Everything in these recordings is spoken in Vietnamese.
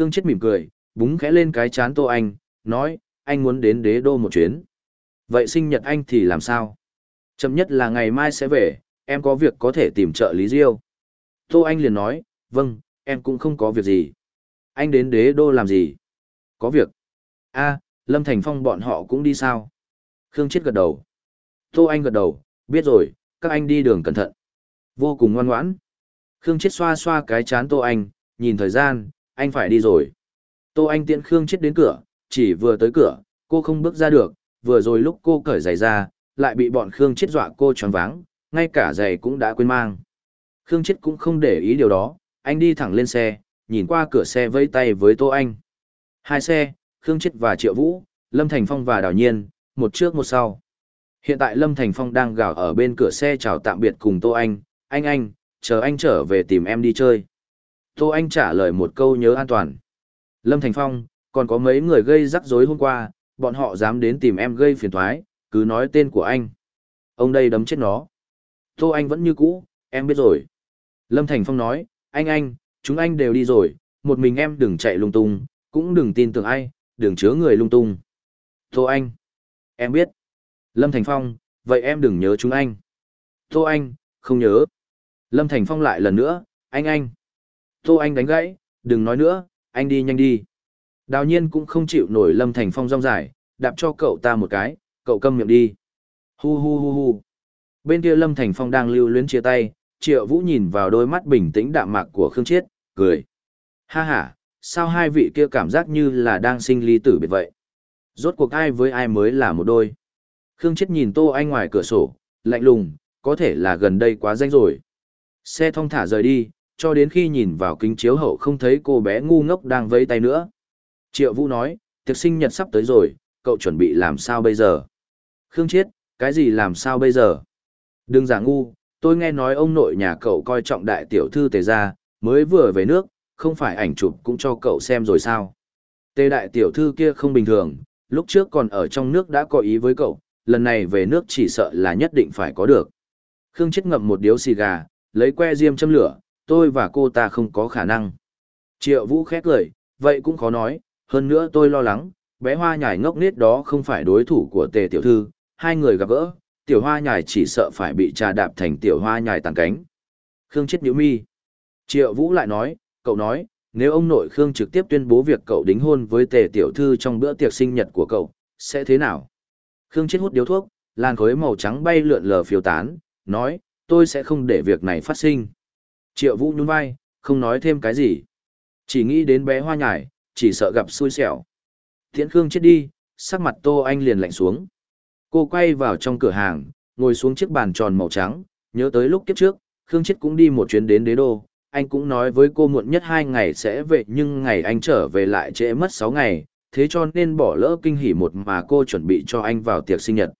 Khương Chết mỉm cười, búng khẽ lên cái chán Tô Anh, nói, anh muốn đến đế đô một chuyến. Vậy sinh nhật anh thì làm sao? Chậm nhất là ngày mai sẽ về, em có việc có thể tìm trợ lý Diêu. Tô Anh liền nói, vâng, em cũng không có việc gì. Anh đến đế đô làm gì? Có việc. a Lâm Thành Phong bọn họ cũng đi sao? Khương Chết gật đầu. Tô Anh gật đầu, biết rồi, các anh đi đường cẩn thận. Vô cùng ngoan ngoãn. Khương Chết xoa xoa cái chán Tô Anh, nhìn thời gian, anh phải đi rồi. Tô Anh tiễn Khương chết đến cửa, chỉ vừa tới cửa, cô không bước ra được, vừa rồi lúc cô cởi giày ra, lại bị bọn Khương chết dọa cô tròn váng, ngay cả giày cũng đã quên mang. Khương chết cũng không để ý điều đó, anh đi thẳng lên xe, nhìn qua cửa xe vẫy tay với Tô Anh. Hai xe, Khương chết và Triệu Vũ, Lâm Thành Phong và Đào Nhiên, một trước một sau. Hiện tại Lâm Thành Phong đang gào ở bên cửa xe chào tạm biệt cùng Tô Anh, anh anh, chờ anh trở về tìm em đi chơi. Tô Anh trả lời một câu nhớ an toàn. Lâm Thành Phong, còn có mấy người gây rắc rối hôm qua, bọn họ dám đến tìm em gây phiền thoái, cứ nói tên của anh. Ông đây đấm chết nó. Tô Anh vẫn như cũ, em biết rồi. Lâm Thành Phong nói, anh anh, chúng anh đều đi rồi, một mình em đừng chạy lung tung, cũng đừng tin tưởng ai, đừng chứa người lung tung. Tô Anh, em biết. Lâm Thành Phong, vậy em đừng nhớ chúng anh. Tô Anh, không nhớ. Lâm Thành Phong lại lần nữa, anh anh. Tô Anh đánh gãy, đừng nói nữa, anh đi nhanh đi. Đào nhiên cũng không chịu nổi Lâm Thành Phong rong dài, đạp cho cậu ta một cái, cậu câm miệng đi. Hu hu hu hu. Bên kia Lâm Thành Phong đang lưu luyến chia tay, Triệu Vũ nhìn vào đôi mắt bình tĩnh đạm mạc của Khương Chiết, cười. Ha ha, sao hai vị kia cảm giác như là đang sinh ly tử biệt vậy? Rốt cuộc ai với ai mới là một đôi? Khương Chiết nhìn Tô Anh ngoài cửa sổ, lạnh lùng, có thể là gần đây quá danh rồi. Xe thong thả rời đi, cho đến khi nhìn vào kính chiếu hậu không thấy cô bé ngu ngốc đang vẫy tay nữa. Triệu Vũ nói, tiệc sinh nhật sắp tới rồi, cậu chuẩn bị làm sao bây giờ? Khương Chiết, cái gì làm sao bây giờ? Đừng giả ngu, tôi nghe nói ông nội nhà cậu coi trọng đại tiểu thư tề ra, mới vừa về nước, không phải ảnh chụp cũng cho cậu xem rồi sao? Tề đại tiểu thư kia không bình thường, lúc trước còn ở trong nước đã có ý với cậu, lần này về nước chỉ sợ là nhất định phải có được. Khương Chiết ngậm một điếu xì gà, lấy que diêm châm lửa, tôi và cô ta không có khả năng. Triệu Vũ khét lời, vậy cũng khó nói, hơn nữa tôi lo lắng, bé hoa nhài ngốc nết đó không phải đối thủ của tề tiểu thư, hai người gặp gỡ, tiểu hoa nhài chỉ sợ phải bị trà đạp thành tiểu hoa nhài tàn cánh. Khương chết nhíu mi. Triệu Vũ lại nói, cậu nói, nếu ông nội Khương trực tiếp tuyên bố việc cậu đính hôn với tề tiểu thư trong bữa tiệc sinh nhật của cậu, sẽ thế nào? Khương chết hút điếu thuốc, làn khối màu trắng bay lượn lờ phiêu tán, nói, tôi sẽ không để việc này phát sinh. Triệu Vũ nhún vai, không nói thêm cái gì. Chỉ nghĩ đến bé hoa nhải, chỉ sợ gặp xui xẻo. Tiễn Khương chết đi, sắc mặt Tô Anh liền lạnh xuống. Cô quay vào trong cửa hàng, ngồi xuống chiếc bàn tròn màu trắng, nhớ tới lúc kiếp trước, Khương chết cũng đi một chuyến đến đế đô. Anh cũng nói với cô muộn nhất hai ngày sẽ về nhưng ngày anh trở về lại trễ mất sáu ngày, thế cho nên bỏ lỡ kinh hỉ một mà cô chuẩn bị cho anh vào tiệc sinh nhật.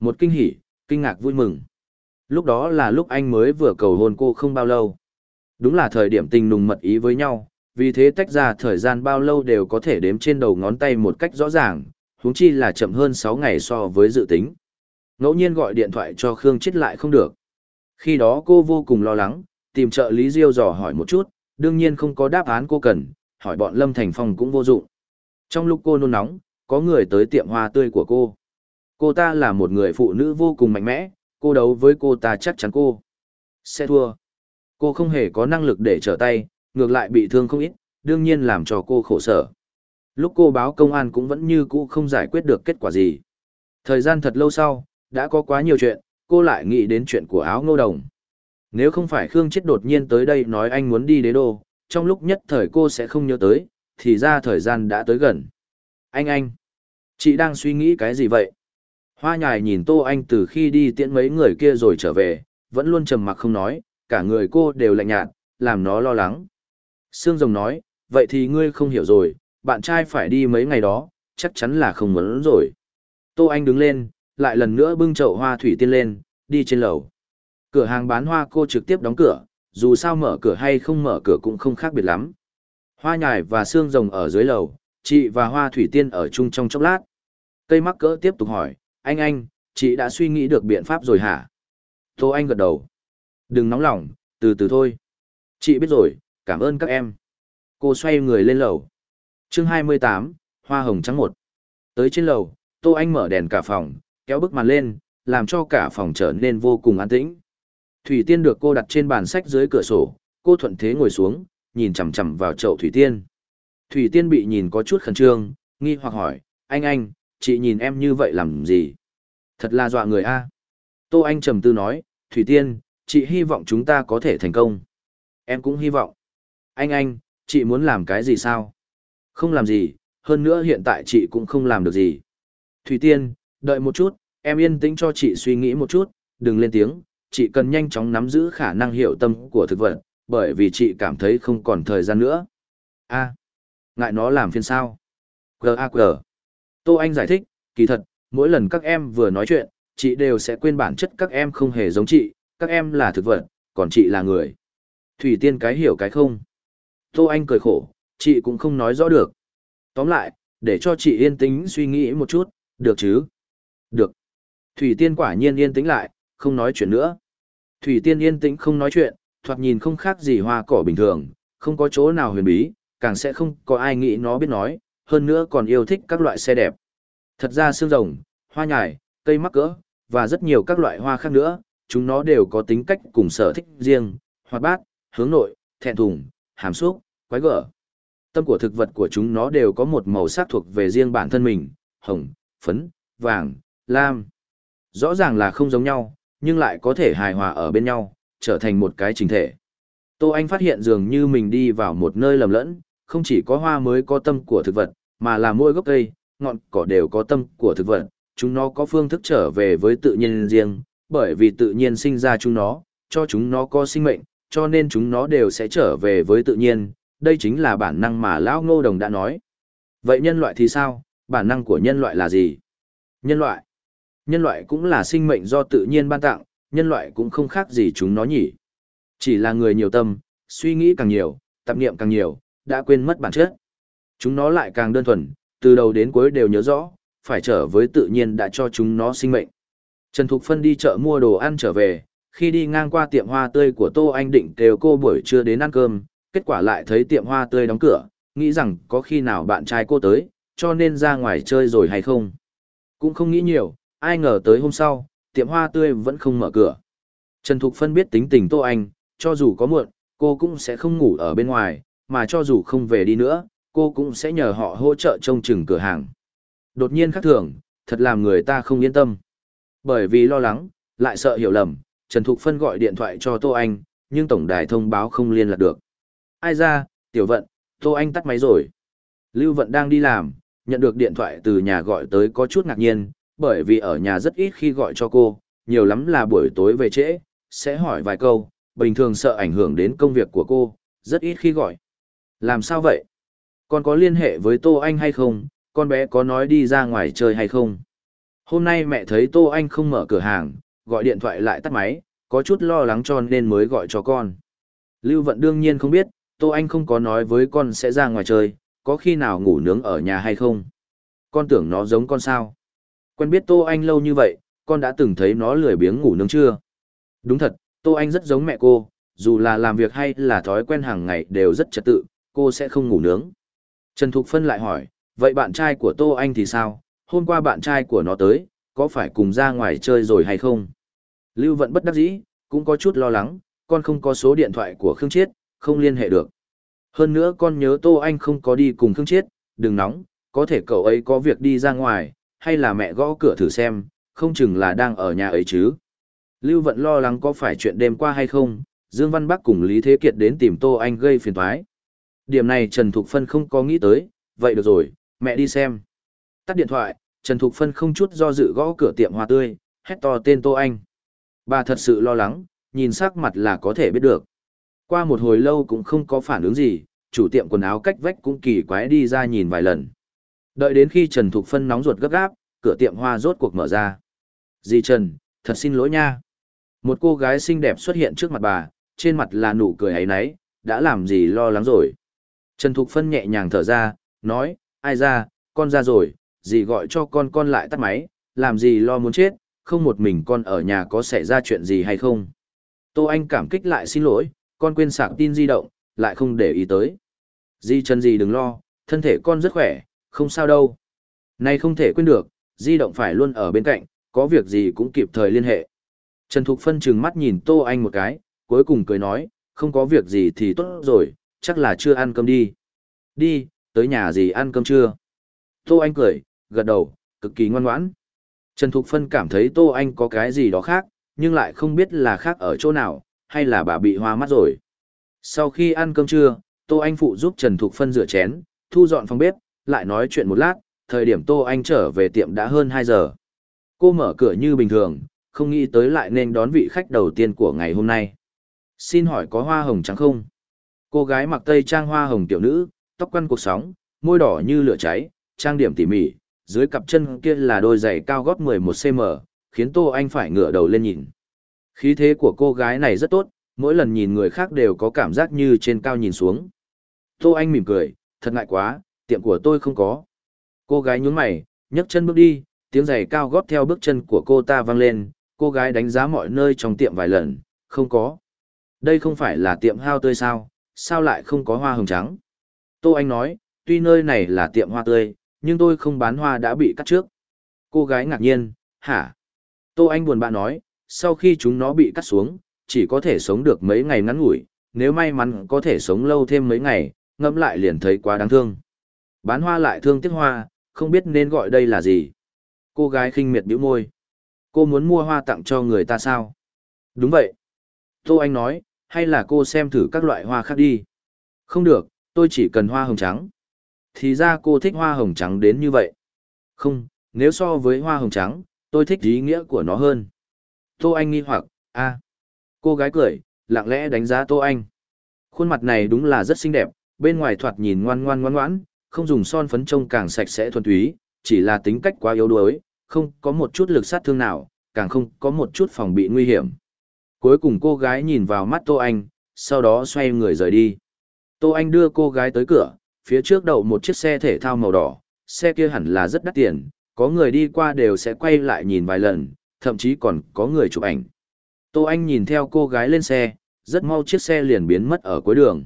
Một kinh hỉ, kinh ngạc vui mừng. Lúc đó là lúc anh mới vừa cầu hôn cô không bao lâu đúng là thời điểm tình nùng mật ý với nhau, vì thế tách ra thời gian bao lâu đều có thể đếm trên đầu ngón tay một cách rõ ràng, huống chi là chậm hơn 6 ngày so với dự tính. Ngẫu nhiên gọi điện thoại cho Khương chết lại không được. Khi đó cô vô cùng lo lắng, tìm trợ lý Diêu dò hỏi một chút, đương nhiên không có đáp án cô cần, hỏi bọn Lâm Thành Phong cũng vô dụng. Trong lúc cô nôn nóng, có người tới tiệm hoa tươi của cô. Cô ta là một người phụ nữ vô cùng mạnh mẽ, cô đấu với cô ta chắc chắn cô sẽ thua. Cô không hề có năng lực để trở tay, ngược lại bị thương không ít, đương nhiên làm cho cô khổ sở. Lúc cô báo công an cũng vẫn như cũ không giải quyết được kết quả gì. Thời gian thật lâu sau, đã có quá nhiều chuyện, cô lại nghĩ đến chuyện của áo ngô đồng. Nếu không phải Khương Chết đột nhiên tới đây nói anh muốn đi đế đô, trong lúc nhất thời cô sẽ không nhớ tới, thì ra thời gian đã tới gần. Anh anh, chị đang suy nghĩ cái gì vậy? Hoa nhài nhìn Tô Anh từ khi đi tiễn mấy người kia rồi trở về, vẫn luôn trầm mặc không nói, cả người cô đều lạnh nhạt, làm nó lo lắng. Sương rồng nói, vậy thì ngươi không hiểu rồi, bạn trai phải đi mấy ngày đó, chắc chắn là không muốn rồi. Tô Anh đứng lên, lại lần nữa bưng chậu hoa thủy tiên lên, đi trên lầu. Cửa hàng bán hoa cô trực tiếp đóng cửa, dù sao mở cửa hay không mở cửa cũng không khác biệt lắm. Hoa nhài và xương rồng ở dưới lầu, chị và hoa thủy tiên ở chung trong chốc lát. Cây mắc cỡ tiếp tục hỏi, anh anh, chị đã suy nghĩ được biện pháp rồi hả? Tô Anh gật đầu đừng nóng lòng, từ từ thôi. Chị biết rồi, cảm ơn các em. Cô xoay người lên lầu. chương 28, Hoa Hồng Trắng một. Tới trên lầu, Tô Anh mở đèn cả phòng, kéo bức màn lên, làm cho cả phòng trở nên vô cùng an tĩnh. Thủy Tiên được cô đặt trên bàn sách dưới cửa sổ, cô thuận thế ngồi xuống, nhìn chằm chằm vào chậu Thủy Tiên. Thủy Tiên bị nhìn có chút khẩn trương, nghi hoặc hỏi, anh anh, chị nhìn em như vậy làm gì? Thật là dọa người a. Tô Anh trầm tư nói, Thủy Tiên, chị hy vọng chúng ta có thể thành công. Em cũng hy vọng. Anh anh, chị muốn làm cái gì sao? Không làm gì, hơn nữa hiện tại chị cũng không làm được gì. Thủy Tiên, đợi một chút, em yên tĩnh cho chị suy nghĩ một chút, đừng lên tiếng, chị cần nhanh chóng nắm giữ khả năng hiểu tâm của thực vật, bởi vì chị cảm thấy không còn thời gian nữa. a à, ngại nó làm phiên sao? Quờ a quờ. Tô Anh giải thích, kỳ thật, mỗi lần các em vừa nói chuyện, chị đều sẽ quên bản chất các em không hề giống chị, các em là thực vật, còn chị là người. Thủy Tiên cái hiểu cái không. Tô Anh cười khổ, chị cũng không nói rõ được. Tóm lại, để cho chị yên tĩnh suy nghĩ một chút, được chứ? Được. Thủy Tiên quả nhiên yên tĩnh lại, không nói chuyện nữa. Thủy Tiên yên tĩnh không nói chuyện, thoạt nhìn không khác gì hoa cỏ bình thường, không có chỗ nào huyền bí, càng sẽ không có ai nghĩ nó biết nói, hơn nữa còn yêu thích các loại xe đẹp. Thật ra xương rồng, hoa nhài, cây mắc cỡ, và rất nhiều các loại hoa khác nữa, chúng nó đều có tính cách cùng sở thích riêng, hoạt bát, hướng nội, thẹn thùng, hàm xúc, quái gở. Tâm của thực vật của chúng nó đều có một màu sắc thuộc về riêng bản thân mình, hồng, phấn, vàng, lam. Rõ ràng là không giống nhau, nhưng lại có thể hài hòa ở bên nhau, trở thành một cái trình thể. Tô Anh phát hiện dường như mình đi vào một nơi lầm lẫn, không chỉ có hoa mới có tâm của thực vật, mà là môi gốc cây, ngọn cỏ đều có tâm của thực vật, chúng nó có phương thức trở về với tự nhiên riêng, bởi vì tự nhiên sinh ra chúng nó, cho chúng nó có sinh mệnh, cho nên chúng nó đều sẽ trở về với tự nhiên, đây chính là bản năng mà Lão Ngô Đồng đã nói. Vậy nhân loại thì sao, bản năng của nhân loại là gì? Nhân loại. Nhân loại cũng là sinh mệnh do tự nhiên ban tặng, nhân loại cũng không khác gì chúng nó nhỉ. Chỉ là người nhiều tâm, suy nghĩ càng nhiều, tập niệm càng nhiều, đã quên mất bản chất. Chúng nó lại càng đơn thuần, từ đầu đến cuối đều nhớ rõ, phải trở với tự nhiên đã cho chúng nó sinh mệnh. Trần Thục Phân đi chợ mua đồ ăn trở về, khi đi ngang qua tiệm hoa tươi của Tô Anh Định kêu cô buổi trưa đến ăn cơm, kết quả lại thấy tiệm hoa tươi đóng cửa, nghĩ rằng có khi nào bạn trai cô tới, cho nên ra ngoài chơi rồi hay không. Cũng không nghĩ nhiều, ai ngờ tới hôm sau, tiệm hoa tươi vẫn không mở cửa. Trần Thục Phân biết tính tình Tô Anh, cho dù có muộn, cô cũng sẽ không ngủ ở bên ngoài, mà cho dù không về đi nữa, cô cũng sẽ nhờ họ hỗ trợ trông chừng cửa hàng. Đột nhiên khắc thường, thật làm người ta không yên tâm. Bởi vì lo lắng, lại sợ hiểu lầm, Trần Thục Phân gọi điện thoại cho Tô Anh, nhưng tổng đài thông báo không liên lạc được. Ai ra, tiểu vận, Tô Anh tắt máy rồi. Lưu vận đang đi làm, nhận được điện thoại từ nhà gọi tới có chút ngạc nhiên, bởi vì ở nhà rất ít khi gọi cho cô, nhiều lắm là buổi tối về trễ, sẽ hỏi vài câu, bình thường sợ ảnh hưởng đến công việc của cô, rất ít khi gọi. Làm sao vậy? Con có liên hệ với Tô Anh hay không? Con bé có nói đi ra ngoài chơi hay không? Hôm nay mẹ thấy Tô Anh không mở cửa hàng, gọi điện thoại lại tắt máy, có chút lo lắng cho nên mới gọi cho con. Lưu Vận đương nhiên không biết, Tô Anh không có nói với con sẽ ra ngoài chơi, có khi nào ngủ nướng ở nhà hay không. Con tưởng nó giống con sao. Quen biết Tô Anh lâu như vậy, con đã từng thấy nó lười biếng ngủ nướng chưa? Đúng thật, Tô Anh rất giống mẹ cô, dù là làm việc hay là thói quen hàng ngày đều rất trật tự, cô sẽ không ngủ nướng. Trần Thục Phân lại hỏi, vậy bạn trai của Tô Anh thì sao? hôm qua bạn trai của nó tới, có phải cùng ra ngoài chơi rồi hay không? Lưu Vận bất đắc dĩ, cũng có chút lo lắng, con không có số điện thoại của Khương Chiết, không liên hệ được. Hơn nữa con nhớ Tô Anh không có đi cùng Khương Chiết, đừng nóng, có thể cậu ấy có việc đi ra ngoài, hay là mẹ gõ cửa thử xem, không chừng là đang ở nhà ấy chứ. Lưu Vận lo lắng có phải chuyện đêm qua hay không, Dương Văn Bắc cùng Lý Thế Kiệt đến tìm Tô Anh gây phiền toái. Điểm này Trần Thục Phân không có nghĩ tới, vậy được rồi, mẹ đi xem. Tắt điện thoại, Trần Thục Phân không chút do dự gõ cửa tiệm hoa tươi, hét to tên Tô Anh. Bà thật sự lo lắng, nhìn sắc mặt là có thể biết được. Qua một hồi lâu cũng không có phản ứng gì, chủ tiệm quần áo cách vách cũng kỳ quái đi ra nhìn vài lần. Đợi đến khi Trần Thục Phân nóng ruột gấp gáp, cửa tiệm hoa rốt cuộc mở ra. Dì Trần, thật xin lỗi nha. Một cô gái xinh đẹp xuất hiện trước mặt bà, trên mặt là nụ cười ấy nấy, đã làm gì lo lắng rồi. Trần Thục Phân nhẹ nhàng thở ra, nói, ai ra, con ra rồi, gì gọi cho con con lại tắt máy, làm gì lo muốn chết, không một mình con ở nhà có xảy ra chuyện gì hay không. Tô Anh cảm kích lại xin lỗi, con quên sạc tin di động, lại không để ý tới. Di chân gì đừng lo, thân thể con rất khỏe, không sao đâu. Nay không thể quên được, di động phải luôn ở bên cạnh, có việc gì cũng kịp thời liên hệ. Trần Thục Phân chừng mắt nhìn Tô Anh một cái, cuối cùng cười nói, không có việc gì thì tốt rồi, chắc là chưa ăn cơm đi. Đi, tới nhà gì ăn cơm chưa? Tô Anh cười, gật đầu, cực kỳ ngoan ngoãn. Trần Thục Phân cảm thấy Tô Anh có cái gì đó khác, nhưng lại không biết là khác ở chỗ nào, hay là bà bị hoa mắt rồi. Sau khi ăn cơm trưa, Tô Anh phụ giúp Trần Thục Phân rửa chén, thu dọn phòng bếp, lại nói chuyện một lát, thời điểm Tô Anh trở về tiệm đã hơn 2 giờ. Cô mở cửa như bình thường, không nghĩ tới lại nên đón vị khách đầu tiên của ngày hôm nay. Xin hỏi có hoa hồng trắng không? Cô gái mặc tây trang hoa hồng tiểu nữ, tóc quăn cuộc sóng, môi đỏ như lửa cháy, trang điểm tỉ mỉ, dưới cặp chân kia là đôi giày cao gót 11cm, khiến Tô Anh phải ngửa đầu lên nhìn. Khí thế của cô gái này rất tốt, mỗi lần nhìn người khác đều có cảm giác như trên cao nhìn xuống. Tô Anh mỉm cười, thật ngại quá, tiệm của tôi không có. Cô gái nhún mày, nhấc chân bước đi, tiếng giày cao gót theo bước chân của cô ta vang lên, cô gái đánh giá mọi nơi trong tiệm vài lần, không có. Đây không phải là tiệm hao tươi sao, sao lại không có hoa hồng trắng? Tô Anh nói, tuy nơi này là tiệm hoa tươi, nhưng tôi không bán hoa đã bị cắt trước. Cô gái ngạc nhiên, hả? Tô Anh buồn bã nói, sau khi chúng nó bị cắt xuống, chỉ có thể sống được mấy ngày ngắn ngủi, nếu may mắn có thể sống lâu thêm mấy ngày, ngẫm lại liền thấy quá đáng thương. Bán hoa lại thương tiếc hoa, không biết nên gọi đây là gì. Cô gái khinh miệt bĩu môi. Cô muốn mua hoa tặng cho người ta sao? Đúng vậy. Tô Anh nói, hay là cô xem thử các loại hoa khác đi. Không được, tôi chỉ cần hoa hồng trắng thì ra cô thích hoa hồng trắng đến như vậy. Không, nếu so với hoa hồng trắng, tôi thích ý nghĩa của nó hơn. Tô Anh nghi hoặc, a. Cô gái cười, lặng lẽ đánh giá Tô Anh. Khuôn mặt này đúng là rất xinh đẹp, bên ngoài thoạt nhìn ngoan ngoan ngoan ngoãn, không dùng son phấn trông càng sạch sẽ thuần túy, chỉ là tính cách quá yếu đuối, không có một chút lực sát thương nào, càng không có một chút phòng bị nguy hiểm. Cuối cùng cô gái nhìn vào mắt Tô Anh, sau đó xoay người rời đi. Tô Anh đưa cô gái tới cửa, phía trước đậu một chiếc xe thể thao màu đỏ, xe kia hẳn là rất đắt tiền, có người đi qua đều sẽ quay lại nhìn vài lần, thậm chí còn có người chụp ảnh. Tô Anh nhìn theo cô gái lên xe, rất mau chiếc xe liền biến mất ở cuối đường.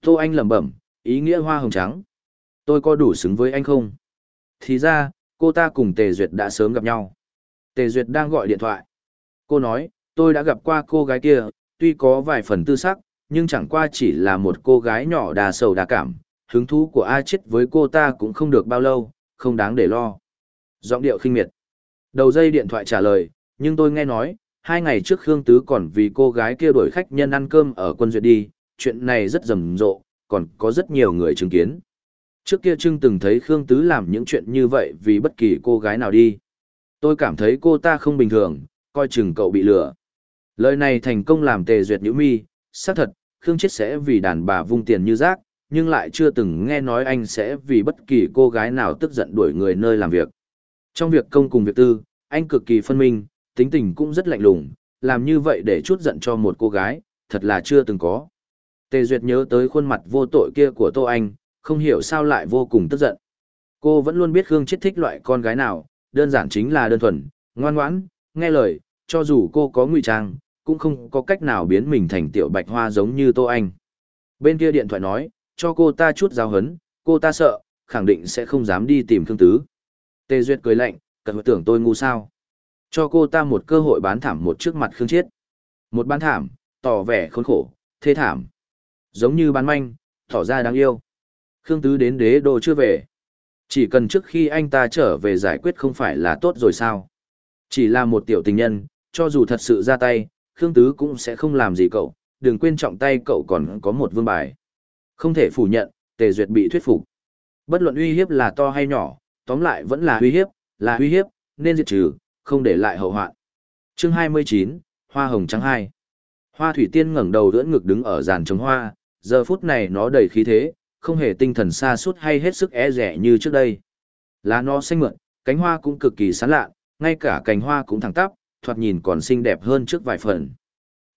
Tô Anh lẩm bẩm, ý nghĩa hoa hồng trắng. Tôi có đủ xứng với anh không? Thì ra, cô ta cùng Tề Duyệt đã sớm gặp nhau. Tề Duyệt đang gọi điện thoại. Cô nói, tôi đã gặp qua cô gái kia, tuy có vài phần tư sắc, nhưng chẳng qua chỉ là một cô gái nhỏ đà sầu đà cảm, hứng thú của A chết với cô ta cũng không được bao lâu, không đáng để lo. Giọng điệu khinh miệt. Đầu dây điện thoại trả lời, nhưng tôi nghe nói, hai ngày trước Khương Tứ còn vì cô gái kia đuổi khách nhân ăn cơm ở quân duyệt đi, chuyện này rất rầm rộ, còn có rất nhiều người chứng kiến. Trước kia Trưng từng thấy Khương Tứ làm những chuyện như vậy vì bất kỳ cô gái nào đi. Tôi cảm thấy cô ta không bình thường, coi chừng cậu bị lừa. Lời này thành công làm tề duyệt nhữ mi, xác thật, Khương Chết sẽ vì đàn bà vung tiền như rác, nhưng lại chưa từng nghe nói anh sẽ vì bất kỳ cô gái nào tức giận đuổi người nơi làm việc. Trong việc công cùng việc tư, anh cực kỳ phân minh, tính tình cũng rất lạnh lùng, làm như vậy để chút giận cho một cô gái, thật là chưa từng có. tê Duyệt nhớ tới khuôn mặt vô tội kia của Tô Anh, không hiểu sao lại vô cùng tức giận. Cô vẫn luôn biết Khương Chết thích loại con gái nào, đơn giản chính là đơn thuần, ngoan ngoãn, nghe lời, cho dù cô có ngụy trang, cũng không có cách nào biến mình thành tiểu bạch hoa giống như Tô Anh. Bên kia điện thoại nói, cho cô ta chút giáo hấn, cô ta sợ, khẳng định sẽ không dám đi tìm Khương Tứ. Tề Duyệt cười lạnh, cần tưởng tôi ngu sao. Cho cô ta một cơ hội bán thảm một trước mặt Khương Chiết. Một bán thảm, tỏ vẻ khốn khổ, thê thảm. Giống như bán manh, tỏ ra đáng yêu. Khương Tứ đến đế đô chưa về. Chỉ cần trước khi anh ta trở về giải quyết không phải là tốt rồi sao. Chỉ là một tiểu tình nhân, cho dù thật sự ra tay, Khương Tứ cũng sẽ không làm gì cậu. Đừng quên trọng tay cậu còn có một vương bài. Không thể phủ nhận, Tề Duyệt bị thuyết phục. Bất luận uy hiếp là to hay nhỏ, tóm lại vẫn là uy hiếp, là uy hiếp, nên diệt trừ, không để lại hậu hoạn. Chương 29, Hoa hồng trắng hai. Hoa thủy tiên ngẩng đầu ưỡn ngực đứng ở giàn trống hoa, giờ phút này nó đầy khí thế, không hề tinh thần xa suốt hay hết sức e rẻ như trước đây. Lá nó xanh mượn, cánh hoa cũng cực kỳ sáng lạ, ngay cả cánh hoa cũng thẳng tắp, thoạt nhìn còn xinh đẹp hơn trước vài phần.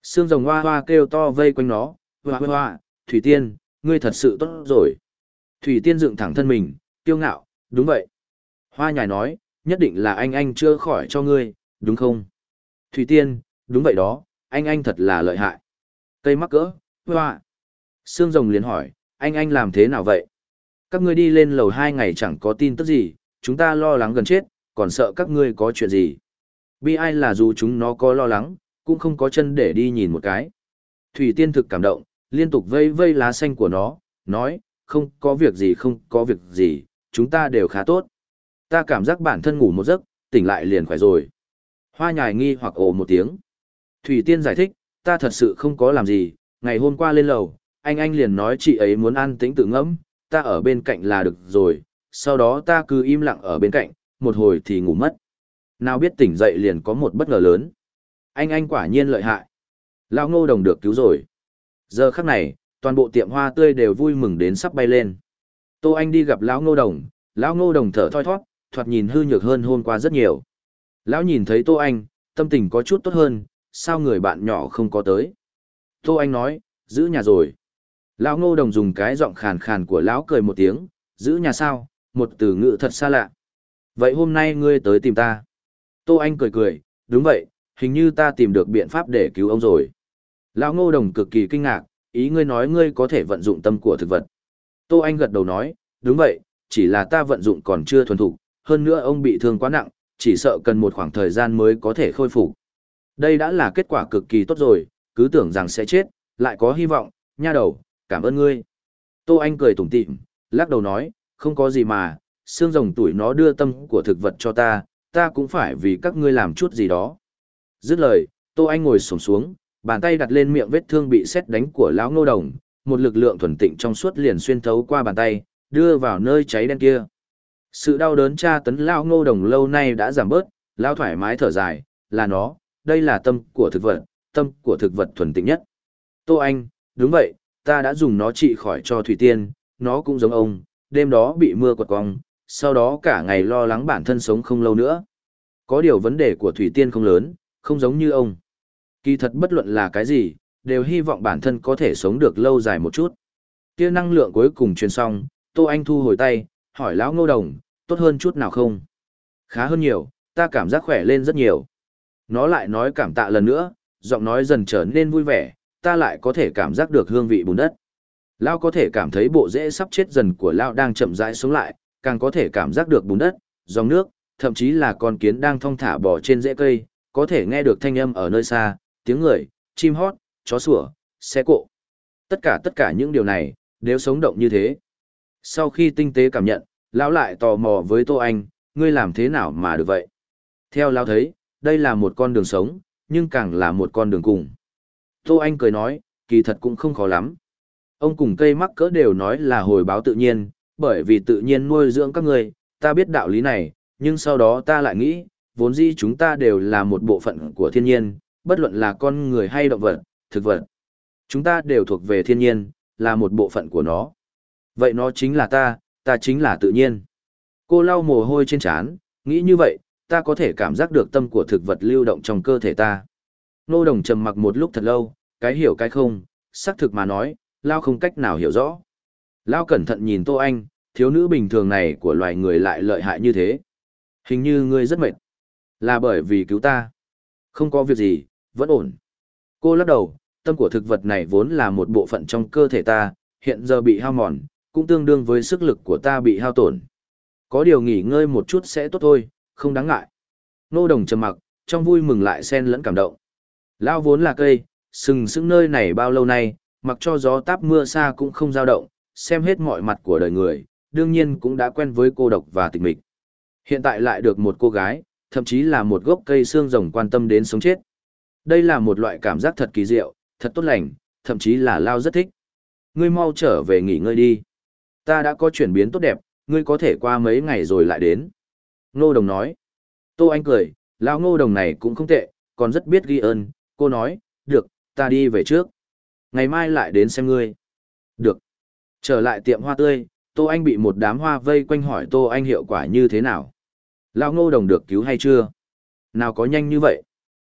Sương rồng hoa hoa kêu to vây quanh nó, hoa hoa, thủy tiên, ngươi thật sự tốt rồi. Thủy Tiên dựng thẳng thân mình, kiêu ngạo, đúng vậy. Hoa nhài nói, nhất định là anh anh chưa khỏi cho ngươi, đúng không? Thủy Tiên, đúng vậy đó, anh anh thật là lợi hại. Cây mắc cỡ, hoa. Sương rồng liền hỏi, anh anh làm thế nào vậy? Các ngươi đi lên lầu hai ngày chẳng có tin tức gì, chúng ta lo lắng gần chết, còn sợ các ngươi có chuyện gì. Bi ai là dù chúng nó có lo lắng, cũng không có chân để đi nhìn một cái. Thủy Tiên thực cảm động, liên tục vây vây lá xanh của nó, nói, không có việc gì không có việc gì, chúng ta đều khá tốt. Ta cảm giác bản thân ngủ một giấc, tỉnh lại liền khỏe rồi. Hoa nhài nghi hoặc ồ một tiếng. Thủy Tiên giải thích, ta thật sự không có làm gì, ngày hôm qua lên lầu, anh anh liền nói chị ấy muốn ăn tĩnh tự ngẫm, ta ở bên cạnh là được rồi, sau đó ta cứ im lặng ở bên cạnh, một hồi thì ngủ mất. Nào biết tỉnh dậy liền có một bất ngờ lớn. Anh anh quả nhiên lợi hại. Lão ngô đồng được cứu rồi. Giờ khắc này, toàn bộ tiệm hoa tươi đều vui mừng đến sắp bay lên. Tô Anh đi gặp lão Ngô Đồng, lão Ngô Đồng thở thoi thoát, thoạt nhìn hư nhược hơn hôm qua rất nhiều. Lão nhìn thấy Tô Anh, tâm tình có chút tốt hơn, sao người bạn nhỏ không có tới. Tô Anh nói, giữ nhà rồi. Lão Ngô Đồng dùng cái giọng khàn khàn của lão cười một tiếng, giữ nhà sao, một từ ngữ thật xa lạ. Vậy hôm nay ngươi tới tìm ta. Tô Anh cười cười, đúng vậy, hình như ta tìm được biện pháp để cứu ông rồi. Lão ngô đồng cực kỳ kinh ngạc, ý ngươi nói ngươi có thể vận dụng tâm của thực vật. Tô Anh gật đầu nói, đúng vậy, chỉ là ta vận dụng còn chưa thuần thục, hơn nữa ông bị thương quá nặng, chỉ sợ cần một khoảng thời gian mới có thể khôi phục. Đây đã là kết quả cực kỳ tốt rồi, cứ tưởng rằng sẽ chết, lại có hy vọng, nha đầu, cảm ơn ngươi. Tô Anh cười tủm tỉm, lắc đầu nói, không có gì mà, xương rồng tuổi nó đưa tâm của thực vật cho ta, ta cũng phải vì các ngươi làm chút gì đó. Dứt lời, Tô Anh ngồi xổm xuống, xuống, bàn tay đặt lên miệng vết thương bị xét đánh của lão ngô đồng, một lực lượng thuần tịnh trong suốt liền xuyên thấu qua bàn tay, đưa vào nơi cháy đen kia. Sự đau đớn tra tấn lão ngô đồng lâu nay đã giảm bớt, lão thoải mái thở dài, là nó, đây là tâm của thực vật, tâm của thực vật thuần tịnh nhất. Tô Anh, đúng vậy, ta đã dùng nó trị khỏi cho Thủy Tiên, nó cũng giống ông, đêm đó bị mưa quật cong, sau đó cả ngày lo lắng bản thân sống không lâu nữa. Có điều vấn đề của Thủy Tiên không lớn, không giống như ông. Kỳ thật bất luận là cái gì, đều hy vọng bản thân có thể sống được lâu dài một chút. Kia năng lượng cuối cùng truyền xong, Tô Anh thu hồi tay, hỏi lão Ngô Đồng, tốt hơn chút nào không? Khá hơn nhiều, ta cảm giác khỏe lên rất nhiều. Nó lại nói cảm tạ lần nữa, giọng nói dần trở nên vui vẻ, ta lại có thể cảm giác được hương vị bùn đất. Lão có thể cảm thấy bộ rễ sắp chết dần của lão đang chậm rãi sống lại, càng có thể cảm giác được bùn đất, dòng nước, thậm chí là con kiến đang thong thả bò trên rễ cây, có thể nghe được thanh âm ở nơi xa, tiếng người, chim hót, chó sủa, xe cộ. Tất cả tất cả những điều này, đều sống động như thế. Sau khi tinh tế cảm nhận, lão lại tò mò với Tô Anh, ngươi làm thế nào mà được vậy? Theo lão thấy, đây là một con đường sống, nhưng càng là một con đường cùng. Tô Anh cười nói, kỳ thật cũng không khó lắm. Ông cùng cây mắc cỡ đều nói là hồi báo tự nhiên, bởi vì tự nhiên nuôi dưỡng các người, ta biết đạo lý này, nhưng sau đó ta lại nghĩ, vốn dĩ chúng ta đều là một bộ phận của thiên nhiên, bất luận là con người hay động vật, thực vật. Chúng ta đều thuộc về thiên nhiên, là một bộ phận của nó. Vậy nó chính là ta, ta chính là tự nhiên. Cô lau mồ hôi trên trán, nghĩ như vậy, ta có thể cảm giác được tâm của thực vật lưu động trong cơ thể ta. Nô đồng trầm mặc một lúc thật lâu, cái hiểu cái không, xác thực mà nói, Lao không cách nào hiểu rõ. Lao cẩn thận nhìn Tô Anh, thiếu nữ bình thường này của loài người lại lợi hại như thế. Hình như ngươi rất mệt. Là bởi vì cứu ta. Không có việc gì, vẫn ổn. Cô lắc đầu, tâm của thực vật này vốn là một bộ phận trong cơ thể ta, hiện giờ bị hao mòn, cũng tương đương với sức lực của ta bị hao tổn. Có điều nghỉ ngơi một chút sẽ tốt thôi, không đáng ngại. Nô đồng trầm mặc, trong vui mừng lại xen lẫn cảm động. Lao vốn là cây, sừng sững nơi này bao lâu nay, mặc cho gió táp mưa xa cũng không dao động, xem hết mọi mặt của đời người, đương nhiên cũng đã quen với cô độc và tịch mịch. Hiện tại lại được một cô gái, thậm chí là một gốc cây xương rồng quan tâm đến sống chết. Đây là một loại cảm giác thật kỳ diệu, thật tốt lành, thậm chí là Lao rất thích. Ngươi mau trở về nghỉ ngơi đi. Ta đã có chuyển biến tốt đẹp, ngươi có thể qua mấy ngày rồi lại đến. Ngô Đồng nói. Tô Anh cười, Lao Ngô Đồng này cũng không tệ, còn rất biết ghi ơn. Cô nói, được, ta đi về trước. Ngày mai lại đến xem ngươi. Được. Trở lại tiệm hoa tươi, Tô Anh bị một đám hoa vây quanh hỏi Tô Anh hiệu quả như thế nào. Lão ngô đồng được cứu hay chưa? Nào có nhanh như vậy?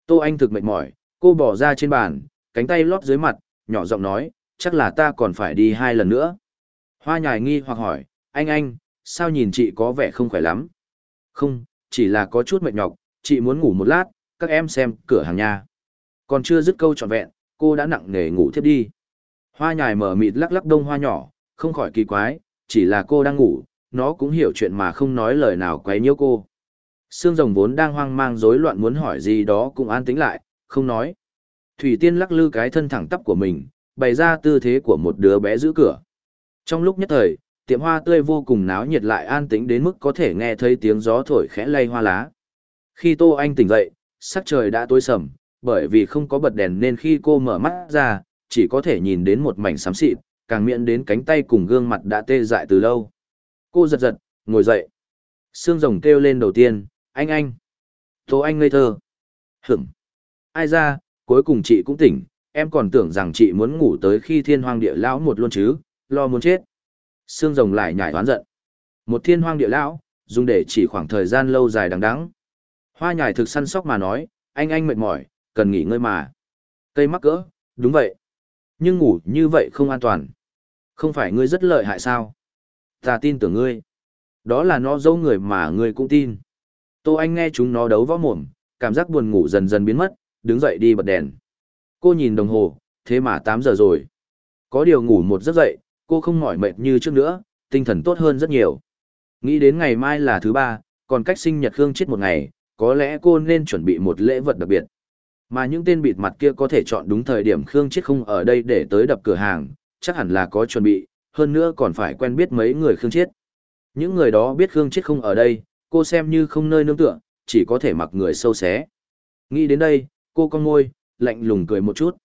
Tô Anh thực mệt mỏi, cô bỏ ra trên bàn, cánh tay lót dưới mặt, nhỏ giọng nói, chắc là ta còn phải đi hai lần nữa. Hoa nhài nghi hoặc hỏi, anh anh, sao nhìn chị có vẻ không khỏe lắm? Không, chỉ là có chút mệt nhọc, chị muốn ngủ một lát, các em xem cửa hàng nhà. Còn chưa dứt câu trọn vẹn, cô đã nặng nề ngủ thiếp đi. Hoa nhài mở mịt lắc lắc đông hoa nhỏ, không khỏi kỳ quái, chỉ là cô đang ngủ, nó cũng hiểu chuyện mà không nói lời nào quấy nhiễu cô. Sương rồng vốn đang hoang mang rối loạn muốn hỏi gì đó cũng an tĩnh lại, không nói. Thủy Tiên lắc lư cái thân thẳng tắp của mình, bày ra tư thế của một đứa bé giữ cửa. Trong lúc nhất thời, tiệm hoa tươi vô cùng náo nhiệt lại an tĩnh đến mức có thể nghe thấy tiếng gió thổi khẽ lay hoa lá. Khi Tô Anh tỉnh dậy, sắc trời đã tối sầm, bởi vì không có bật đèn nên khi cô mở mắt ra, chỉ có thể nhìn đến một mảnh xám xịt, càng miệng đến cánh tay cùng gương mặt đã tê dại từ lâu. Cô giật giật, ngồi dậy. Sương rồng kêu lên đầu tiên, anh anh. Tô anh ngây thơ. Hửng. Ai ra, cuối cùng chị cũng tỉnh, em còn tưởng rằng chị muốn ngủ tới khi thiên hoang địa lão một luôn chứ, lo muốn chết. Sương rồng lại nhảy oán giận. Một thiên hoang địa lão, dùng để chỉ khoảng thời gian lâu dài đằng đẵng. Hoa nhài thực săn sóc mà nói, anh anh mệt mỏi, cần nghỉ ngơi mà. Cây mắc cỡ, đúng vậy. Nhưng ngủ như vậy không an toàn. Không phải ngươi rất lợi hại sao? Ta tin tưởng ngươi. Đó là nó dấu người mà ngươi cũng tin. Tô Anh nghe chúng nó đấu võ mồm, cảm giác buồn ngủ dần dần biến mất, đứng dậy đi bật đèn. Cô nhìn đồng hồ, thế mà 8 giờ rồi. Có điều ngủ một giấc dậy, cô không mỏi mệt như trước nữa, tinh thần tốt hơn rất nhiều. Nghĩ đến ngày mai là thứ ba, còn cách sinh nhật Khương chết một ngày, có lẽ cô nên chuẩn bị một lễ vật đặc biệt. Mà những tên bịt mặt kia có thể chọn đúng thời điểm Khương chết không ở đây để tới đập cửa hàng, chắc hẳn là có chuẩn bị, hơn nữa còn phải quen biết mấy người Khương Chiết. Những người đó biết Khương Chiết không ở đây, cô xem như không nơi nương tựa, chỉ có thể mặc người sâu xé. Nghĩ đến đây, cô con môi, lạnh lùng cười một chút.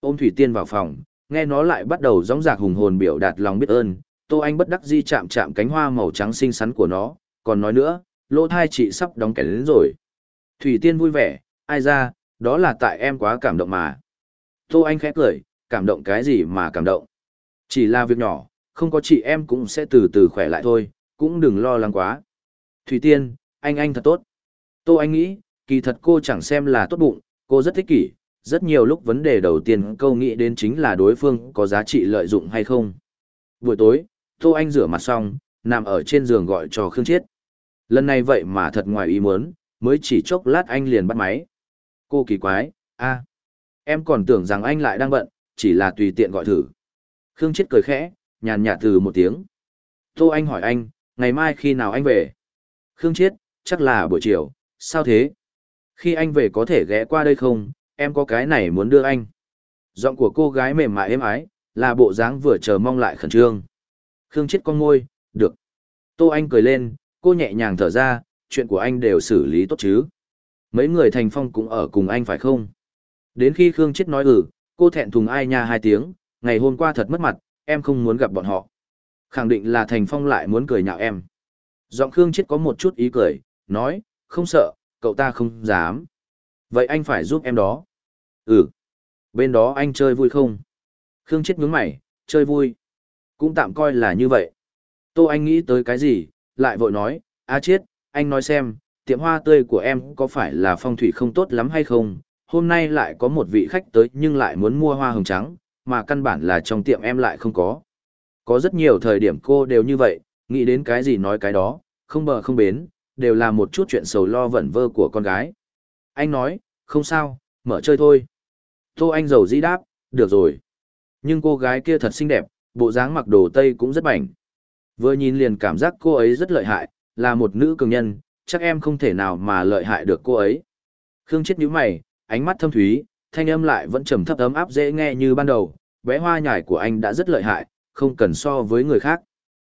Ôm Thủy Tiên vào phòng, nghe nó lại bắt đầu gióng giạc hùng hồn biểu đạt lòng biết ơn, Tô Anh bất đắc di chạm chạm cánh hoa màu trắng xinh xắn của nó, còn nói nữa, lỗ thai chị sắp đóng kẻ đến rồi. Thủy Tiên vui vẻ, ai ra, đó là tại em quá cảm động mà. Tô Anh khẽ cười, cảm động cái gì mà cảm động. Chỉ là việc nhỏ, không có chị em cũng sẽ từ từ khỏe lại thôi, cũng đừng lo lắng quá. Thủy Tiên, anh anh thật tốt. Tô Anh nghĩ, kỳ thật cô chẳng xem là tốt bụng, cô rất thích kỷ, rất nhiều lúc vấn đề đầu tiên câu nghĩ đến chính là đối phương có giá trị lợi dụng hay không. Buổi tối, Tô Anh rửa mặt xong, nằm ở trên giường gọi cho Khương Chiết. Lần này vậy mà thật ngoài ý muốn, mới chỉ chốc lát anh liền bắt máy. Cô kỳ quái, a em còn tưởng rằng anh lại đang bận, chỉ là tùy tiện gọi thử. Khương Chiết cười khẽ, nhàn nhạt từ một tiếng. Tô Anh hỏi anh, ngày mai khi nào anh về? Khương Chiết, chắc là buổi chiều, sao thế? Khi anh về có thể ghé qua đây không, em có cái này muốn đưa anh. Giọng của cô gái mềm mại êm ái, là bộ dáng vừa chờ mong lại khẩn trương. Khương Chiết con ngôi, được. Tô Anh cười lên, cô nhẹ nhàng thở ra, chuyện của anh đều xử lý tốt chứ. Mấy người thành phong cũng ở cùng anh phải không? Đến khi Khương Chiết nói ừ, cô thẹn thùng ai nha hai tiếng, ngày hôm qua thật mất mặt, em không muốn gặp bọn họ. Khẳng định là Thành Phong lại muốn cười nhạo em. Giọng Khương Chết có một chút ý cười, nói, không sợ, cậu ta không dám. Vậy anh phải giúp em đó. Ừ. Bên đó anh chơi vui không? Khương Chết nhướng mày, chơi vui. Cũng tạm coi là như vậy. Tô Anh nghĩ tới cái gì, lại vội nói, A Chết, anh nói xem, tiệm hoa tươi của em có phải là phong thủy không tốt lắm hay không? Hôm nay lại có một vị khách tới nhưng lại muốn mua hoa hồng trắng, mà căn bản là trong tiệm em lại không có. Có rất nhiều thời điểm cô đều như vậy, nghĩ đến cái gì nói cái đó, không bờ không bến, đều là một chút chuyện sầu lo vẩn vơ của con gái. Anh nói, không sao, mở chơi thôi. Tô Anh giàu dĩ đáp, được rồi. Nhưng cô gái kia thật xinh đẹp, bộ dáng mặc đồ Tây cũng rất bảnh. Vừa nhìn liền cảm giác cô ấy rất lợi hại, là một nữ cường nhân, chắc em không thể nào mà lợi hại được cô ấy. Khương chết nhíu mày, ánh mắt thâm thúy, thanh âm lại vẫn trầm thấp ấm áp dễ nghe như ban đầu, bé hoa nhải của anh đã rất lợi hại, không cần so với người khác.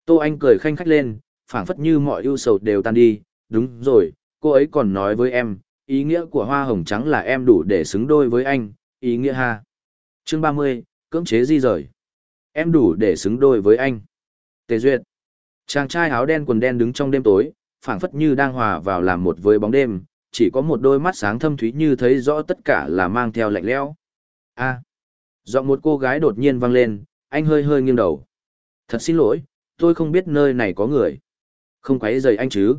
Tô Anh cười khanh khách lên, phảng phất như mọi ưu sầu đều tan đi, đúng rồi, cô ấy còn nói với em, ý nghĩa của hoa hồng trắng là em đủ để xứng đôi với anh, ý nghĩa ha. Chương 30, cưỡng chế di rời. Em đủ để xứng đôi với anh. Tề Duyệt. Chàng trai áo đen quần đen đứng trong đêm tối, phảng phất như đang hòa vào làm một với bóng đêm, chỉ có một đôi mắt sáng thâm thúy như thấy rõ tất cả là mang theo lạnh lẽo. A. Giọng một cô gái đột nhiên vang lên, anh hơi hơi nghiêng đầu. Thật xin lỗi, tôi không biết nơi này có người. Không quấy rầy anh chứ.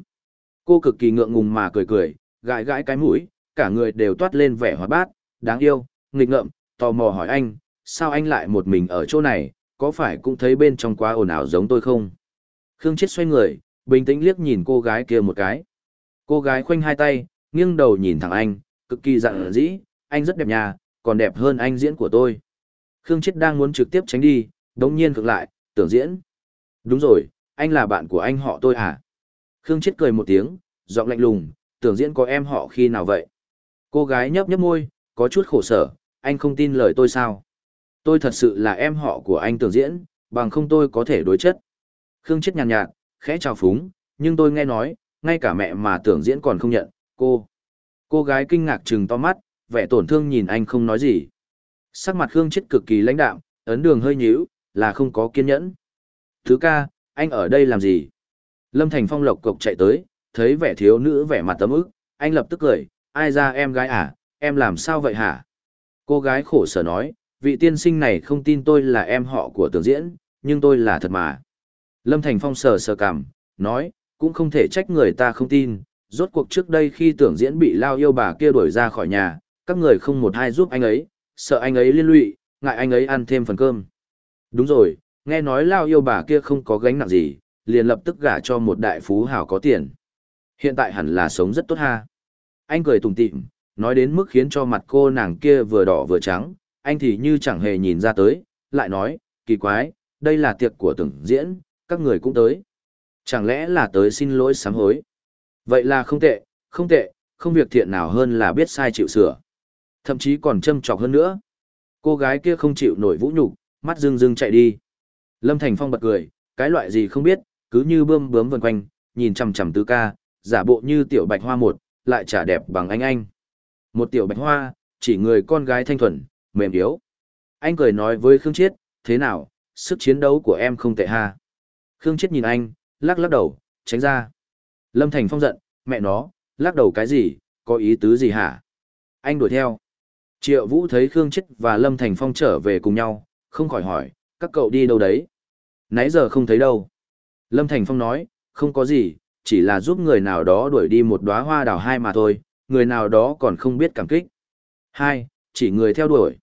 Cô cực kỳ ngượng ngùng mà cười cười, gãi gãi cái mũi, cả người đều toát lên vẻ hoạt bát, đáng yêu, nghịch ngợm, tò mò hỏi anh, sao anh lại một mình ở chỗ này, có phải cũng thấy bên trong quá ồn ào giống tôi không? Khương Chết xoay người, bình tĩnh liếc nhìn cô gái kia một cái. Cô gái khoanh hai tay, nghiêng đầu nhìn thẳng anh, cực kỳ dặn dĩ, anh rất đẹp nhà, còn đẹp hơn anh diễn của tôi. Khương Chết đang muốn trực tiếp tránh đi, đống nhiên cực lại, tưởng diễn. Đúng rồi, anh là bạn của anh họ tôi à? Khương Chết cười một tiếng, giọng lạnh lùng, tưởng diễn có em họ khi nào vậy? Cô gái nhấp nhấp môi, có chút khổ sở, anh không tin lời tôi sao? Tôi thật sự là em họ của anh tưởng diễn, bằng không tôi có thể đối chất. Khương Chết nhàn nhạt, nhạt, khẽ chào phúng, nhưng tôi nghe nói, ngay cả mẹ mà tưởng diễn còn không nhận, cô. Cô gái kinh ngạc chừng to mắt, vẻ tổn thương nhìn anh không nói gì. Sắc mặt khương chết cực kỳ lãnh đạm, ấn đường hơi nhíu, là không có kiên nhẫn. Thứ ca, anh ở đây làm gì? Lâm thành phong lộc cộc chạy tới, thấy vẻ thiếu nữ vẻ mặt tấm ức, anh lập tức cười, ai ra em gái à em làm sao vậy hả? Cô gái khổ sở nói, vị tiên sinh này không tin tôi là em họ của tường diễn, nhưng tôi là thật mà. Lâm thành phong sờ sờ cảm nói, cũng không thể trách người ta không tin rốt cuộc trước đây khi tưởng diễn bị lao yêu bà kia đuổi ra khỏi nhà, các người không một ai giúp anh ấy, sợ anh ấy liên lụy, ngại anh ấy ăn thêm phần cơm. Đúng rồi, nghe nói lao yêu bà kia không có gánh nặng gì, liền lập tức gả cho một đại phú hào có tiền. Hiện tại hẳn là sống rất tốt ha. Anh cười tùng tịm, nói đến mức khiến cho mặt cô nàng kia vừa đỏ vừa trắng, anh thì như chẳng hề nhìn ra tới, lại nói, kỳ quái, đây là tiệc của tưởng diễn, các người cũng tới. Chẳng lẽ là tới xin lỗi sám hối. Vậy là không tệ, không tệ, không việc thiện nào hơn là biết sai chịu sửa. Thậm chí còn châm trọc hơn nữa. Cô gái kia không chịu nổi vũ nhục, mắt rưng rưng chạy đi. Lâm Thành Phong bật cười, cái loại gì không biết, cứ như bơm bướm vần quanh, nhìn chằm chằm tứ ca, giả bộ như tiểu bạch hoa một, lại chả đẹp bằng anh anh. Một tiểu bạch hoa, chỉ người con gái thanh thuần, mềm yếu. Anh cười nói với Khương Chiết, thế nào, sức chiến đấu của em không tệ ha. Khương Chiết nhìn anh, lắc lắc đầu, tránh ra. Lâm Thành Phong giận, mẹ nó, lắc đầu cái gì, có ý tứ gì hả? Anh đuổi theo. Triệu Vũ thấy Khương Chết và Lâm Thành Phong trở về cùng nhau, không khỏi hỏi, các cậu đi đâu đấy? Nãy giờ không thấy đâu. Lâm Thành Phong nói, không có gì, chỉ là giúp người nào đó đuổi đi một đóa hoa đào hai mà thôi, người nào đó còn không biết cảm kích. Hai, chỉ người theo đuổi.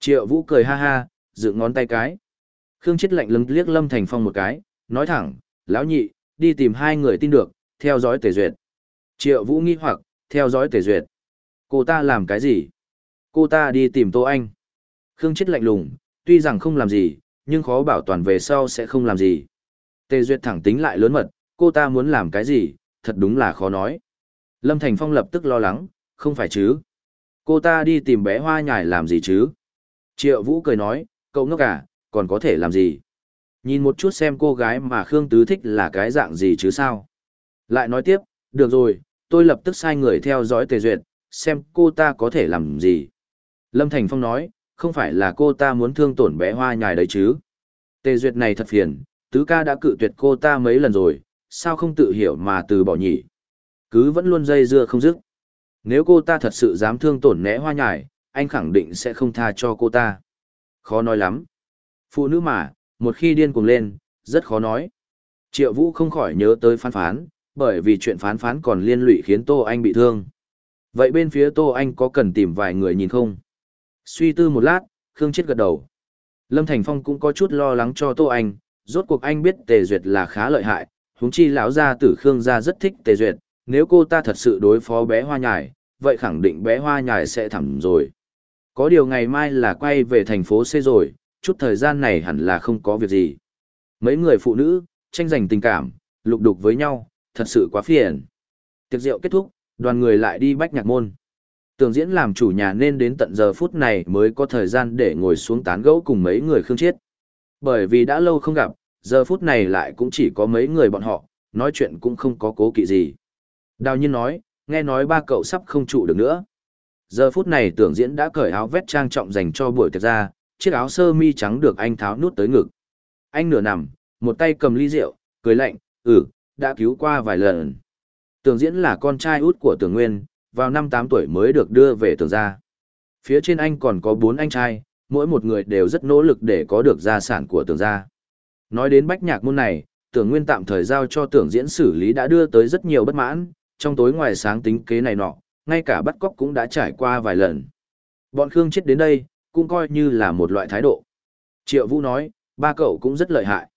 Triệu Vũ cười ha ha, dựng ngón tay cái. Khương Chết lạnh lưng liếc Lâm Thành Phong một cái, nói thẳng, lão nhị, đi tìm hai người tin được, theo dõi tề duyệt. Triệu Vũ nghi hoặc, theo dõi tề duyệt. Cô ta làm cái gì? Cô ta đi tìm Tô Anh. Khương chết lạnh lùng, tuy rằng không làm gì, nhưng khó bảo toàn về sau sẽ không làm gì. Tề duyệt thẳng tính lại lớn mật, cô ta muốn làm cái gì, thật đúng là khó nói. Lâm Thành Phong lập tức lo lắng, không phải chứ. Cô ta đi tìm bé hoa nhài làm gì chứ? Triệu Vũ cười nói, cậu ngốc à, còn có thể làm gì? Nhìn một chút xem cô gái mà Khương Tứ thích là cái dạng gì chứ sao? Lại nói tiếp, được rồi, tôi lập tức sai người theo dõi tề duyệt, xem cô ta có thể làm gì. Lâm Thành Phong nói, không phải là cô ta muốn thương tổn bé hoa nhài đấy chứ. Tề duyệt này thật phiền, tứ ca đã cự tuyệt cô ta mấy lần rồi, sao không tự hiểu mà từ bỏ nhỉ. Cứ vẫn luôn dây dưa không dứt. Nếu cô ta thật sự dám thương tổn nẽ hoa nhài, anh khẳng định sẽ không tha cho cô ta. Khó nói lắm. Phụ nữ mà, một khi điên cuồng lên, rất khó nói. Triệu Vũ không khỏi nhớ tới phán phán, bởi vì chuyện phán phán còn liên lụy khiến Tô Anh bị thương. Vậy bên phía Tô Anh có cần tìm vài người nhìn không? Suy tư một lát, Khương Chết gật đầu. Lâm Thành Phong cũng có chút lo lắng cho Tô Anh, rốt cuộc anh biết Tề Duyệt là khá lợi hại, huống chi lão gia tử Khương gia rất thích Tề Duyệt, nếu cô ta thật sự đối phó bé Hoa Nhài, vậy khẳng định bé Hoa Nhài sẽ thẳng rồi. Có điều ngày mai là quay về thành phố xê rồi, chút thời gian này hẳn là không có việc gì. Mấy người phụ nữ, tranh giành tình cảm, lục đục với nhau, thật sự quá phiền. Tiệc rượu kết thúc, đoàn người lại đi bách nhạc môn. Tường diễn làm chủ nhà nên đến tận giờ phút này mới có thời gian để ngồi xuống tán gẫu cùng mấy người khương chết. Bởi vì đã lâu không gặp, giờ phút này lại cũng chỉ có mấy người bọn họ, nói chuyện cũng không có cố kỵ gì. Đào nhiên nói, nghe nói ba cậu sắp không trụ được nữa. Giờ phút này tưởng diễn đã cởi áo vét trang trọng dành cho buổi tiệc ra, chiếc áo sơ mi trắng được anh tháo nút tới ngực. Anh nửa nằm, một tay cầm ly rượu, cười lạnh, ừ, đã cứu qua vài lần. Tường diễn là con trai út của tường nguyên, vào năm 8 tuổi mới được đưa về tường gia. Phía trên anh còn có 4 anh trai, mỗi một người đều rất nỗ lực để có được gia sản của tường gia. Nói đến bách nhạc môn này, tưởng nguyên tạm thời giao cho tưởng diễn xử lý đã đưa tới rất nhiều bất mãn, trong tối ngoài sáng tính kế này nọ, ngay cả bắt cóc cũng đã trải qua vài lần. Bọn Khương chết đến đây, cũng coi như là một loại thái độ. Triệu Vũ nói, ba cậu cũng rất lợi hại.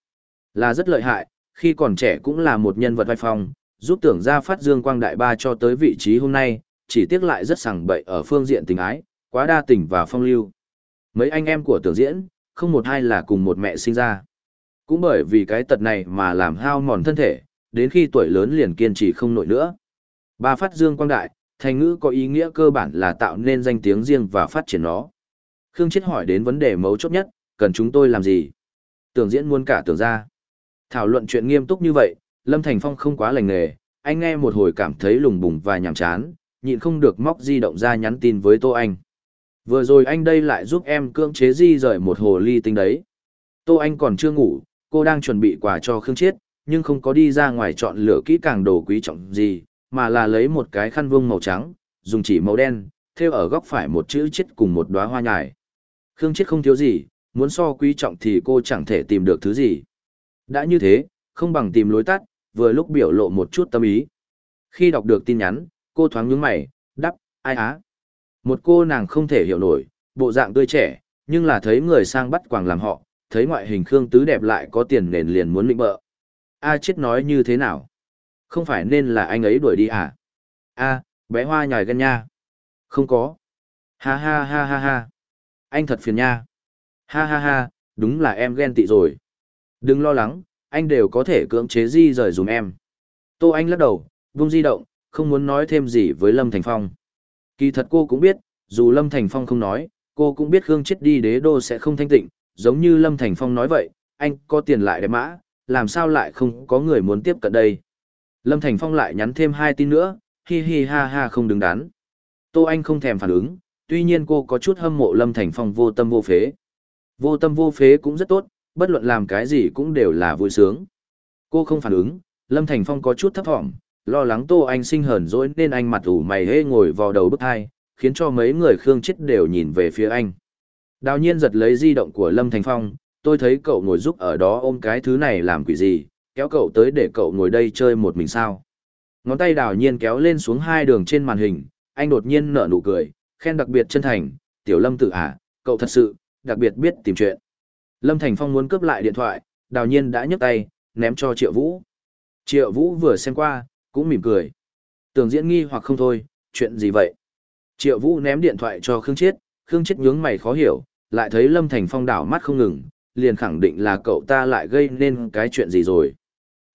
Là rất lợi hại, khi còn trẻ cũng là một nhân vật vai phong, giúp tưởng gia phát dương quang đại ba cho tới vị trí hôm nay, chỉ tiếc lại rất sảng bậy ở phương diện tình ái, quá đa tình và phong lưu. Mấy anh em của tưởng diễn, không một ai là cùng một mẹ sinh ra. Cũng bởi vì cái tật này mà làm hao mòn thân thể, đến khi tuổi lớn liền kiên trì không nổi nữa. Ba phát dương quang đại, thành ngữ có ý nghĩa cơ bản là tạo nên danh tiếng riêng và phát triển nó. Khương Chiết hỏi đến vấn đề mấu chốt nhất, cần chúng tôi làm gì? Tưởng diễn muốn cả tưởng ra. Thảo luận chuyện nghiêm túc như vậy, Lâm Thành Phong không quá lành nghề, anh nghe một hồi cảm thấy lùng bùng và nhàm chán, nhịn không được móc di động ra nhắn tin với Tô Anh. Vừa rồi anh đây lại giúp em cưỡng chế di rời một hồ ly tinh đấy. Tô Anh còn chưa ngủ, cô đang chuẩn bị quà cho Khương Chiết, nhưng không có đi ra ngoài chọn lựa kỹ càng đồ quý trọng gì, mà là lấy một cái khăn vuông màu trắng, dùng chỉ màu đen, thêu ở góc phải một chữ chết cùng một đóa hoa nhài. Khương Chiết không thiếu gì, muốn so quý trọng thì cô chẳng thể tìm được thứ gì. Đã như thế, không bằng tìm lối tắt, vừa lúc biểu lộ một chút tâm ý. Khi đọc được tin nhắn, cô thoáng nhướng mày, đắp, ai á. Một cô nàng không thể hiểu nổi, bộ dạng tươi trẻ, nhưng là thấy người sang bắt quàng làm họ, thấy ngoại hình Khương Tứ đẹp lại có tiền nền liền muốn lĩnh bợ. A chết nói như thế nào? Không phải nên là anh ấy đuổi đi à? A, bé hoa nhòi gân nha. Không có. Ha ha ha ha ha. Anh thật phiền nha. Ha ha ha, đúng là em ghen tị rồi. Đừng lo lắng, anh đều có thể cưỡng chế di rời dùm em. Tô Anh lắc đầu, vung di động, không muốn nói thêm gì với Lâm Thành Phong. Kỳ thật cô cũng biết, dù Lâm Thành Phong không nói, cô cũng biết Khương chết đi đế đô sẽ không thanh tịnh, giống như Lâm Thành Phong nói vậy, anh có tiền lại đẹp mã, làm sao lại không có người muốn tiếp cận đây. Lâm Thành Phong lại nhắn thêm hai tin nữa, hi hi ha ha không đứng đắn. Tô Anh không thèm phản ứng, tuy nhiên cô có chút hâm mộ Lâm Thành Phong vô tâm vô phế. Vô tâm vô phế cũng rất tốt, bất luận làm cái gì cũng đều là vui sướng. Cô không phản ứng, Lâm Thành Phong có chút thấp thỏm, lo lắng Tô Anh sinh hờn dỗi nên anh mặt ủ mày hê ngồi vào đầu bức thai, khiến cho mấy người Khương chết đều nhìn về phía anh. Đào nhiên giật lấy di động của Lâm Thành Phong, tôi thấy cậu ngồi giúp ở đó ôm cái thứ này làm quỷ gì, kéo cậu tới để cậu ngồi đây chơi một mình sao. Ngón tay đào nhiên kéo lên xuống hai đường trên màn hình, anh đột nhiên nở nụ cười, khen đặc biệt chân thành, tiểu lâm tự ả, à, cậu thật sự, đặc biệt biết tìm chuyện. Lâm Thành Phong muốn cướp lại điện thoại, đào nhiên đã nhấc tay, ném cho Triệu Vũ. Triệu Vũ vừa xem qua, cũng mỉm cười. Tưởng diễn nghi hoặc không thôi, chuyện gì vậy? Triệu Vũ ném điện thoại cho Khương Chiết, Khương Chiết nhướng mày khó hiểu, lại thấy Lâm Thành Phong đảo mắt không ngừng, liền khẳng định là cậu ta lại gây nên cái chuyện gì rồi.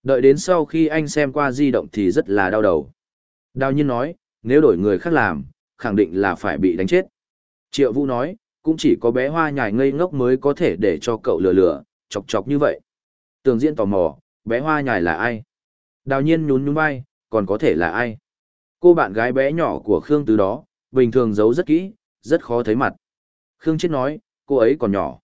Đợi đến sau khi anh xem qua di động thì rất là đau đầu. Đào nhiên nói, nếu đổi người khác làm, khẳng định là phải bị đánh chết. Triệu Vũ nói, cũng chỉ có bé hoa nhài ngây ngốc mới có thể để cho cậu lừa lừa, chọc chọc như vậy. Tường diễn tò mò, bé hoa nhài là ai? Đào nhiên nhún nhún vai, còn có thể là ai? Cô bạn gái bé nhỏ của Khương từ đó, bình thường giấu rất kỹ, rất khó thấy mặt. Khương chết nói, cô ấy còn nhỏ.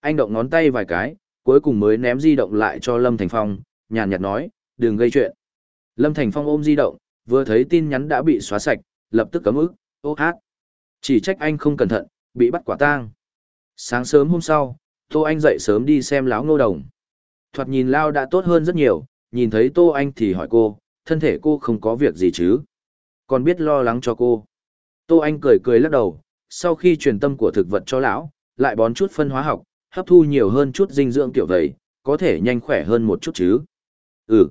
Anh động ngón tay vài cái, cuối cùng mới ném di động lại cho Lâm Thành Phong, nhàn nhạt nói, đừng gây chuyện. Lâm Thành Phong ôm di động, vừa thấy tin nhắn đã bị xóa sạch, lập tức cấm ức, ô hát. Chỉ trách anh không cẩn thận, bị bắt quả tang. Sáng sớm hôm sau, Tô Anh dậy sớm đi xem lão ngô đồng. Thoạt nhìn Lao đã tốt hơn rất nhiều, nhìn thấy Tô Anh thì hỏi cô, thân thể cô không có việc gì chứ. Còn biết lo lắng cho cô. Tô Anh cười cười lắc đầu, sau khi truyền tâm của thực vật cho lão, lại bón chút phân hóa học, hấp thu nhiều hơn chút dinh dưỡng kiểu vậy, có thể nhanh khỏe hơn một chút chứ. Ừ.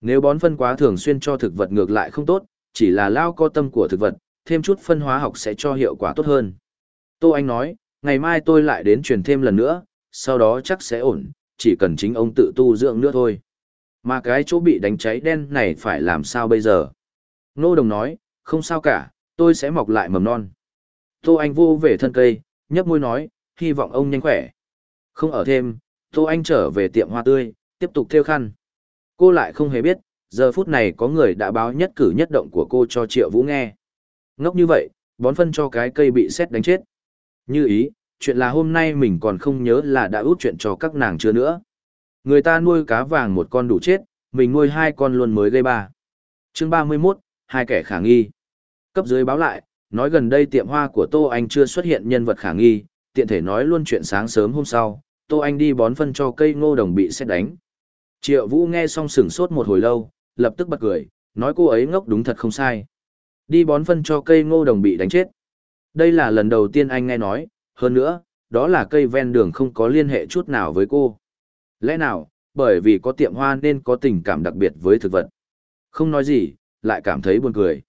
Nếu bón phân quá thường xuyên cho thực vật ngược lại không tốt, chỉ là lao có tâm của thực vật, thêm chút phân hóa học sẽ cho hiệu quả tốt hơn. Tô Anh nói, ngày mai tôi lại đến truyền thêm lần nữa, sau đó chắc sẽ ổn, chỉ cần chính ông tự tu dưỡng nữa thôi. Mà cái chỗ bị đánh cháy đen này phải làm sao bây giờ? Nô Đồng nói, không sao cả, tôi sẽ mọc lại mầm non. Tô Anh vô về thân cây, nhấp môi nói, hy vọng ông nhanh khỏe. Không ở thêm, Tô Anh trở về tiệm hoa tươi, tiếp tục theo khăn. Cô lại không hề biết, giờ phút này có người đã báo nhất cử nhất động của cô cho Triệu Vũ nghe. Ngốc như vậy, bón phân cho cái cây bị sét đánh chết. Như ý, chuyện là hôm nay mình còn không nhớ là đã út chuyện cho các nàng chưa nữa. Người ta nuôi cá vàng một con đủ chết, mình nuôi hai con luôn mới gây ba. Chương 31, hai kẻ khả nghi. Cấp dưới báo lại, nói gần đây tiệm hoa của Tô Anh chưa xuất hiện nhân vật khả nghi, tiện thể nói luôn chuyện sáng sớm hôm sau, Tô Anh đi bón phân cho cây ngô đồng bị xét đánh. Triệu Vũ nghe xong sửng sốt một hồi lâu, lập tức bật cười, nói cô ấy ngốc đúng thật không sai. Đi bón phân cho cây ngô đồng bị đánh chết. Đây là lần đầu tiên anh nghe nói, hơn nữa, đó là cây ven đường không có liên hệ chút nào với cô. Lẽ nào, bởi vì có tiệm hoa nên có tình cảm đặc biệt với thực vật. Không nói gì, lại cảm thấy buồn cười.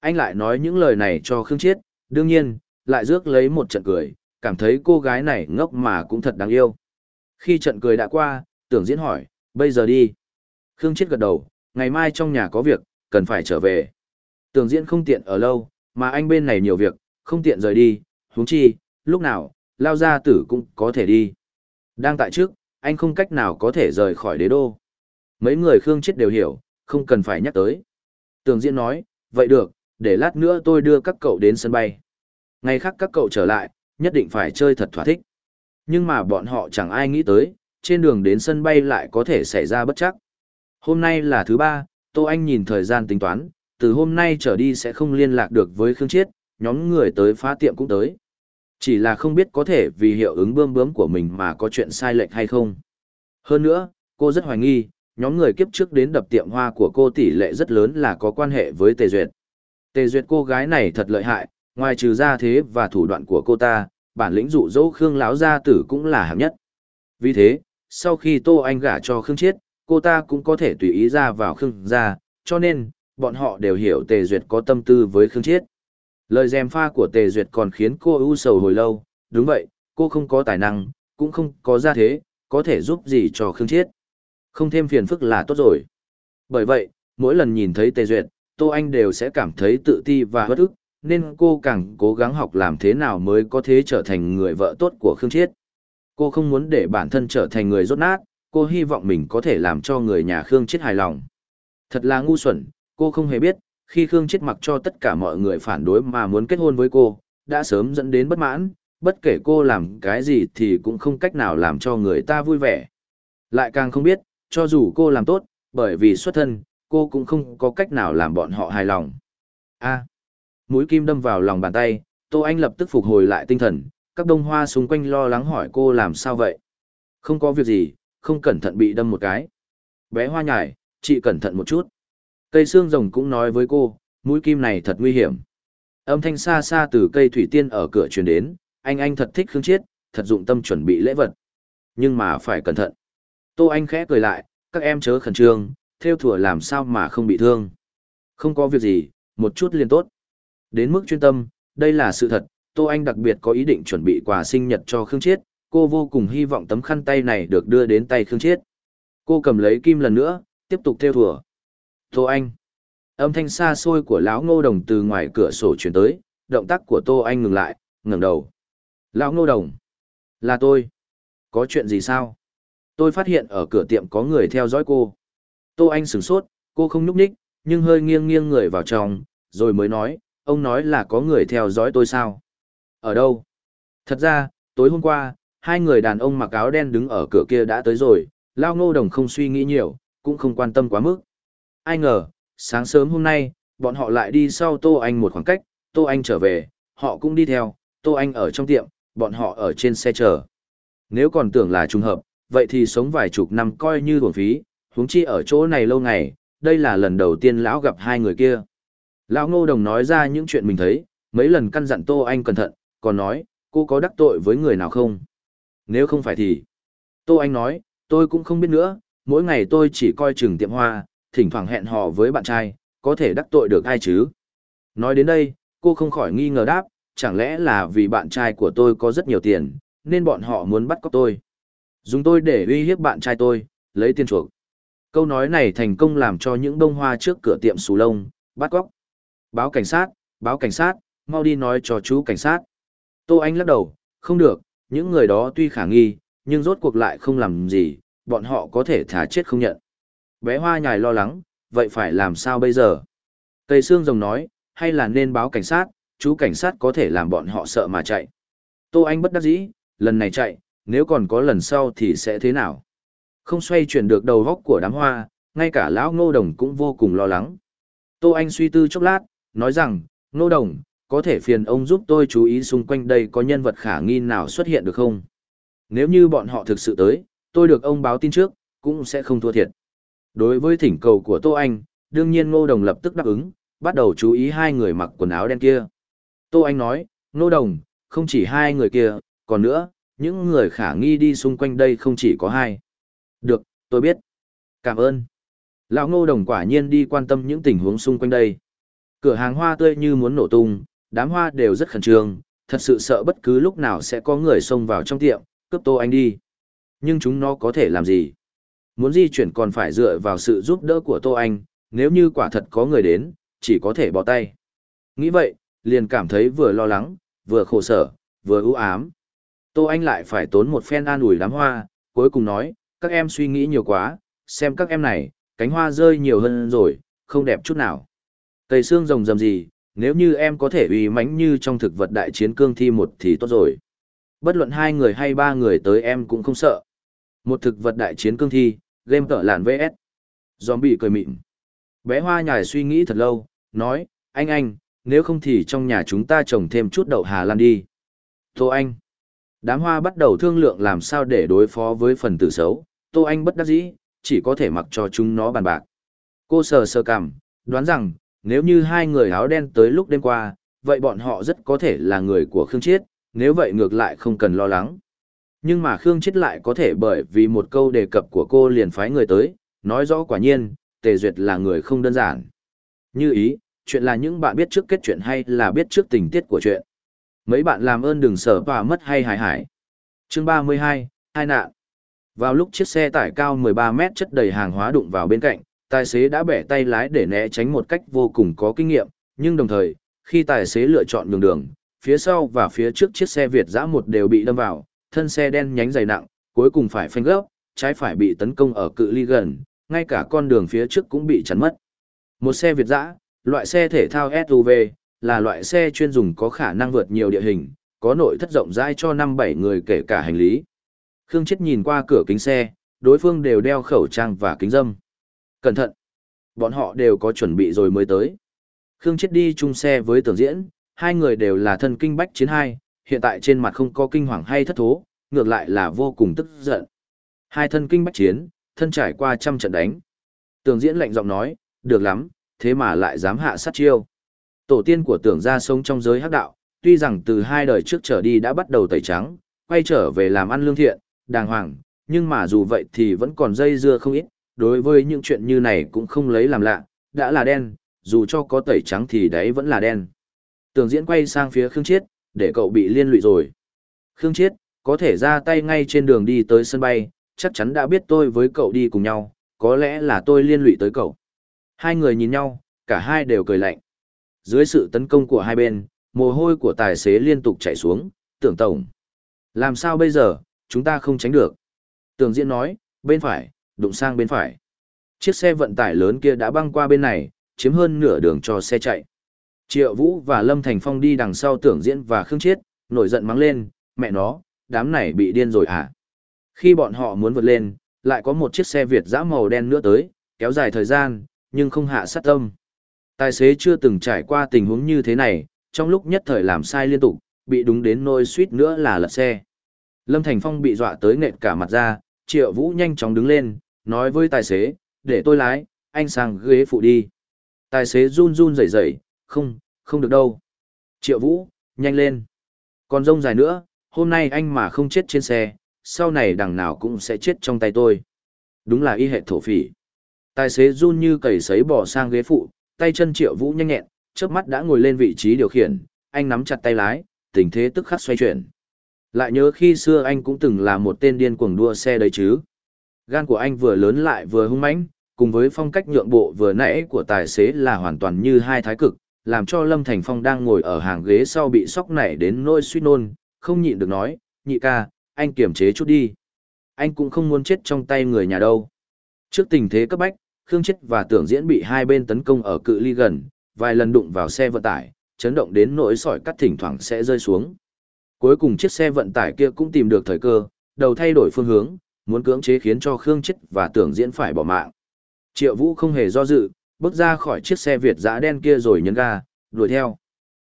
Anh lại nói những lời này cho Khương Chiết, đương nhiên, lại rước lấy một trận cười, cảm thấy cô gái này ngốc mà cũng thật đáng yêu. Khi trận cười đã qua, tưởng diễn hỏi, bây giờ đi. Khương Chiết gật đầu, ngày mai trong nhà có việc, cần phải trở về. Tưởng diễn không tiện ở lâu, mà anh bên này nhiều việc, không tiện rời đi, huống chi, lúc nào, lao gia tử cũng có thể đi. Đang tại trước, anh không cách nào có thể rời khỏi đế đô. Mấy người Khương Chết đều hiểu, không cần phải nhắc tới. Tường Diễn nói, vậy được, để lát nữa tôi đưa các cậu đến sân bay. Ngày khác các cậu trở lại, nhất định phải chơi thật thỏa thích. Nhưng mà bọn họ chẳng ai nghĩ tới, trên đường đến sân bay lại có thể xảy ra bất chắc. Hôm nay là thứ ba, Tô Anh nhìn thời gian tính toán, từ hôm nay trở đi sẽ không liên lạc được với Khương Chiết, nhóm người tới phá tiệm cũng tới. Chỉ là không biết có thể vì hiệu ứng bươm bướm của mình mà có chuyện sai lệch hay không. Hơn nữa, cô rất hoài nghi, nhóm người kiếp trước đến đập tiệm hoa của cô tỷ lệ rất lớn là có quan hệ với Tề Duyệt. Tề Duyệt cô gái này thật lợi hại, ngoài trừ ra thế và thủ đoạn của cô ta, bản lĩnh dụ dỗ Khương lão gia tử cũng là hạng nhất. Vì thế, sau khi Tô Anh gả cho Khương Chiết, cô ta cũng có thể tùy ý ra vào Khương gia, cho nên, bọn họ đều hiểu Tề Duyệt có tâm tư với Khương Chiết. Lời dèm pha của Tề Duyệt còn khiến cô ưu sầu hồi lâu, đúng vậy, cô không có tài năng, cũng không có gia thế, có thể giúp gì cho Khương Chiết. Không thêm phiền phức là tốt rồi. Bởi vậy, mỗi lần nhìn thấy Tề Duyệt, Tô Anh đều sẽ cảm thấy tự ti và bất ức, nên cô càng cố gắng học làm thế nào mới có thể trở thành người vợ tốt của Khương Chiết. Cô không muốn để bản thân trở thành người rốt nát, cô hy vọng mình có thể làm cho người nhà Khương Chiết hài lòng. Thật là ngu xuẩn, cô không hề biết, khi Khương chết mặc cho tất cả mọi người phản đối mà muốn kết hôn với cô, đã sớm dẫn đến bất mãn, bất kể cô làm cái gì thì cũng không cách nào làm cho người ta vui vẻ. Lại càng không biết, cho dù cô làm tốt, bởi vì xuất thân, cô cũng không có cách nào làm bọn họ hài lòng. A. Mũi kim đâm vào lòng bàn tay, Tô Anh lập tức phục hồi lại tinh thần, các đông hoa xung quanh lo lắng hỏi cô làm sao vậy. Không có việc gì, không cẩn thận bị đâm một cái. Bé hoa nhải, chị cẩn thận một chút. Cây xương rồng cũng nói với cô, mũi kim này thật nguy hiểm. Âm thanh xa xa từ cây thủy tiên ở cửa truyền đến, anh anh thật thích Khương Chiết, thật dụng tâm chuẩn bị lễ vật. Nhưng mà phải cẩn thận. Tô Anh khẽ cười lại, các em chớ khẩn trương, thêu thùa làm sao mà không bị thương. Không có việc gì, một chút liền tốt. Đến mức chuyên tâm, đây là sự thật, Tô Anh đặc biệt có ý định chuẩn bị quà sinh nhật cho Khương Chiết, cô vô cùng hy vọng tấm khăn tay này được đưa đến tay Khương Chiết. Cô cầm lấy kim lần nữa, tiếp tục thêu thùa. Tô Anh. Âm thanh xa xôi của lão Ngô Đồng từ ngoài cửa sổ truyền tới, động tác của Tô Anh ngừng lại, ngẩng đầu. Lão Ngô Đồng. Là tôi. Có chuyện gì sao? Tôi phát hiện ở cửa tiệm có người theo dõi cô. Tô Anh sửng sốt, cô không nhúc ních, nhưng hơi nghiêng nghiêng người vào trong, rồi mới nói, ông nói là có người theo dõi tôi sao? Ở đâu? Thật ra, tối hôm qua, hai người đàn ông mặc áo đen đứng ở cửa kia đã tới rồi, Lao Ngô Đồng không suy nghĩ nhiều, cũng không quan tâm quá mức ai ngờ, sáng sớm hôm nay, bọn họ lại đi sau Tô Anh một khoảng cách, Tô Anh trở về, họ cũng đi theo, Tô Anh ở trong tiệm, bọn họ ở trên xe chờ. Nếu còn tưởng là trùng hợp, vậy thì sống vài chục năm coi như uổng phí, huống chi ở chỗ này lâu ngày, đây là lần đầu tiên lão gặp hai người kia. Lão Ngô Đồng nói ra những chuyện mình thấy, mấy lần căn dặn Tô Anh cẩn thận, còn nói, cô có đắc tội với người nào không? Nếu không phải thì... Tô Anh nói, tôi cũng không biết nữa, mỗi ngày tôi chỉ coi chừng tiệm hoa, thỉnh thoảng hẹn hò với bạn trai, có thể đắc tội được ai chứ? Nói đến đây, cô không khỏi nghi ngờ đáp, chẳng lẽ là vì bạn trai của tôi có rất nhiều tiền, nên bọn họ muốn bắt cóc tôi. Dùng tôi để uy hiếp bạn trai tôi, lấy tiền chuộc. Câu nói này thành công làm cho những bông hoa trước cửa tiệm xù lông, bắt cóc. Báo cảnh sát, báo cảnh sát, mau đi nói cho chú cảnh sát. Tô Anh lắc đầu, không được, những người đó tuy khả nghi, nhưng rốt cuộc lại không làm gì, bọn họ có thể thả chết không nhận. Bé hoa nhài lo lắng, vậy phải làm sao bây giờ? Cây xương rồng nói, hay là nên báo cảnh sát, chú cảnh sát có thể làm bọn họ sợ mà chạy. Tô Anh bất đắc dĩ, lần này chạy, nếu còn có lần sau thì sẽ thế nào? Không xoay chuyển được đầu góc của đám hoa, ngay cả lão ngô đồng cũng vô cùng lo lắng. Tô Anh suy tư chốc lát, nói rằng, ngô đồng, có thể phiền ông giúp tôi chú ý xung quanh đây có nhân vật khả nghi nào xuất hiện được không? Nếu như bọn họ thực sự tới, tôi được ông báo tin trước, cũng sẽ không thua thiệt. Đối với thỉnh cầu của Tô Anh, đương nhiên Ngô Đồng lập tức đáp ứng, bắt đầu chú ý hai người mặc quần áo đen kia. Tô Anh nói, Ngô Đồng, không chỉ hai người kia, còn nữa, những người khả nghi đi xung quanh đây không chỉ có hai. Được, tôi biết. Cảm ơn. Lão Ngô Đồng quả nhiên đi quan tâm những tình huống xung quanh đây. Cửa hàng hoa tươi như muốn nổ tung, đám hoa đều rất khẩn trương, thật sự sợ bất cứ lúc nào sẽ có người xông vào trong tiệm, cướp Tô Anh đi. Nhưng chúng nó có thể làm gì? Muốn di chuyển còn phải dựa vào sự giúp đỡ của Tô Anh, nếu như quả thật có người đến, chỉ có thể bỏ tay. Nghĩ vậy, liền cảm thấy vừa lo lắng, vừa khổ sở, vừa ưu ám. Tô Anh lại phải tốn một phen an ủi đám hoa, cuối cùng nói, các em suy nghĩ nhiều quá, xem các em này, cánh hoa rơi nhiều hơn rồi, không đẹp chút nào. Cây xương rồng rầm gì, nếu như em có thể uy mãnh như trong thực vật đại chiến cương thi một thì tốt rồi. Bất luận hai người hay ba người tới em cũng không sợ. Một thực vật đại chiến cương thi, game tở lạn VS. dòm bị cười mịn. Bé hoa nhài suy nghĩ thật lâu, nói, anh anh, nếu không thì trong nhà chúng ta trồng thêm chút đậu Hà Lan đi. Tô Anh. Đám hoa bắt đầu thương lượng làm sao để đối phó với phần tử xấu, Tô Anh bất đắc dĩ, chỉ có thể mặc cho chúng nó bàn bạc. Cô sờ sờ cảm đoán rằng, nếu như hai người áo đen tới lúc đêm qua, vậy bọn họ rất có thể là người của Khương Chiết, nếu vậy ngược lại không cần lo lắng. Nhưng mà Khương Chết lại có thể bởi vì một câu đề cập của cô liền phái người tới, nói rõ quả nhiên, Tề Duyệt là người không đơn giản. Như ý, chuyện là những bạn biết trước kết chuyện hay là biết trước tình tiết của chuyện. Mấy bạn làm ơn đừng sợ và mất hay hài hải. chương 32, hai nạn. Vào lúc chiếc xe tải cao 13 mét chất đầy hàng hóa đụng vào bên cạnh, tài xế đã bẻ tay lái để né tránh một cách vô cùng có kinh nghiệm, nhưng đồng thời, khi tài xế lựa chọn đường đường, phía sau và phía trước chiếc xe Việt giã một đều bị đâm vào, thân xe đen nhánh dày nặng, cuối cùng phải phanh gấp, trái phải bị tấn công ở cự ly gần, ngay cả con đường phía trước cũng bị chắn mất. Một xe Việt dã, loại xe thể thao SUV, là loại xe chuyên dùng có khả năng vượt nhiều địa hình, có nội thất rộng rãi cho 5-7 người kể cả hành lý. Khương Chết nhìn qua cửa kính xe, đối phương đều đeo khẩu trang và kính dâm. Cẩn thận! Bọn họ đều có chuẩn bị rồi mới tới. Khương Chết đi chung xe với tưởng diễn, hai người đều là thân kinh bách chiến hai, hiện tại trên mặt không có kinh hoàng hay thất thố, ngược lại là vô cùng tức giận. Hai thân kinh bách chiến, thân trải qua trăm trận đánh. Tưởng diễn lạnh giọng nói, được lắm, thế mà lại dám hạ sát chiêu. Tổ tiên của tưởng gia sống trong giới hắc đạo, tuy rằng từ hai đời trước trở đi đã bắt đầu tẩy trắng, quay trở về làm ăn lương thiện, đàng hoàng, nhưng mà dù vậy thì vẫn còn dây dưa không ít, đối với những chuyện như này cũng không lấy làm lạ, đã là đen, dù cho có tẩy trắng thì đấy vẫn là đen. Tưởng diễn quay sang phía Khương Chiết, để cậu bị liên lụy rồi. Khương Chiết, có thể ra tay ngay trên đường đi tới sân bay, chắc chắn đã biết tôi với cậu đi cùng nhau, có lẽ là tôi liên lụy tới cậu. Hai người nhìn nhau, cả hai đều cười lạnh. Dưới sự tấn công của hai bên, mồ hôi của tài xế liên tục chảy xuống, tưởng tổng. Làm sao bây giờ, chúng ta không tránh được. Tưởng diễn nói, bên phải, đụng sang bên phải. Chiếc xe vận tải lớn kia đã băng qua bên này, chiếm hơn nửa đường cho xe chạy. Triệu Vũ và Lâm Thành Phong đi đằng sau tưởng diễn và khương chiết, nổi giận mắng lên, mẹ nó, đám này bị điên rồi à. Khi bọn họ muốn vượt lên, lại có một chiếc xe Việt giã màu đen nữa tới, kéo dài thời gian, nhưng không hạ sát tâm. Tài xế chưa từng trải qua tình huống như thế này, trong lúc nhất thời làm sai liên tục, bị đúng đến nôi suýt nữa là lật xe. Lâm Thành Phong bị dọa tới nghẹt cả mặt ra, Triệu Vũ nhanh chóng đứng lên, nói với tài xế, để tôi lái, anh sang ghế phụ đi. Tài xế run run rẩy rẩy, không, không được đâu. Triệu Vũ, nhanh lên. Còn rông dài nữa, hôm nay anh mà không chết trên xe, sau này đằng nào cũng sẽ chết trong tay tôi. Đúng là y hệ thổ phỉ. Tài xế run như cầy sấy bỏ sang ghế phụ, tay chân Triệu Vũ nhanh nhẹn, chớp mắt đã ngồi lên vị trí điều khiển, anh nắm chặt tay lái, tình thế tức khắc xoay chuyển. Lại nhớ khi xưa anh cũng từng là một tên điên cuồng đua xe đấy chứ. Gan của anh vừa lớn lại vừa hung mãnh, cùng với phong cách nhượng bộ vừa nãy của tài xế là hoàn toàn như hai thái cực, làm cho Lâm Thành Phong đang ngồi ở hàng ghế sau bị sốc nảy đến nỗi suy nôn, không nhịn được nói, nhị ca, anh kiềm chế chút đi. Anh cũng không muốn chết trong tay người nhà đâu. Trước tình thế cấp bách, Khương Chết và Tưởng Diễn bị hai bên tấn công ở cự ly gần, vài lần đụng vào xe vận tải, chấn động đến nỗi sỏi cắt thỉnh thoảng sẽ rơi xuống. Cuối cùng chiếc xe vận tải kia cũng tìm được thời cơ, đầu thay đổi phương hướng, muốn cưỡng chế khiến cho Khương Chết và Tưởng Diễn phải bỏ mạng. Triệu Vũ không hề do dự, bước ra khỏi chiếc xe Việt dã đen kia rồi nhấn ga, đuổi theo.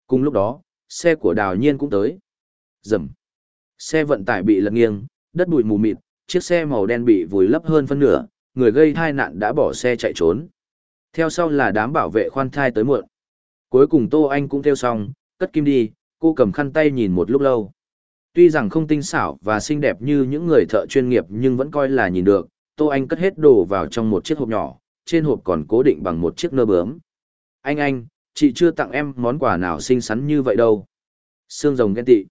Cùng lúc đó, xe của đào nhiên cũng tới. Dầm. Xe vận tải bị lật nghiêng, đất bụi mù mịt, chiếc xe màu đen bị vùi lấp hơn phân nửa, người gây tai nạn đã bỏ xe chạy trốn. Theo sau là đám bảo vệ khoan thai tới muộn. Cuối cùng Tô Anh cũng theo xong, cất kim đi, cô cầm khăn tay nhìn một lúc lâu. Tuy rằng không tinh xảo và xinh đẹp như những người thợ chuyên nghiệp nhưng vẫn coi là nhìn được, Tô Anh cất hết đồ vào trong một chiếc hộp nhỏ, trên hộp còn cố định bằng một chiếc nơ bướm. Anh anh, chị chưa tặng em món quà nào xinh xắn như vậy đâu. Sương rồng ghen tị.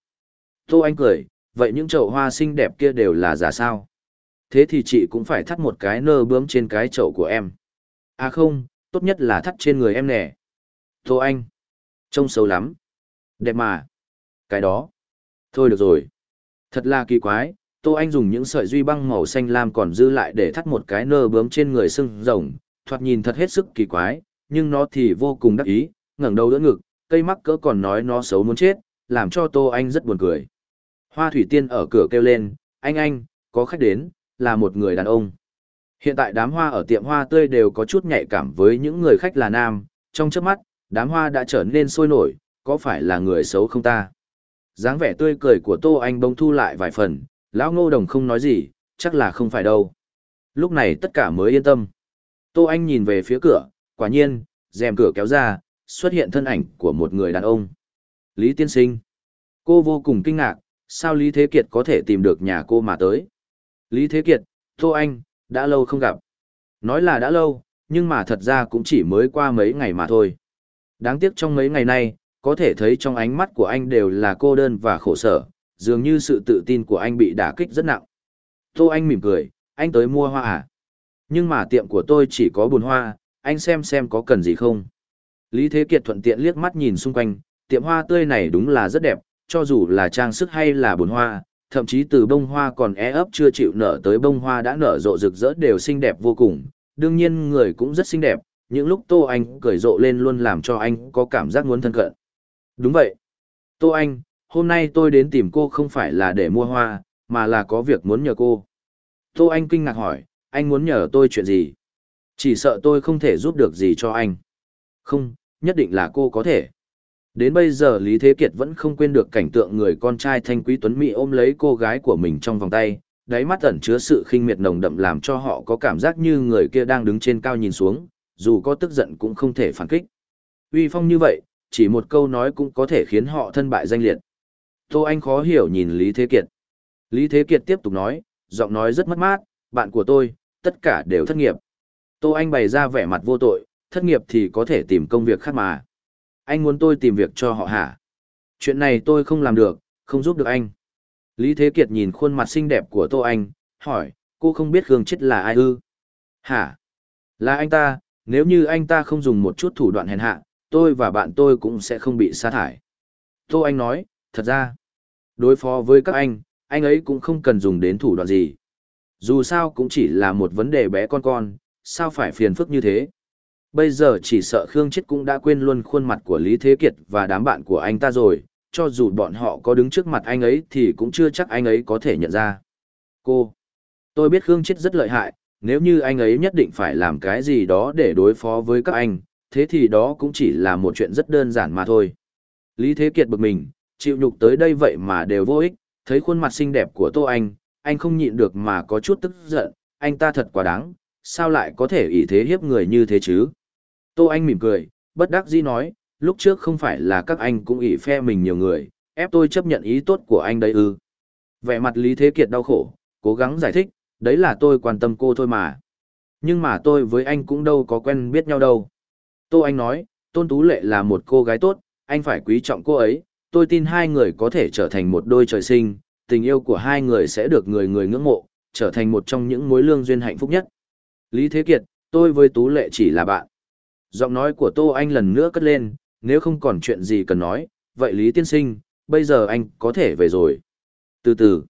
Tô Anh cười, vậy những chậu hoa xinh đẹp kia đều là giả sao? Thế thì chị cũng phải thắt một cái nơ bướm trên cái chậu của em. À không, tốt nhất là thắt trên người em nè. Tô Anh. Trông xấu lắm. Đẹp mà. Cái đó. Thôi được rồi. Thật là kỳ quái, Tô Anh dùng những sợi duy băng màu xanh lam còn dư lại để thắt một cái nơ bướm trên người sưng rồng, thoạt nhìn thật hết sức kỳ quái, nhưng nó thì vô cùng đắc ý, ngẩng đầu đỡ ngực, cây mắc cỡ còn nói nó xấu muốn chết, làm cho Tô Anh rất buồn cười. Hoa Thủy Tiên ở cửa kêu lên, anh anh, có khách đến, là một người đàn ông. Hiện tại đám hoa ở tiệm hoa tươi đều có chút nhạy cảm với những người khách là nam, trong chớp mắt, đám hoa đã trở nên sôi nổi, có phải là người xấu không ta? dáng vẻ tươi cười của Tô Anh bông thu lại vài phần, lão ngô đồng không nói gì, chắc là không phải đâu. Lúc này tất cả mới yên tâm. Tô Anh nhìn về phía cửa, quả nhiên, rèm cửa kéo ra, xuất hiện thân ảnh của một người đàn ông. Lý Tiên Sinh. Cô vô cùng kinh ngạc, sao Lý Thế Kiệt có thể tìm được nhà cô mà tới. Lý Thế Kiệt, Tô Anh, đã lâu không gặp. Nói là đã lâu, nhưng mà thật ra cũng chỉ mới qua mấy ngày mà thôi. Đáng tiếc trong mấy ngày nay, có thể thấy trong ánh mắt của anh đều là cô đơn và khổ sở, dường như sự tự tin của anh bị đả kích rất nặng. Tô Anh mỉm cười, anh tới mua hoa à? Nhưng mà tiệm của tôi chỉ có bồn hoa, anh xem xem có cần gì không. Lý Thế Kiệt thuận tiện liếc mắt nhìn xung quanh, tiệm hoa tươi này đúng là rất đẹp, cho dù là trang sức hay là bồn hoa, thậm chí từ bông hoa còn é ấp chưa chịu nở tới bông hoa đã nở rộ rực rỡ đều xinh đẹp vô cùng. Đương nhiên người cũng rất xinh đẹp, những lúc Tô Anh cười rộ lên luôn làm cho anh có cảm giác muốn thân cận. Đúng vậy. Tô Anh, hôm nay tôi đến tìm cô không phải là để mua hoa, mà là có việc muốn nhờ cô. Tô Anh kinh ngạc hỏi, anh muốn nhờ tôi chuyện gì? Chỉ sợ tôi không thể giúp được gì cho anh. Không, nhất định là cô có thể. Đến bây giờ Lý Thế Kiệt vẫn không quên được cảnh tượng người con trai thanh quý Tuấn Mỹ ôm lấy cô gái của mình trong vòng tay, đáy mắt ẩn chứa sự khinh miệt nồng đậm làm cho họ có cảm giác như người kia đang đứng trên cao nhìn xuống, dù có tức giận cũng không thể phản kích. Uy phong như vậy, chỉ một câu nói cũng có thể khiến họ thân bại danh liệt. Tô Anh khó hiểu nhìn Lý Thế Kiệt. Lý Thế Kiệt tiếp tục nói, giọng nói rất mất mát, bạn của tôi, tất cả đều thất nghiệp. Tô Anh bày ra vẻ mặt vô tội, thất nghiệp thì có thể tìm công việc khác mà. Anh muốn tôi tìm việc cho họ hả? Chuyện này tôi không làm được, không giúp được anh. Lý Thế Kiệt nhìn khuôn mặt xinh đẹp của Tô Anh, hỏi, cô không biết Khương Chết là ai ư? Hả? Là anh ta, nếu như anh ta không dùng một chút thủ đoạn hèn hạ, tôi và bạn tôi cũng sẽ không bị sa thải. Tô Anh nói, thật ra, đối phó với các anh, anh ấy cũng không cần dùng đến thủ đoạn gì dù sao cũng chỉ là một vấn đề bé con con, sao phải phiền phức như thế. Bây giờ chỉ sợ Khương Chết cũng đã quên luôn khuôn mặt của Lý Thế Kiệt và đám bạn của anh ta rồi, cho dù bọn họ có đứng trước mặt anh ấy thì cũng chưa chắc anh ấy có thể nhận ra. Cô, tôi biết Khương Chết rất lợi hại, nếu như anh ấy nhất định phải làm cái gì đó để đối phó với các anh, thế thì đó cũng chỉ là một chuyện rất đơn giản mà thôi. Lý Thế Kiệt bực mình, chịu nhục tới đây vậy mà đều vô ích, thấy khuôn mặt xinh đẹp của Tô Anh, anh không nhịn được mà có chút tức giận, anh ta thật quá đáng, sao lại có thể ý thế hiếp người như thế chứ? Tô Anh mỉm cười, bất đắc dĩ nói, lúc trước không phải là các anh cũng ỷ phe mình nhiều người, ép tôi chấp nhận ý tốt của anh đấy ư. Vẻ mặt Lý Thế Kiệt đau khổ, cố gắng giải thích, đấy là tôi quan tâm cô thôi mà. Nhưng mà tôi với anh cũng đâu có quen biết nhau đâu. Tô Anh nói, Tôn Tú Lệ là một cô gái tốt, anh phải quý trọng cô ấy, tôi tin hai người có thể trở thành một đôi trời sinh, tình yêu của hai người sẽ được người người ngưỡng mộ, trở thành một trong những mối lương duyên hạnh phúc nhất. Lý Thế Kiệt, tôi với Tú Lệ chỉ là bạn. Giọng nói của Tô Anh lần nữa cất lên, nếu không còn chuyện gì cần nói, vậy Lý Tiên Sinh, bây giờ anh có thể về rồi. Từ từ,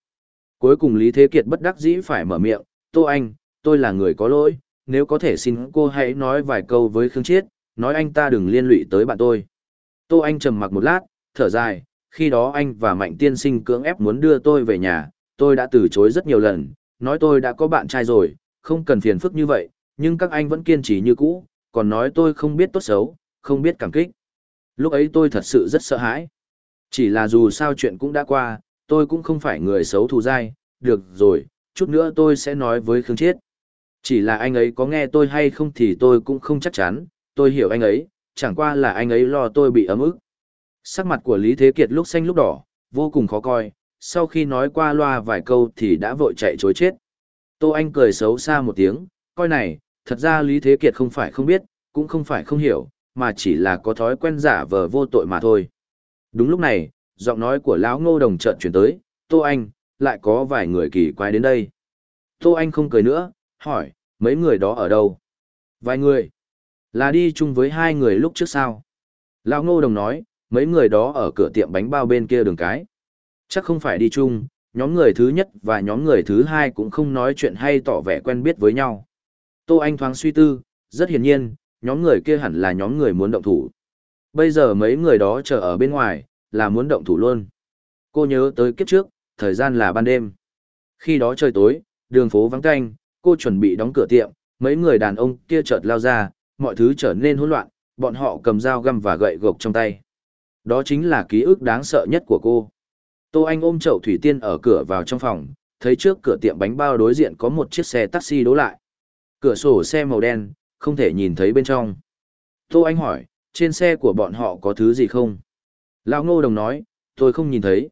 cuối cùng Lý Thế Kiệt bất đắc dĩ phải mở miệng, Tô Anh, tôi là người có lỗi, nếu có thể xin cô hãy nói vài câu với Khương Chiết, nói anh ta đừng liên lụy tới bạn tôi. Tô Anh trầm mặc một lát, thở dài, khi đó anh và Mạnh Tiên Sinh cưỡng ép muốn đưa tôi về nhà, tôi đã từ chối rất nhiều lần, nói tôi đã có bạn trai rồi, không cần phiền phức như vậy, nhưng các anh vẫn kiên trì như cũ, còn nói tôi không biết tốt xấu, không biết cảm kích. Lúc ấy tôi thật sự rất sợ hãi. Chỉ là dù sao chuyện cũng đã qua, tôi cũng không phải người xấu thù dai, được rồi, chút nữa tôi sẽ nói với Khương Chiết. Chỉ là anh ấy có nghe tôi hay không thì tôi cũng không chắc chắn, tôi hiểu anh ấy, chẳng qua là anh ấy lo tôi bị ấm ức, Sắc mặt của Lý Thế Kiệt lúc xanh lúc đỏ, vô cùng khó coi, sau khi nói qua loa vài câu thì đã vội chạy chối chết. Tô Anh cười xấu xa một tiếng, coi này, thật ra Lý Thế Kiệt không phải không biết, cũng không phải không hiểu, mà chỉ là có thói quen giả vờ vô tội mà thôi. Đúng lúc này, giọng nói của lão ngô đồng trợn chuyển tới, Tô Anh, lại có vài người kỳ quái đến đây. Tô Anh không cười nữa, hỏi, mấy người đó ở đâu? Vài người? Là đi chung với hai người lúc trước sao? Lão ngô đồng nói, mấy người đó ở cửa tiệm bánh bao bên kia đường cái. Chắc không phải đi chung, nhóm người thứ nhất và nhóm người thứ hai cũng không nói chuyện hay tỏ vẻ quen biết với nhau. Tô Anh thoáng suy tư, rất hiển nhiên, nhóm người kia hẳn là nhóm người muốn động thủ. Bây giờ mấy người đó chờ ở bên ngoài, là muốn động thủ luôn. Cô nhớ tới kiếp trước, thời gian là ban đêm. Khi đó trời tối, đường phố vắng canh, cô chuẩn bị đóng cửa tiệm, mấy người đàn ông kia chợt lao ra, mọi thứ trở nên hỗn loạn, bọn họ cầm dao găm và gậy gộc trong tay. Đó chính là ký ức đáng sợ nhất của cô. Tô Anh ôm chậu thủy tiên ở cửa vào trong phòng, thấy trước cửa tiệm bánh bao đối diện có một chiếc xe taxi đỗ lại. Cửa sổ xe màu đen, không thể nhìn thấy bên trong. Tô Anh hỏi, trên xe của bọn họ có thứ gì không? Lão Ngô Đồng nói, tôi không nhìn thấy.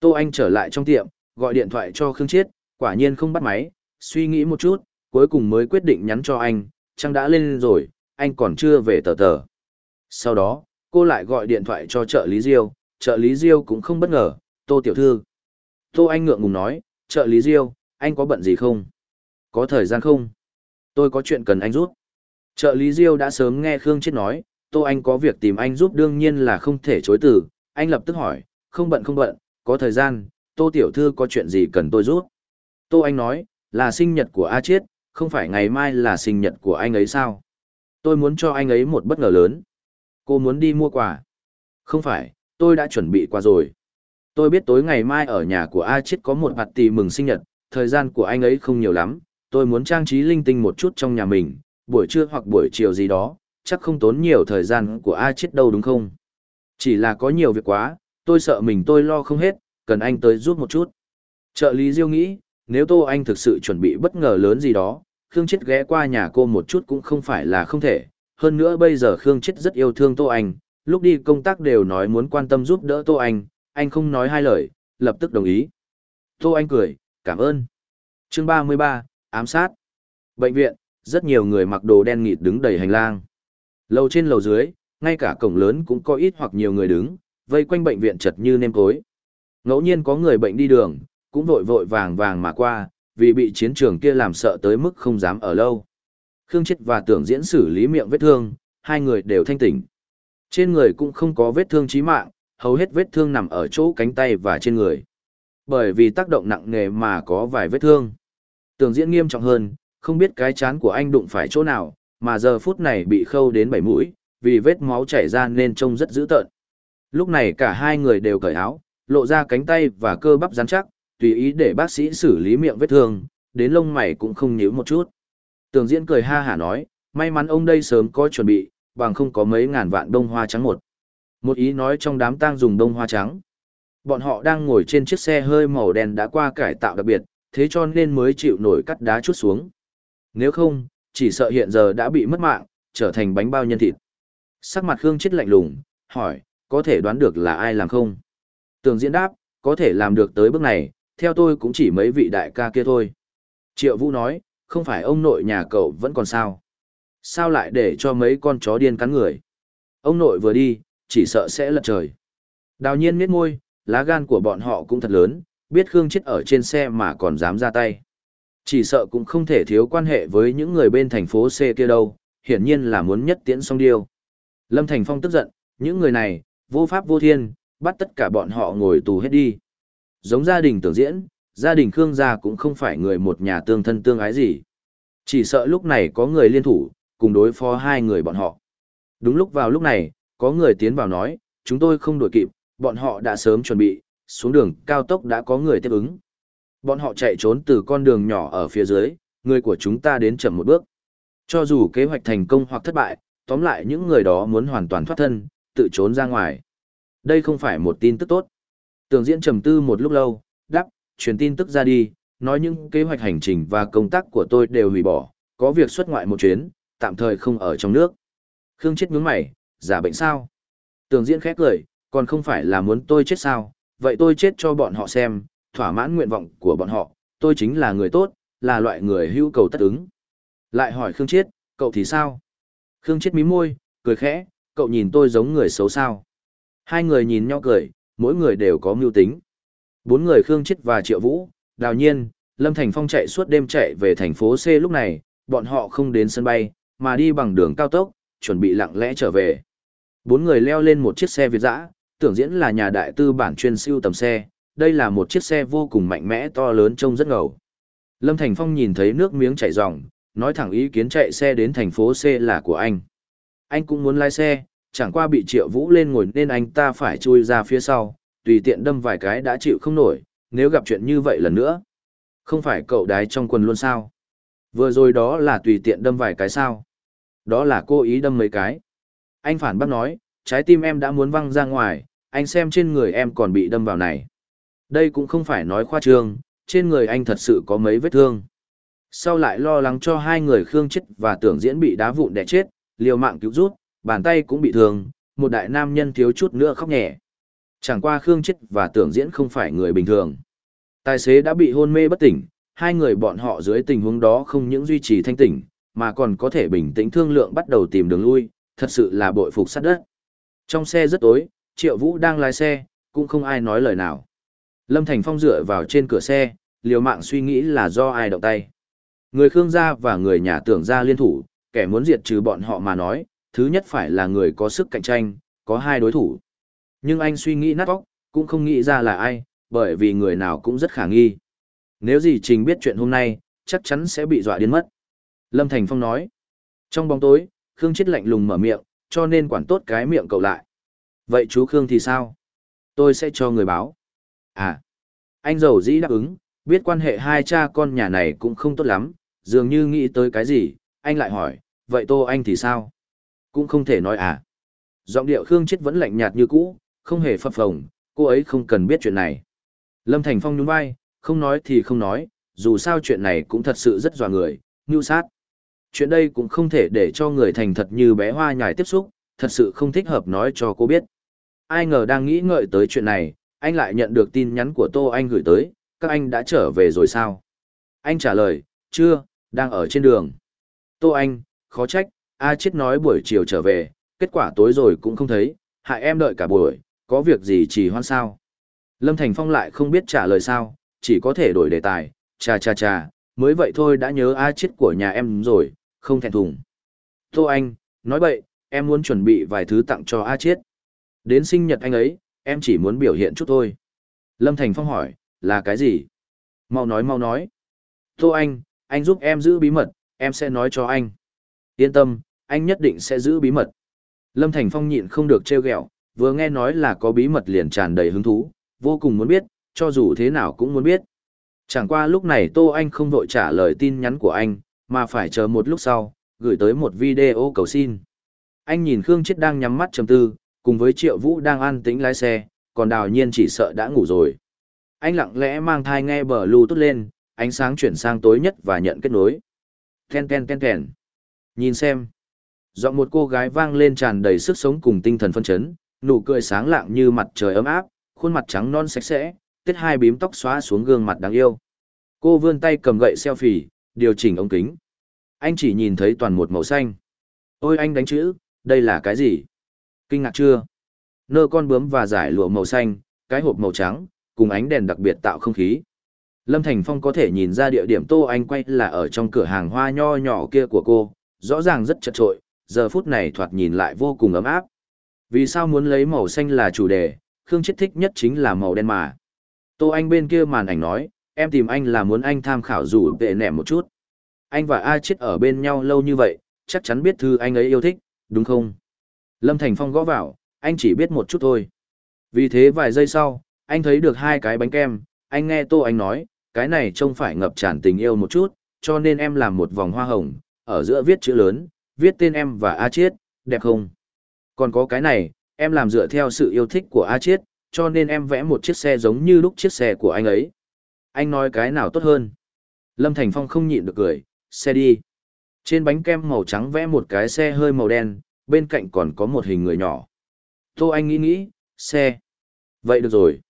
Tô Anh trở lại trong tiệm, gọi điện thoại cho Khương Chiết, quả nhiên không bắt máy, suy nghĩ một chút, cuối cùng mới quyết định nhắn cho anh, trăng đã lên rồi, anh còn chưa về tờ tờ. Sau đó, cô lại gọi điện thoại cho trợ lý Diêu, trợ lý Diêu cũng không bất ngờ, Tô Tiểu Thư. Tô Anh ngượng ngùng nói, trợ lý Diêu, anh có bận gì không? Có thời gian không? Tôi có chuyện cần anh giúp. Trợ lý Diêu đã sớm nghe Khương Chết nói, Tô Anh có việc tìm anh giúp đương nhiên là không thể chối từ, anh lập tức hỏi, không bận không bận, có thời gian, Tô Tiểu Thư có chuyện gì cần tôi giúp? Tô Anh nói, là sinh nhật của A Chiết, không phải ngày mai là sinh nhật của anh ấy sao? Tôi muốn cho anh ấy một bất ngờ lớn. Cô muốn đi mua quà. Không phải, tôi đã chuẩn bị quà rồi. Tôi biết tối ngày mai ở nhà của A Chiết có một hạt tì mừng sinh nhật, thời gian của anh ấy không nhiều lắm, tôi muốn trang trí linh tinh một chút trong nhà mình, buổi trưa hoặc buổi chiều gì đó, chắc không tốn nhiều thời gian của A Chiết đâu đúng không? Chỉ là có nhiều việc quá, tôi sợ mình tôi lo không hết, cần anh tới giúp một chút. Trợ lý Diêu nghĩ, nếu Tô Anh thực sự chuẩn bị bất ngờ lớn gì đó, Khương Chết ghé qua nhà cô một chút cũng không phải là không thể, hơn nữa bây giờ Khương Chết rất yêu thương Tô Anh, lúc đi công tác đều nói muốn quan tâm giúp đỡ Tô Anh, anh không nói hai lời, lập tức đồng ý. Tô Anh cười, cảm ơn. chương 33, ám sát. Bệnh viện, rất nhiều người mặc đồ đen nghịt đứng đầy hành lang. Lầu trên lầu dưới, ngay cả cổng lớn cũng có ít hoặc nhiều người đứng, vây quanh bệnh viện chật như nêm cối. Ngẫu nhiên có người bệnh đi đường, cũng vội vội vàng vàng mà qua, vì bị chiến trường kia làm sợ tới mức không dám ở lâu. Khương Chết và tưởng diễn xử lý miệng vết thương, hai người đều thanh tỉnh. Trên người cũng không có vết thương chí mạng, hầu hết vết thương nằm ở chỗ cánh tay và trên người. Bởi vì tác động nặng nề mà có vài vết thương. Tưởng diễn nghiêm trọng hơn, không biết cái chán của anh đụng phải chỗ nào, mà giờ phút này bị khâu đến bảy mũi, vì vết máu chảy ra nên trông rất dữ tợn. Lúc này cả hai người đều cởi áo, lộ ra cánh tay và cơ bắp rắn chắc, tùy ý để bác sĩ xử lý miệng vết thương, đến lông mày cũng không nhíu một chút. Tường diễn cười ha hả nói, may mắn ông đây sớm có chuẩn bị, bằng không có mấy ngàn vạn đông hoa trắng một. Một ý nói trong đám tang dùng đông hoa trắng. Bọn họ đang ngồi trên chiếc xe hơi màu đen đã qua cải tạo đặc biệt, thế cho nên mới chịu nổi cắt đá chút xuống. Nếu không, chỉ sợ hiện giờ đã bị mất mạng, trở thành bánh bao nhân thịt. Sắc mặt Khương chết lạnh lùng, hỏi, có thể đoán được là ai làm không? Tường diễn đáp, có thể làm được tới bước này, theo tôi cũng chỉ mấy vị đại ca kia thôi. Triệu Vũ nói, không phải ông nội nhà cậu vẫn còn sao? Sao lại để cho mấy con chó điên cắn người? Ông nội vừa đi, chỉ sợ sẽ lật trời. Đào nhiên miết môi, lá gan của bọn họ cũng thật lớn, biết Khương chết ở trên xe mà còn dám ra tay. Chỉ sợ cũng không thể thiếu quan hệ với những người bên thành phố C kia đâu, hiển nhiên là muốn nhất tiễn song điêu. Lâm Thành Phong tức giận, những người này, vô pháp vô thiên, bắt tất cả bọn họ ngồi tù hết đi. Giống gia đình tưởng diễn, gia đình Khương gia cũng không phải người một nhà tương thân tương ái gì. Chỉ sợ lúc này có người liên thủ, cùng đối phó hai người bọn họ. Đúng lúc vào lúc này, có người tiến vào nói, chúng tôi không đuổi kịp, bọn họ đã sớm chuẩn bị, xuống đường cao tốc đã có người tiếp ứng. Bọn họ chạy trốn từ con đường nhỏ ở phía dưới, người của chúng ta đến chậm một bước. Cho dù kế hoạch thành công hoặc thất bại, tóm lại những người đó muốn hoàn toàn thoát thân, tự trốn ra ngoài. Đây không phải một tin tức tốt. Tường diễn trầm tư một lúc lâu, đáp, truyền tin tức ra đi, nói những kế hoạch hành trình và công tác của tôi đều hủy bỏ, có việc xuất ngoại một chuyến, tạm thời không ở trong nước. Khương chết nhướng mày, giả bệnh sao? Tường diễn khẽ cười, còn không phải là muốn tôi chết sao, vậy tôi chết cho bọn họ xem, thỏa mãn nguyện vọng của bọn họ, tôi chính là người tốt, là loại người hữu cầu tất ứng. Lại hỏi Khương Chiết, cậu thì sao? Khương Chiết mím môi, cười khẽ, cậu nhìn tôi giống người xấu sao? Hai người nhìn nhau cười, mỗi người đều có mưu tính bốn người Khương Chết và Triệu Vũ, đào nhiên, Lâm Thành Phong chạy suốt đêm chạy về thành phố C lúc này, bọn họ không đến sân bay, mà đi bằng đường cao tốc, chuẩn bị lặng lẽ trở về. Bốn người leo lên một chiếc xe Việt dã, tưởng diễn là nhà đại tư bản chuyên siêu tầm xe, đây là một chiếc xe vô cùng mạnh mẽ to lớn trông rất ngầu. Lâm Thành Phong nhìn thấy nước miếng chảy ròng, nói thẳng ý kiến chạy xe đến thành phố C là của anh. Anh cũng muốn lái xe, chẳng qua bị Triệu Vũ lên ngồi nên anh ta phải chui ra phía sau, tùy tiện đâm vài cái đã chịu không nổi, nếu gặp chuyện như vậy lần nữa. Không phải cậu đái trong quần luôn sao? Vừa rồi đó là tùy tiện đâm vài cái sao? Đó là cô ý đâm mấy cái. Anh phản bác nói, trái tim em đã muốn văng ra ngoài, anh xem trên người em còn bị đâm vào này. Đây cũng không phải nói khoa trương, trên người anh thật sự có mấy vết thương. Sau lại lo lắng cho hai người Khương chết và tưởng diễn bị đá vụn đè chết, liều mạng cứu rút, bàn tay cũng bị thương, một đại nam nhân thiếu chút nữa khóc nhẹ. Chẳng qua Khương Chết và Tưởng Diễn không phải người bình thường. Tài xế đã bị hôn mê bất tỉnh, hai người bọn họ dưới tình huống đó không những duy trì thanh tỉnh, mà còn có thể bình tĩnh thương lượng bắt đầu tìm đường lui, thật sự là bội phục sắt đất. Trong xe rất tối, Triệu Vũ đang lái xe, cũng không ai nói lời nào. Lâm Thành Phong dựa vào trên cửa xe, liều mạng suy nghĩ là do ai động tay. Người Khương gia và người nhà tưởng gia liên thủ, kẻ muốn diệt trừ bọn họ mà nói, thứ nhất phải là người có sức cạnh tranh, có hai đối thủ. Nhưng anh suy nghĩ nát óc, cũng không nghĩ ra là ai, bởi vì người nào cũng rất khả nghi. Nếu gì Trình biết chuyện hôm nay, chắc chắn sẽ bị dọa điên mất. Lâm Thành Phong nói. Trong bóng tối, Khương Chết lạnh lùng mở miệng, cho nên quản tốt cái miệng cậu lại. Vậy chú Khương thì sao? Tôi sẽ cho người báo. À, anh giàu dĩ đáp ứng, biết quan hệ hai cha con nhà này cũng không tốt lắm, dường như nghĩ tới cái gì, anh lại hỏi, vậy Tô Anh thì sao? Cũng không thể nói à. Giọng điệu Khương Chết vẫn lạnh nhạt như cũ, không hề phập phồng, cô ấy không cần biết chuyện này. Lâm Thành Phong nhún vai, không nói thì không nói, dù sao chuyện này cũng thật sự rất dọa người, nhu sát. Chuyện đây cũng không thể để cho người thành thật như bé hoa nhài tiếp xúc, thật sự không thích hợp nói cho cô biết. Ai ngờ đang nghĩ ngợi tới chuyện này, anh lại nhận được tin nhắn của Tô Anh gửi tới, các anh đã trở về rồi sao? Anh trả lời, chưa, đang ở trên đường. Tô Anh, khó trách, A chết nói buổi chiều trở về, kết quả tối rồi cũng không thấy, hại em đợi cả buổi, có việc gì chỉ hoan sao? Lâm Thành Phong lại không biết trả lời sao, chỉ có thể đổi đề tài, cha cha cha, mới vậy thôi đã nhớ a chết của nhà em rồi, không thẹn thùng. Tô Anh, nói bậy, em muốn chuẩn bị vài thứ tặng cho a chết. Đến sinh nhật anh ấy, em chỉ muốn biểu hiện chút thôi. Lâm Thành Phong hỏi, là cái gì? Mau nói mau nói. Tô Anh, anh giúp em giữ bí mật, em sẽ nói cho anh. Yên tâm, anh nhất định sẽ giữ bí mật. Lâm Thành Phong nhịn không được trêu ghẹo, vừa nghe nói là có bí mật liền tràn đầy hứng thú, vô cùng muốn biết, cho dù thế nào cũng muốn biết. Chẳng qua lúc này Tô Anh không vội trả lời tin nhắn của anh, mà phải chờ một lúc sau, gửi tới một video cầu xin. Anh nhìn Khương Chết đang nhắm mắt trầm tư, cùng với Triệu Vũ đang an tĩnh lái xe, còn Đào Nhiên chỉ sợ đã ngủ rồi. Anh lặng lẽ mang thai nghe bờ Bluetooth lên, ánh sáng chuyển sang tối nhất và nhận kết nối. Ken ken ken ken. Nhìn xem. Giọng một cô gái vang lên tràn đầy sức sống cùng tinh thần phân chấn, nụ cười sáng lạng như mặt trời ấm áp, khuôn mặt trắng non sạch sẽ, tết hai bím tóc xóa xuống gương mặt đáng yêu. Cô vươn tay cầm gậy selfie, điều chỉnh ống kính. Anh chỉ nhìn thấy toàn một màu xanh. Ôi anh đánh chữ, đây là cái gì? Kinh ngạc chưa? Nơ con bướm và giải lụa màu xanh, cái hộp màu trắng, cùng ánh đèn đặc biệt tạo không khí. Lâm Thành Phong có thể nhìn ra địa điểm Tô Anh quay là ở trong cửa hàng hoa nho nhỏ kia của cô, rõ ràng rất chật trội, giờ phút này thoạt nhìn lại vô cùng ấm áp. Vì sao muốn lấy màu xanh là chủ đề, Khương Chết thích nhất chính là màu đen mà. Tô Anh bên kia màn ảnh nói, em tìm anh là muốn anh tham khảo rủ vệ nẻ một chút. Anh và A Chết ở bên nhau lâu như vậy, chắc chắn biết thư anh ấy yêu thích, đúng không? Lâm Thành Phong gõ vào, anh chỉ biết một chút thôi. Vì thế vài giây sau, anh thấy được hai cái bánh kem, anh nghe Tô Anh nói, cái này trông phải ngập tràn tình yêu một chút, cho nên em làm một vòng hoa hồng, ở giữa viết chữ lớn, viết tên em và A Chiết, đẹp không? Còn có cái này, em làm dựa theo sự yêu thích của A Chiết, cho nên em vẽ một chiếc xe giống như lúc chiếc xe của anh ấy. Anh nói cái nào tốt hơn? Lâm Thành Phong không nhịn được cười, xe đi. Trên bánh kem màu trắng vẽ một cái xe hơi màu đen, bên cạnh còn có một hình người nhỏ. Tô Anh nghĩ nghĩ, xe. Vậy được rồi.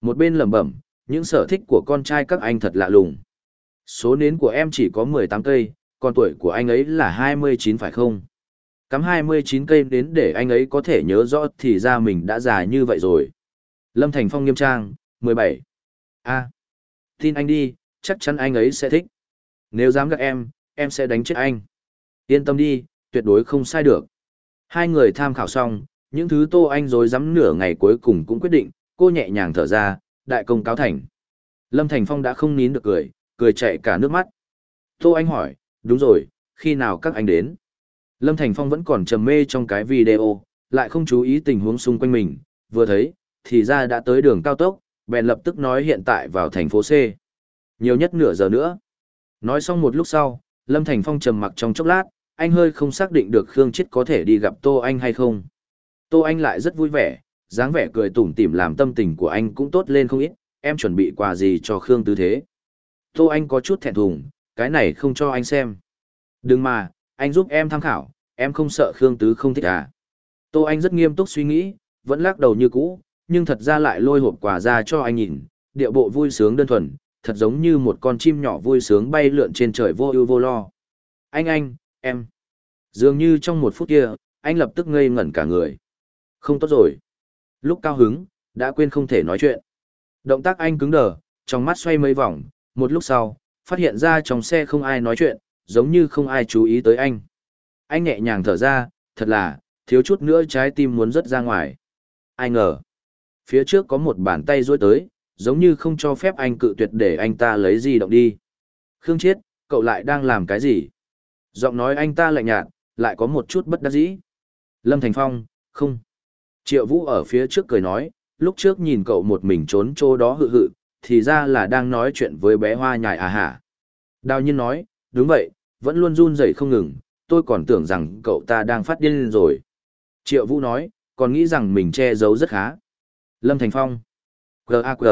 Một bên lẩm bẩm, những sở thích của con trai các anh thật lạ lùng. Số nến của em chỉ có 18 cây, còn tuổi của anh ấy là 29 phải không? Cắm 29 cây đến để anh ấy có thể nhớ rõ thì ra mình đã già như vậy rồi. Lâm Thành Phong nghiêm trang, 17. a tin anh đi, chắc chắn anh ấy sẽ thích. Nếu dám gặp em, em sẽ đánh chết anh. Yên tâm đi, tuyệt đối không sai được. Hai người tham khảo xong, những thứ Tô Anh rồi dám nửa ngày cuối cùng cũng quyết định, cô nhẹ nhàng thở ra, đại công cáo thành. Lâm Thành Phong đã không nín được cười, cười chạy cả nước mắt. Tô Anh hỏi, đúng rồi, khi nào các anh đến? Lâm Thành Phong vẫn còn trầm mê trong cái video, lại không chú ý tình huống xung quanh mình, vừa thấy, thì ra đã tới đường cao tốc, bèn lập tức nói hiện tại vào thành phố C. Nhiều nhất nửa giờ nữa. Nói xong một lúc sau, Lâm Thành Phong trầm mặc trong chốc lát, anh hơi không xác định được Khương Chết có thể đi gặp Tô Anh hay không. Tô Anh lại rất vui vẻ, dáng vẻ cười tủm tỉm làm tâm tình của anh cũng tốt lên không ít, em chuẩn bị quà gì cho Khương Tư Thế. Tô Anh có chút thẹn thùng, cái này không cho anh xem. Đừng mà, anh giúp em tham khảo, em không sợ Khương Tứ không thích à. Tô Anh rất nghiêm túc suy nghĩ, vẫn lắc đầu như cũ, nhưng thật ra lại lôi hộp quà ra cho anh nhìn, Địa bộ vui sướng đơn thuần, thật giống như một con chim nhỏ vui sướng bay lượn trên trời vô ưu vô lo. Anh anh, em. Dường như trong một phút kia, anh lập tức ngây ngẩn cả người. Không tốt rồi. Lúc cao hứng, đã quên không thể nói chuyện. Động tác anh cứng đờ, trong mắt xoay mấy vòng, một lúc sau, phát hiện ra trong xe không ai nói chuyện, giống như không ai chú ý tới anh. Anh nhẹ nhàng thở ra, thật là, thiếu chút nữa trái tim muốn rớt ra ngoài. Ai ngờ, phía trước có một bàn tay duỗi tới, giống như không cho phép anh cự tuyệt để anh ta lấy di động đi. Khương Chiết, cậu lại đang làm cái gì? Giọng nói anh ta lạnh nhạt, lại có một chút bất đắc dĩ. Lâm Thành Phong, không. Triệu Vũ ở phía trước cười nói, lúc trước nhìn cậu một mình trốn chỗ đó hự hự, thì ra là đang nói chuyện với bé hoa nhài à hả. Đào nhiên nói, đúng vậy, vẫn luôn run rẩy không ngừng, tôi còn tưởng rằng cậu ta đang phát điên lên rồi. Triệu Vũ nói, còn nghĩ rằng mình che giấu rất khá. Lâm Thành Phong. G.A.G.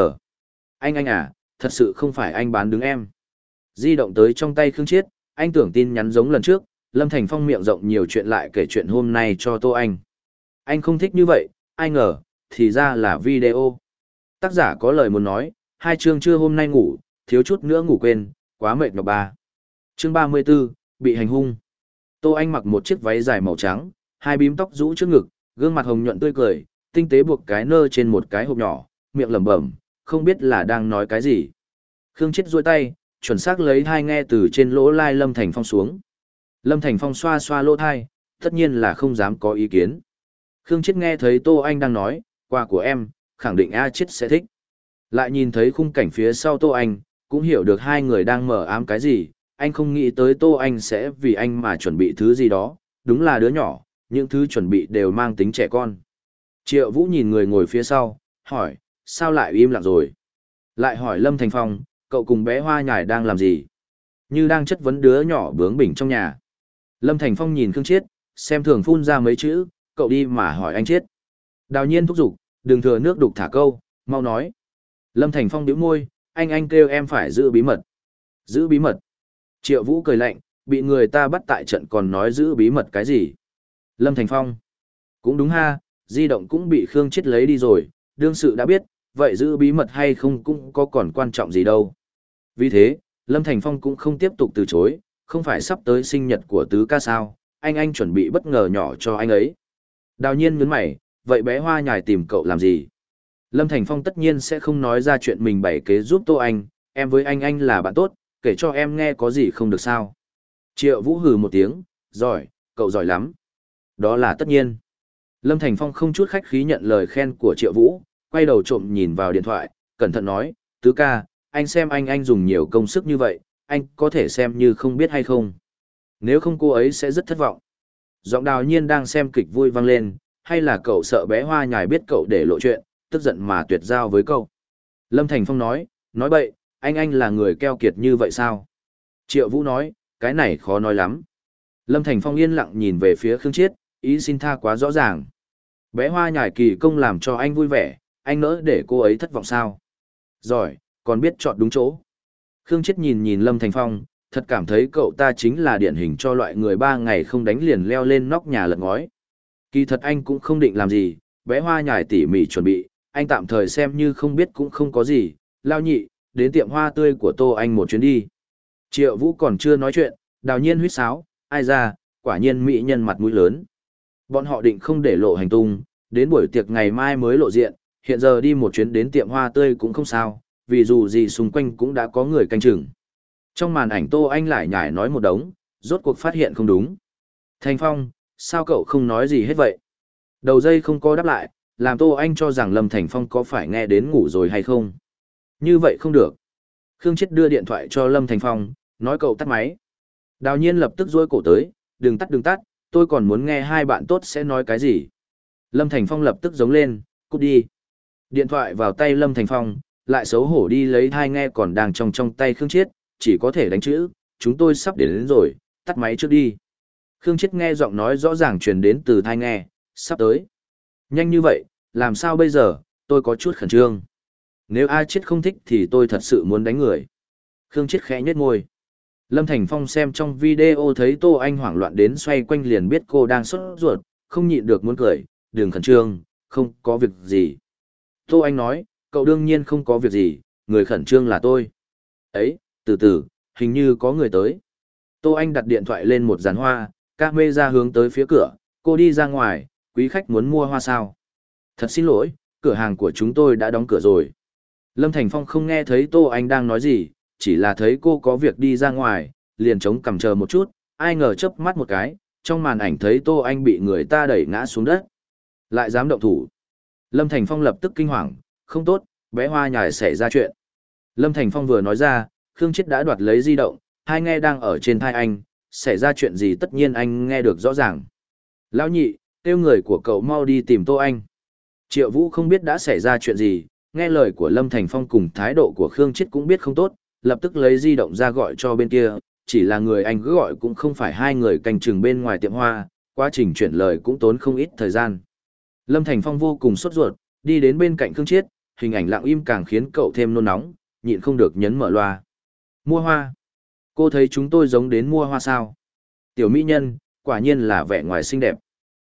Anh anh à, thật sự không phải anh bán đứng em. Di động tới trong tay Khương Chiết, anh tưởng tin nhắn giống lần trước, Lâm Thành Phong miệng rộng nhiều chuyện lại kể chuyện hôm nay cho Tô Anh. Anh không thích như vậy, ai ngờ, thì ra là video. Tác giả có lời muốn nói, hai chương chưa hôm nay ngủ, thiếu chút nữa ngủ quên, quá mệt nhọc ba chương ba mươi 34, bị hành hung. Tô Anh mặc một chiếc váy dài màu trắng, hai bím tóc rũ trước ngực, gương mặt hồng nhuận tươi cười, tinh tế buộc cái nơ trên một cái hộp nhỏ, miệng lẩm bẩm, không biết là đang nói cái gì. Khương chết duỗi tay, chuẩn xác lấy hai nghe từ trên lỗ lai Lâm Thành Phong xuống. Lâm Thành Phong xoa xoa lỗ thai, tất nhiên là không dám có ý kiến. Khương chết nghe thấy Tô Anh đang nói, quà của em, khẳng định A chết sẽ thích. Lại nhìn thấy khung cảnh phía sau Tô Anh, cũng hiểu được hai người đang mở ám cái gì, anh không nghĩ tới Tô Anh sẽ vì anh mà chuẩn bị thứ gì đó, đúng là đứa nhỏ, những thứ chuẩn bị đều mang tính trẻ con. Triệu Vũ nhìn người ngồi phía sau, hỏi, sao lại im lặng rồi? Lại hỏi Lâm Thành Phong, cậu cùng bé Hoa Nhải đang làm gì? Như đang chất vấn đứa nhỏ bướng bỉnh trong nhà. Lâm Thành Phong nhìn Khương Chiết, xem thường phun ra mấy chữ, cậu đi mà hỏi anh Chiết. Đào nhiên thúc giục, đừng thừa nước đục thả câu, mau nói. Lâm Thành Phong điếu môi, anh anh kêu em phải giữ bí mật. Giữ bí mật. Triệu Vũ cười lạnh, bị người ta bắt tại trận còn nói giữ bí mật cái gì. Lâm Thành Phong. Cũng đúng ha, di động cũng bị Khương Chết lấy đi rồi, đương sự đã biết, vậy giữ bí mật hay không cũng có còn quan trọng gì đâu. Vì thế, Lâm Thành Phong cũng không tiếp tục từ chối, không phải sắp tới sinh nhật của tứ ca sao, anh anh chuẩn bị bất ngờ nhỏ cho anh ấy. Đào nhiên nhấn mày, vậy bé hoa nhài tìm cậu làm gì? Lâm Thành Phong tất nhiên sẽ không nói ra chuyện mình bày kế giúp Tô Anh, em với anh anh là bạn tốt, kể cho em nghe có gì không được sao. Triệu Vũ hừ một tiếng, giỏi, cậu giỏi lắm. Đó là tất nhiên. Lâm Thành Phong không chút khách khí nhận lời khen của Triệu Vũ, quay đầu trộm nhìn vào điện thoại, cẩn thận nói, tứ ca, anh xem anh anh dùng nhiều công sức như vậy, anh có thể xem như không biết hay không. Nếu không cô ấy sẽ rất thất vọng. Giọng đào nhiên đang xem kịch vui vang lên, hay là cậu sợ bé hoa nhài biết cậu để lộ chuyện, tức giận mà tuyệt giao với cậu. Lâm Thành Phong nói, nói bậy, anh anh là người keo kiệt như vậy sao? Triệu Vũ nói, cái này khó nói lắm. Lâm Thành Phong yên lặng nhìn về phía Khương Chiết, ý xin tha quá rõ ràng. Bé hoa nhải kỳ công làm cho anh vui vẻ, anh nỡ để cô ấy thất vọng sao? Rồi, còn biết chọn đúng chỗ. Khương Chiết nhìn nhìn Lâm Thành Phong, thật cảm thấy cậu ta chính là điển hình cho loại người ba ngày không đánh liền leo lên nóc nhà lật ngói. Kỳ thật anh cũng không định làm gì, bé hoa nhải tỉ mỉ chuẩn bị, anh tạm thời xem như không biết cũng không có gì, lao nhị, đến tiệm hoa tươi của Tô Anh một chuyến đi. Triệu Vũ còn chưa nói chuyện, đào nhiên huyết sáo, ai ra, quả nhiên mỹ nhân mặt mũi lớn. Bọn họ định không để lộ hành tung, đến buổi tiệc ngày mai mới lộ diện, hiện giờ đi một chuyến đến tiệm hoa tươi cũng không sao, vì dù gì xung quanh cũng đã có người canh chừng. Trong màn ảnh Tô Anh lại nhải nói một đống, rốt cuộc phát hiện không đúng. Thành Phong, sao cậu không nói gì hết vậy? Đầu dây không có đáp lại, làm Tô Anh cho rằng Lâm Thành Phong có phải nghe đến ngủ rồi hay không? Như vậy không được. Khương Chết đưa điện thoại cho Lâm Thành Phong, nói cậu tắt máy. Đào nhiên lập tức rối cổ tới, đừng tắt đừng tắt, tôi còn muốn nghe hai bạn tốt sẽ nói cái gì. Lâm Thành Phong lập tức giống lên, cút đi. Điện thoại vào tay Lâm Thành Phong, lại xấu hổ đi lấy thai nghe còn đang trong trong tay Khương Chiết, chỉ có thể đánh chữ, chúng tôi sắp đến, đến rồi, tắt máy trước đi. Khương Chiết nghe giọng nói rõ ràng truyền đến từ thai nghe, sắp tới. Nhanh như vậy, làm sao bây giờ, tôi có chút khẩn trương. Nếu A Chiết không thích thì tôi thật sự muốn đánh người. Khương Chiết khẽ nhếch môi. Lâm Thành Phong xem trong video thấy Tô Anh hoảng loạn đến xoay quanh liền biết cô đang sốt ruột, không nhịn được muốn cười, đừng khẩn trương, không có việc gì. Tô Anh nói, cậu đương nhiên không có việc gì, người khẩn trương là tôi. Ấy, từ từ, hình như có người tới. Tô Anh đặt điện thoại lên một giàn hoa, các mê ra hướng tới phía cửa, cô đi ra ngoài, quý khách muốn mua hoa sao. Thật xin lỗi, cửa hàng của chúng tôi đã đóng cửa rồi. Lâm Thành Phong không nghe thấy Tô Anh đang nói gì, chỉ là thấy cô có việc đi ra ngoài, liền chống cằm chờ một chút, ai ngờ chớp mắt một cái, trong màn ảnh thấy Tô Anh bị người ta đẩy ngã xuống đất. Lại dám động thủ. Lâm Thành Phong lập tức kinh hoàng, không tốt, bé hoa nhài xảy ra chuyện. Lâm Thành Phong vừa nói ra, Khương Chết đã đoạt lấy di động, hai nghe đang ở trên thai anh, xảy ra chuyện gì tất nhiên anh nghe được rõ ràng. Lão nhị, kêu người của cậu mau đi tìm Tô Anh. Triệu Vũ không biết đã xảy ra chuyện gì, nghe lời của Lâm Thành Phong cùng thái độ của Khương Chết cũng biết không tốt, lập tức lấy di động ra gọi cho bên kia, chỉ là người anh cứ gọi cũng không phải hai người canh chừng bên ngoài tiệm hoa, quá trình chuyển lời cũng tốn không ít thời gian. Lâm Thành Phong vô cùng sốt ruột, đi đến bên cạnh Khương Chiết, hình ảnh lặng im càng khiến cậu thêm nôn nóng, nhịn không được nhấn mở loa. Mua hoa. Cô thấy chúng tôi giống đến mua hoa sao? Tiểu mỹ nhân, quả nhiên là vẻ ngoài xinh đẹp.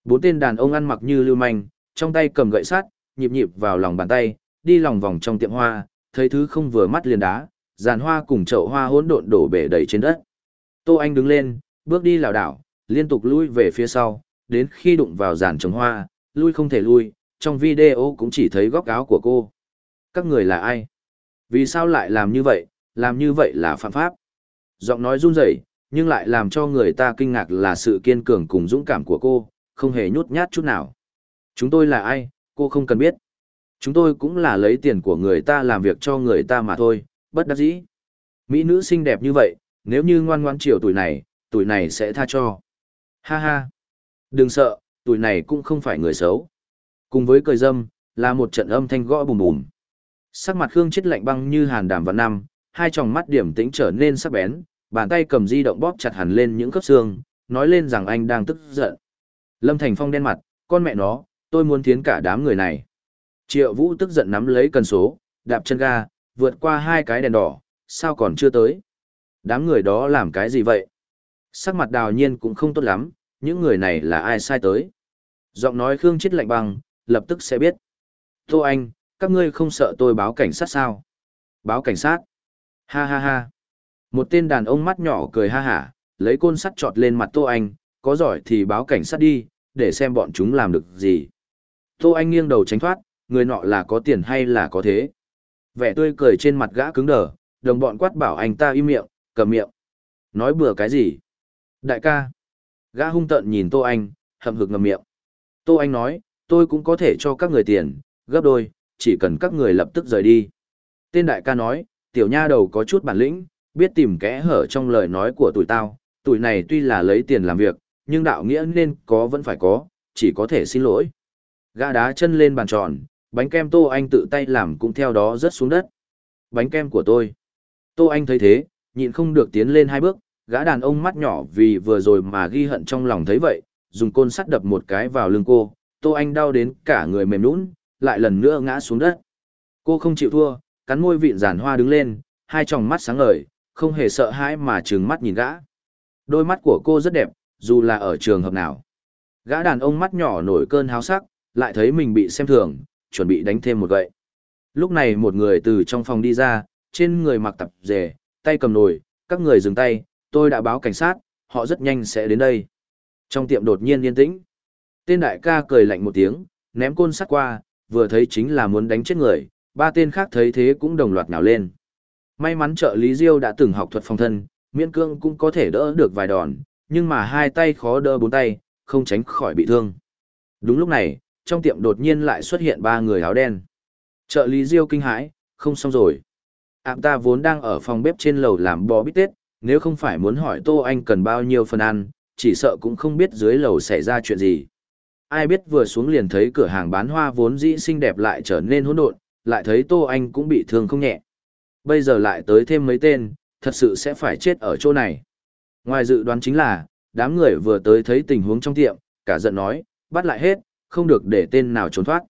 Bốn tên đàn ông ăn mặc như lưu manh, trong tay cầm gậy sắt, nhịp nhịp vào lòng bàn tay, đi lòng vòng trong tiệm hoa, thấy thứ không vừa mắt liền đá, giàn hoa cùng chậu hoa hỗn độn đổ bể đầy trên đất. Tô Anh đứng lên, bước đi lảo đảo, liên tục lui về phía sau, đến khi đụng vào giàn trồng hoa, lui không thể lui, trong video cũng chỉ thấy góc áo của cô. Các người là ai? Vì sao lại làm như vậy, làm như vậy là phạm pháp? Giọng nói run rẩy, nhưng lại làm cho người ta kinh ngạc là sự kiên cường cùng dũng cảm của cô, không hề nhút nhát chút nào. Chúng tôi là ai, cô không cần biết. Chúng tôi cũng là lấy tiền của người ta làm việc cho người ta mà thôi, bất đắc dĩ. Mỹ nữ xinh đẹp như vậy, nếu như ngoan ngoan chiều tuổi này, tuổi này sẽ tha cho. Ha ha. Đừng sợ, tuổi này cũng không phải người xấu. Cùng với cười dâm, là một trận âm thanh gõ bùm bùm. Sắc mặt Khương chết lạnh băng như hàn đàm và năm, hai tròng mắt điểm tĩnh trở nên sắc bén, bàn tay cầm di động bóp chặt hẳn lên những khớp xương, nói lên rằng anh đang tức giận. Lâm Thành Phong đen mặt, con mẹ nó, tôi muốn thiến cả đám người này. Triệu Vũ tức giận nắm lấy cần số, đạp chân ga, vượt qua hai cái đèn đỏ, sao còn chưa tới? Đám người đó làm cái gì vậy? Sắc mặt đào nhiên cũng không tốt lắm, những người này là ai sai tới? Giọng nói Khương Chết lạnh bằng, lập tức sẽ biết. Tô Anh, các ngươi không sợ tôi báo cảnh sát sao? Báo cảnh sát? Ha ha ha. Một tên đàn ông mắt nhỏ cười ha hả, lấy côn sắt trọt lên mặt Tô Anh, có giỏi thì báo cảnh sát đi, để xem bọn chúng làm được gì. Tô Anh nghiêng đầu tránh thoát, người nọ là có tiền hay là có thế. Vẻ tươi cười trên mặt gã cứng đờ, đồng bọn quát bảo anh ta im miệng, cầm miệng. Nói bừa cái gì? Đại ca. Gã hung tợn nhìn Tô Anh, hậm hực ngầm miệng. Tô Anh nói, tôi cũng có thể cho các người tiền, gấp đôi, chỉ cần các người lập tức rời đi. Tên đại ca nói, tiểu nha đầu có chút bản lĩnh, biết tìm kẽ hở trong lời nói của tụi tao, tụi này tuy là lấy tiền làm việc, nhưng đạo nghĩa nên có vẫn phải có, chỉ có thể xin lỗi. Gã đá chân lên bàn tròn, bánh kem Tô Anh tự tay làm cũng theo đó rớt xuống đất. Bánh kem của tôi. Tô Anh thấy thế, nhịn không được tiến lên hai bước, gã đàn ông mắt nhỏ vì vừa rồi mà ghi hận trong lòng thấy vậy, dùng côn sắt đập một cái vào lưng cô, Tô Anh đau đến cả người mềm nhũn, lại lần nữa ngã xuống đất. Cô không chịu thua, cắn môi vịn giản hoa đứng lên, hai tròng mắt sáng ngời, không hề sợ hãi mà trừng mắt nhìn gã. Đôi mắt của cô rất đẹp, dù là ở trường hợp nào. Gã đàn ông mắt nhỏ nổi cơn háo sắc, lại thấy mình bị xem thường, chuẩn bị đánh thêm một gậy. Lúc này một người từ trong phòng đi ra, trên người mặc tập rể, tay cầm nồi, các người dừng tay, tôi đã báo cảnh sát, họ rất nhanh sẽ đến đây. Trong tiệm đột nhiên yên tĩnh. Tên đại ca cười lạnh một tiếng, ném côn sắt qua, vừa thấy chính là muốn đánh chết người, ba tên khác thấy thế cũng đồng loạt nhào lên. May mắn trợ lý Diêu đã từng học thuật phòng thân, miễn cương cũng có thể đỡ được vài đòn, nhưng mà hai tay khó đỡ bốn tay, không tránh khỏi bị thương. Đúng lúc này, trong tiệm đột nhiên lại xuất hiện ba người áo đen. Trợ lý Diêu kinh hãi, không xong rồi. Ảm ta vốn đang ở phòng bếp trên lầu làm bò bít tết, nếu không phải muốn hỏi Tô Anh cần bao nhiêu phần ăn, chỉ sợ cũng không biết dưới lầu xảy ra chuyện gì. Ai biết vừa xuống liền thấy cửa hàng bán hoa vốn dĩ xinh đẹp lại trở nên hỗn độn, lại thấy Tô Anh cũng bị thương không nhẹ. Bây giờ lại tới thêm mấy tên, thật sự sẽ phải chết ở chỗ này. Ngoài dự đoán chính là, đám người vừa tới thấy tình huống trong tiệm, cả giận nói, bắt lại hết, không được để tên nào trốn thoát.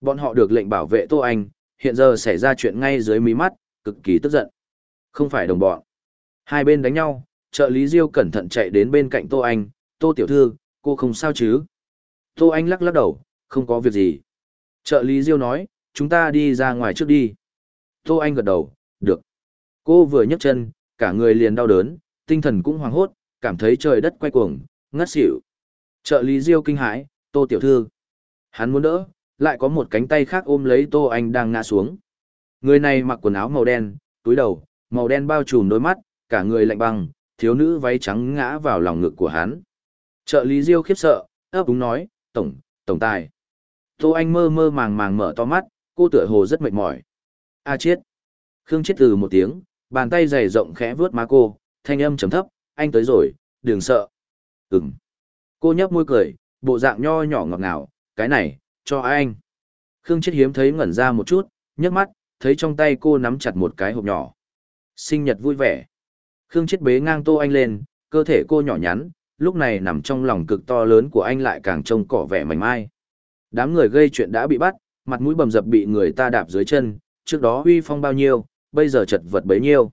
Bọn họ được lệnh bảo vệ Tô Anh, hiện giờ xảy ra chuyện ngay dưới mí mắt, cực kỳ tức giận. Không phải đồng bọn. Hai bên đánh nhau, trợ lý Diêu cẩn thận chạy đến bên cạnh Tô Anh, Tô Tiểu Thư, cô không sao chứ? Tô Anh lắc lắc đầu, không có việc gì. Trợ lý Diêu nói, chúng ta đi ra ngoài trước đi. Tô Anh gật đầu, được. Cô vừa nhấc chân, cả người liền đau đớn, tinh thần cũng hoảng hốt, cảm thấy trời đất quay cuồng, ngất xỉu. Trợ lý Diêu kinh hãi, tô tiểu thư. Hắn muốn đỡ, lại có một cánh tay khác ôm lấy tô anh đang ngã xuống. Người này mặc quần áo màu đen, túi đầu, màu đen bao trùm đôi mắt, cả người lạnh băng, thiếu nữ váy trắng ngã vào lòng ngực của hắn. Trợ lý diêu khiếp sợ, ấp úng nói, tổng tổng tài. Tô anh mơ mơ màng màng mở to mắt, cô tựa hồ rất mệt mỏi. A à chiết. Khương chết từ một tiếng, bàn tay dày rộng khẽ vớt má cô, thanh âm trầm thấp, anh tới rồi, đừng sợ. Ừng cô nhấp môi cười bộ dạng nho nhỏ ngọt ngào, cái này, cho ai anh. Khương Chết hiếm thấy ngẩn ra một chút, nhấc mắt, thấy trong tay cô nắm chặt một cái hộp nhỏ. Sinh nhật vui vẻ. Khương Chết bế ngang Tô Anh lên, cơ thể cô nhỏ nhắn, lúc này nằm trong lòng cực to lớn của anh lại càng trông cỏ vẻ mảnh mai. Đám người gây chuyện đã bị bắt, mặt mũi bầm dập bị người ta đạp dưới chân, trước đó huy phong bao nhiêu, bây giờ chật vật bấy nhiêu.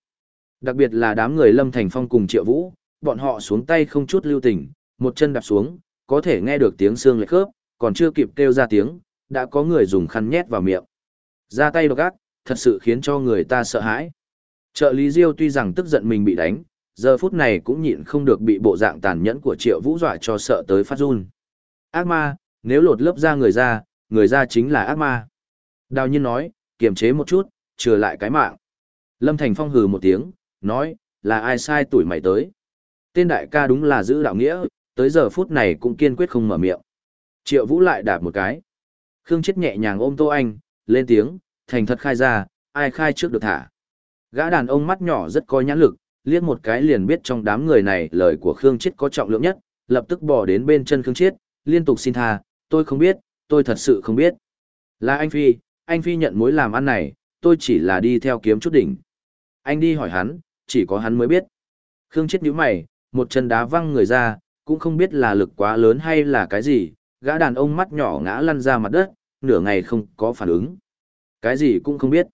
Đặc biệt là đám người Lâm Thành Phong cùng Triệu Vũ, bọn họ xuống tay không chút lưu tình, một chân đạp xuống, có thể nghe được tiếng xương lệch khớp, còn chưa kịp kêu ra tiếng, đã có người dùng khăn nhét vào miệng. Ra tay độc ác, thật sự khiến cho người ta sợ hãi. Trợ lý Diêu tuy rằng tức giận mình bị đánh, giờ phút này cũng nhịn không được bị bộ dạng tàn nhẫn của Triệu Vũ dọa cho sợ tới phát run. Ác ma, nếu lột lớp da người ra, người ra chính là ác ma. Đào nhiên nói, kiềm chế một chút, trừ lại cái mạng. Lâm Thành Phong hừ một tiếng, nói, là ai sai tuổi mày tới. Tên đại ca đúng là giữ đạo nghĩa, tới giờ phút này cũng kiên quyết không mở miệng. Triệu Vũ lại đạp một cái. Khương Chết nhẹ nhàng ôm Tô Anh, lên tiếng, thành thật khai ra, ai khai trước được thả. Gã đàn ông mắt nhỏ rất có nhãn lực, liếc một cái liền biết trong đám người này lời của Khương Chết có trọng lượng nhất, lập tức bỏ đến bên chân Khương Chết, liên tục xin tha, tôi không biết, tôi thật sự không biết. Là anh Phi, anh Phi nhận mối làm ăn này, tôi chỉ là đi theo kiếm chút đỉnh. Anh đi hỏi hắn, chỉ có hắn mới biết. Khương Chết nhíu mày, một chân đá văng người ra, cũng không biết là lực quá lớn hay là cái gì, gã đàn ông mắt nhỏ ngã lăn ra mặt đất, nửa ngày không có phản ứng. Cái gì cũng không biết.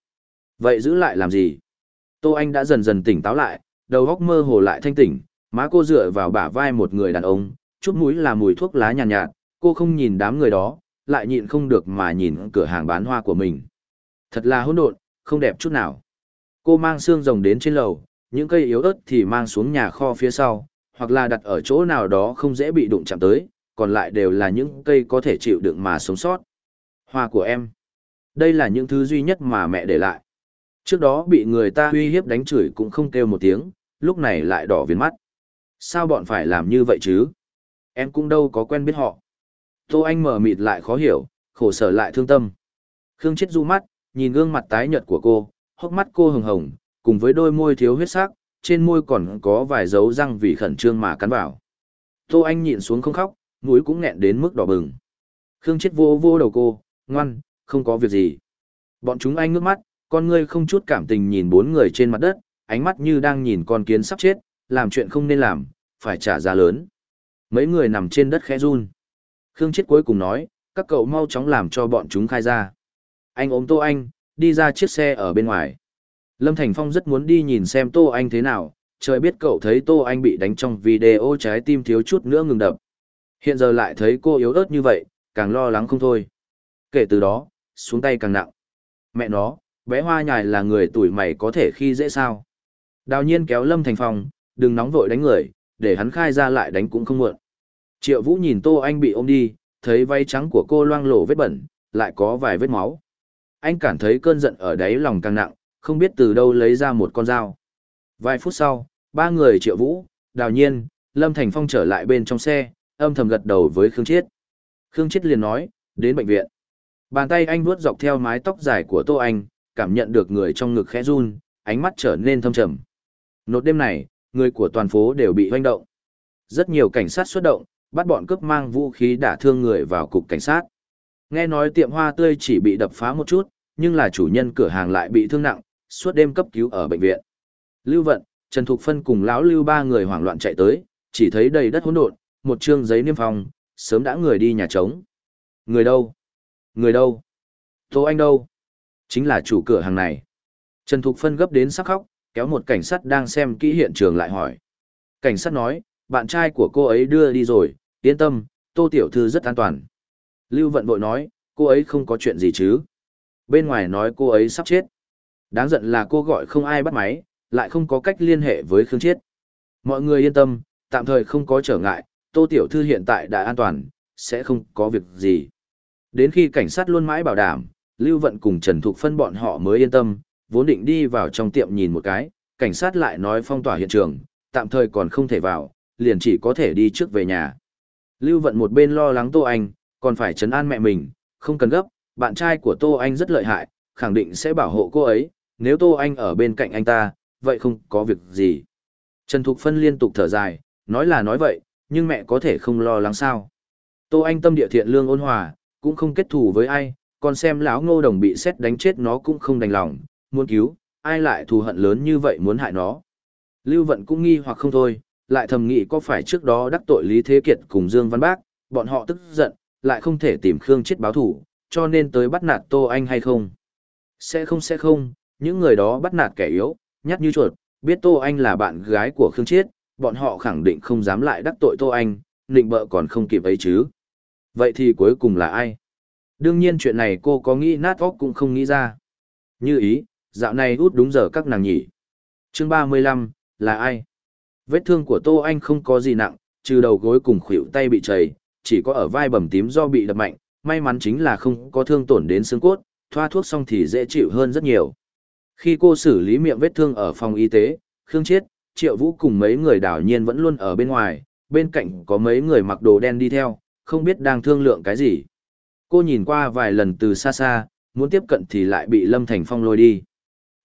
Vậy giữ lại làm gì? Tô Anh đã dần dần tỉnh táo lại, đầu góc mơ hồ lại thanh tỉnh, má cô dựa vào bả vai một người đàn ông, chút mũi là mùi thuốc lá nhàn nhạt, nhạt, cô không nhìn đám người đó, lại nhịn không được mà nhìn cửa hàng bán hoa của mình. Thật là hỗn độn, không đẹp chút nào. Cô mang xương rồng đến trên lầu, những cây yếu ớt thì mang xuống nhà kho phía sau, hoặc là đặt ở chỗ nào đó không dễ bị đụng chạm tới, còn lại đều là những cây có thể chịu đựng mà sống sót. Hoa của em. Đây là những thứ duy nhất mà mẹ để lại. Trước đó bị người ta uy hiếp đánh chửi cũng không kêu một tiếng, lúc này lại đỏ viên mắt. Sao bọn phải làm như vậy chứ? Em cũng đâu có quen biết họ. Tô Anh mở mịt lại khó hiểu, khổ sở lại thương tâm. Khương chết du mắt, nhìn gương mặt tái nhợt của cô, hốc mắt cô hồng hồng, cùng với đôi môi thiếu huyết sắc, trên môi còn có vài dấu răng vì khẩn trương mà cắn vào. Tô Anh nhịn xuống không khóc, mũi cũng nghẹn đến mức đỏ bừng. Khương chết vô vô đầu cô, ngoan, không có việc gì. Bọn chúng anh ngước mắt, con ngươi không chút cảm tình nhìn bốn người trên mặt đất, ánh mắt như đang nhìn con kiến sắp chết, làm chuyện không nên làm, phải trả giá lớn. Mấy người nằm trên đất khẽ run. Khương chết cuối cùng nói, các cậu mau chóng làm cho bọn chúng khai ra. Anh ôm Tô Anh, đi ra chiếc xe ở bên ngoài. Lâm Thành Phong rất muốn đi nhìn xem Tô Anh thế nào, trời biết cậu thấy Tô Anh bị đánh trong video trái tim thiếu chút nữa ngừng đập. Hiện giờ lại thấy cô yếu ớt như vậy, càng lo lắng không thôi. Kể từ đó, xuống tay càng nặng. Mẹ nó, bé hoa nhài là người tuổi mày có thể khi dễ sao. Đào nhiên kéo Lâm Thành Phong, đừng nóng vội đánh người, để hắn khai ra lại đánh cũng không muộn. Triệu Vũ nhìn Tô Anh bị ôm đi, thấy váy trắng của cô loang lổ vết bẩn, lại có vài vết máu. Anh cảm thấy cơn giận ở đáy lòng càng nặng, không biết từ đâu lấy ra một con dao. Vài phút sau, ba người triệu vũ, đào nhiên, Lâm Thành Phong trở lại bên trong xe, âm thầm gật đầu với Khương Chiết. Khương Chiết liền nói, đến bệnh viện. Bàn tay anh vuốt dọc theo mái tóc dài của Tô Anh, cảm nhận được người trong ngực khẽ run, ánh mắt trở nên thâm trầm. Nốt đêm này, người của toàn phố đều bị hoanh động. Rất nhiều cảnh sát xuất động, bắt bọn cướp mang vũ khí đả thương người vào cục cảnh sát. Nghe nói tiệm hoa tươi chỉ bị đập phá một chút, nhưng là chủ nhân cửa hàng lại bị thương nặng, suốt đêm cấp cứu ở bệnh viện. Lưu Vận, Trần Thục Phân cùng lão Lưu ba người hoảng loạn chạy tới, chỉ thấy đầy đất hỗn độn, một trương giấy niêm phong, sớm đã người đi nhà trống. Người đâu? Người đâu? Tô Anh đâu? Chính là chủ cửa hàng này. Trần Thục Phân gấp đến sắc khóc, kéo một cảnh sát đang xem kỹ hiện trường lại hỏi. Cảnh sát nói, bạn trai của cô ấy đưa đi rồi, yên tâm, Tô Tiểu Thư rất an toàn. Lưu Vận vội nói, cô ấy không có chuyện gì chứ. Bên ngoài nói cô ấy sắp chết. Đáng giận là cô gọi không ai bắt máy, lại không có cách liên hệ với Khương Chiết. Mọi người yên tâm, tạm thời không có trở ngại, Tô Tiểu Thư hiện tại đã an toàn, sẽ không có việc gì. Đến khi cảnh sát luôn mãi bảo đảm, Lưu Vận cùng Trần Thục Phân bọn họ mới yên tâm, vốn định đi vào trong tiệm nhìn một cái, cảnh sát lại nói phong tỏa hiện trường, tạm thời còn không thể vào, liền chỉ có thể đi trước về nhà. Lưu Vận một bên lo lắng Tô Anh, còn phải chấn an mẹ mình, không cần gấp, bạn trai của Tô Anh rất lợi hại, khẳng định sẽ bảo hộ cô ấy, nếu Tô Anh ở bên cạnh anh ta, vậy không có việc gì. Trần Thục Phân liên tục thở dài, nói là nói vậy, nhưng mẹ có thể không lo lắng sao. Tô Anh tâm địa thiện lương ôn hòa, cũng không kết thù với ai, còn xem lão ngô đồng bị xét đánh chết nó cũng không đành lòng, muốn cứu, ai lại thù hận lớn như vậy muốn hại nó. Lưu Vận cũng nghi hoặc không thôi, lại thầm nghĩ có phải trước đó đắc tội Lý Thế Kiệt cùng Dương Văn Bác, bọn họ tức giận, lại không thể tìm Khương chết báo thủ, cho nên tới bắt nạt Tô Anh hay không. Sẽ không sẽ không, những người đó bắt nạt kẻ yếu, nhát như chuột, biết Tô Anh là bạn gái của Khương Chiết, bọn họ khẳng định không dám lại đắc tội Tô Anh, định bợ còn không kịp ấy chứ. Vậy thì cuối cùng là ai? Đương nhiên chuyện này cô có nghĩ nát óc cũng không nghĩ ra. Như ý, dạo này út đúng giờ các nàng nhỉ. chương 35, là ai? Vết thương của Tô Anh không có gì nặng, trừ đầu gối cùng khuỷu tay bị chảy, chỉ có ở vai bầm tím do bị đập mạnh, may mắn chính là không có thương tổn đến xương cốt, thoa thuốc xong thì dễ chịu hơn rất nhiều. Khi cô xử lý miệng vết thương ở phòng y tế, Khương Chiết, Triệu Vũ cùng mấy người đảo nhiên vẫn luôn ở bên ngoài, bên cạnh có mấy người mặc đồ đen đi theo, không biết đang thương lượng cái gì. Cô nhìn qua vài lần từ xa xa, muốn tiếp cận thì lại bị Lâm Thành Phong lôi đi.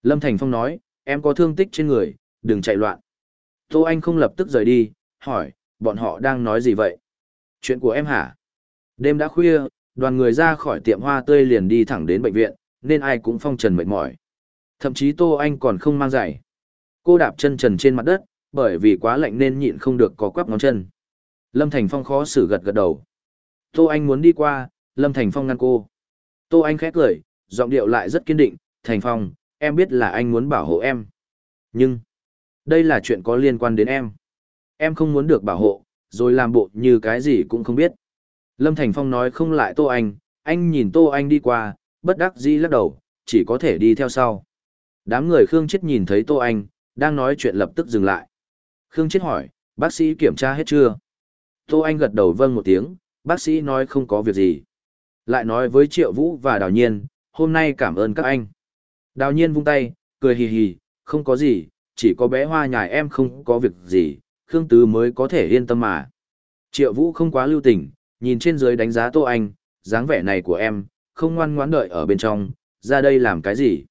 Lâm Thành Phong nói, em có thương tích trên người, đừng chạy loạn. Tô Anh không lập tức rời đi, hỏi, bọn họ đang nói gì vậy? Chuyện của em hả? Đêm đã khuya, đoàn người ra khỏi tiệm hoa tươi liền đi thẳng đến bệnh viện, nên ai cũng phong trần mệt mỏi. Thậm chí Tô Anh còn không mang giày. Cô đạp chân trần trên mặt đất, bởi vì quá lạnh nên nhịn không được có quắp ngón chân. Lâm Thành Phong khó xử gật gật đầu. Tô Anh muốn đi qua, Lâm Thành Phong ngăn cô. Tô Anh khét cười, giọng điệu lại rất kiên định, Thành Phong, em biết là anh muốn bảo hộ em. Nhưng, đây là chuyện có liên quan đến em. Em không muốn được bảo hộ, rồi làm bộ như cái gì cũng không biết. Lâm Thành Phong nói không lại Tô Anh, anh nhìn Tô Anh đi qua, bất đắc dĩ lắc đầu, chỉ có thể đi theo sau. Đám người Khương Chết nhìn thấy Tô Anh, đang nói chuyện lập tức dừng lại. Khương Chết hỏi, bác sĩ kiểm tra hết chưa? Tô Anh gật đầu vâng một tiếng, bác sĩ nói không có việc gì. Lại nói với Triệu Vũ và Đào Nhiên, hôm nay cảm ơn các anh. Đào Nhiên vung tay, cười hì hì, không có gì, chỉ có bé hoa nhài em không có việc gì, Khương Tứ mới có thể yên tâm mà. Triệu Vũ không quá lưu tình, nhìn trên dưới đánh giá Tô Anh, dáng vẻ này của em, không ngoan ngoãn đợi ở bên trong, ra đây làm cái gì.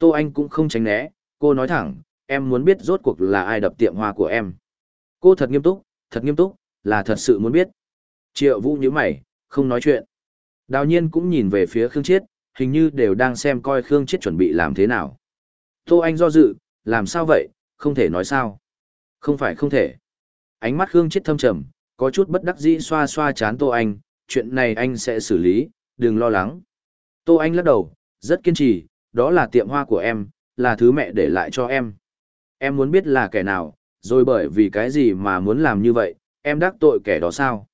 Tô Anh cũng không tránh né, cô nói thẳng, em muốn biết rốt cuộc là ai đập tiệm hoa của em. Cô thật nghiêm túc, thật nghiêm túc, là thật sự muốn biết. Triệu Vũ như mày, không nói chuyện. Đào nhiên cũng nhìn về phía Khương Chiết, hình như đều đang xem coi Khương Chiết chuẩn bị làm thế nào. Tô Anh do dự, làm sao vậy, không thể nói sao. Không phải không thể. Ánh mắt Khương Chiết thâm trầm, có chút bất đắc dĩ xoa xoa chán Tô Anh, chuyện này anh sẽ xử lý, đừng lo lắng. Tô Anh lắc đầu, rất kiên trì, đó là tiệm hoa của em, là thứ mẹ để lại cho em. Em muốn biết là kẻ nào, rồi bởi vì cái gì mà muốn làm như vậy, em đắc tội kẻ đó sao?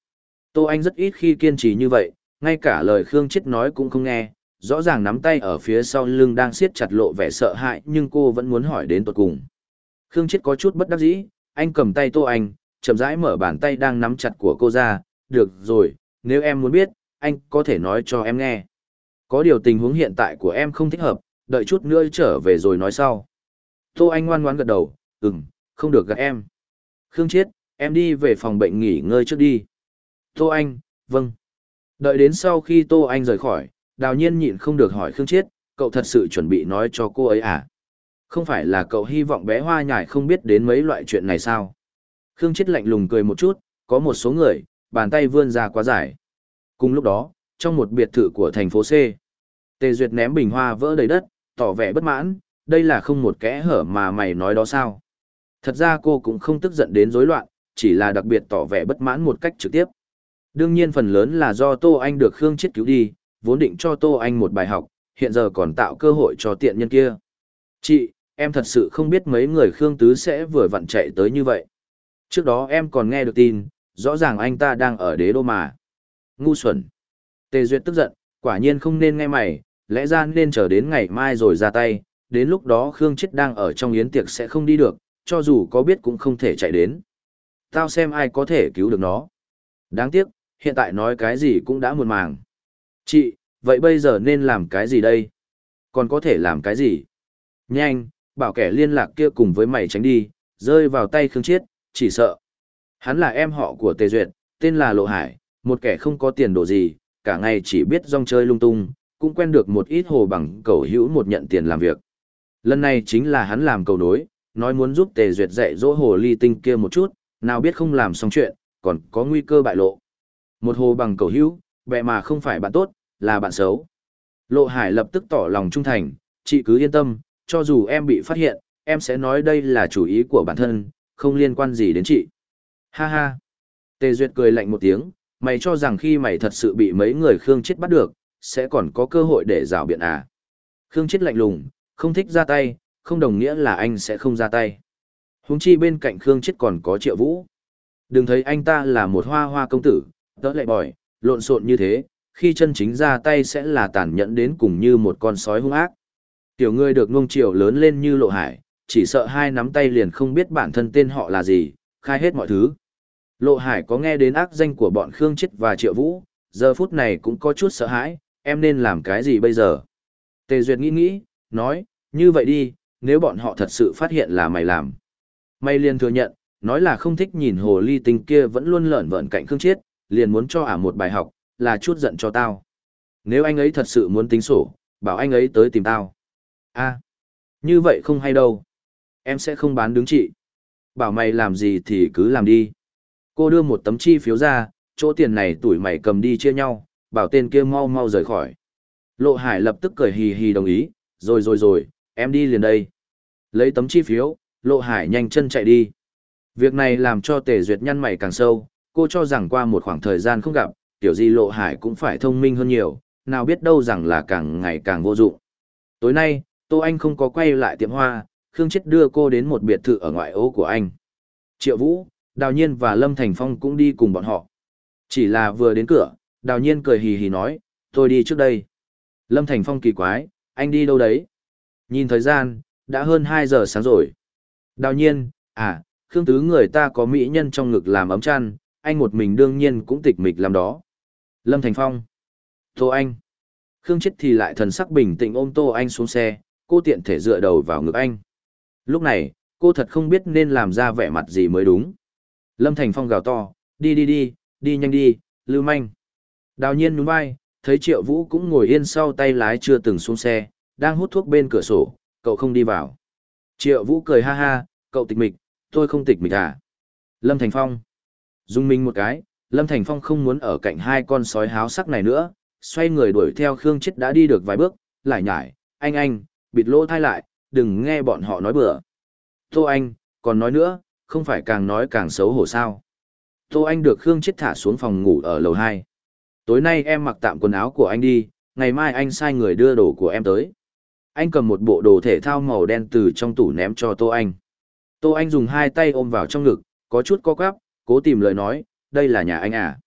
Tô Anh rất ít khi kiên trì như vậy, ngay cả lời Khương Chết nói cũng không nghe, rõ ràng nắm tay ở phía sau lưng đang siết chặt lộ vẻ sợ hãi nhưng cô vẫn muốn hỏi đến tuột cùng. Khương Chết có chút bất đắc dĩ, anh cầm tay Tô Anh, chậm rãi mở bàn tay đang nắm chặt của cô ra, được rồi, nếu em muốn biết, anh có thể nói cho em nghe. Có điều tình huống hiện tại của em không thích hợp, đợi chút nữa trở về rồi nói sau. Tô Anh ngoan ngoãn gật đầu, ừm, không được gặp em. Khương Chiết, em đi về phòng bệnh nghỉ ngơi trước đi. Tô Anh, vâng. Đợi đến sau khi Tô Anh rời khỏi, đào nhiên nhịn không được hỏi Khương Chiết, cậu thật sự chuẩn bị nói cho cô ấy à? Không phải là cậu hy vọng bé hoa nhải không biết đến mấy loại chuyện này sao? Khương Chiết lạnh lùng cười một chút, có một số người, bàn tay vươn ra quá dài. Cùng lúc đó, trong một biệt thự của thành phố C, Tề Duyệt ném bình hoa vỡ đầy đất, tỏ vẻ bất mãn, đây là không một kẽ hở mà mày nói đó sao. Thật ra cô cũng không tức giận đến rối loạn, chỉ là đặc biệt tỏ vẻ bất mãn một cách trực tiếp. Đương nhiên phần lớn là do Tô Anh được Khương Chiết cứu đi, vốn định cho Tô Anh một bài học, hiện giờ còn tạo cơ hội cho tiện nhân kia. Chị, em thật sự không biết mấy người Khương Tứ sẽ vừa vặn chạy tới như vậy. Trước đó em còn nghe được tin, rõ ràng anh ta đang ở đế đô mà. Ngu xuẩn. Tề Duyệt tức giận, quả nhiên không nên nghe mày, lẽ ra nên chờ đến ngày mai rồi ra tay, đến lúc đó Khương Chết đang ở trong yến tiệc sẽ không đi được, cho dù có biết cũng không thể chạy đến. Tao xem ai có thể cứu được nó. Đáng tiếc, hiện tại nói cái gì cũng đã muộn màng. Chị, vậy bây giờ nên làm cái gì đây? Còn có thể làm cái gì? Nhanh, bảo kẻ liên lạc kia cùng với mày tránh đi, rơi vào tay Khương Chiết, chỉ sợ. Hắn là em họ của Tề Duyệt, tên là Lộ Hải, một kẻ không có tiền đồ gì, cả ngày chỉ biết rong chơi lung tung, cũng quen được một ít hồ bằng cầu hữu một nhận tiền làm việc. Lần này chính là hắn làm cầu nối, nói muốn giúp Tề Duyệt dạy dỗ hồ ly tinh kia một chút, nào biết không làm xong chuyện, còn có nguy cơ bại lộ. Một hồ bằng cầu hữu, bè mà không phải bạn tốt, là bạn xấu. Lộ Hải lập tức tỏ lòng trung thành, chị cứ yên tâm, cho dù em bị phát hiện, em sẽ nói đây là chủ ý của bản thân, không liên quan gì đến chị. Ha ha. Tề Duyệt cười lạnh một tiếng, mày cho rằng khi mày thật sự bị mấy người Khương chết bắt được, sẽ còn có cơ hội để rào biện à. Khương Chết lạnh lùng, không thích ra tay, không đồng nghĩa là anh sẽ không ra tay. Húng chi bên cạnh Khương Chết còn có triệu vũ. Đừng thấy anh ta là một hoa hoa công tử, tớ lại bòi, lộn xộn như thế, khi chân chính ra tay sẽ là tàn nhẫn đến cùng như một con sói hung ác. Tiểu người được nuông chiều lớn lên như lộ hải, chỉ sợ hai nắm tay liền không biết bản thân tên họ là gì, khai hết mọi thứ. Lộ hải có nghe đến ác danh của bọn Khương Chết và Triệu Vũ, giờ phút này cũng có chút sợ hãi, em nên làm cái gì bây giờ? Tề Duyệt nghĩ nghĩ, nói, như vậy đi, nếu bọn họ thật sự phát hiện là mày làm. Mày liền thừa nhận, nói là không thích nhìn hồ ly tinh kia vẫn luôn lợn vởn cạnh Khương Chiết, liền muốn cho ả một bài học, là chút giận cho tao. Nếu anh ấy thật sự muốn tính sổ, bảo anh ấy tới tìm tao. a như vậy không hay đâu. Em sẽ không bán đứng chị. Bảo mày làm gì thì cứ làm đi. Cô đưa một tấm chi phiếu ra, chỗ tiền này tuổi mày cầm đi chia nhau, bảo tên kia mau mau rời khỏi. Lộ Hải lập tức cười hì hì đồng ý, rồi rồi rồi, em đi liền đây. Lấy tấm chi phiếu, Lộ Hải nhanh chân chạy đi. Việc này làm cho Tề Duyệt nhăn mày càng sâu, cô cho rằng qua một khoảng thời gian không gặp, tiểu di Lộ Hải cũng phải thông minh hơn nhiều, nào biết đâu rằng là càng ngày càng vô dụng. Tối nay, Tô Anh không có quay lại tiệm hoa, Khương Chết đưa cô đến một biệt thự ở ngoại ô của anh. Triệu Vũ, Đào Nhiên và Lâm Thành Phong cũng đi cùng bọn họ. Chỉ là vừa đến cửa, Đào nhiên cười hì hì nói, tôi đi trước đây. Lâm Thành Phong kỳ quái, anh đi đâu đấy? Nhìn thời gian, đã hơn 2 giờ sáng rồi. Đào nhiên, à, Khương Tứ người ta có mỹ nhân trong ngực làm ấm chăn, anh một mình đương nhiên cũng tịch mịch làm đó. Lâm Thành Phong. Tô Anh. Khương Chết thì lại thần sắc bình tĩnh ôm Tô Anh xuống xe, cô tiện thể dựa đầu vào ngực anh. Lúc này, cô thật không biết nên làm ra vẻ mặt gì mới đúng. Lâm Thành Phong gào to, đi đi đi, đi nhanh đi, Lưu Manh. Đào nhiên nhún vai, thấy triệu vũ cũng ngồi yên sau tay lái chưa từng xuống xe, đang hút thuốc bên cửa sổ, cậu không đi vào. Triệu vũ cười ha ha, cậu tịch mịch, tôi không tịch mịch à. Lâm Thành Phong. dung minh một cái, Lâm Thành Phong không muốn ở cạnh hai con sói háo sắc này nữa, xoay người đuổi theo Khương Chết đã đi được vài bước, lại nhải, anh anh, bịt lỗ thai lại, đừng nghe bọn họ nói bừa. Tô Anh, còn nói nữa, không phải càng nói càng xấu hổ sao. Tô Anh được Khương Chết thả xuống phòng ngủ ở lầu 2 tối nay em mặc tạm quần áo của anh đi, ngày mai anh sai người đưa đồ của em tới. Anh cầm một bộ đồ thể thao màu đen từ trong tủ ném cho Tô Anh. Tô Anh dùng hai tay ôm vào trong ngực, có chút co quắp, cố tìm lời nói, đây là nhà anh à.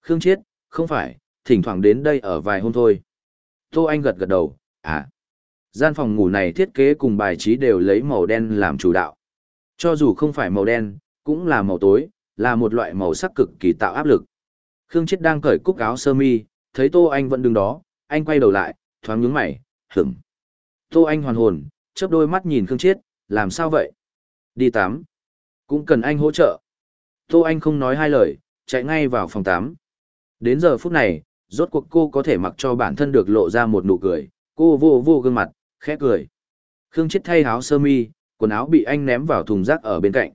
Khương Chiết, không phải, thỉnh thoảng đến đây ở vài hôm thôi. Tô Anh gật gật đầu, à. Gian phòng ngủ này thiết kế cùng bài trí đều lấy màu đen làm chủ đạo. Cho dù không phải màu đen, cũng là màu tối, là một loại màu sắc cực kỳ tạo áp lực. Khương Chết đang cởi cúc áo sơ mi, thấy Tô Anh vẫn đứng đó, anh quay đầu lại, thoáng nhướng mày, hửng. Tô Anh hoàn hồn, chớp đôi mắt nhìn Khương Chết, làm sao vậy? Đi tắm. Cũng cần anh hỗ trợ. Tô Anh không nói hai lời, chạy ngay vào phòng tắm. Đến giờ phút này, rốt cuộc cô có thể mặc cho bản thân được lộ ra một nụ cười, cô vô vô gương mặt, khẽ cười. Khương Chết thay áo sơ mi, quần áo bị anh ném vào thùng rác ở bên cạnh.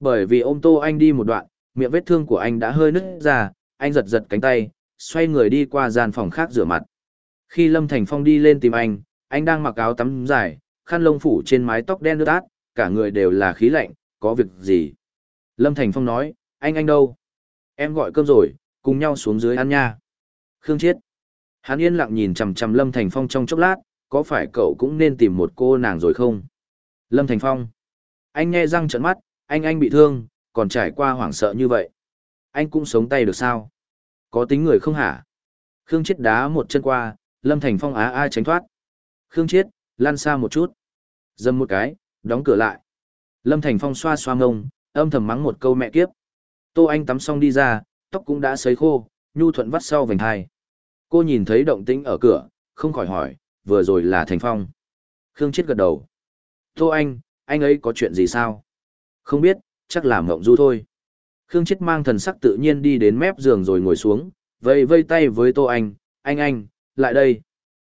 Bởi vì ôm Tô Anh đi một đoạn, miệng vết thương của anh đã hơi nứt ra, anh giật giật cánh tay, xoay người đi qua gian phòng khác rửa mặt. Khi Lâm Thành Phong đi lên tìm anh, anh đang mặc áo tắm dài, khăn lông phủ trên mái tóc đen ướt át, cả người đều là khí lạnh, có việc gì? Lâm Thành Phong nói, anh anh đâu? Em gọi cơm rồi, cùng nhau xuống dưới ăn nha. Khương Chiết. Hắn yên lặng nhìn chằm chằm Lâm Thành Phong trong chốc lát, có phải cậu cũng nên tìm một cô nàng rồi không? Lâm Thành Phong. Anh nghe răng trợn mắt, anh anh bị thương, còn trải qua hoảng sợ như vậy anh cũng sống tay được sao? Có tính người không hả? Khương Chiết đá một chân qua, Lâm Thành Phong á á tránh thoát. Khương Chiết, lan xa một chút. Dâm một cái, đóng cửa lại. Lâm Thành Phong xoa xoa ngông, âm thầm mắng một câu mẹ kiếp. Tô Anh tắm xong đi ra, tóc cũng đã sấy khô, nhu thuận vắt sau vành hai. Cô nhìn thấy động tĩnh ở cửa, không khỏi hỏi, vừa rồi là Thành Phong. Khương Chiết gật đầu. Tô Anh, anh ấy có chuyện gì sao? Không biết, chắc là mộng du thôi. Khương Chết mang thần sắc tự nhiên đi đến mép giường rồi ngồi xuống, vây vây tay với Tô Anh, anh anh, lại đây.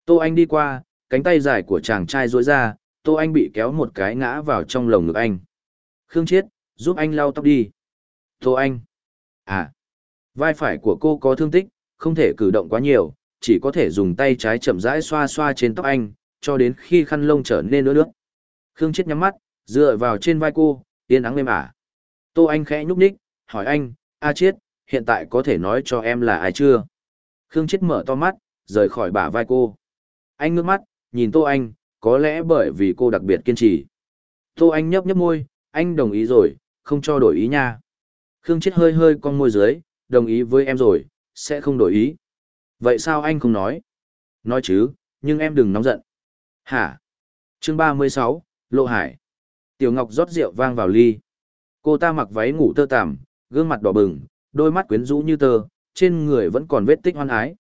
Tô Anh đi qua, cánh tay dài của chàng trai rối ra, Tô Anh bị kéo một cái ngã vào trong lồng ngực anh. Khương Chết, giúp anh lau tóc đi. Tô Anh. À, vai phải của cô có thương tích, không thể cử động quá nhiều, chỉ có thể dùng tay trái chậm rãi xoa xoa trên tóc anh, cho đến khi khăn lông trở nên ướt nước. Khương Chết nhắm mắt, dựa vào trên vai cô, yên ắng êm ả. Tô Anh khẽ nhúc nhích, hỏi anh, A Chiết, hiện tại có thể nói cho em là ai chưa? Khương Chiết mở to mắt, rời khỏi bả vai cô. Anh ngước mắt, nhìn Tô Anh, có lẽ bởi vì cô đặc biệt kiên trì. Tô Anh nhấp nhấp môi, anh đồng ý rồi, không cho đổi ý nha. Khương Chiết hơi hơi con môi dưới, đồng ý với em rồi, sẽ không đổi ý. Vậy sao anh không nói? Nói chứ, nhưng em đừng nóng giận. Hả? Chương 36, Lộ Hải. Tiểu Ngọc rót rượu vang vào ly. Cô ta mặc váy ngủ tơ tằm, gương mặt đỏ bừng, đôi mắt quyến rũ như tơ, trên người vẫn còn vết tích hoan ái.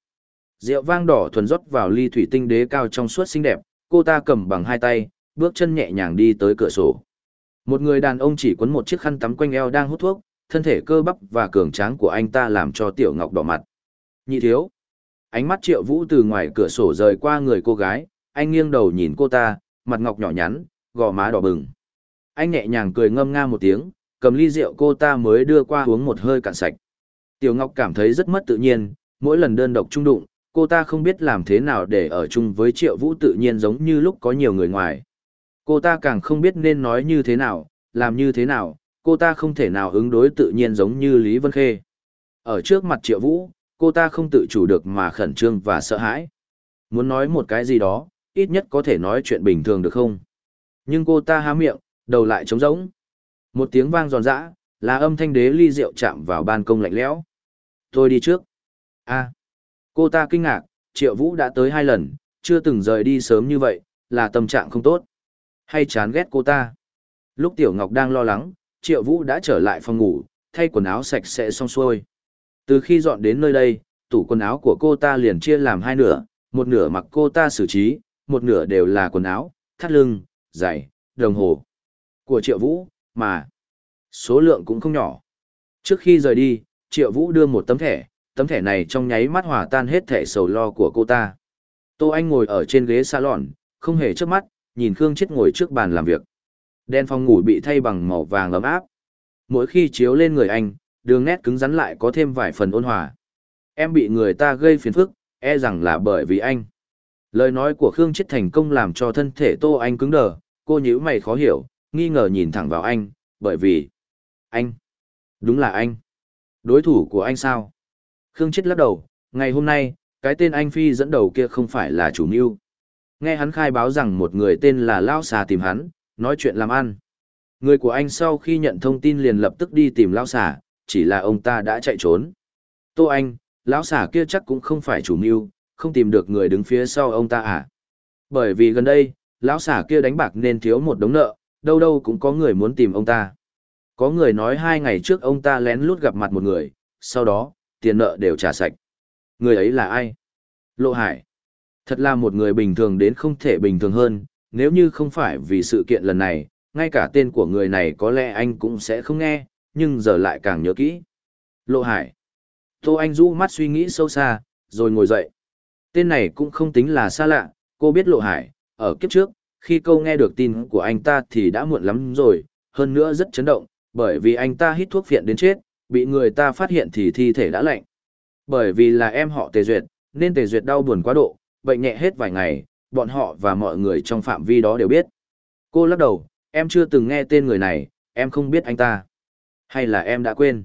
Rượu vang đỏ thuần rót vào ly thủy tinh đế cao trong suốt xinh đẹp, cô ta cầm bằng hai tay, bước chân nhẹ nhàng đi tới cửa sổ. Một người đàn ông chỉ quấn một chiếc khăn tắm quanh eo đang hút thuốc, thân thể cơ bắp và cường tráng của anh ta làm cho Tiểu Ngọc đỏ mặt. Nhị thiếu. Ánh mắt Triệu Vũ từ ngoài cửa sổ rời qua người cô gái, anh nghiêng đầu nhìn cô ta, mặt ngọc nhỏ nhắn, gò má đỏ bừng. Anh nhẹ nhàng cười ngâm nga một tiếng, cầm ly rượu cô ta mới đưa qua uống một hơi cạn sạch. Tiểu Ngọc cảm thấy rất mất tự nhiên, mỗi lần đơn độc trung đụng, cô ta không biết làm thế nào để ở chung với Triệu Vũ tự nhiên giống như lúc có nhiều người ngoài. Cô ta càng không biết nên nói như thế nào, làm như thế nào, cô ta không thể nào ứng đối tự nhiên giống như Lý Vân Khê. Ở trước mặt Triệu Vũ, cô ta không tự chủ được mà khẩn trương và sợ hãi. Muốn nói một cái gì đó, ít nhất có thể nói chuyện bình thường được không? Nhưng cô ta há miệng, đầu lại trống rỗng. Một tiếng vang giòn giã, là âm thanh đế ly rượu chạm vào ban công lạnh lẽo. Tôi đi trước. a cô ta kinh ngạc, triệu vũ đã tới hai lần, chưa từng rời đi sớm như vậy, là tâm trạng không tốt. Hay chán ghét cô ta. Lúc Tiểu Ngọc đang lo lắng, triệu vũ đã trở lại phòng ngủ, thay quần áo sạch sẽ xong xuôi. Từ khi dọn đến nơi đây, tủ quần áo của cô ta liền chia làm hai nửa, một nửa mặc cô ta xử trí, một nửa đều là quần áo, thắt lưng, giày, đồng hồ. Của triệu vũ, mà số lượng cũng không nhỏ. Trước khi rời đi, Triệu Vũ đưa một tấm thẻ, tấm thẻ này trong nháy mắt hòa tan hết thẻ sầu lo của cô ta. Tô Anh ngồi ở trên ghế salon, không hề chớp mắt, nhìn Khương Chết ngồi trước bàn làm việc. Đen phòng ngủ bị thay bằng màu vàng ấm áp. Mỗi khi chiếu lên người anh, đường nét cứng rắn lại có thêm vài phần ôn hòa. Em bị người ta gây phiền phức, e rằng là bởi vì anh. Lời nói của Khương Chết thành công làm cho thân thể Tô Anh cứng đờ, cô nhíu mày khó hiểu, nghi ngờ nhìn thẳng vào anh, bởi vì... Anh! Đúng là anh! Đối thủ của anh sao? Khương Chết lắc đầu, ngày hôm nay, cái tên anh Phi dẫn đầu kia không phải là chủ mưu. Nghe hắn khai báo rằng một người tên là Lao Xà tìm hắn, nói chuyện làm ăn. Người của anh sau khi nhận thông tin liền lập tức đi tìm Lao Xà, chỉ là ông ta đã chạy trốn. Tô Anh, lão xà kia chắc cũng không phải chủ mưu, không tìm được người đứng phía sau ông ta à. Bởi vì gần đây, lão xà kia đánh bạc nên thiếu một đống nợ, đâu đâu cũng có người muốn tìm ông ta. Có người nói hai ngày trước ông ta lén lút gặp mặt một người, sau đó, tiền nợ đều trả sạch. Người ấy là ai? Lộ Hải. Thật là một người bình thường đến không thể bình thường hơn, nếu như không phải vì sự kiện lần này, ngay cả tên của người này có lẽ anh cũng sẽ không nghe, nhưng giờ lại càng nhớ kỹ. Lộ Hải. Tô Anh rũ mắt suy nghĩ sâu xa, rồi ngồi dậy. Tên này cũng không tính là xa lạ, cô biết Lộ Hải, ở kiếp trước, khi câu nghe được tin của anh ta thì đã muộn lắm rồi, hơn nữa rất chấn động, bởi vì anh ta hít thuốc phiện đến chết, bị người ta phát hiện thì thi thể đã lạnh. Bởi vì là em họ Tề Duyệt, nên Tề Duyệt đau buồn quá độ, bệnh nhẹ hết vài ngày, bọn họ và mọi người trong phạm vi đó đều biết. Cô lắc đầu, em chưa từng nghe tên người này, em không biết anh ta. Hay là em đã quên?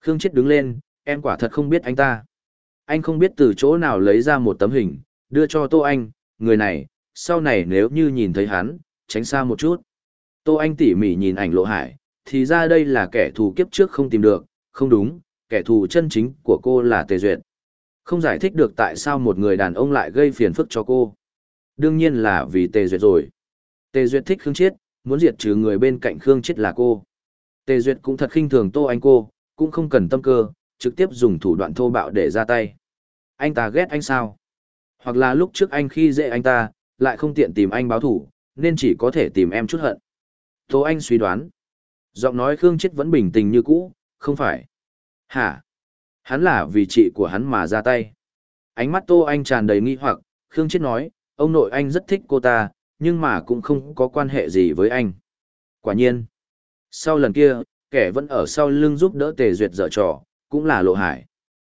Khương Chết đứng lên, em quả thật không biết anh ta. Anh không biết từ chỗ nào lấy ra một tấm hình, đưa cho Tô Anh, người này, sau này nếu như nhìn thấy hắn, tránh xa một chút. Tô Anh tỉ mỉ nhìn ảnh lộ hải, thì ra đây là kẻ thù kiếp trước không tìm được, không đúng, kẻ thù chân chính của cô là Tề Duyệt. Không giải thích được tại sao một người đàn ông lại gây phiền phức cho cô. Đương nhiên là vì Tề Duyệt rồi. Tề Duyệt thích Khương Chiết, muốn diệt trừ người bên cạnh Khương Chiết là cô. Tề Duyệt cũng thật khinh thường Tô Anh cô, cũng không cần tâm cơ, trực tiếp dùng thủ đoạn thô bạo để ra tay. Anh ta ghét anh sao? Hoặc là lúc trước anh khi dễ anh ta, lại không tiện tìm anh báo thủ, nên chỉ có thể tìm em chút hận. Tô Anh suy đoán. Giọng nói Khương Chết vẫn bình tình như cũ, không phải. Hả? Hắn là vì chị của hắn mà ra tay. Ánh mắt Tô Anh tràn đầy nghi hoặc, Khương Chết nói, ông nội anh rất thích cô ta, nhưng mà cũng không có quan hệ gì với anh. Quả nhiên. Sau lần kia, kẻ vẫn ở sau lưng giúp đỡ Tề Duyệt dở trò, cũng là Lộ Hải.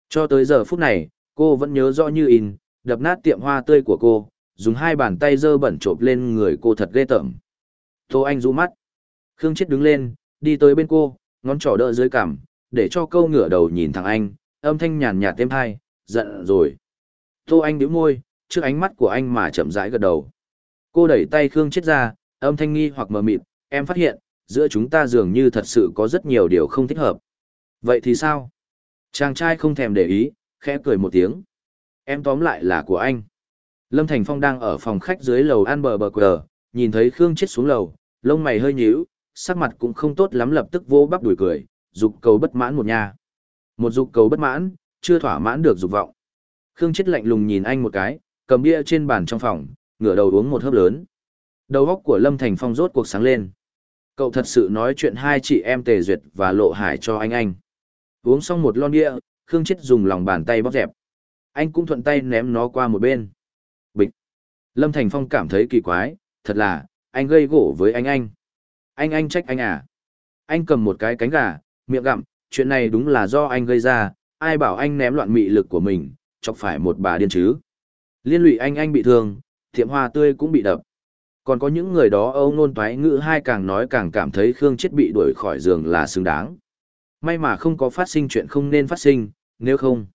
Cho tới giờ phút này, cô vẫn nhớ rõ như in, đập nát tiệm hoa tươi của cô, dùng hai bàn tay dơ bẩn chộp lên người cô thật ghê tởm. Tô Anh rũ mắt. Khương Chết đứng lên, đi tới bên cô, ngón trỏ đỡ dưới cằm, để cho câu ngửa đầu nhìn thằng anh, âm thanh nhàn nhạt thêm hai, giận rồi. Tô Anh nhíu môi, trước ánh mắt của anh mà chậm rãi gật đầu. Cô đẩy tay Khương Chết ra, âm thanh nghi hoặc mờ mịt, em phát hiện, giữa chúng ta dường như thật sự có rất nhiều điều không thích hợp. Vậy thì sao? Chàng trai không thèm để ý, khẽ cười một tiếng. Em tóm lại là của anh. Lâm Thành Phong đang ở phòng khách dưới lầu ăn bờ bờ quờ, nhìn thấy Khương Chết xuống lầu, lông mày hơi nhíu, sắc mặt cũng không tốt lắm lập tức vô bắp đuổi cười, dục cầu bất mãn một nhà. Một dục cầu bất mãn, chưa thỏa mãn được dục vọng. Khương Chết lạnh lùng nhìn anh một cái, cầm bia trên bàn trong phòng, ngửa đầu uống một hớp lớn. Đầu óc của Lâm Thành Phong rốt cuộc sáng lên. Cậu thật sự nói chuyện hai chị em Tề Duyệt và Lộ Hải cho anh anh. Uống xong một lon bia, Khương Chết dùng lòng bàn tay bóp dẹp. Anh cũng thuận tay ném nó qua một bên. Lâm Thành Phong cảm thấy kỳ quái, thật là, anh gây gỗ với anh anh. Anh anh trách anh à. Anh cầm một cái cánh gà, miệng gặm, chuyện này đúng là do anh gây ra, ai bảo anh ném loạn mị lực của mình, chọc phải một bà điên chứ. Liên lụy anh anh bị thương, thiệm hoa tươi cũng bị đập. Còn có những người đó âu nôn toái ngữ hai càng nói càng cảm thấy Khương Chết bị đuổi khỏi giường là xứng đáng. May mà không có phát sinh chuyện không nên phát sinh, nếu không.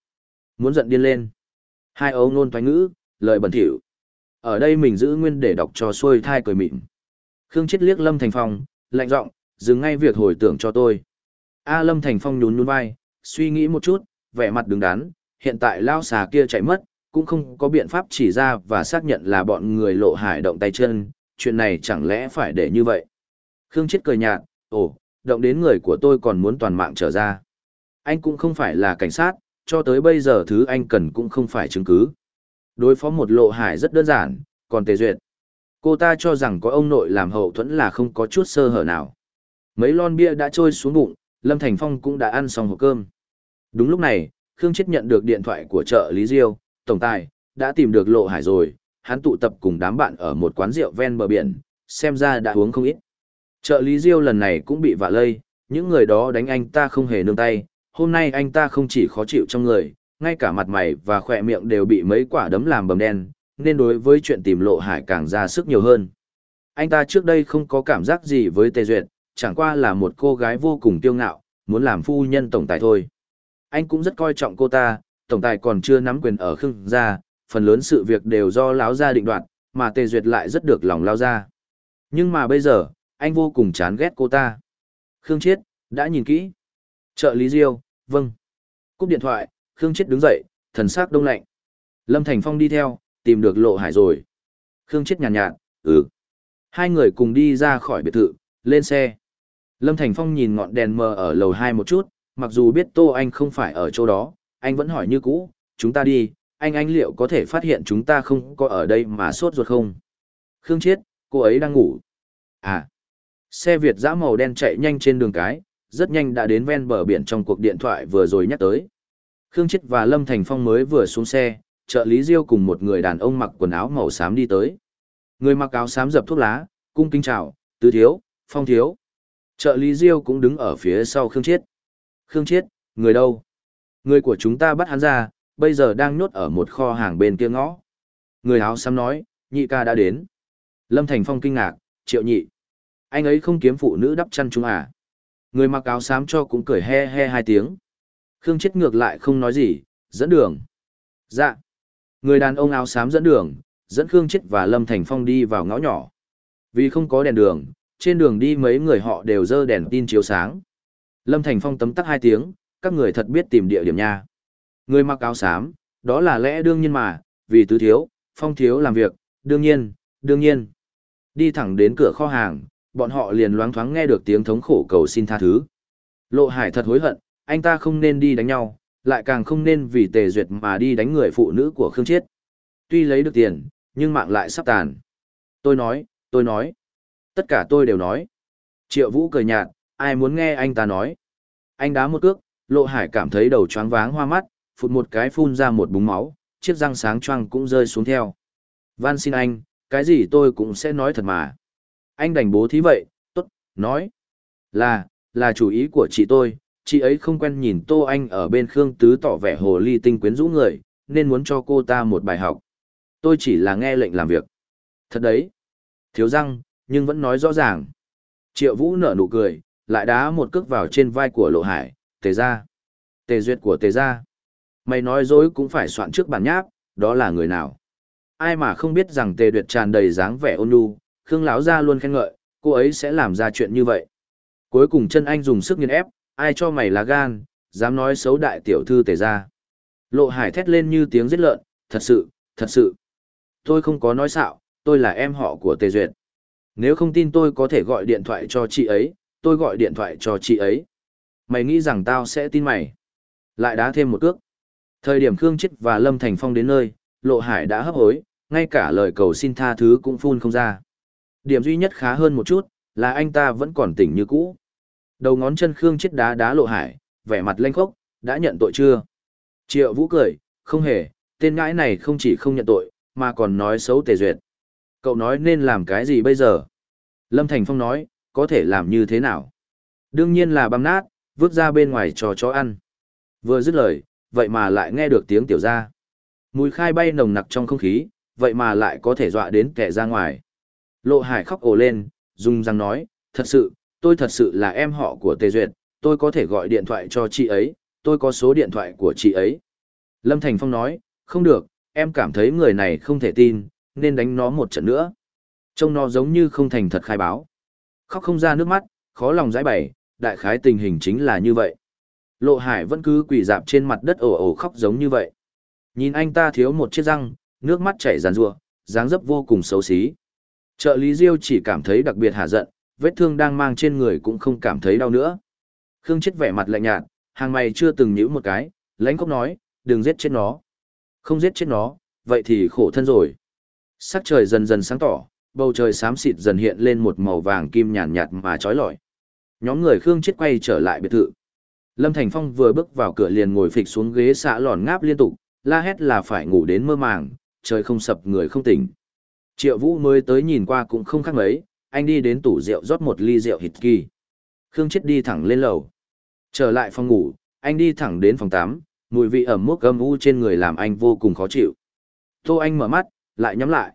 Muốn giận điên lên. Hai âu nôn toái ngữ, lời bẩn thỉu ở đây mình giữ nguyên để đọc cho xuôi thai cười mịn. Khương Chết liếc Lâm Thành Phong, lạnh giọng, dừng ngay việc hồi tưởng cho tôi. A Lâm Thành Phong nhún nhún vai, suy nghĩ một chút, vẻ mặt đứng đắn, hiện tại lao xà kia chạy mất, cũng không có biện pháp chỉ ra và xác nhận là bọn người lộ hải động tay chân, chuyện này chẳng lẽ phải để như vậy. Khương Chết cười nhạt, ồ, động đến người của tôi còn muốn toàn mạng trở ra. Anh cũng không phải là cảnh sát, cho tới bây giờ thứ anh cần cũng không phải chứng cứ. Đối phó một lộ hải rất đơn giản, còn tề duyệt. Cô ta cho rằng có ông nội làm hậu thuẫn là không có chút sơ hở nào. Mấy lon bia đã trôi xuống bụng, Lâm Thành Phong cũng đã ăn xong hộp cơm. Đúng lúc này, Khương Chết nhận được điện thoại của trợ Lý Diêu, tổng tài, đã tìm được lộ hải rồi, hắn tụ tập cùng đám bạn ở một quán rượu ven bờ biển, xem ra đã uống không ít. Trợ Lý Diêu lần này cũng bị vạ lây, những người đó đánh anh ta không hề nương tay, hôm nay anh ta không chỉ khó chịu trong người, ngay cả mặt mày và khỏe miệng đều bị mấy quả đấm làm bầm đen, nên đối với chuyện tìm lộ hải càng ra sức nhiều hơn. Anh ta trước đây không có cảm giác gì với Tề Duyệt, chẳng qua là một cô gái vô cùng kiêu ngạo, muốn làm phu nhân tổng tài thôi. Anh cũng rất coi trọng cô ta, tổng tài còn chưa nắm quyền ở khưng gia, phần lớn sự việc đều do láo gia định đoạt, mà Tề Duyệt lại rất được lòng lao gia. Nhưng mà bây giờ, anh vô cùng chán ghét cô ta. Khương Chiết, đã nhìn kỹ. Trợ lý Diêu, vâng. Cúp điện thoại, Khương Chết đứng dậy, thần sắc đông lạnh. Lâm Thành Phong đi theo, tìm được lộ hải rồi. Khương Chết nhàn nhạt, nhạt, ừ. Hai người cùng đi ra khỏi biệt thự, lên xe. Lâm Thành Phong nhìn ngọn đèn mờ ở lầu 2 một chút, mặc dù biết Tô Anh không phải ở chỗ đó, anh vẫn hỏi như cũ, chúng ta đi, anh anh liệu có thể phát hiện chúng ta không có ở đây mà sốt ruột không? Khương Chiết, cô ấy đang ngủ. À, xe Việt dã màu đen chạy nhanh trên đường cái, rất nhanh đã đến ven bờ biển trong cuộc điện thoại vừa rồi nhắc tới. Khương Chết và Lâm Thành Phong mới vừa xuống xe, trợ lý Diêu cùng một người đàn ông mặc quần áo màu xám đi tới. Người mặc áo xám dập thuốc lá, cung kính chào, tứ thiếu, phong thiếu. Trợ lý Diêu cũng đứng ở phía sau Khương Chết. Khương Chết, người đâu? Người của chúng ta bắt hắn ra, bây giờ đang nhốt ở một kho hàng bên kia ngõ. Người áo xám nói, nhị ca đã đến. Lâm Thành Phong kinh ngạc, triệu nhị. Anh ấy không kiếm phụ nữ đắp chăn chúng à? Người mặc áo xám cho cũng cười he he hai tiếng. Khương chết ngược lại không nói gì, dẫn đường. Dạ. Người đàn ông áo xám dẫn đường, dẫn Khương chết và Lâm Thành Phong đi vào ngõ nhỏ. Vì không có đèn đường, trên đường đi mấy người họ đều dơ đèn tin chiếu sáng. Lâm Thành Phong tấm tắc hai tiếng, các người thật biết tìm địa điểm nha. Người mặc áo xám, đó là lẽ đương nhiên mà, vì tứ thiếu, Phong thiếu làm việc, đương nhiên, đương nhiên. Đi thẳng đến cửa kho hàng, bọn họ liền loáng thoáng nghe được tiếng thống khổ cầu xin tha thứ. Lộ Hải thật hối hận, anh ta không nên đi đánh nhau, lại càng không nên vì tề duyệt mà đi đánh người phụ nữ của Khương Chiết. Tuy lấy được tiền, nhưng mạng lại sắp tàn. Tôi nói, tôi nói. Tất cả tôi đều nói. Triệu Vũ cười nhạt, ai muốn nghe anh ta nói. Anh đá một cước, Lộ Hải cảm thấy đầu choáng váng hoa mắt, phụt một cái phun ra một búng máu, chiếc răng sáng choang cũng rơi xuống theo. Van xin anh, cái gì tôi cũng sẽ nói thật mà. Anh đành bố thí vậy, tốt, nói. Là, là chủ ý của chị tôi, chị ấy không quen nhìn Tô Anh ở bên Khương Tứ tỏ vẻ hồ ly tinh quyến rũ người, nên muốn cho cô ta một bài học. Tôi chỉ là nghe lệnh làm việc. Thật đấy. Thiếu răng, nhưng vẫn nói rõ ràng. Triệu Vũ nở nụ cười, lại đá một cước vào trên vai của Lộ Hải, tề ra. Tề duyệt của tề ra. Mày nói dối cũng phải soạn trước bản nháp, đó là người nào. Ai mà không biết rằng tề duyệt tràn đầy dáng vẻ ôn nhu, Khương láo ra luôn khen ngợi, cô ấy sẽ làm ra chuyện như vậy. Cuối cùng chân anh dùng sức nghiền ép, ai cho mày lá gan, dám nói xấu đại tiểu thư tề ra. Lộ hải thét lên như tiếng giết lợn, thật sự, thật sự. Tôi không có nói xạo, tôi là em họ của tề duyệt. Nếu không tin tôi có thể gọi điện thoại cho chị ấy, tôi gọi điện thoại cho chị ấy. Mày nghĩ rằng tao sẽ tin mày. Lại đá thêm một cước. Thời điểm Khương Chết và Lâm Thành Phong đến nơi, Lộ Hải đã hấp hối, ngay cả lời cầu xin tha thứ cũng phun không ra. Điểm duy nhất khá hơn một chút, là anh ta vẫn còn tỉnh như cũ. Đầu ngón chân Khương chết đá đá lộ hải, vẻ mặt lênh khốc, đã nhận tội chưa? Triệu Vũ cười, không hề, tên ngãi này không chỉ không nhận tội, mà còn nói xấu Tề Duyệt. Cậu nói nên làm cái gì bây giờ? Lâm Thành Phong nói, có thể làm như thế nào? Đương nhiên là băm nát, vứt ra bên ngoài cho chó ăn. Vừa dứt lời, vậy mà lại nghe được tiếng tiểu ra. Mùi khai bay nồng nặc trong không khí, vậy mà lại có thể dọa đến kẻ ra ngoài. Lộ hải khóc ồ lên, dùng răng nói, thật sự, tôi thật sự là em họ của Tề Duyệt, tôi có thể gọi điện thoại cho chị ấy, tôi có số điện thoại của chị ấy. Lâm Thành Phong nói, không được, em cảm thấy người này không thể tin, nên đánh nó một trận nữa. Trông nó giống như không thành thật khai báo. Khóc không ra nước mắt, khó lòng giải bày, đại khái tình hình chính là như vậy. Lộ Hải vẫn cứ quỳ dạp trên mặt đất ồ ồ khóc giống như vậy. Nhìn anh ta thiếu một chiếc răng, nước mắt chảy ràn rụa, dáng dấp vô cùng xấu xí. Trợ lý Diêu chỉ cảm thấy đặc biệt hả giận, vết thương đang mang trên người cũng không cảm thấy đau nữa. Khương chết vẻ mặt lạnh nhạt, hàng mày chưa từng nhíu một cái, lãnh cốc nói, đừng giết chết nó. Không giết chết nó, vậy thì khổ thân rồi. Sắc trời dần dần sáng tỏ, bầu trời xám xịt dần hiện lên một màu vàng kim nhàn nhạt, mà trói lọi. Nhóm người Khương chết quay trở lại biệt thự. Lâm Thành Phong vừa bước vào cửa liền ngồi phịch xuống ghế xạ lòn ngáp liên tục, la hét là phải ngủ đến mơ màng, trời không sập người không tỉnh. Triệu Vũ mới tới nhìn qua cũng không khác mấy, anh đi đến tủ rượu rót một ly rượu hít kỳ. Khương Chết đi thẳng lên lầu. Trở lại phòng ngủ, anh đi thẳng đến phòng 8, mùi vị ẩm mốc âm u trên người làm anh vô cùng khó chịu. Tô Anh mở mắt, lại nhắm lại.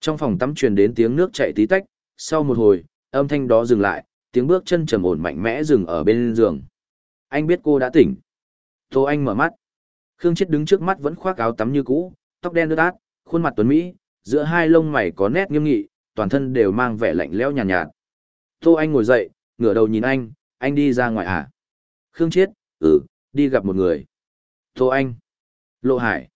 Trong phòng tắm truyền đến tiếng nước chảy tí tách, sau một hồi, âm thanh đó dừng lại, tiếng bước chân trầm ổn mạnh mẽ dừng ở bên giường. Anh biết cô đã tỉnh. Tô Anh mở mắt. Khương Chết đứng trước mắt vẫn khoác áo tắm như cũ, tóc đen ướt át, khuôn mặt tuấn mỹ, giữa hai lông mày có nét nghiêm nghị, toàn thân đều mang vẻ lạnh lẽo nhàn nhạt, nhạt. Tô Anh ngồi dậy, ngửa đầu nhìn anh, anh đi ra ngoài à? Khương Chiết, ừ, đi gặp một người. Tô Anh. Lộ Hải.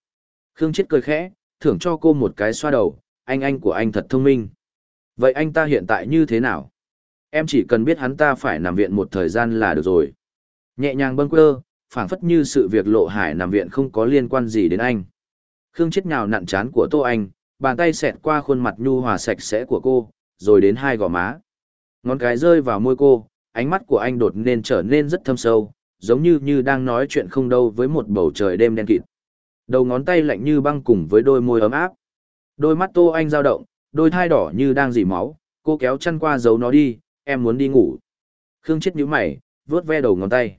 Khương Chiết cười khẽ, thưởng cho cô một cái xoa đầu, anh anh của anh thật thông minh. Vậy anh ta hiện tại như thế nào? Em chỉ cần biết hắn ta phải nằm viện một thời gian là được rồi. Nhẹ nhàng bâng quơ, phảng phất như sự việc Lộ Hải nằm viện không có liên quan gì đến anh. Khương Chiết nhào nặn chán của Tô Anh, bàn tay xẹt qua khuôn mặt nhu hòa sạch sẽ của cô, rồi đến hai gò má. Ngón cái rơi vào môi cô, ánh mắt của anh đột nên trở nên rất thâm sâu, giống như như đang nói chuyện không đâu với một bầu trời đêm đen kịt. Đầu ngón tay lạnh như băng cùng với đôi môi ấm áp. Đôi mắt Tô Anh dao động, đôi thai đỏ như đang dỉ máu, cô kéo chăn qua giấu nó đi, em muốn đi ngủ. Khương chết nhíu mày, vướt ve đầu ngón tay.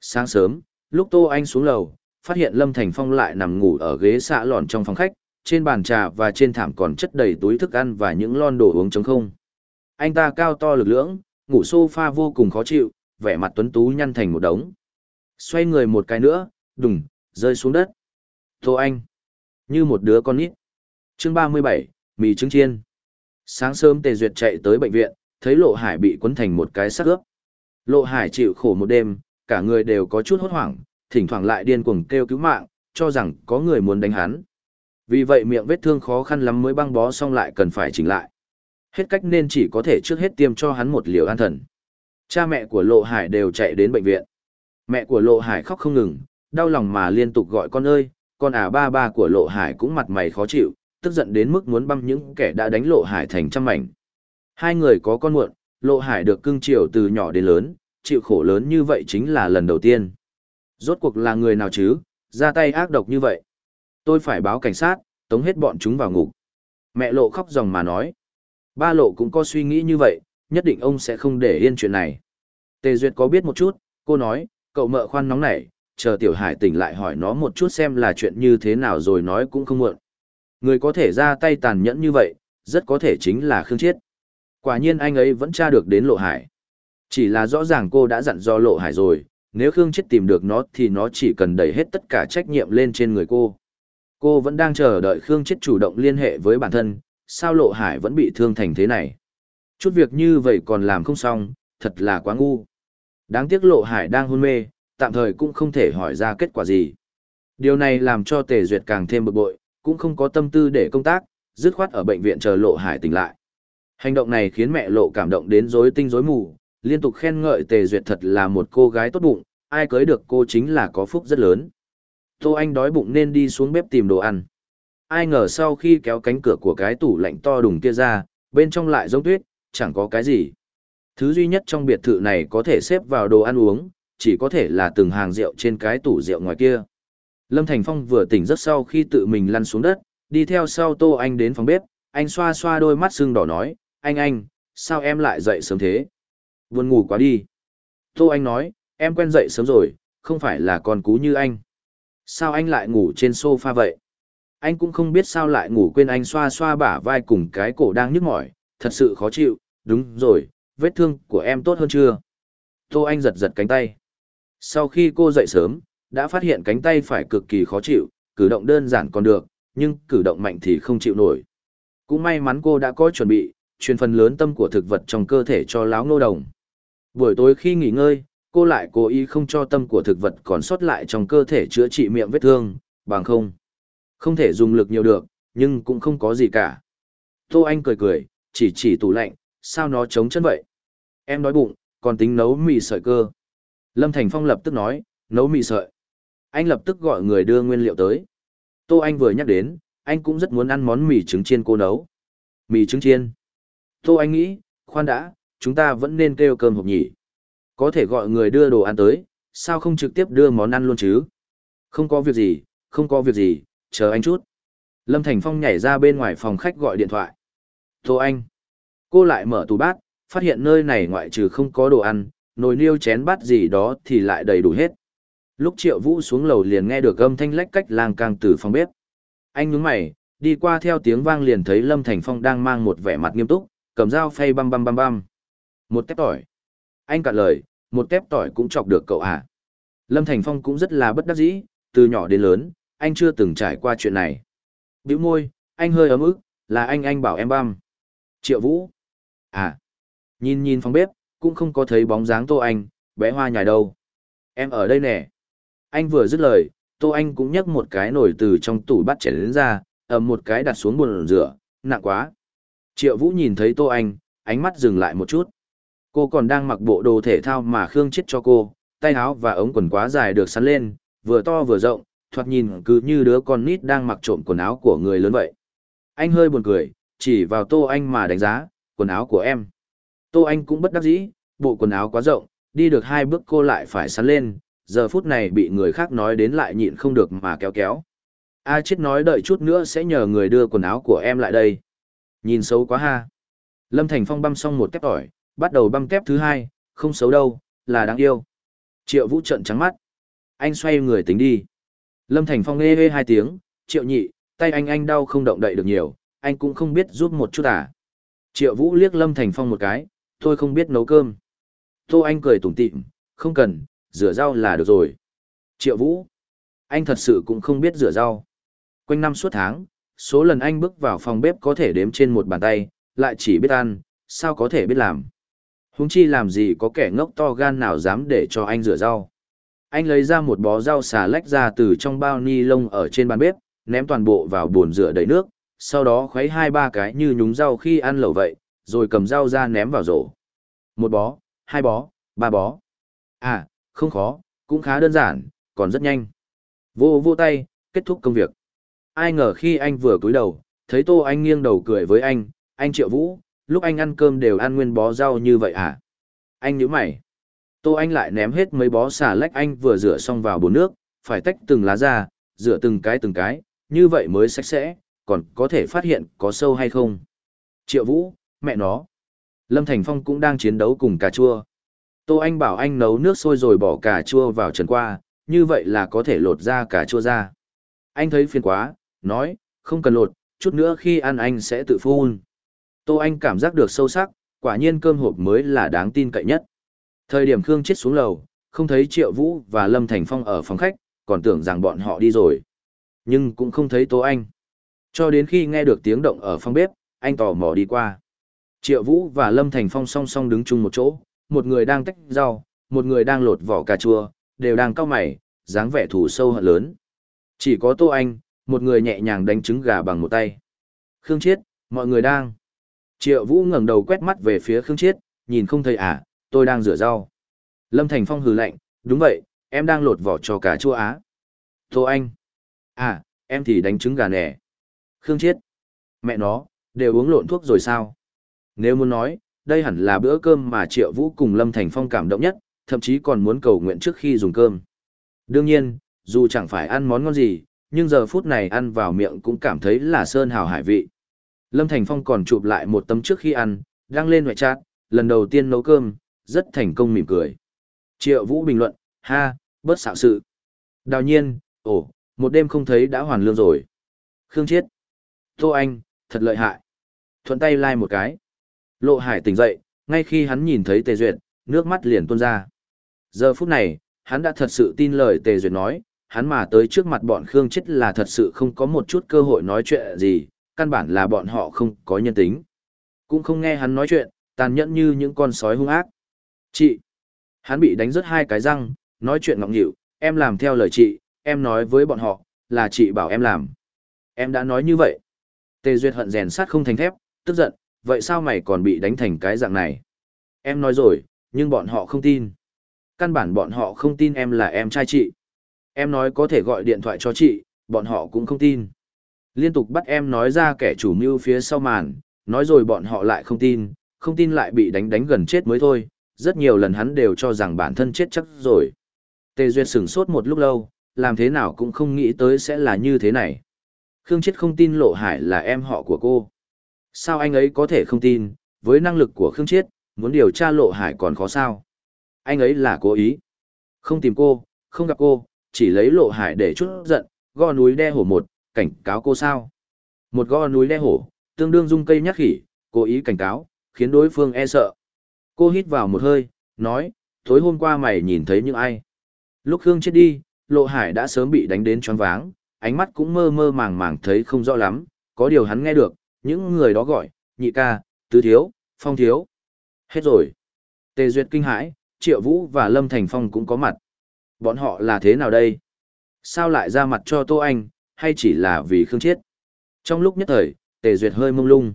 Sáng sớm, lúc Tô Anh xuống lầu, phát hiện Lâm Thành Phong lại nằm ngủ ở ghế xạ lòn trong phòng khách, trên bàn trà và trên thảm còn chất đầy túi thức ăn và những lon đồ uống trống không. Anh ta cao to lực lưỡng, ngủ sofa vô cùng khó chịu, vẻ mặt tuấn tú nhăn thành một đống. Xoay người một cái nữa, đùng, rơi xuống đất. Tô Anh, như một đứa con nít. Chương 37, mì trứng chiên. Sáng sớm Tề Duyệt chạy tới bệnh viện, thấy Lộ Hải bị quấn thành một cái xác ướp. Lộ Hải chịu khổ một đêm, cả người đều có chút hốt hoảng, thỉnh thoảng lại điên cuồng kêu cứu mạng, cho rằng có người muốn đánh hắn. Vì vậy miệng vết thương khó khăn lắm mới băng bó xong lại cần phải chỉnh lại. Hết cách nên chỉ có thể trước hết tiêm cho hắn một liều an thần. Cha mẹ của Lộ Hải đều chạy đến bệnh viện. Mẹ của Lộ Hải khóc không ngừng, đau lòng mà liên tục gọi con ơi, con à ba ba của Lộ Hải cũng mặt mày khó chịu, tức giận đến mức muốn băm những kẻ đã đánh Lộ Hải thành trăm mảnh. Hai người có con muộn, Lộ Hải được cưng chiều từ nhỏ đến lớn, chịu khổ lớn như vậy chính là lần đầu tiên. Rốt cuộc là người nào chứ, ra tay ác độc như vậy tôi phải báo cảnh sát, tống hết bọn chúng vào ngục. Mẹ lộ khóc dòng mà nói. Ba lộ cũng có suy nghĩ như vậy, nhất định ông sẽ không để yên chuyện này. Tề Duyệt có biết một chút, cô nói, cậu mợ khoan nóng nảy, chờ Tiểu Hải tỉnh lại hỏi nó một chút xem là chuyện như thế nào rồi nói cũng không muộn. Người có thể ra tay tàn nhẫn như vậy, rất có thể chính là Khương Chiết. Quả nhiên anh ấy vẫn tra được đến Lộ Hải. Chỉ là rõ ràng cô đã dặn do Lộ Hải rồi, nếu Khương Chiết tìm được nó thì nó chỉ cần đẩy hết tất cả trách nhiệm lên trên người cô. Cô vẫn đang chờ đợi Khương Chết chủ động liên hệ với bản thân, sao Lộ Hải vẫn bị thương thành thế này. Chút việc như vậy còn làm không xong, thật là quá ngu. Đáng tiếc Lộ Hải đang hôn mê, tạm thời cũng không thể hỏi ra kết quả gì. Điều này làm cho Tề Duyệt càng thêm bực bội, cũng không có tâm tư để công tác, dứt khoát ở bệnh viện chờ Lộ Hải tỉnh lại. Hành động này khiến mẹ Lộ cảm động đến rối tinh rối mù, liên tục khen ngợi Tề Duyệt thật là một cô gái tốt bụng, ai cưới được cô chính là có phúc rất lớn. Tô Anh đói bụng nên đi xuống bếp tìm đồ ăn. Ai ngờ sau khi kéo cánh cửa của cái tủ lạnh to đùng kia ra, bên trong lại giống tuyết, chẳng có cái gì. Thứ duy nhất trong biệt thự này có thể xếp vào đồ ăn uống, chỉ có thể là từng hàng rượu trên cái tủ rượu ngoài kia. Lâm Thành Phong vừa tỉnh giấc sau khi tự mình lăn xuống đất, đi theo sau Tô Anh đến phòng bếp, anh xoa xoa đôi mắt sưng đỏ nói, anh anh, sao em lại dậy sớm thế? Buồn ngủ quá đi. Tô Anh nói, em quen dậy sớm rồi, không phải là con cú như anh. Sao anh lại ngủ trên sofa vậy? Anh cũng không biết sao lại ngủ quên anh xoa xoa bả vai cùng cái cổ đang nhức mỏi, thật sự khó chịu, đúng rồi, vết thương của em tốt hơn chưa? Tô Anh giật giật cánh tay. Sau khi cô dậy sớm, đã phát hiện cánh tay phải cực kỳ khó chịu, cử động đơn giản còn được, nhưng cử động mạnh thì không chịu nổi. Cũng may mắn cô đã có chuẩn bị, truyền phần lớn tâm của thực vật trong cơ thể cho láo ngô đồng. Buổi tối khi nghỉ ngơi, cô lại cố ý không cho tâm của thực vật còn sót lại trong cơ thể chữa trị miệng vết thương, bằng không. Không thể dùng lực nhiều được, nhưng cũng không có gì cả. Tô Anh cười cười, chỉ chỉ tủ lạnh, sao nó chống chân vậy? Em nói bụng, còn tính nấu mì sợi cơ. Lâm Thành Phong lập tức nói, nấu mì sợi. Anh lập tức gọi người đưa nguyên liệu tới. Tô Anh vừa nhắc đến, anh cũng rất muốn ăn món mì trứng chiên cô nấu. Mì trứng chiên. Tô Anh nghĩ, khoan đã, chúng ta vẫn nên kêu cơm hộp nhỉ. Có thể gọi người đưa đồ ăn tới, sao không trực tiếp đưa món ăn luôn chứ? Không có việc gì, không có việc gì, chờ anh chút. Lâm Thành Phong nhảy ra bên ngoài phòng khách gọi điện thoại. Tô Anh. Cô lại mở tủ bát, phát hiện nơi này ngoại trừ không có đồ ăn, nồi niêu chén bát gì đó thì lại đầy đủ hết. Lúc Triệu Vũ xuống lầu liền nghe được âm thanh lách cách lang càng từ phòng bếp. Anh nhướng mày, đi qua theo tiếng vang liền thấy Lâm Thành Phong đang mang một vẻ mặt nghiêm túc, cầm dao phay băm băm băm băm. Một tép tỏi anh cạn lời, một tép tỏi cũng chọc được cậu à. Lâm Thành Phong cũng rất là bất đắc dĩ, từ nhỏ đến lớn, anh chưa từng trải qua chuyện này. Biểu môi, anh hơi ấm ức, là anh anh bảo em băm. Triệu Vũ. À. Nhìn nhìn phòng bếp, cũng không có thấy bóng dáng Tô Anh, bé hoa nhài đâu. Em ở đây nè. Anh vừa dứt lời, Tô Anh cũng nhấc một cái nổi từ trong tủ bắt chén đến ra, ầm một cái đặt xuống bồn rửa, nặng quá. Triệu Vũ nhìn thấy Tô Anh, ánh mắt dừng lại một chút. Cô còn đang mặc bộ đồ thể thao mà Khương chết cho cô, tay áo và ống quần quá dài được sắn lên, vừa to vừa rộng, thoạt nhìn cứ như đứa con nít đang mặc trộm quần áo của người lớn vậy. Anh hơi buồn cười, chỉ vào Tô Anh mà đánh giá, quần áo của em. Tô Anh cũng bất đắc dĩ, bộ quần áo quá rộng, đi được hai bước cô lại phải sắn lên, giờ phút này bị người khác nói đến lại nhịn không được mà kéo kéo. A à chết nói đợi chút nữa sẽ nhờ người đưa quần áo của em lại đây. Nhìn xấu quá ha. Lâm Thành Phong băm xong một tép tỏi, bắt đầu băm kép thứ hai, không xấu đâu, là đáng yêu. Triệu Vũ trận trắng mắt. Anh xoay người tính đi. Lâm Thành Phong ê ê hai tiếng, Triệu nhị, tay anh anh đau không động đậy được nhiều, anh cũng không biết giúp một chút à. Triệu Vũ liếc Lâm Thành Phong một cái, tôi không biết nấu cơm. Tô Anh cười tủm tỉm, không cần, rửa rau là được rồi. Triệu Vũ, anh thật sự cũng không biết rửa rau. Quanh năm suốt tháng, số lần anh bước vào phòng bếp có thể đếm trên một bàn tay, lại chỉ biết ăn, sao có thể biết làm. Huống chi làm gì có kẻ ngốc to gan nào dám để cho anh rửa rau. Anh lấy ra một bó rau xà lách ra từ trong bao ni lông ở trên bàn bếp, ném toàn bộ vào bồn rửa đầy nước, sau đó khuấy hai ba cái như nhúng rau khi ăn lẩu vậy, rồi cầm rau ra ném vào rổ. Một bó, hai bó, ba bó. À, không khó, cũng khá đơn giản, còn rất nhanh. Vô vô tay, kết thúc công việc. Ai ngờ khi anh vừa cúi đầu, thấy Tô Anh nghiêng đầu cười với anh, anh Triệu Vũ, lúc anh ăn cơm đều ăn nguyên bó rau như vậy? À? Anh nhíu mày. Tô Anh lại ném hết mấy bó xà lách anh vừa rửa xong vào bồn nước, phải tách từng lá ra, rửa từng cái từng cái, như vậy mới sạch sẽ, còn có thể phát hiện có sâu hay không. Triệu Vũ, mẹ nó. Lâm Thành Phong cũng đang chiến đấu cùng cà chua. Tô Anh bảo anh nấu nước sôi rồi bỏ cà chua vào trần qua, như vậy là có thể lột ra cà chua ra. Anh thấy phiền quá, nói, không cần lột, chút nữa khi ăn anh sẽ tự phun. Tô Anh cảm giác được sâu sắc, quả nhiên cơm hộp mới là đáng tin cậy nhất. Thời điểm Khương chết xuống lầu, không thấy Triệu Vũ và Lâm Thành Phong ở phòng khách, còn tưởng rằng bọn họ đi rồi. Nhưng cũng không thấy Tô Anh. Cho đến khi nghe được tiếng động ở phòng bếp, anh tò mò đi qua. Triệu Vũ và Lâm Thành Phong song song đứng chung một chỗ, một người đang tách rau, một người đang lột vỏ cà chua, đều đang cau mày, dáng vẻ thù sâu hận lớn. Chỉ có Tô Anh, một người nhẹ nhàng đánh trứng gà bằng một tay. Khương Chiết, mọi người đang. Triệu Vũ ngẩng đầu quét mắt về phía Khương Chiết, nhìn không thấy à, tôi đang rửa rau. Lâm Thành Phong hừ lạnh, đúng vậy, em đang lột vỏ cho cá chua á. Tô Anh. À, em thì đánh trứng gà nẻ. Khương Chiết. Mẹ nó, đều uống lộn thuốc rồi sao? Nếu muốn nói, đây hẳn là bữa cơm mà Triệu Vũ cùng Lâm Thành Phong cảm động nhất, thậm chí còn muốn cầu nguyện trước khi dùng cơm. Đương nhiên, dù chẳng phải ăn món ngon gì, nhưng giờ phút này ăn vào miệng cũng cảm thấy là sơn hào hải vị. Lâm Thành Phong còn chụp lại một tấm trước khi ăn, đăng lên ngoại trát, lần đầu tiên nấu cơm, rất thành công mỉm cười. Triệu Vũ bình luận, ha, bớt xạo sự. Đào nhiên, ồ, một đêm không thấy đã hoàn lương rồi. Khương Chiết, Tô Anh, thật lợi hại. Thuận tay lai like một cái. Lộ Hải tỉnh dậy, ngay khi hắn nhìn thấy Tề Duyệt, nước mắt liền tuôn ra. Giờ phút này, hắn đã thật sự tin lời Tề Duyệt nói, hắn mà tới trước mặt bọn Khương Chiết là thật sự không có một chút cơ hội nói chuyện gì, căn bản là bọn họ không có nhân tính. Cũng không nghe hắn nói chuyện, tàn nhẫn như những con sói hung ác. Chị! Hắn bị đánh rớt hai cái răng, nói chuyện ngọng nhịu, em làm theo lời chị, em nói với bọn họ, là chị bảo em làm. Em đã nói như vậy. Tề Duyệt hận rèn sát không thành thép, tức giận, vậy sao mày còn bị đánh thành cái dạng này? Em nói rồi, nhưng bọn họ không tin. Căn bản bọn họ không tin em là em trai chị. Em nói có thể gọi điện thoại cho chị, bọn họ cũng không tin. Liên tục bắt em nói ra kẻ chủ mưu phía sau màn, nói rồi bọn họ lại không tin, không tin lại bị đánh đánh gần chết mới thôi, rất nhiều lần hắn đều cho rằng bản thân chết chắc rồi. Tề Duyệt sửng sốt một lúc lâu, làm thế nào cũng không nghĩ tới sẽ là như thế này. Khương Chết không tin Lộ Hải là em họ của cô. Sao anh ấy có thể không tin, với năng lực của Khương Chết, muốn điều tra Lộ Hải còn khó sao. Anh ấy là cố ý. Không tìm cô, không gặp cô, chỉ lấy Lộ Hải để chút giận, gò núi đe hổ một, cảnh cáo cô sao? Một gò núi đe hổ, tương đương dung cây nhắc khỉ, cố ý cảnh cáo, khiến đối phương e sợ. Cô hít vào một hơi, nói, tối hôm qua mày nhìn thấy những ai? Lúc Khương chết đi, Lộ Hải đã sớm bị đánh đến choáng váng, ánh mắt cũng mơ mơ màng màng thấy không rõ lắm, có điều hắn nghe được, những người đó gọi, nhị ca, tứ thiếu, phong thiếu. Hết rồi. Tề Duyệt kinh hãi, Triệu Vũ và Lâm Thành Phong cũng có mặt. Bọn họ là thế nào đây? Sao lại ra mặt cho Tô Anh, hay chỉ là vì khương chiết? Trong lúc nhất thời, tề duyệt hơi mông lung.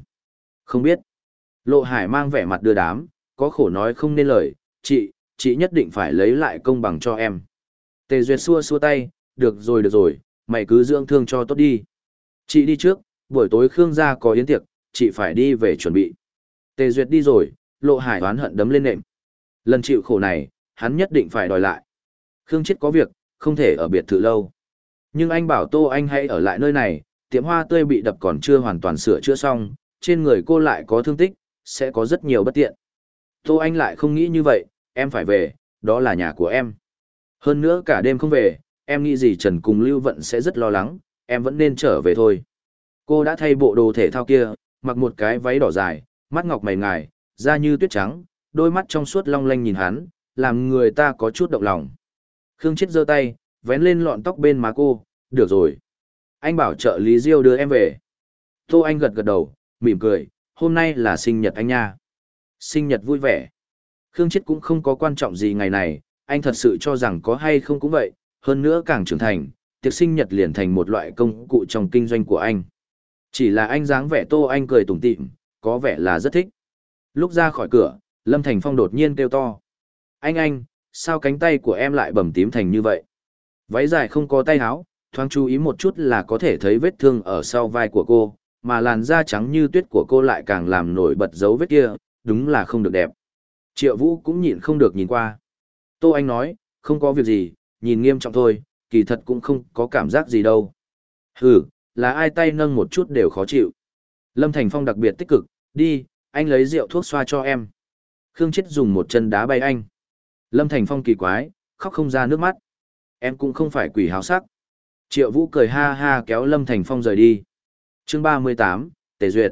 Không biết. Lộ hải mang vẻ mặt đưa đám, có khổ nói không nên lời, chị chị nhất định phải lấy lại công bằng cho em. Tề duyệt xua xua tay, được rồi được rồi, mày cứ dưỡng thương cho tốt đi. Chị đi trước, buổi tối khương gia có yến tiệc, chị phải đi về chuẩn bị. Tề duyệt đi rồi, lộ hải oán hận đấm lên nệm. Lần chịu khổ này, hắn nhất định phải đòi lại. Khương chết có việc, không thể ở biệt thự lâu. Nhưng anh bảo Tô Anh hãy ở lại nơi này, tiệm hoa tươi bị đập còn chưa hoàn toàn sửa chữa xong, trên người cô lại có thương tích, sẽ có rất nhiều bất tiện. Tô Anh lại không nghĩ như vậy, em phải về, đó là nhà của em. Hơn nữa cả đêm không về, em nghĩ gì Trần cùng Lưu Vận sẽ rất lo lắng, em vẫn nên trở về thôi. Cô đã thay bộ đồ thể thao kia, mặc một cái váy đỏ dài, mắt ngọc mày ngài, da như tuyết trắng, đôi mắt trong suốt long lanh nhìn hắn, làm người ta có chút động lòng. Khương Chết giơ tay, vén lên lọn tóc bên má cô, được rồi. Anh bảo trợ lý Diêu đưa em về. Tô Anh gật gật đầu, mỉm cười, hôm nay là sinh nhật anh nha. Sinh nhật vui vẻ. Khương Chết cũng không có quan trọng gì ngày này, anh thật sự cho rằng có hay không cũng vậy, hơn nữa càng trưởng thành, tiệc sinh nhật liền thành một loại công cụ trong kinh doanh của anh. Chỉ là anh dáng vẻ Tô Anh cười tủm tỉm, có vẻ là rất thích. Lúc ra khỏi cửa, Lâm Thành Phong đột nhiên kêu to. Anh anh, sao cánh tay của em lại bầm tím thành như vậy? Váy dài không có tay áo, thoáng chú ý một chút là có thể thấy vết thương ở sau vai của cô, mà làn da trắng như tuyết của cô lại càng làm nổi bật dấu vết kia, đúng là không được đẹp. Triệu Vũ cũng nhịn không được nhìn qua. Tô Anh nói, không có việc gì, nhìn nghiêm trọng thôi, kỳ thật cũng không có cảm giác gì đâu. Hừ, là ai tay nâng một chút đều khó chịu. Lâm Thành Phong đặc biệt tích cực, đi, anh lấy rượu thuốc xoa cho em. Khương Chết dùng một chân đá bay anh. Lâm Thành Phong kỳ quái, khóc không ra nước mắt. Em cũng không phải quỷ háo sắc. Triệu Vũ cười ha ha kéo Lâm Thành Phong rời đi. chương 38, Tề Duyệt.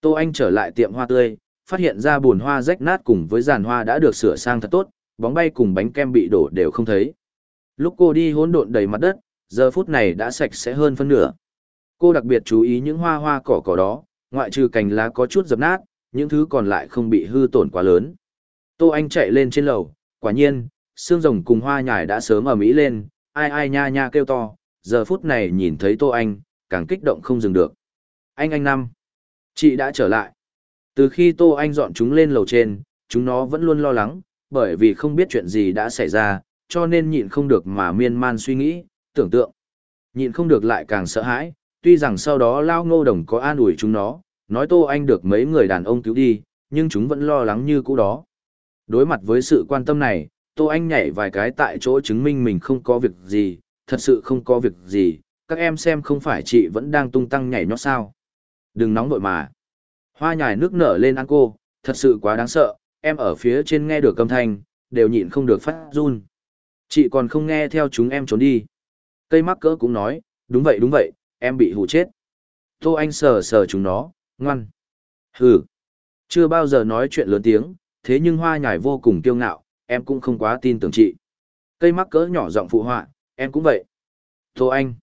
Tô Anh trở lại tiệm hoa tươi, phát hiện ra bùn hoa rách nát cùng với giàn hoa đã được sửa sang thật tốt, bóng bay cùng bánh kem bị đổ đều không thấy. Lúc cô đi hỗn độn đầy mặt đất, giờ phút này đã sạch sẽ hơn phân nửa. Cô đặc biệt chú ý những hoa hoa cỏ cỏ đó, ngoại trừ cành lá có chút dập nát, những thứ còn lại không bị hư tổn quá lớn. Tô Anh chạy lên trên lầu, quả nhiên, xương rồng cùng hoa nhải đã sớm ở mỹ lên, ai ai nha nha kêu to, giờ phút này nhìn thấy Tô Anh, càng kích động không dừng được. Anh anh năm, chị đã trở lại. Từ khi Tô Anh dọn chúng lên lầu trên, chúng nó vẫn luôn lo lắng, bởi vì không biết chuyện gì đã xảy ra, cho nên nhịn không được mà miên man suy nghĩ, tưởng tượng. Nhịn không được lại càng sợ hãi, tuy rằng sau đó Lao Ngô Đồng có an ủi chúng nó, nói Tô Anh được mấy người đàn ông cứu đi, nhưng chúng vẫn lo lắng như cũ đó. Đối mặt với sự quan tâm này, Tô Anh nhảy vài cái tại chỗ chứng minh mình không có việc gì, thật sự không có việc gì, các em xem không phải chị vẫn đang tung tăng nhảy nhót sao. Đừng nóng vội mà. Hoa nhài nước nở lên ăn cô, thật sự quá đáng sợ, em ở phía trên nghe được âm thanh, đều nhịn không được phát run. Chị còn không nghe theo chúng em trốn đi. Cây mắc cỡ cũng nói, đúng vậy đúng vậy, em bị hù chết. Tô Anh sờ sờ chúng nó, ngoan. Hừ. Chưa bao giờ nói chuyện lớn tiếng, thế nhưng hoa nhải vô cùng kiêu ngạo, em cũng không quá tin tưởng chị. Cây mắc cỡ nhỏ giọng phụ họa, em cũng vậy. Tô Anh.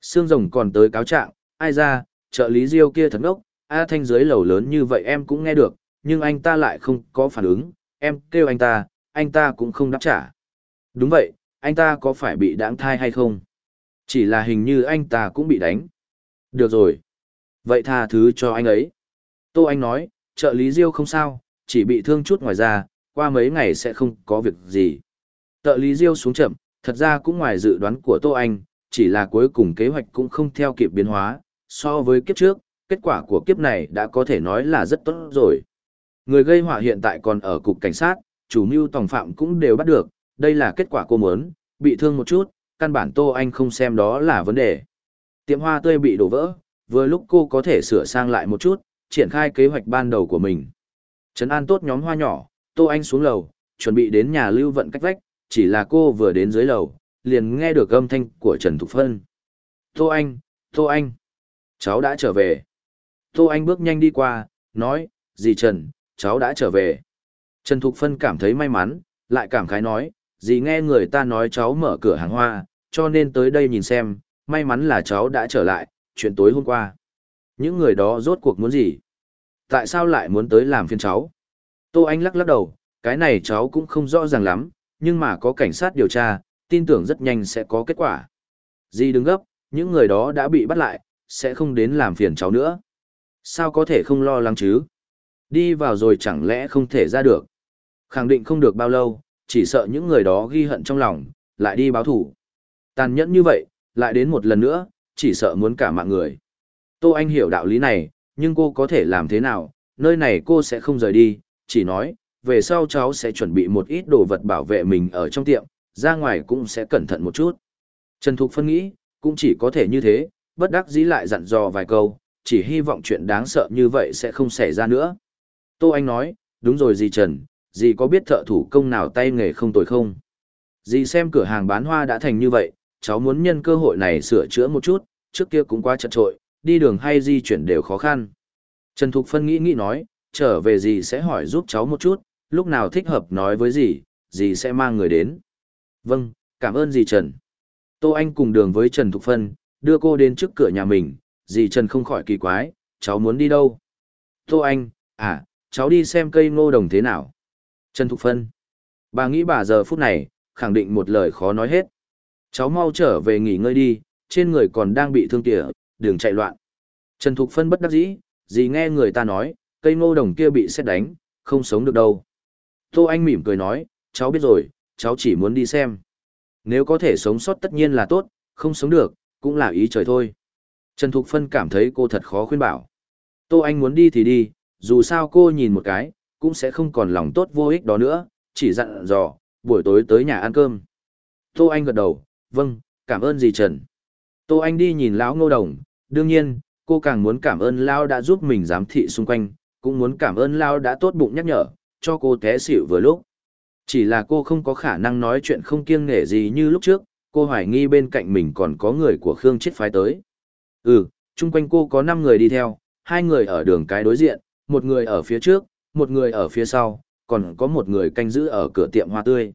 Sương rồng còn tới cáo trạng, ai ra, trợ lý Diêu kia thật ngốc, A Thanh dưới lầu lớn như vậy em cũng nghe được, nhưng anh ta lại không có phản ứng, em kêu anh ta, anh ta cũng không đáp trả. Đúng vậy, anh ta có phải bị đáng thai hay không? Chỉ là hình như anh ta cũng bị đánh. Được rồi. Vậy tha thứ cho anh ấy. Tô Anh nói, trợ lý Diêu không sao, chỉ bị thương chút ngoài ra, qua mấy ngày sẽ không có việc gì. Tợ Lý Diêu xuống chậm, thật ra cũng ngoài dự đoán của Tô Anh, chỉ là cuối cùng kế hoạch cũng không theo kịp biến hóa, so với kiếp trước, kết quả của kiếp này đã có thể nói là rất tốt rồi. Người gây họa hiện tại còn ở cục cảnh sát, chủ mưu tòng phạm cũng đều bắt được, đây là kết quả cô muốn, bị thương một chút, căn bản Tô Anh không xem đó là vấn đề. Tiệm hoa tươi bị đổ vỡ, vừa lúc cô có thể sửa sang lại một chút, triển khai kế hoạch ban đầu của mình. Trấn an tốt nhóm hoa nhỏ, Tô Anh xuống lầu, chuẩn bị đến nhà Lưu Vận cách vách, chỉ là cô vừa đến dưới lầu, liền nghe được âm thanh của Trần Thục Phân. Tô Anh, Tô Anh, cháu đã trở về. Tô Anh bước nhanh đi qua, nói, dì Trần, cháu đã trở về. Trần Thục Phân cảm thấy may mắn, lại cảm khái nói, dì nghe người ta nói cháu mở cửa hàng hoa, cho nên tới đây nhìn xem, may mắn là cháu đã trở lại, chuyện tối hôm qua. Những người đó rốt cuộc muốn gì? Tại sao lại muốn tới làm phiên cháu? Tô Anh lắc lắc đầu, cái này cháu cũng không rõ ràng lắm, nhưng mà có cảnh sát điều tra, tin tưởng rất nhanh sẽ có kết quả. Di đứng gấp, những người đó đã bị bắt lại, sẽ không đến làm phiền cháu nữa. Sao có thể không lo lắng chứ? Đi vào rồi chẳng lẽ không thể ra được? Khẳng định không được bao lâu, chỉ sợ những người đó ghi hận trong lòng, lại đi báo thủ. Tàn nhẫn như vậy, lại đến một lần nữa, chỉ sợ muốn cả mạng người. Tô Anh hiểu đạo lý này, nhưng cô có thể làm thế nào, nơi này cô sẽ không rời đi, chỉ nói, về sau cháu sẽ chuẩn bị một ít đồ vật bảo vệ mình ở trong tiệm, ra ngoài cũng sẽ cẩn thận một chút. Trần Thục phân nghĩ, cũng chỉ có thể như thế, bất đắc dĩ lại dặn dò vài câu, chỉ hy vọng chuyện đáng sợ như vậy sẽ không xảy ra nữa. Tô Anh nói, đúng rồi dì Trần, dì có biết thợ thủ công nào tay nghề không tồi không? Dì xem cửa hàng bán hoa đã thành như vậy, cháu muốn nhân cơ hội này sửa chữa một chút, trước kia cũng quá chật trội, đi đường hay di chuyển đều khó khăn. Trần Thục Phân nghĩ nghĩ nói, trở về gì sẽ hỏi giúp cháu một chút, lúc nào thích hợp nói với gì, gì sẽ mang người đến. Vâng, cảm ơn dì Trần. Tô Anh cùng đường với Trần Thục Phân, đưa cô đến trước cửa nhà mình, dì Trần không khỏi kỳ quái, cháu muốn đi đâu? Tô Anh, à, cháu đi xem cây ngô đồng thế nào? Trần Thục Phân. Bà nghĩ bà giờ phút này, khẳng định một lời khó nói hết. Cháu mau trở về nghỉ ngơi đi, trên người còn đang bị thương tỉa, đừng chạy loạn. Trần Thục Phân bất đắc dĩ, dì nghe người ta nói, cây ngô đồng kia bị xét đánh, không sống được đâu. Tô Anh mỉm cười nói, cháu biết rồi, cháu chỉ muốn đi xem. Nếu có thể sống sót tất nhiên là tốt, không sống được, cũng là ý trời thôi. Trần Thục Phân cảm thấy cô thật khó khuyên bảo. Tô Anh muốn đi thì đi, dù sao cô nhìn một cái, cũng sẽ không còn lòng tốt vô ích đó nữa, chỉ dặn dò, buổi tối tới nhà ăn cơm. Tô Anh gật đầu, vâng, cảm ơn gì Trần. Tô Anh đi nhìn lão ngô đồng, đương nhiên, cô càng muốn cảm ơn lão đã giúp mình giám thị xung quanh, cũng muốn cảm ơn Lao đã tốt bụng nhắc nhở, cho cô té xỉu vừa lúc. Chỉ là cô không có khả năng nói chuyện không kiêng nể gì như lúc trước, cô hoài nghi bên cạnh mình còn có người của Khương Chiết phái tới. Ừ, chung quanh cô có năm người đi theo, hai người ở đường cái đối diện, một người ở phía trước, một người ở phía sau, còn có một người canh giữ ở cửa tiệm hoa tươi.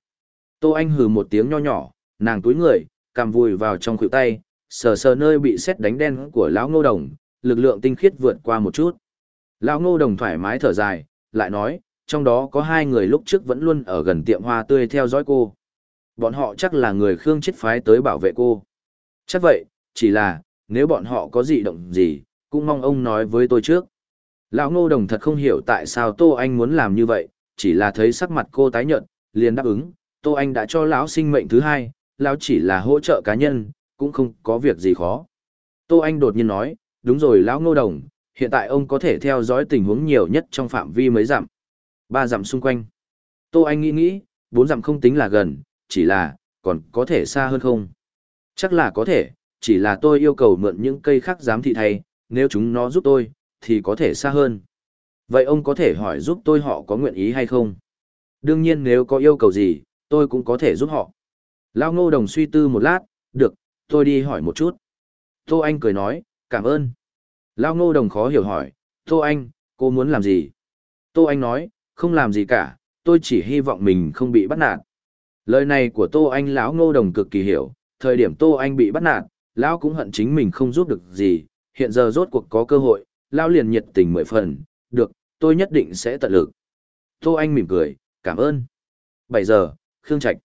Tô Anh hừ một tiếng nho nhỏ, nàng túi người, cằm vùi vào trong khuỷu tay, sờ sờ nơi bị xét đánh đen của lão ngô đồng, lực lượng tinh khiết vượt qua một chút. Lão ngô đồng thoải mái thở dài, lại nói, trong đó có hai người lúc trước vẫn luôn ở gần tiệm hoa tươi theo dõi cô. Bọn họ chắc là người Khương chết phái tới bảo vệ cô. Chắc vậy, chỉ là, nếu bọn họ có dị động gì, cũng mong ông nói với tôi trước. Lão ngô đồng thật không hiểu tại sao Tô Anh muốn làm như vậy, chỉ là thấy sắc mặt cô tái nhợt, liền đáp ứng, Tô Anh đã cho lão sinh mệnh thứ hai, lão chỉ là hỗ trợ cá nhân, cũng không có việc gì khó. Tô Anh đột nhiên nói, đúng rồi lão ngô đồng, hiện tại ông có thể theo dõi tình huống nhiều nhất trong phạm vi mấy dặm. Ba dặm xung quanh. Tô Anh nghĩ nghĩ, bốn dặm không tính là gần, chỉ là, còn có thể xa hơn không? Chắc là có thể, chỉ là tôi yêu cầu mượn những cây khác giám thị thay, nếu chúng nó giúp tôi, thì có thể xa hơn. Vậy ông có thể hỏi giúp tôi họ có nguyện ý hay không? Đương nhiên nếu có yêu cầu gì, tôi cũng có thể giúp họ. Lao ngô đồng suy tư một lát, được, tôi đi hỏi một chút. Tô Anh cười nói, cảm ơn, Lao ngô đồng khó hiểu hỏi, Tô Anh, cô muốn làm gì? Tô Anh nói, không làm gì cả, tôi chỉ hy vọng mình không bị bắt nạt. Lời này của Tô Anh lão ngô đồng cực kỳ hiểu, thời điểm Tô Anh bị bắt nạt, lão cũng hận chính mình không giúp được gì, hiện giờ rốt cuộc có cơ hội, lão liền nhiệt tình mười phần, được, tôi nhất định sẽ tận lực. Tô Anh mỉm cười, cảm ơn. 7 giờ, Khương Trạch.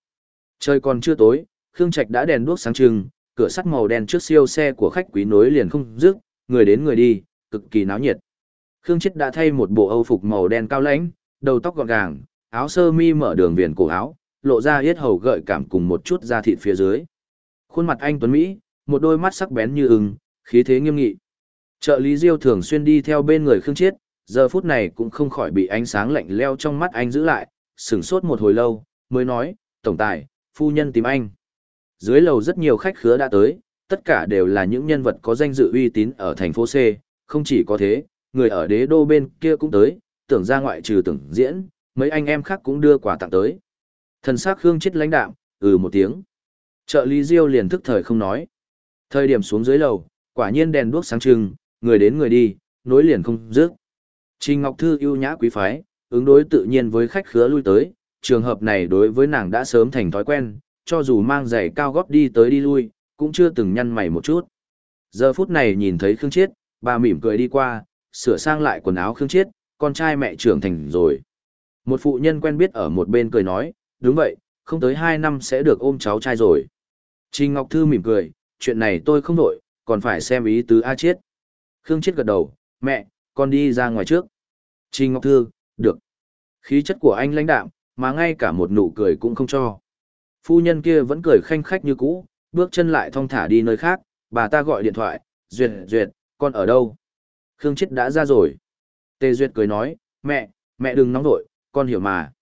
Trời còn chưa tối, Khương Trạch đã đèn đuốc sáng trưng, cửa sắt màu đen trước siêu xe của khách quý nối liền không dứt, người đến người đi, cực kỳ náo nhiệt. Khương Chết đã thay một bộ Âu phục màu đen cao lãnh, đầu tóc gọn gàng, áo sơ mi mở đường viền cổ áo, lộ ra yết hầu gợi cảm cùng một chút da thịt phía dưới. Khuôn mặt anh tuấn mỹ, một đôi mắt sắc bén như ưng, khí thế nghiêm nghị. Trợ lý Diêu thường xuyên đi theo bên người Khương Chiết, giờ phút này cũng không khỏi bị ánh sáng lạnh leo trong mắt anh giữ lại, sững sốt một hồi lâu, mới nói, "Tổng tài, phu nhân tìm anh." Dưới lầu rất nhiều khách khứa đã tới, tất cả đều là những nhân vật có danh dự uy tín ở thành phố C, không chỉ có thế, người ở đế đô bên kia cũng tới, tưởng ra ngoại trừ tưởng diễn, mấy anh em khác cũng đưa quà tặng tới. Thần sắc Khương chết lãnh đạm, ừ một tiếng. Trợ lý Diêu liền thức thời không nói. Thời điểm xuống dưới lầu, quả nhiên đèn đuốc sáng trưng, người đến người đi, nối liền không dứt. Trình Ngọc Thư yêu nhã quý phái, ứng đối tự nhiên với khách khứa lui tới, trường hợp này đối với nàng đã sớm thành thói quen, cho dù mang giày cao gót đi tới đi lui, cũng chưa từng nhăn mày một chút. Giờ phút này nhìn thấy Khương Chiết, bà mỉm cười đi qua, sửa sang lại quần áo Khương Chiết, con trai mẹ trưởng thành rồi. Một phụ nhân quen biết ở một bên cười nói, đúng vậy, không tới 2 năm sẽ được ôm cháu trai rồi. Trình Ngọc Thư mỉm cười, chuyện này tôi không đổi, còn phải xem ý tứ A Chiết. Khương Chiết gật đầu, mẹ, con đi ra ngoài trước. Trình Ngọc Thư, được. Khí chất của anh lãnh đạm, mà ngay cả một nụ cười cũng không cho. Phu nhân kia vẫn cười khanh khách như cũ, bước chân lại thong thả đi nơi khác, bà ta gọi điện thoại, Duyệt, Duyệt, con ở đâu? Khương Chết đã ra rồi. Tê Duyệt cười nói, mẹ, mẹ đừng nóng vội, con hiểu mà.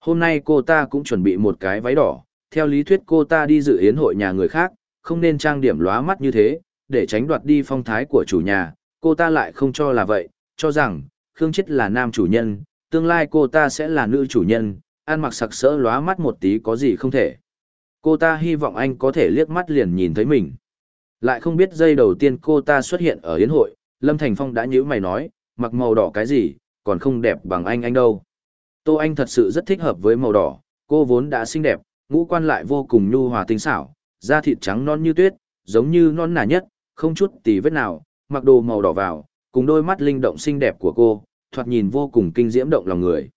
Hôm nay cô ta cũng chuẩn bị một cái váy đỏ, theo lý thuyết cô ta đi dự yến hội nhà người khác, không nên trang điểm lóa mắt như thế, để tránh đoạt đi phong thái của chủ nhà, cô ta lại không cho là vậy, cho rằng, Khương Chết là nam chủ nhân, tương lai cô ta sẽ là nữ chủ nhân, ăn mặc sặc sỡ lóa mắt một tí có gì không thể. Cô ta hy vọng anh có thể liếc mắt liền nhìn thấy mình. Lại không biết giây đầu tiên cô ta xuất hiện ở yến hội, Lâm Thành Phong đã nhíu mày nói, mặc màu đỏ cái gì, còn không đẹp bằng anh anh đâu. Tô Anh thật sự rất thích hợp với màu đỏ, cô vốn đã xinh đẹp, ngũ quan lại vô cùng nhu hòa tinh xảo, da thịt trắng non như tuyết, giống như non nà nhất, không chút tì vết nào, mặc đồ màu đỏ vào, cùng đôi mắt linh động xinh đẹp của cô, thoạt nhìn vô cùng kinh diễm động lòng người.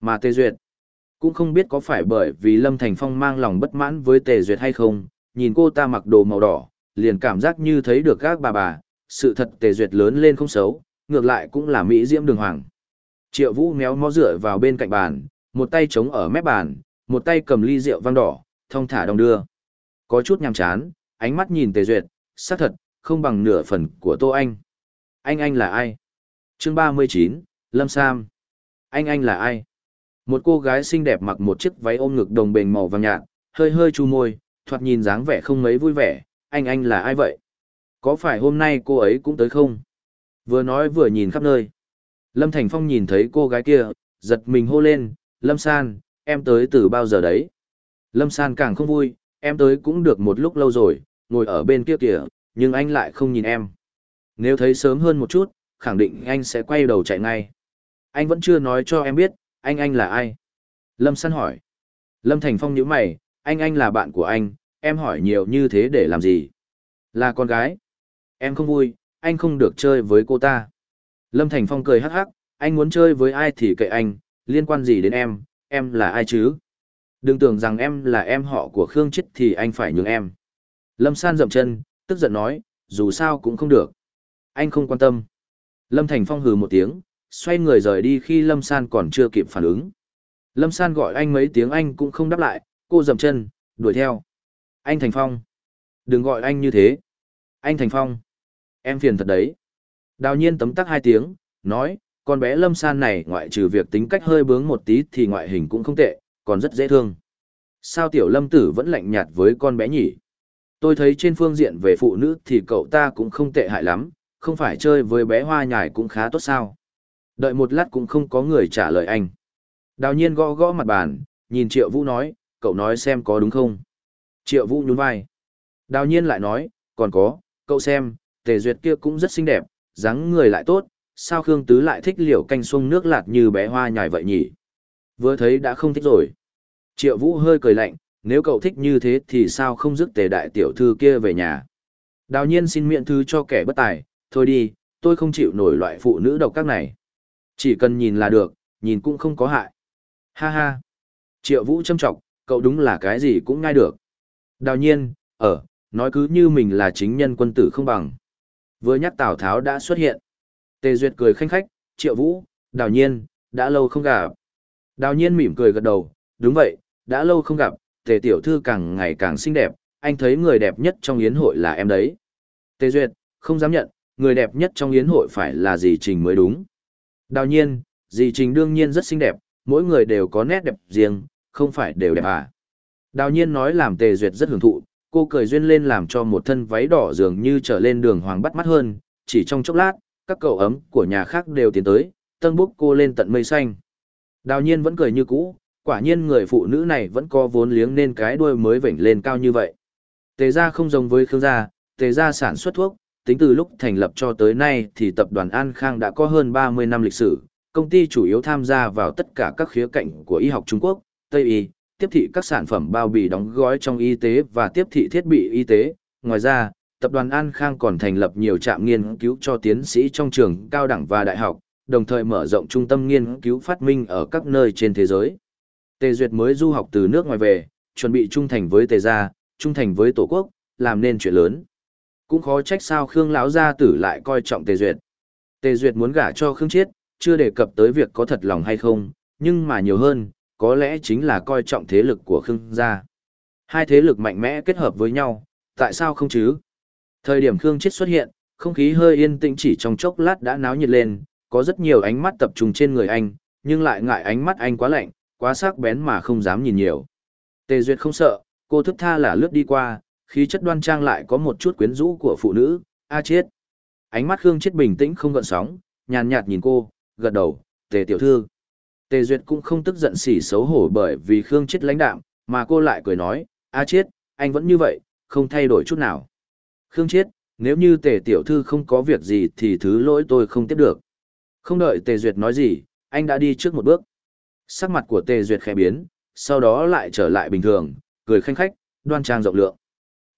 Mà Tê Duyệt, cũng không biết có phải bởi vì Lâm Thành Phong mang lòng bất mãn với Tề Duyệt hay không, nhìn cô ta mặc đồ màu đỏ, liền cảm giác như thấy được gác bà bà, sự thật Tề Duyệt lớn lên không xấu, ngược lại cũng là Mỹ Diễm Đường Hoàng. Triệu Vũ méo mó dựa vào bên cạnh bàn, một tay chống ở mép bàn, một tay cầm ly rượu vang đỏ, thong thả đong đưa. Có chút nhàm chán, ánh mắt nhìn Tề Duyệt, xác thật, không bằng nửa phần của Tô Anh. Anh anh là ai? Chương 39, Lâm Sam. Anh anh là ai? Một cô gái xinh đẹp mặc một chiếc váy ôm ngực đồng bền màu vàng nhạt, hơi hơi chu môi, thoạt nhìn dáng vẻ không mấy vui vẻ, anh anh là ai vậy? Có phải hôm nay cô ấy cũng tới không? Vừa nói vừa nhìn khắp nơi. Lâm Thành Phong nhìn thấy cô gái kia, giật mình hô lên, Lâm San, em tới từ bao giờ đấy? Lâm San càng không vui, em tới cũng được một lúc lâu rồi, ngồi ở bên kia kìa, nhưng anh lại không nhìn em. Nếu thấy sớm hơn một chút, khẳng định anh sẽ quay đầu chạy ngay. Anh vẫn chưa nói cho em biết, anh anh là ai? Lâm Săn hỏi. Lâm Thành Phong nhíu mày, anh anh là bạn của anh, em hỏi nhiều như thế để làm gì? Là con gái. Em không vui, anh không được chơi với cô ta. Lâm Thành Phong cười hắc hắc, anh muốn chơi với ai thì kệ anh, liên quan gì đến em, em là ai chứ? Đừng tưởng rằng em là em họ của Khương Chết thì anh phải nhường em. Lâm San dậm chân, tức giận nói, dù sao cũng không được. Anh không quan tâm. Lâm Thành Phong hừ một tiếng, xoay người rời đi khi Lâm San còn chưa kịp phản ứng. Lâm San gọi anh mấy tiếng anh cũng không đáp lại, cô dậm chân, đuổi theo. Anh Thành Phong. Đừng gọi anh như thế. Anh Thành Phong. Em phiền thật đấy. Đào nhiên tấm tắc hai tiếng, nói, con bé Lâm San này ngoại trừ việc tính cách hơi bướng một tí thì ngoại hình cũng không tệ, còn rất dễ thương. Sao tiểu lâm tử vẫn lạnh nhạt với con bé nhỉ? Tôi thấy trên phương diện về phụ nữ thì cậu ta cũng không tệ hại lắm, không phải chơi với bé hoa nhài cũng khá tốt sao. Đợi một lát cũng không có người trả lời anh. Đào nhiên gõ gõ mặt bàn, nhìn Triệu Vũ nói, cậu nói xem có đúng không? Triệu Vũ nhún vai. Đào nhiên lại nói, còn có, cậu xem, tề duyệt kia cũng rất xinh đẹp, dáng người lại tốt, sao Khương Tứ lại thích liều canh xuông nước lạt như bé hoa nhài vậy nhỉ? Vừa thấy đã không thích rồi. Triệu Vũ hơi cười lạnh, nếu cậu thích như thế thì sao không dứt tề đại tiểu thư kia về nhà? Đào nhiên xin miệng thư cho kẻ bất tài, thôi đi, tôi không chịu nổi loại phụ nữ độc các này. Chỉ cần nhìn là được, nhìn cũng không có hại. Ha ha. Triệu Vũ châm trọng, cậu đúng là cái gì cũng ngay được. Đào nhiên, ở, nói cứ như mình là chính nhân quân tử không bằng. Vừa nhắc Tào Tháo đã xuất hiện. Tề Duyệt cười khanh khách, Triệu Vũ, đào nhiên, đã lâu không gặp. Đào nhiên mỉm cười gật đầu, đúng vậy, đã lâu không gặp, Tề Tiểu Thư càng ngày càng xinh đẹp, anh thấy người đẹp nhất trong yến hội là em đấy. Tề Duyệt, không dám nhận, người đẹp nhất trong yến hội phải là gì trình mới đúng. Đào nhiên, dì trình đương nhiên rất xinh đẹp, mỗi người đều có nét đẹp riêng, không phải đều đẹp à. Đào nhiên nói làm tề duyệt rất hưởng thụ, cô cười duyên lên làm cho một thân váy đỏ dường như trở lên đường hoàng bắt mắt hơn, chỉ trong chốc lát, các cậu ấm của nhà khác đều tiến tới, tân búc cô lên tận mây xanh. Đào nhiên vẫn cười như cũ, quả nhiên người phụ nữ này vẫn có vốn liếng nên cái đuôi mới vểnh lên cao như vậy. Tề gia không giống với Khương gia, Tề gia sản xuất thuốc, tính từ lúc thành lập cho tới nay thì tập đoàn An Khang đã có hơn 30 năm lịch sử, công ty chủ yếu tham gia vào tất cả các khía cạnh của y học Trung Quốc, Tây Y, tiếp thị các sản phẩm bao bì đóng gói trong y tế và tiếp thị thiết bị y tế. Ngoài ra, tập đoàn An Khang còn thành lập nhiều trạm nghiên cứu cho tiến sĩ trong trường cao đẳng và đại học, đồng thời mở rộng trung tâm nghiên cứu phát minh ở các nơi trên thế giới. Tề Duyệt mới du học từ nước ngoài về, chuẩn bị trung thành với Tề gia, trung thành với Tổ quốc, làm nên chuyện lớn cũng khó trách sao khương lão gia tử lại coi trọng tề duyệt. Tề duyệt muốn gả cho khương chiết, chưa đề cập tới việc có thật lòng hay không, nhưng mà nhiều hơn, có lẽ chính là coi trọng thế lực của khương gia. Hai thế lực mạnh mẽ kết hợp với nhau, tại sao không chứ? Thời điểm khương chiết xuất hiện, không khí hơi yên tĩnh chỉ trong chốc lát đã náo nhiệt lên, có rất nhiều ánh mắt tập trung trên người anh, nhưng lại ngại ánh mắt anh quá lạnh, quá sắc bén mà không dám nhìn nhiều. Tề duyệt không sợ, cô thức tha là lướt đi qua khí chất đoan trang lại có một chút quyến rũ của phụ nữ, a chết. Ánh mắt Khương Chết bình tĩnh không gợn sóng, nhàn nhạt nhìn cô, gật đầu, tề tiểu thư. Tề Duyệt cũng không tức giận xỉ xấu hổ bởi vì Khương Chết lãnh đạm, mà cô lại cười nói, a chết, anh vẫn như vậy, không thay đổi chút nào. Khương Chết, nếu như tề tiểu thư không có việc gì thì thứ lỗi tôi không tiếp được. Không đợi tề duyệt nói gì, anh đã đi trước một bước. Sắc mặt của tề duyệt khẽ biến, sau đó lại trở lại bình thường, cười khanh khách, đoan trang rộng lượng.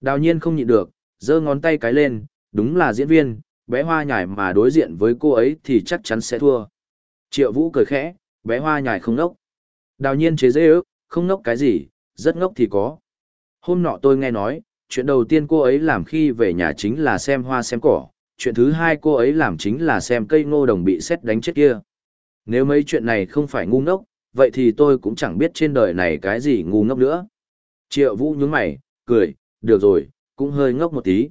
Đào nhiên không nhịn được, giơ ngón tay cái lên, đúng là diễn viên, bé hoa nhải mà đối diện với cô ấy thì chắc chắn sẽ thua. Triệu Vũ cười khẽ, bé hoa nhải không ngốc. Đào nhiên chế dễ ước, không ngốc cái gì, rất ngốc thì có. Hôm nọ tôi nghe nói, chuyện đầu tiên cô ấy làm khi về nhà chính là xem hoa xem cỏ, chuyện thứ hai cô ấy làm chính là xem cây ngô đồng bị xét đánh chết kia. Nếu mấy chuyện này không phải ngu ngốc, vậy thì tôi cũng chẳng biết trên đời này cái gì ngu ngốc nữa. Triệu Vũ nhướng mày, cười, được rồi, cũng hơi ngốc một tí.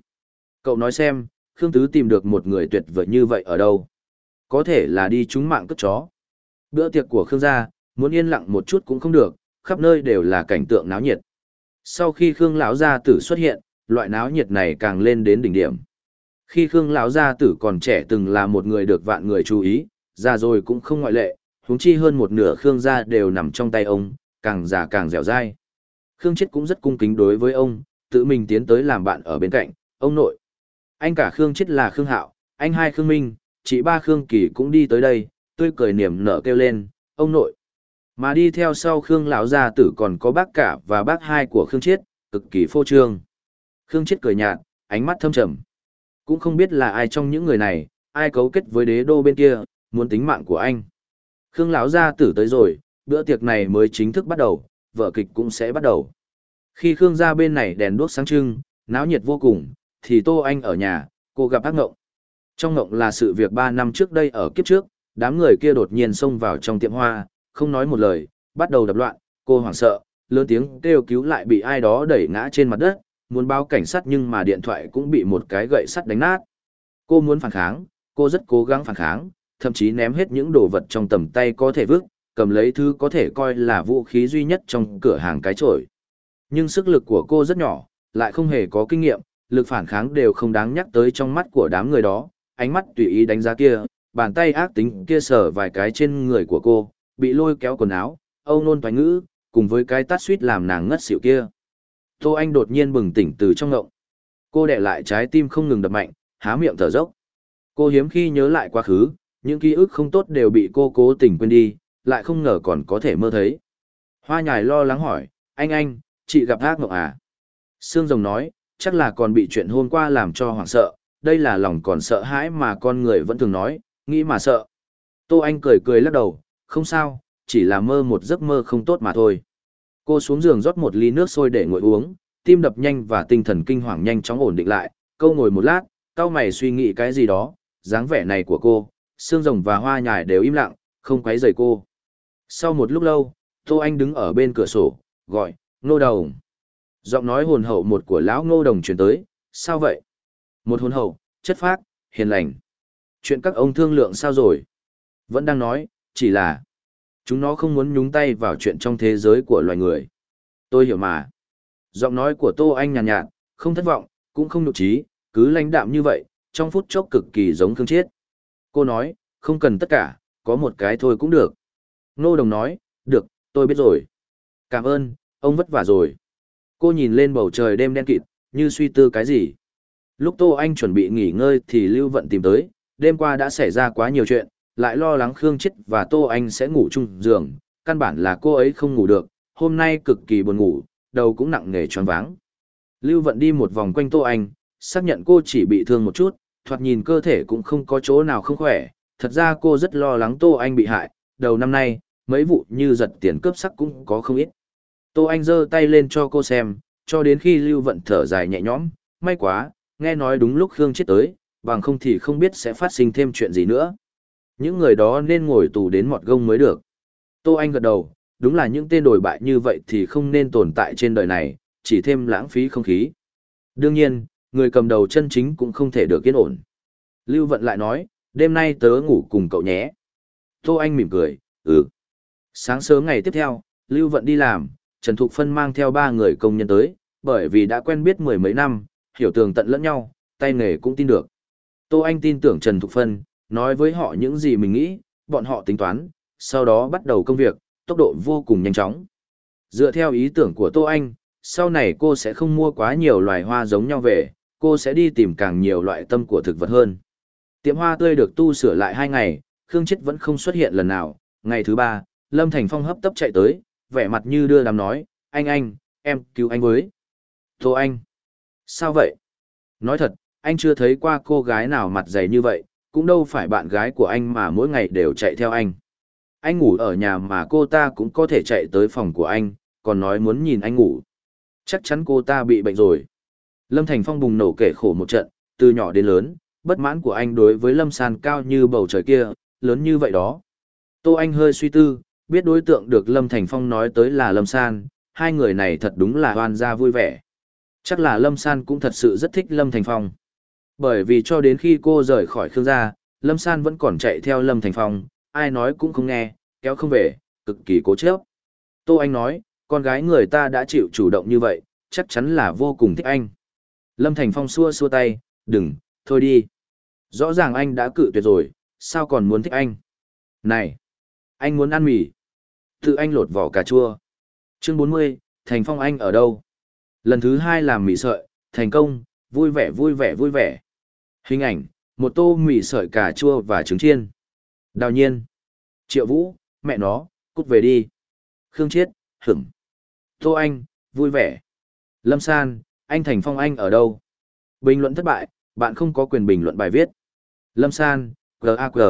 Cậu nói xem, Khương Tứ tìm được một người tuyệt vời như vậy ở đâu? Có thể là đi trúng mạng cất chó. Bữa tiệc của Khương gia, muốn yên lặng một chút cũng không được, khắp nơi đều là cảnh tượng náo nhiệt. Sau khi Khương lão gia tử xuất hiện, loại náo nhiệt này càng lên đến đỉnh điểm. Khi Khương lão gia tử còn trẻ từng là một người được vạn người chú ý, già rồi cũng không ngoại lệ, huống chi hơn một nửa Khương gia đều nằm trong tay ông, càng già càng dẻo dai. Khương chết cũng rất cung kính đối với ông, tự mình tiến tới làm bạn ở bên cạnh, ông nội. Anh cả Khương chết là Khương Hạo, anh hai Khương Minh, chị ba Khương Kỳ cũng đi tới đây, tươi cười niềm nở kêu lên, ông nội. Mà đi theo sau Khương lão gia tử còn có bác cả và bác hai của Khương Chiết, cực kỳ phô trương. Khương Chiết cười nhạt, ánh mắt thâm trầm. Cũng không biết là ai trong những người này, ai cấu kết với đế đô bên kia, muốn tính mạng của anh. Khương lão gia tử tới rồi, bữa tiệc này mới chính thức bắt đầu, vở kịch cũng sẽ bắt đầu. Khi Khương gia bên này đèn đuốc sáng trưng, náo nhiệt vô cùng, thì Tô Anh ở nhà, cô gặp ác ngộng. Trong ngộng là sự việc ba năm trước đây ở kiếp trước, đám người kia đột nhiên xông vào trong tiệm hoa, không nói một lời, bắt đầu đập loạn, cô hoảng sợ, lớn tiếng kêu cứu lại bị ai đó đẩy ngã trên mặt đất, muốn báo cảnh sát nhưng mà điện thoại cũng bị một cái gậy sắt đánh nát. Cô muốn phản kháng, cô rất cố gắng phản kháng, thậm chí ném hết những đồ vật trong tầm tay có thể vứt, cầm lấy thứ có thể coi là vũ khí duy nhất trong cửa hàng cái chổi. Nhưng sức lực của cô rất nhỏ, lại không hề có kinh nghiệm, lực phản kháng đều không đáng nhắc tới trong mắt của đám người đó, ánh mắt tùy ý đánh giá kia, bàn tay ác tính kia sờ vài cái trên người của cô, bị lôi kéo quần áo, âu nôn toái ngữ, cùng với cái tát suýt làm nàng ngất xỉu kia. Tô Anh đột nhiên bừng tỉnh từ trong ngộng. Cô đẻ lại trái tim không ngừng đập mạnh, há miệng thở dốc. Cô hiếm khi nhớ lại quá khứ, những ký ức không tốt đều bị cô cố tình quên đi, lại không ngờ còn có thể mơ thấy. Hoa nhài lo lắng hỏi, anh anh, chị gặp ác mộng à? Sương rồng nói, chắc là còn bị chuyện hôm qua làm cho hoảng sợ, đây là lòng còn sợ hãi mà con người vẫn thường nói, nghĩ mà sợ. Tô Anh cười cười lắc đầu, không sao, chỉ là mơ một giấc mơ không tốt mà thôi. Cô xuống giường rót một ly nước sôi để ngồi uống, tim đập nhanh và tinh thần kinh hoàng nhanh chóng ổn định lại, câu ngồi một lát, cao mày suy nghĩ cái gì đó, dáng vẻ này của cô, xương rồng và hoa nhài đều im lặng, không quấy rầy cô. Sau một lúc lâu, Tô Anh đứng ở bên cửa sổ, gọi, Ngô đồng. Giọng nói hồn hậu một của lão ngô đồng truyền tới, sao vậy? Một hồn hậu, chất phác, hiền lành. Chuyện các ông thương lượng sao rồi? Vẫn đang nói, chỉ là chúng nó không muốn nhúng tay vào chuyện trong thế giới của loài người. Tôi hiểu mà. Giọng nói của Tô Anh nhàn nhạt, nhạt, không thất vọng, cũng không nhục trí, cứ lãnh đạm như vậy, trong phút chốc cực kỳ giống thương Chiết. Cô nói, không cần tất cả, có một cái thôi cũng được. Nô Đồng nói, được, tôi biết rồi. Cảm ơn, ông vất vả rồi. Cô nhìn lên bầu trời đêm đen kịt, như suy tư cái gì. Lúc Tô Anh chuẩn bị nghỉ ngơi thì Lưu Vận tìm tới, đêm qua đã xảy ra quá nhiều chuyện, lại lo lắng Khương Chết và Tô Anh sẽ ngủ chung giường, căn bản là cô ấy không ngủ được, hôm nay cực kỳ buồn ngủ, đầu cũng nặng nề choáng váng. Lưu Vận đi một vòng quanh Tô Anh, xác nhận cô chỉ bị thương một chút, thoạt nhìn cơ thể cũng không có chỗ nào không khỏe, thật ra cô rất lo lắng Tô Anh bị hại, đầu năm nay, mấy vụ như giật tiền cướp sắc cũng có không ít. Tô Anh giơ tay lên cho cô xem, cho đến khi Lưu Vận thở dài nhẹ nhõm, may quá, nghe nói đúng lúc Khương chết tới, bằng không thì không biết sẽ phát sinh thêm chuyện gì nữa. Những người đó nên ngồi tù đến mọt gông mới được. Tô Anh gật đầu, đúng là những tên đổi bại như vậy thì không nên tồn tại trên đời này, chỉ thêm lãng phí không khí. Đương nhiên, người cầm đầu chân chính cũng không thể được yên ổn. Lưu Vận lại nói, đêm nay tớ ngủ cùng cậu nhé. Tô Anh mỉm cười, ừ. Sáng sớm ngày tiếp theo, Lưu Vận đi làm, Trần Thục Phân mang theo ba người công nhân tới, bởi vì đã quen biết mười mấy năm, hiểu tường tận lẫn nhau, tay nghề cũng tin được. Tô Anh tin tưởng Trần Thục Phân, nói với họ những gì mình nghĩ, bọn họ tính toán, sau đó bắt đầu công việc, tốc độ vô cùng nhanh chóng. Dựa theo ý tưởng của Tô Anh, sau này cô sẽ không mua quá nhiều loài hoa giống nhau về, cô sẽ đi tìm càng nhiều loại tâm của thực vật hơn. Tiệm hoa tươi được tu sửa lại hai ngày, Khương Chết vẫn không xuất hiện lần nào. Ngày thứ ba, Lâm Thành Phong hấp tấp chạy tới, vẻ mặt như đưa đám nói, anh anh, em cứu anh với. Tô anh. Sao vậy? Nói thật, anh chưa thấy qua cô gái nào mặt dày như vậy, cũng đâu phải bạn gái của anh mà mỗi ngày đều chạy theo anh. Anh ngủ ở nhà mà cô ta cũng có thể chạy tới phòng của anh, còn nói muốn nhìn anh ngủ. Chắc chắn cô ta bị bệnh rồi. Lâm Thành Phong bùng nổ kể khổ một trận, từ nhỏ đến lớn, bất mãn của anh đối với Lâm sàn cao như bầu trời kia, lớn như vậy đó. Tô Anh hơi suy tư, biết đối tượng được Lâm Thành Phong nói tới là Lâm San, hai người này thật đúng là hoan gia vui vẻ. Chắc là Lâm San cũng thật sự rất thích Lâm Thành Phong. Bởi vì cho đến khi cô rời khỏi Khương gia, Lâm San vẫn còn chạy theo Lâm Thành Phong, ai nói cũng không nghe, kéo không về, cực kỳ cố chấp. Tô Anh nói, con gái người ta đã chịu chủ động như vậy, chắc chắn là vô cùng thích anh. Lâm Thành Phong xua xua tay, đừng, thôi đi. Rõ ràng anh đã cự tuyệt rồi, sao còn muốn thích anh? Này, anh muốn ăn mì, tự anh lột vỏ cà chua. Chương 40, Thành Phong Anh ở đâu? Lần thứ hai làm mì sợi, thành công, vui vẻ vui vẻ vui vẻ. Hình ảnh, một tô mì sợi cà chua và trứng chiên. Đào nhiên. Triệu Vũ, mẹ nó, cút về đi. Khương Chiết, hửng. Tô Anh, vui vẻ. Lâm San, anh Thành Phong Anh ở đâu? Bình luận thất bại, bạn không có quyền bình luận bài viết. Lâm San, g a g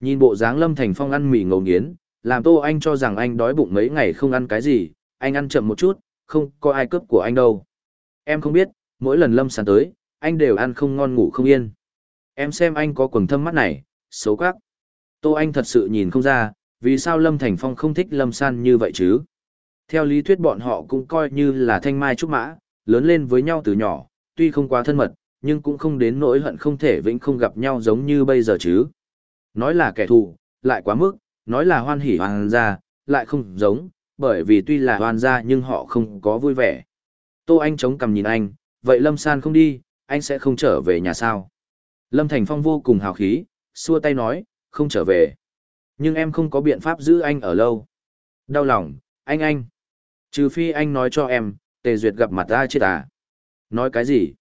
Nhìn bộ dáng Lâm Thành Phong ăn mì ngầu nghiến, làm Tô Anh cho rằng anh đói bụng mấy ngày không ăn cái gì, anh ăn chậm một chút, không có ai cướp của anh đâu. Em không biết, mỗi lần Lâm Sán tới, anh đều ăn không ngon ngủ không yên. Em xem anh có quần thâm mắt này, xấu quắc. Tô Anh thật sự nhìn không ra, vì sao Lâm Thành Phong không thích Lâm San như vậy chứ? Theo lý thuyết bọn họ cũng coi như là thanh mai trúc mã, lớn lên với nhau từ nhỏ, tuy không quá thân mật, nhưng cũng không đến nỗi hận không thể vĩnh không gặp nhau giống như bây giờ chứ. Nói là kẻ thù, lại quá mức, nói là hoan hỉ hoan gia, lại không giống, bởi vì tuy là hoan gia nhưng họ không có vui vẻ. Tô Anh chống cằm nhìn anh, vậy Lâm San không đi, anh sẽ không trở về nhà sao? Lâm Thành Phong vô cùng hào khí, xua tay nói, không trở về. Nhưng em không có biện pháp giữ anh ở lâu. Đau lòng, anh anh. Trừ phi anh nói cho em, Tề Duyệt gặp mặt ta chết à? Nói cái gì?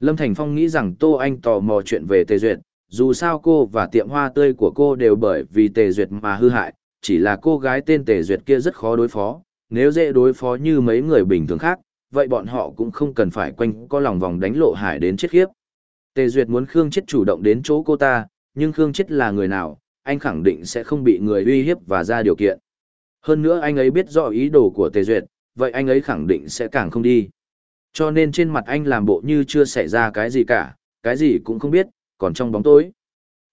Lâm Thành Phong nghĩ rằng Tô Anh tò mò chuyện về Tề Duyệt, dù sao cô và tiệm hoa tươi của cô đều bởi vì tề duyệt mà hư hại, chỉ là cô gái tên tề duyệt kia rất khó đối phó, nếu dễ đối phó như mấy người bình thường khác, vậy bọn họ cũng không cần phải quanh co lòng vòng đánh lộ hải đến chết khiếp. Tề duyệt muốn Khương Chết chủ động đến chỗ cô ta, nhưng Khương Chết là người nào, anh khẳng định sẽ không bị người uy hiếp và ra điều kiện. Hơn nữa anh ấy biết rõ ý đồ của Tề Duyệt, vậy anh ấy khẳng định sẽ càng không đi. Cho nên trên mặt anh làm bộ như chưa xảy ra cái gì cả, cái gì cũng không biết, còn trong bóng tối.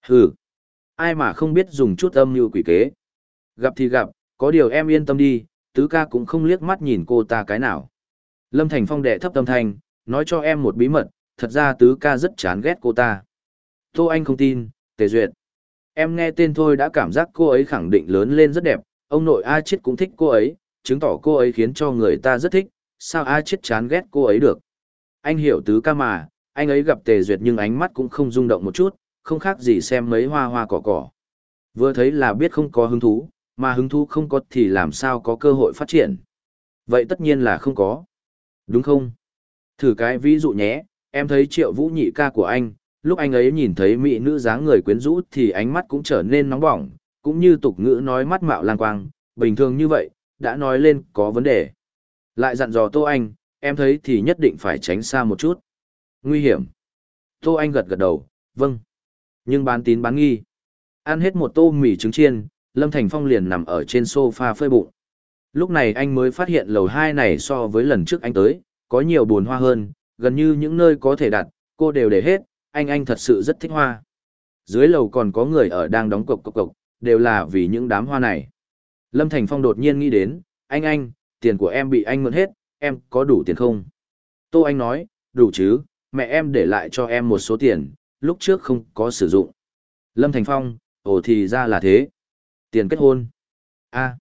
Hừ, ai mà không biết dùng chút âm như quỷ kế. Gặp thì gặp, có điều em yên tâm đi, tứ ca cũng không liếc mắt nhìn cô ta cái nào. Lâm Thành Phong đệ thấp tâm thanh, nói cho em một bí mật, thật ra tứ ca rất chán ghét cô ta. Tô Anh không tin, tề duyệt. Em nghe tên thôi đã cảm giác cô ấy khẳng định lớn lên rất đẹp, ông nội A Chiết cũng thích cô ấy, chứng tỏ cô ấy khiến cho người ta rất thích, sao A Chiết chán ghét cô ấy được. Anh hiểu tứ ca mà, anh ấy gặp tề duyệt nhưng ánh mắt cũng không rung động một chút, không khác gì xem mấy hoa hoa cỏ cỏ. Vừa thấy là biết không có hứng thú, mà hứng thú không có thì làm sao có cơ hội phát triển. Vậy tất nhiên là không có. Đúng không? Thử cái ví dụ nhé, em thấy triệu vũ nhị ca của anh, lúc anh ấy nhìn thấy mỹ nữ dáng người quyến rũ thì ánh mắt cũng trở nên nóng bỏng, cũng như tục ngữ nói mắt mạo lang quang, bình thường như vậy, đã nói lên có vấn đề. Lại dặn dò Tô Anh, em thấy thì nhất định phải tránh xa một chút. Nguy hiểm. Tô Anh gật gật đầu, vâng. Nhưng bán tín bán nghi. Ăn hết một tô mì trứng chiên, Lâm Thành Phong liền nằm ở trên sofa phơi bụng. Lúc này anh mới phát hiện lầu 2 này so với lần trước anh tới, có nhiều buồn hoa hơn, gần như những nơi có thể đặt, cô đều để hết, anh anh thật sự rất thích hoa. Dưới lầu còn có người ở đang đóng cộc cộc cộc, đều là vì những đám hoa này. Lâm Thành Phong đột nhiên nghĩ đến, anh anh, tiền của em bị anh mượn hết, em có đủ tiền không? Tô Anh nói, đủ chứ, mẹ em để lại cho em một số tiền, lúc trước không có sử dụng. Lâm Thành Phong, ồ thì ra là thế. Tiền kết hôn. a.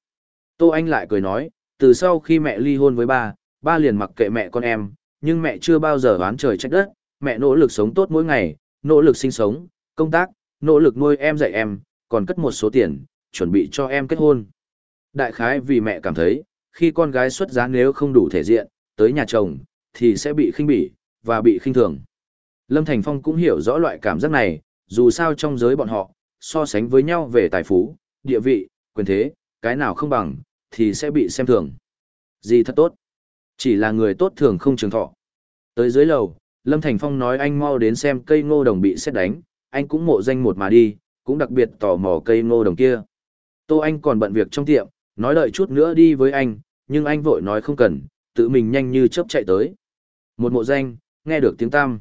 Tô Anh lại cười nói, từ sau khi mẹ ly hôn với ba, ba liền mặc kệ mẹ con em, nhưng mẹ chưa bao giờ oán trời trách đất, mẹ nỗ lực sống tốt mỗi ngày, nỗ lực sinh sống, công tác, nỗ lực nuôi em dạy em, còn cất một số tiền, chuẩn bị cho em kết hôn. Đại khái vì mẹ cảm thấy, khi con gái xuất giá nếu không đủ thể diện, tới nhà chồng, thì sẽ bị khinh bỉ, và bị khinh thường. Lâm Thành Phong cũng hiểu rõ loại cảm giác này, dù sao trong giới bọn họ, so sánh với nhau về tài phú, địa vị, quyền thế, cái nào không bằng, thì sẽ bị xem thường. Gì thật tốt. Chỉ là người tốt thường không trường thọ. Tới dưới lầu, Lâm Thành Phong nói anh mau đến xem cây ngô đồng bị xét đánh, anh cũng mộ danh một mà đi, cũng đặc biệt tò mò cây ngô đồng kia. Tô Anh còn bận việc trong tiệm, nói đợi chút nữa đi với anh, nhưng anh vội nói không cần, tự mình nhanh như chớp chạy tới. Một mộ danh, nghe được tiếng tam.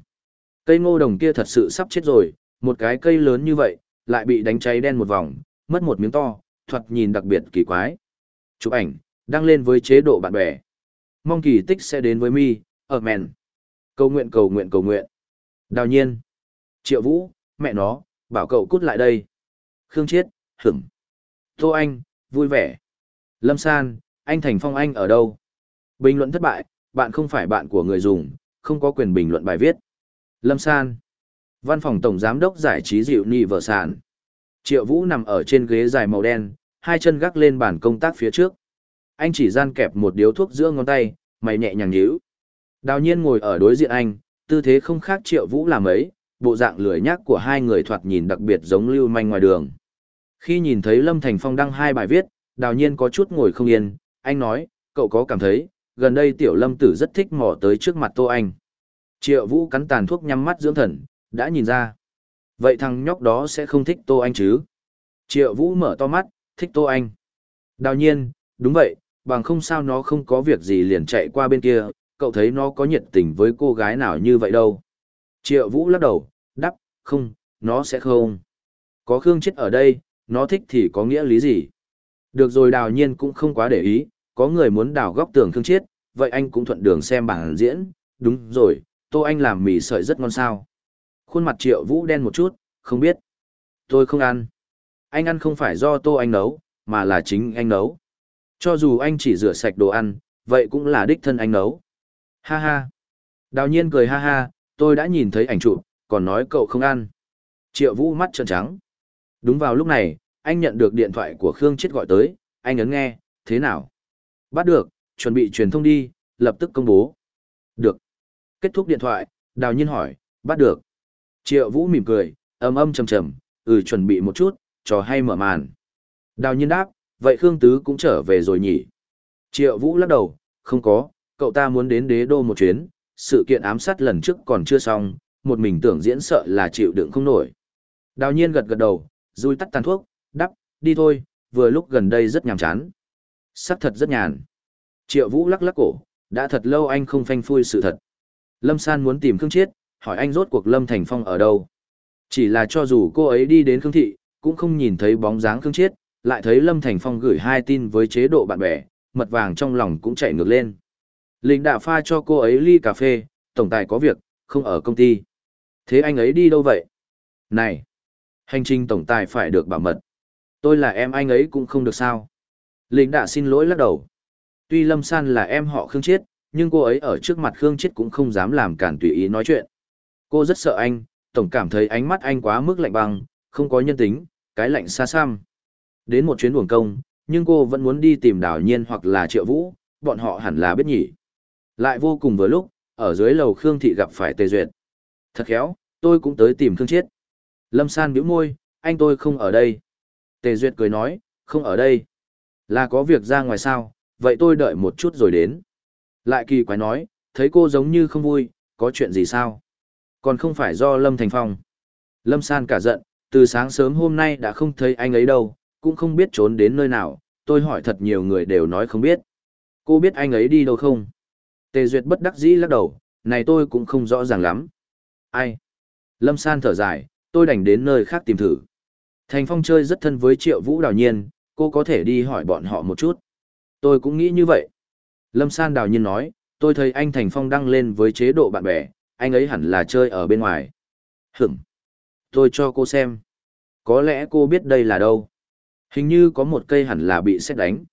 Cây ngô đồng kia thật sự sắp chết rồi, một cái cây lớn như vậy, lại bị đánh cháy đen một vòng, mất một miếng to, thuật nhìn đặc biệt kỳ quái. Chụp ảnh, đăng lên với chế độ bạn bè. Mong kỳ tích sẽ đến với mi, ở mèn. Cầu nguyện cầu nguyện cầu nguyện. Đào nhiên. Triệu Vũ, mẹ nó, bảo cậu cút lại đây. Khương chết hửng. Tô Anh, vui vẻ. Lâm San, anh Thành Phong Anh ở đâu? Bình luận thất bại, bạn không phải bạn của người dùng, không có quyền bình luận bài viết. Lâm San Văn phòng Tổng Giám đốc Giải trí Diệu Nì Vợ Sản Triệu Vũ nằm ở trên ghế dài màu đen, hai chân gác lên bàn công tác phía trước. Anh chỉ gian kẹp một điếu thuốc giữa ngón tay, mày nhẹ nhàng nhíu. Đào nhiên ngồi ở đối diện anh, tư thế không khác Triệu Vũ làm ấy, bộ dạng lười nhác của hai người thoạt nhìn đặc biệt giống lưu manh ngoài đường. Khi nhìn thấy Lâm Thành Phong đăng hai bài viết, đào nhiên có chút ngồi không yên, anh nói, cậu có cảm thấy, gần đây tiểu lâm tử rất thích mò tới trước mặt tô anh. Triệu vũ cắn tàn thuốc nhắm mắt dưỡng thần, đã nhìn ra. Vậy thằng nhóc đó sẽ không thích tô anh chứ? Triệu vũ mở to mắt, thích tô anh. Đào nhiên, đúng vậy, bằng không sao nó không có việc gì liền chạy qua bên kia, cậu thấy nó có nhiệt tình với cô gái nào như vậy đâu. Triệu vũ lắc đầu, đắp, không, nó sẽ không. Có khương chết ở đây, nó thích thì có nghĩa lý gì? Được rồi, đào nhiên cũng không quá để ý có người muốn đào góc tường thương chiết, vậy anh cũng thuận đường xem bản diễn, đúng rồi, tô anh làm mì sợi rất ngon sao. Khuôn mặt triệu vũ đen một chút, không biết. Tôi không ăn. Anh ăn không phải do tô anh nấu, mà là chính anh nấu. Cho dù anh chỉ rửa sạch đồ ăn, vậy cũng là đích thân anh nấu. Ha ha. Đào nhiên cười ha ha, tôi đã nhìn thấy ảnh chụp, còn nói cậu không ăn. Triệu vũ mắt trợn trắng. Đúng vào lúc này, anh nhận được điện thoại của Khương Chết gọi tới, anh ấn nghe, thế nào? Bắt được, chuẩn bị truyền thông đi, lập tức công bố. Được. Kết thúc điện thoại, đào nhiên hỏi, bắt được. Triệu Vũ mỉm cười, âm âm trầm trầm, ừ chuẩn bị một chút, trò hay mở màn. Đào nhiên đáp, vậy Khương Tứ cũng trở về rồi nhỉ? Triệu Vũ lắc đầu, không có, cậu ta muốn đến đế đô một chuyến, sự kiện ám sát lần trước còn chưa xong, một mình tưởng diễn sợ là chịu đựng không nổi. Đào nhiên gật gật đầu, rui tắt tàn thuốc, đắp, đi thôi, vừa lúc gần đây rất nhàm chán. Sắc thật rất nhàn. Triệu Vũ lắc lắc cổ, đã thật lâu anh không phanh phui sự thật. Lâm San muốn tìm Khương Chiết, hỏi anh rốt cuộc Lâm Thành Phong ở đâu. Chỉ là cho dù cô ấy đi đến Khương Thị, cũng không nhìn thấy bóng dáng Khương Chiết, lại thấy Lâm Thành Phong gửi hai tin với chế độ bạn bè, mật vàng trong lòng cũng chạy ngược lên. Linh đã pha cho cô ấy ly cà phê, tổng tài có việc, không ở công ty. Thế anh ấy đi đâu vậy? Này, hành trình tổng tài phải được bảo mật. Tôi là em anh ấy cũng không được sao. Lĩnh đã xin lỗi lắc đầu. Tuy Lâm San là em họ Khương Chiết, nhưng cô ấy ở trước mặt Khương Chiết cũng không dám làm cản tùy ý nói chuyện. Cô rất sợ anh, tổng cảm thấy ánh mắt anh quá mức lạnh băng, không có nhân tính, cái lạnh xa xăm. Đến một chuyến uổng công, nhưng cô vẫn muốn đi tìm Đào Nhiên hoặc là Triệu Vũ, bọn họ hẳn là biết nhỉ. Lại vô cùng vừa lúc, ở dưới lầu Khương Thị gặp phải Tề Duyệt. Thật khéo, tôi cũng tới tìm Khương Chiết. Lâm San bĩu môi, anh tôi không ở đây. Tề Duyệt cười nói, không ở đây. Là có việc ra ngoài sao, vậy tôi đợi một chút rồi đến. Lại kỳ quái nói, thấy cô giống như không vui, có chuyện gì sao? Còn không phải do Lâm Thành Phong. Lâm San cả giận, từ sáng sớm hôm nay đã không thấy anh ấy đâu, cũng không biết trốn đến nơi nào, tôi hỏi thật nhiều người đều nói không biết. Cô biết anh ấy đi đâu không? Tề Duyệt bất đắc dĩ lắc đầu, này tôi cũng không rõ ràng lắm. Ai? Lâm San thở dài, tôi đành đến nơi khác tìm thử. Thành Phong chơi rất thân với Triệu Vũ đào nhiên, cô có thể đi hỏi bọn họ một chút. Tôi cũng nghĩ như vậy. Lâm San đào nhiên nói, tôi thấy anh Thành Phong đăng lên với chế độ bạn bè, anh ấy hẳn là chơi ở bên ngoài. Hửm. Tôi cho cô xem. Có lẽ cô biết đây là đâu. Hình như có một cây hẳn là bị xét đánh.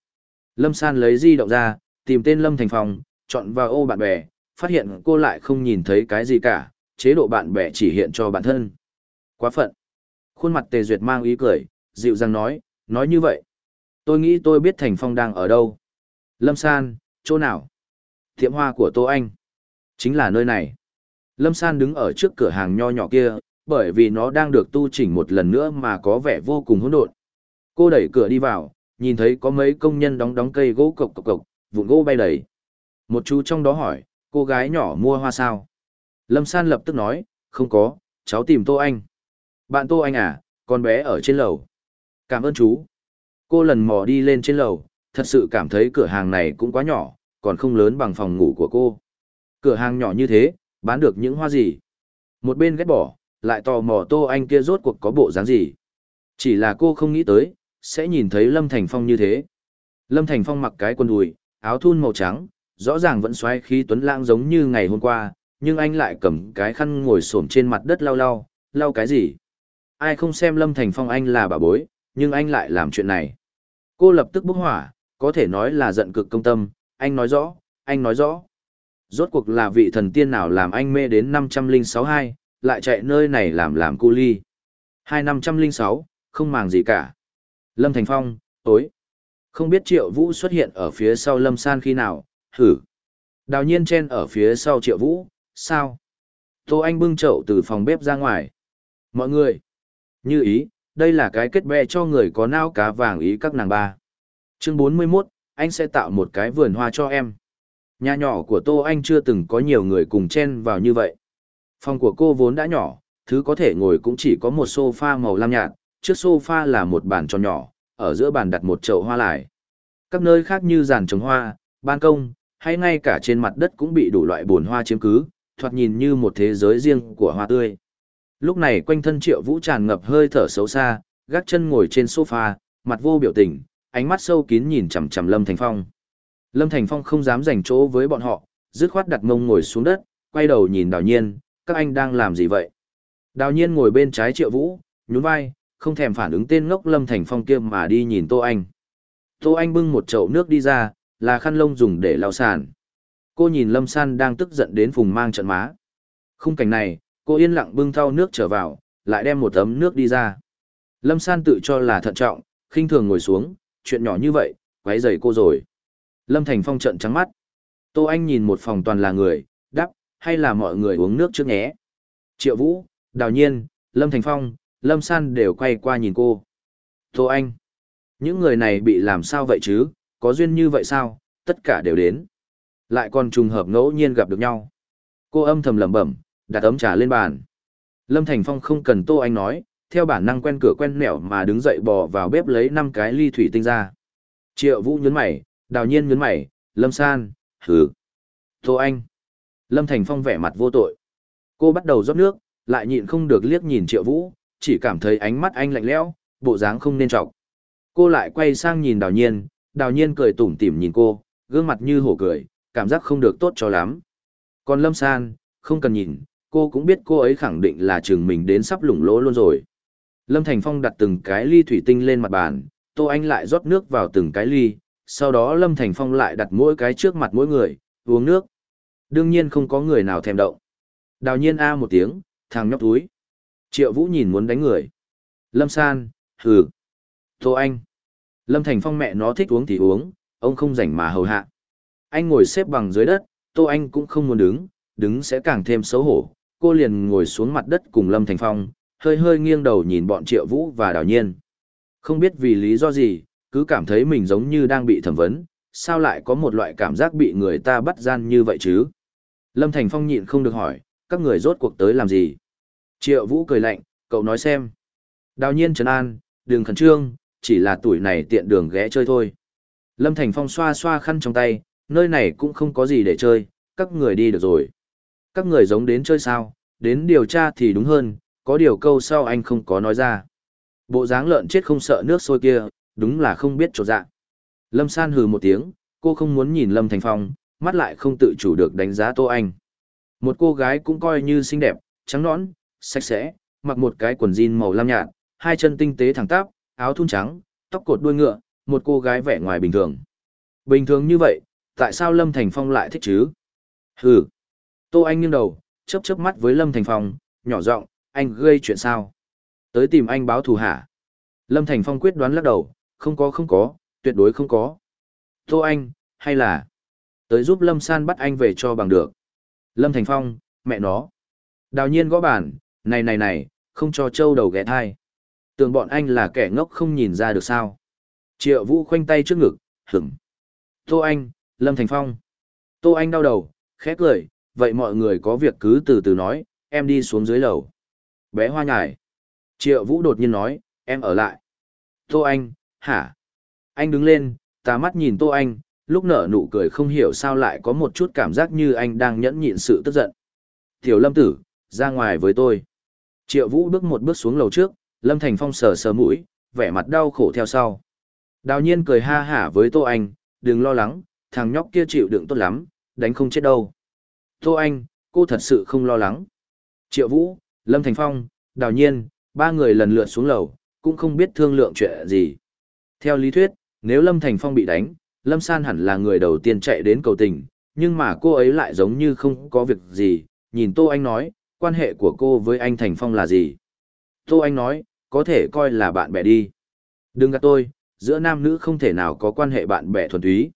Lâm San lấy di động ra, tìm tên Lâm Thành Phong, chọn vào ô bạn bè, phát hiện cô lại không nhìn thấy cái gì cả, chế độ bạn bè chỉ hiện cho bản thân. Quá phận. Khuôn mặt Tề Duyệt mang ý cười, dịu dàng nói, nói như vậy. Tôi nghĩ tôi biết Thành Phong đang ở đâu. Lâm San, chỗ nào? Thiệm hoa của Tô Anh. Chính là nơi này. Lâm San đứng ở trước cửa hàng nho nhỏ kia, bởi vì nó đang được tu chỉnh một lần nữa mà có vẻ vô cùng hỗn độn. Cô đẩy cửa đi vào, nhìn thấy có mấy công nhân đóng đóng cây gỗ cộc cộc cộc, vụn gỗ bay đầy. Một chú trong đó hỏi, cô gái nhỏ mua hoa sao? Lâm San lập tức nói, không có, cháu tìm Tô Anh. Bạn Tô Anh à, con bé ở trên lầu. Cảm ơn chú, Cô lần mò đi lên trên lầu, thật sự cảm thấy cửa hàng này cũng quá nhỏ, còn không lớn bằng phòng ngủ của cô. Cửa hàng nhỏ như thế, bán được những hoa gì? Một bên ghét bỏ, lại tò mò Tô Anh kia rốt cuộc có bộ dáng gì. Chỉ là cô không nghĩ tới, sẽ nhìn thấy Lâm Thành Phong như thế. Lâm Thành Phong mặc cái quần đùi, áo thun màu trắng, rõ ràng vẫn xoáy khí tuấn lãng giống như ngày hôm qua, nhưng anh lại cầm cái khăn ngồi xổm trên mặt đất lau lau, lau cái gì? Ai không xem Lâm Thành Phong anh là bà bối, nhưng anh lại làm chuyện này. Cô lập tức bốc hỏa, có thể nói là giận cực công tâm, anh nói rõ, anh nói rõ. Rốt cuộc là vị thần tiên nào làm anh mê đến 5062, lại chạy nơi này làm làm cu ly. 2506, không màng gì cả. Lâm Thành Phong, tối. Không biết Triệu Vũ xuất hiện ở phía sau Lâm San khi nào, thử. Đào nhiên chen ở phía sau Triệu Vũ, sao? Tô Anh bưng chậu từ phòng bếp ra ngoài. Mọi người, như ý, đây là cái kết bè cho người có não cá vàng ý các nàng ba. Chương 41, anh sẽ tạo một cái vườn hoa cho em. Nhà nhỏ của Tô Anh chưa từng có nhiều người cùng chen vào như vậy. Phòng của cô vốn đã nhỏ, thứ có thể ngồi cũng chỉ có một sofa màu lam nhạt, trước sofa là một bàn tròn nhỏ, ở giữa bàn đặt một chậu hoa lại. Các nơi khác như giàn trồng hoa, ban công, hay ngay cả trên mặt đất cũng bị đủ loại bồn hoa chiếm cứ, thoạt nhìn như một thế giới riêng của hoa tươi. Lúc này quanh thân Triệu Vũ tràn ngập hơi thở xấu xa, gác chân ngồi trên sofa, mặt vô biểu tình, ánh mắt sâu kín nhìn chằm chằm Lâm Thành Phong. Lâm Thành Phong không dám giành chỗ với bọn họ, dứt khoát đặt mông ngồi xuống đất, quay đầu nhìn Đào Nhiên, các anh đang làm gì vậy? Đào Nhiên ngồi bên trái Triệu Vũ, nhún vai, không thèm phản ứng tên ngốc Lâm Thành Phong kia mà đi nhìn Tô Anh. Tô Anh bưng một chậu nước đi ra, là khăn lông dùng để lau sàn. Cô nhìn Lâm San đang tức giận đến vùng mang trận má. Khung cảnh này, cô yên lặng bưng thau nước trở vào, lại đem một tấm nước đi ra. Lâm San tự cho là thận trọng, khinh thường ngồi xuống, chuyện nhỏ như vậy, quấy rầy cô rồi. Lâm Thành Phong trận trắng mắt. Tô Anh nhìn một phòng toàn là người, đắp, hay là mọi người uống nước trước nhé. Triệu Vũ, Đào Nhiên, Lâm Thành Phong, Lâm San đều quay qua nhìn cô. Tô Anh, những người này bị làm sao vậy chứ, có duyên như vậy sao, tất cả đều đến. Lại còn trùng hợp ngẫu nhiên gặp được nhau. Cô âm thầm lẩm bẩm, đặt ấm trà lên bàn. Lâm Thành Phong không cần Tô Anh nói, theo bản năng quen cửa quen nẻo mà đứng dậy bò vào bếp lấy năm cái ly thủy tinh ra. Triệu Vũ nhấn mày, Đào Nhiên nhấn mày, Lâm San, hừ. Tô Anh. Lâm Thành Phong vẻ mặt vô tội. Cô bắt đầu rót nước, lại nhịn không được liếc nhìn Triệu Vũ, chỉ cảm thấy ánh mắt anh lạnh lẽo, bộ dáng không nên trọng. Cô lại quay sang nhìn Đào Nhiên, Đào Nhiên cười tủm tỉm nhìn cô, gương mặt như hổ cười, cảm giác không được tốt cho lắm. Còn Lâm San, không cần nhìn, cô cũng biết cô ấy khẳng định là chừng mình đến sắp lủng lỗ luôn rồi. Lâm Thành Phong đặt từng cái ly thủy tinh lên mặt bàn, Tô Anh lại rót nước vào từng cái ly, sau đó Lâm Thành Phong lại đặt mỗi cái trước mặt mỗi người, uống nước. Đương nhiên không có người nào thèm động. Đào nhiên a một tiếng, thằng nhóc túi. Triệu Vũ nhìn muốn đánh người. Lâm San, hừ. Tô Anh. Lâm Thành Phong mẹ nó thích uống thì uống, ông không rảnh mà hầu hạ. Anh ngồi xếp bằng dưới đất, Tô Anh cũng không muốn đứng, đứng sẽ càng thêm xấu hổ, cô liền ngồi xuống mặt đất cùng Lâm Thành Phong, hơi hơi nghiêng đầu nhìn bọn Triệu Vũ và Đào Nhiên. Không biết vì lý do gì, cứ cảm thấy mình giống như đang bị thẩm vấn, sao lại có một loại cảm giác bị người ta bắt gian như vậy chứ? Lâm Thành Phong nhịn không được hỏi, các người rốt cuộc tới làm gì? Triệu Vũ cười lạnh, cậu nói xem. Đào nhiên Trần an, đừng khẩn trương, chỉ là tuổi này tiện đường ghé chơi thôi. Lâm Thành Phong xoa xoa khăn trong tay, nơi này cũng không có gì để chơi, các người đi được rồi các người giống đến chơi sao, đến điều tra thì đúng hơn, có điều câu sau anh không có nói ra. Bộ dáng lợn chết không sợ nước sôi kia, đúng là không biết chỗ dạ. Lâm San hừ một tiếng, cô không muốn nhìn Lâm Thành Phong, mắt lại không tự chủ được đánh giá Tô Anh. Một cô gái cũng coi như xinh đẹp, trắng nõn, sạch sẽ, mặc một cái quần jean màu lam nhạt, hai chân tinh tế thẳng tắp, áo thun trắng, tóc cột đuôi ngựa, một cô gái vẻ ngoài bình thường. Bình thường như vậy, tại sao Lâm Thành Phong lại thích chứ? Hừ, Tô Anh nghiêng đầu, chớp chớp mắt với Lâm Thành Phong, nhỏ giọng, anh gây chuyện sao? Tới tìm anh báo thù hả? Lâm Thành Phong quyết đoán lắc đầu, không có không có, tuyệt đối không có. Tô Anh, hay là tới giúp Lâm San bắt anh về cho bằng được. Lâm Thành Phong, mẹ nó. Đào nhiên gõ bản, này này này, không cho châu đầu ghé thai. Tưởng bọn anh là kẻ ngốc không nhìn ra được sao. Triệu Vũ khoanh tay trước ngực, hửng. Tô Anh, Lâm Thành Phong. Tô Anh đau đầu, khẽ cười, vậy mọi người có việc cứ từ từ nói, em đi xuống dưới lầu. Bé hoa nhải. Triệu Vũ đột nhiên nói, em ở lại. Tô Anh, hả? Anh đứng lên, ta mắt nhìn Tô Anh, lúc nở nụ cười không hiểu sao lại có một chút cảm giác như anh đang nhẫn nhịn sự tức giận. Tiểu Lâm Tử, ra ngoài với tôi. Triệu Vũ bước một bước xuống lầu trước, Lâm Thành Phong sờ sờ mũi, vẻ mặt đau khổ theo sau. Đào nhiên cười ha hả với Tô Anh, đừng lo lắng, thằng nhóc kia chịu đựng tốt lắm, đánh không chết đâu. Tô Anh, cô thật sự không lo lắng. Triệu Vũ, Lâm Thành Phong, Đào Nhiên, ba người lần lượt xuống lầu, cũng không biết thương lượng chuyện gì. Theo lý thuyết, nếu Lâm Thành Phong bị đánh, Lâm San hẳn là người đầu tiên chạy đến cầu tình, nhưng mà cô ấy lại giống như không có việc gì, nhìn Tô Anh nói, quan hệ của cô với anh Thành Phong là gì? Tô Anh nói, có thể coi là bạn bè đi. Đừng gạt tôi, giữa nam nữ không thể nào có quan hệ bạn bè thuần túy.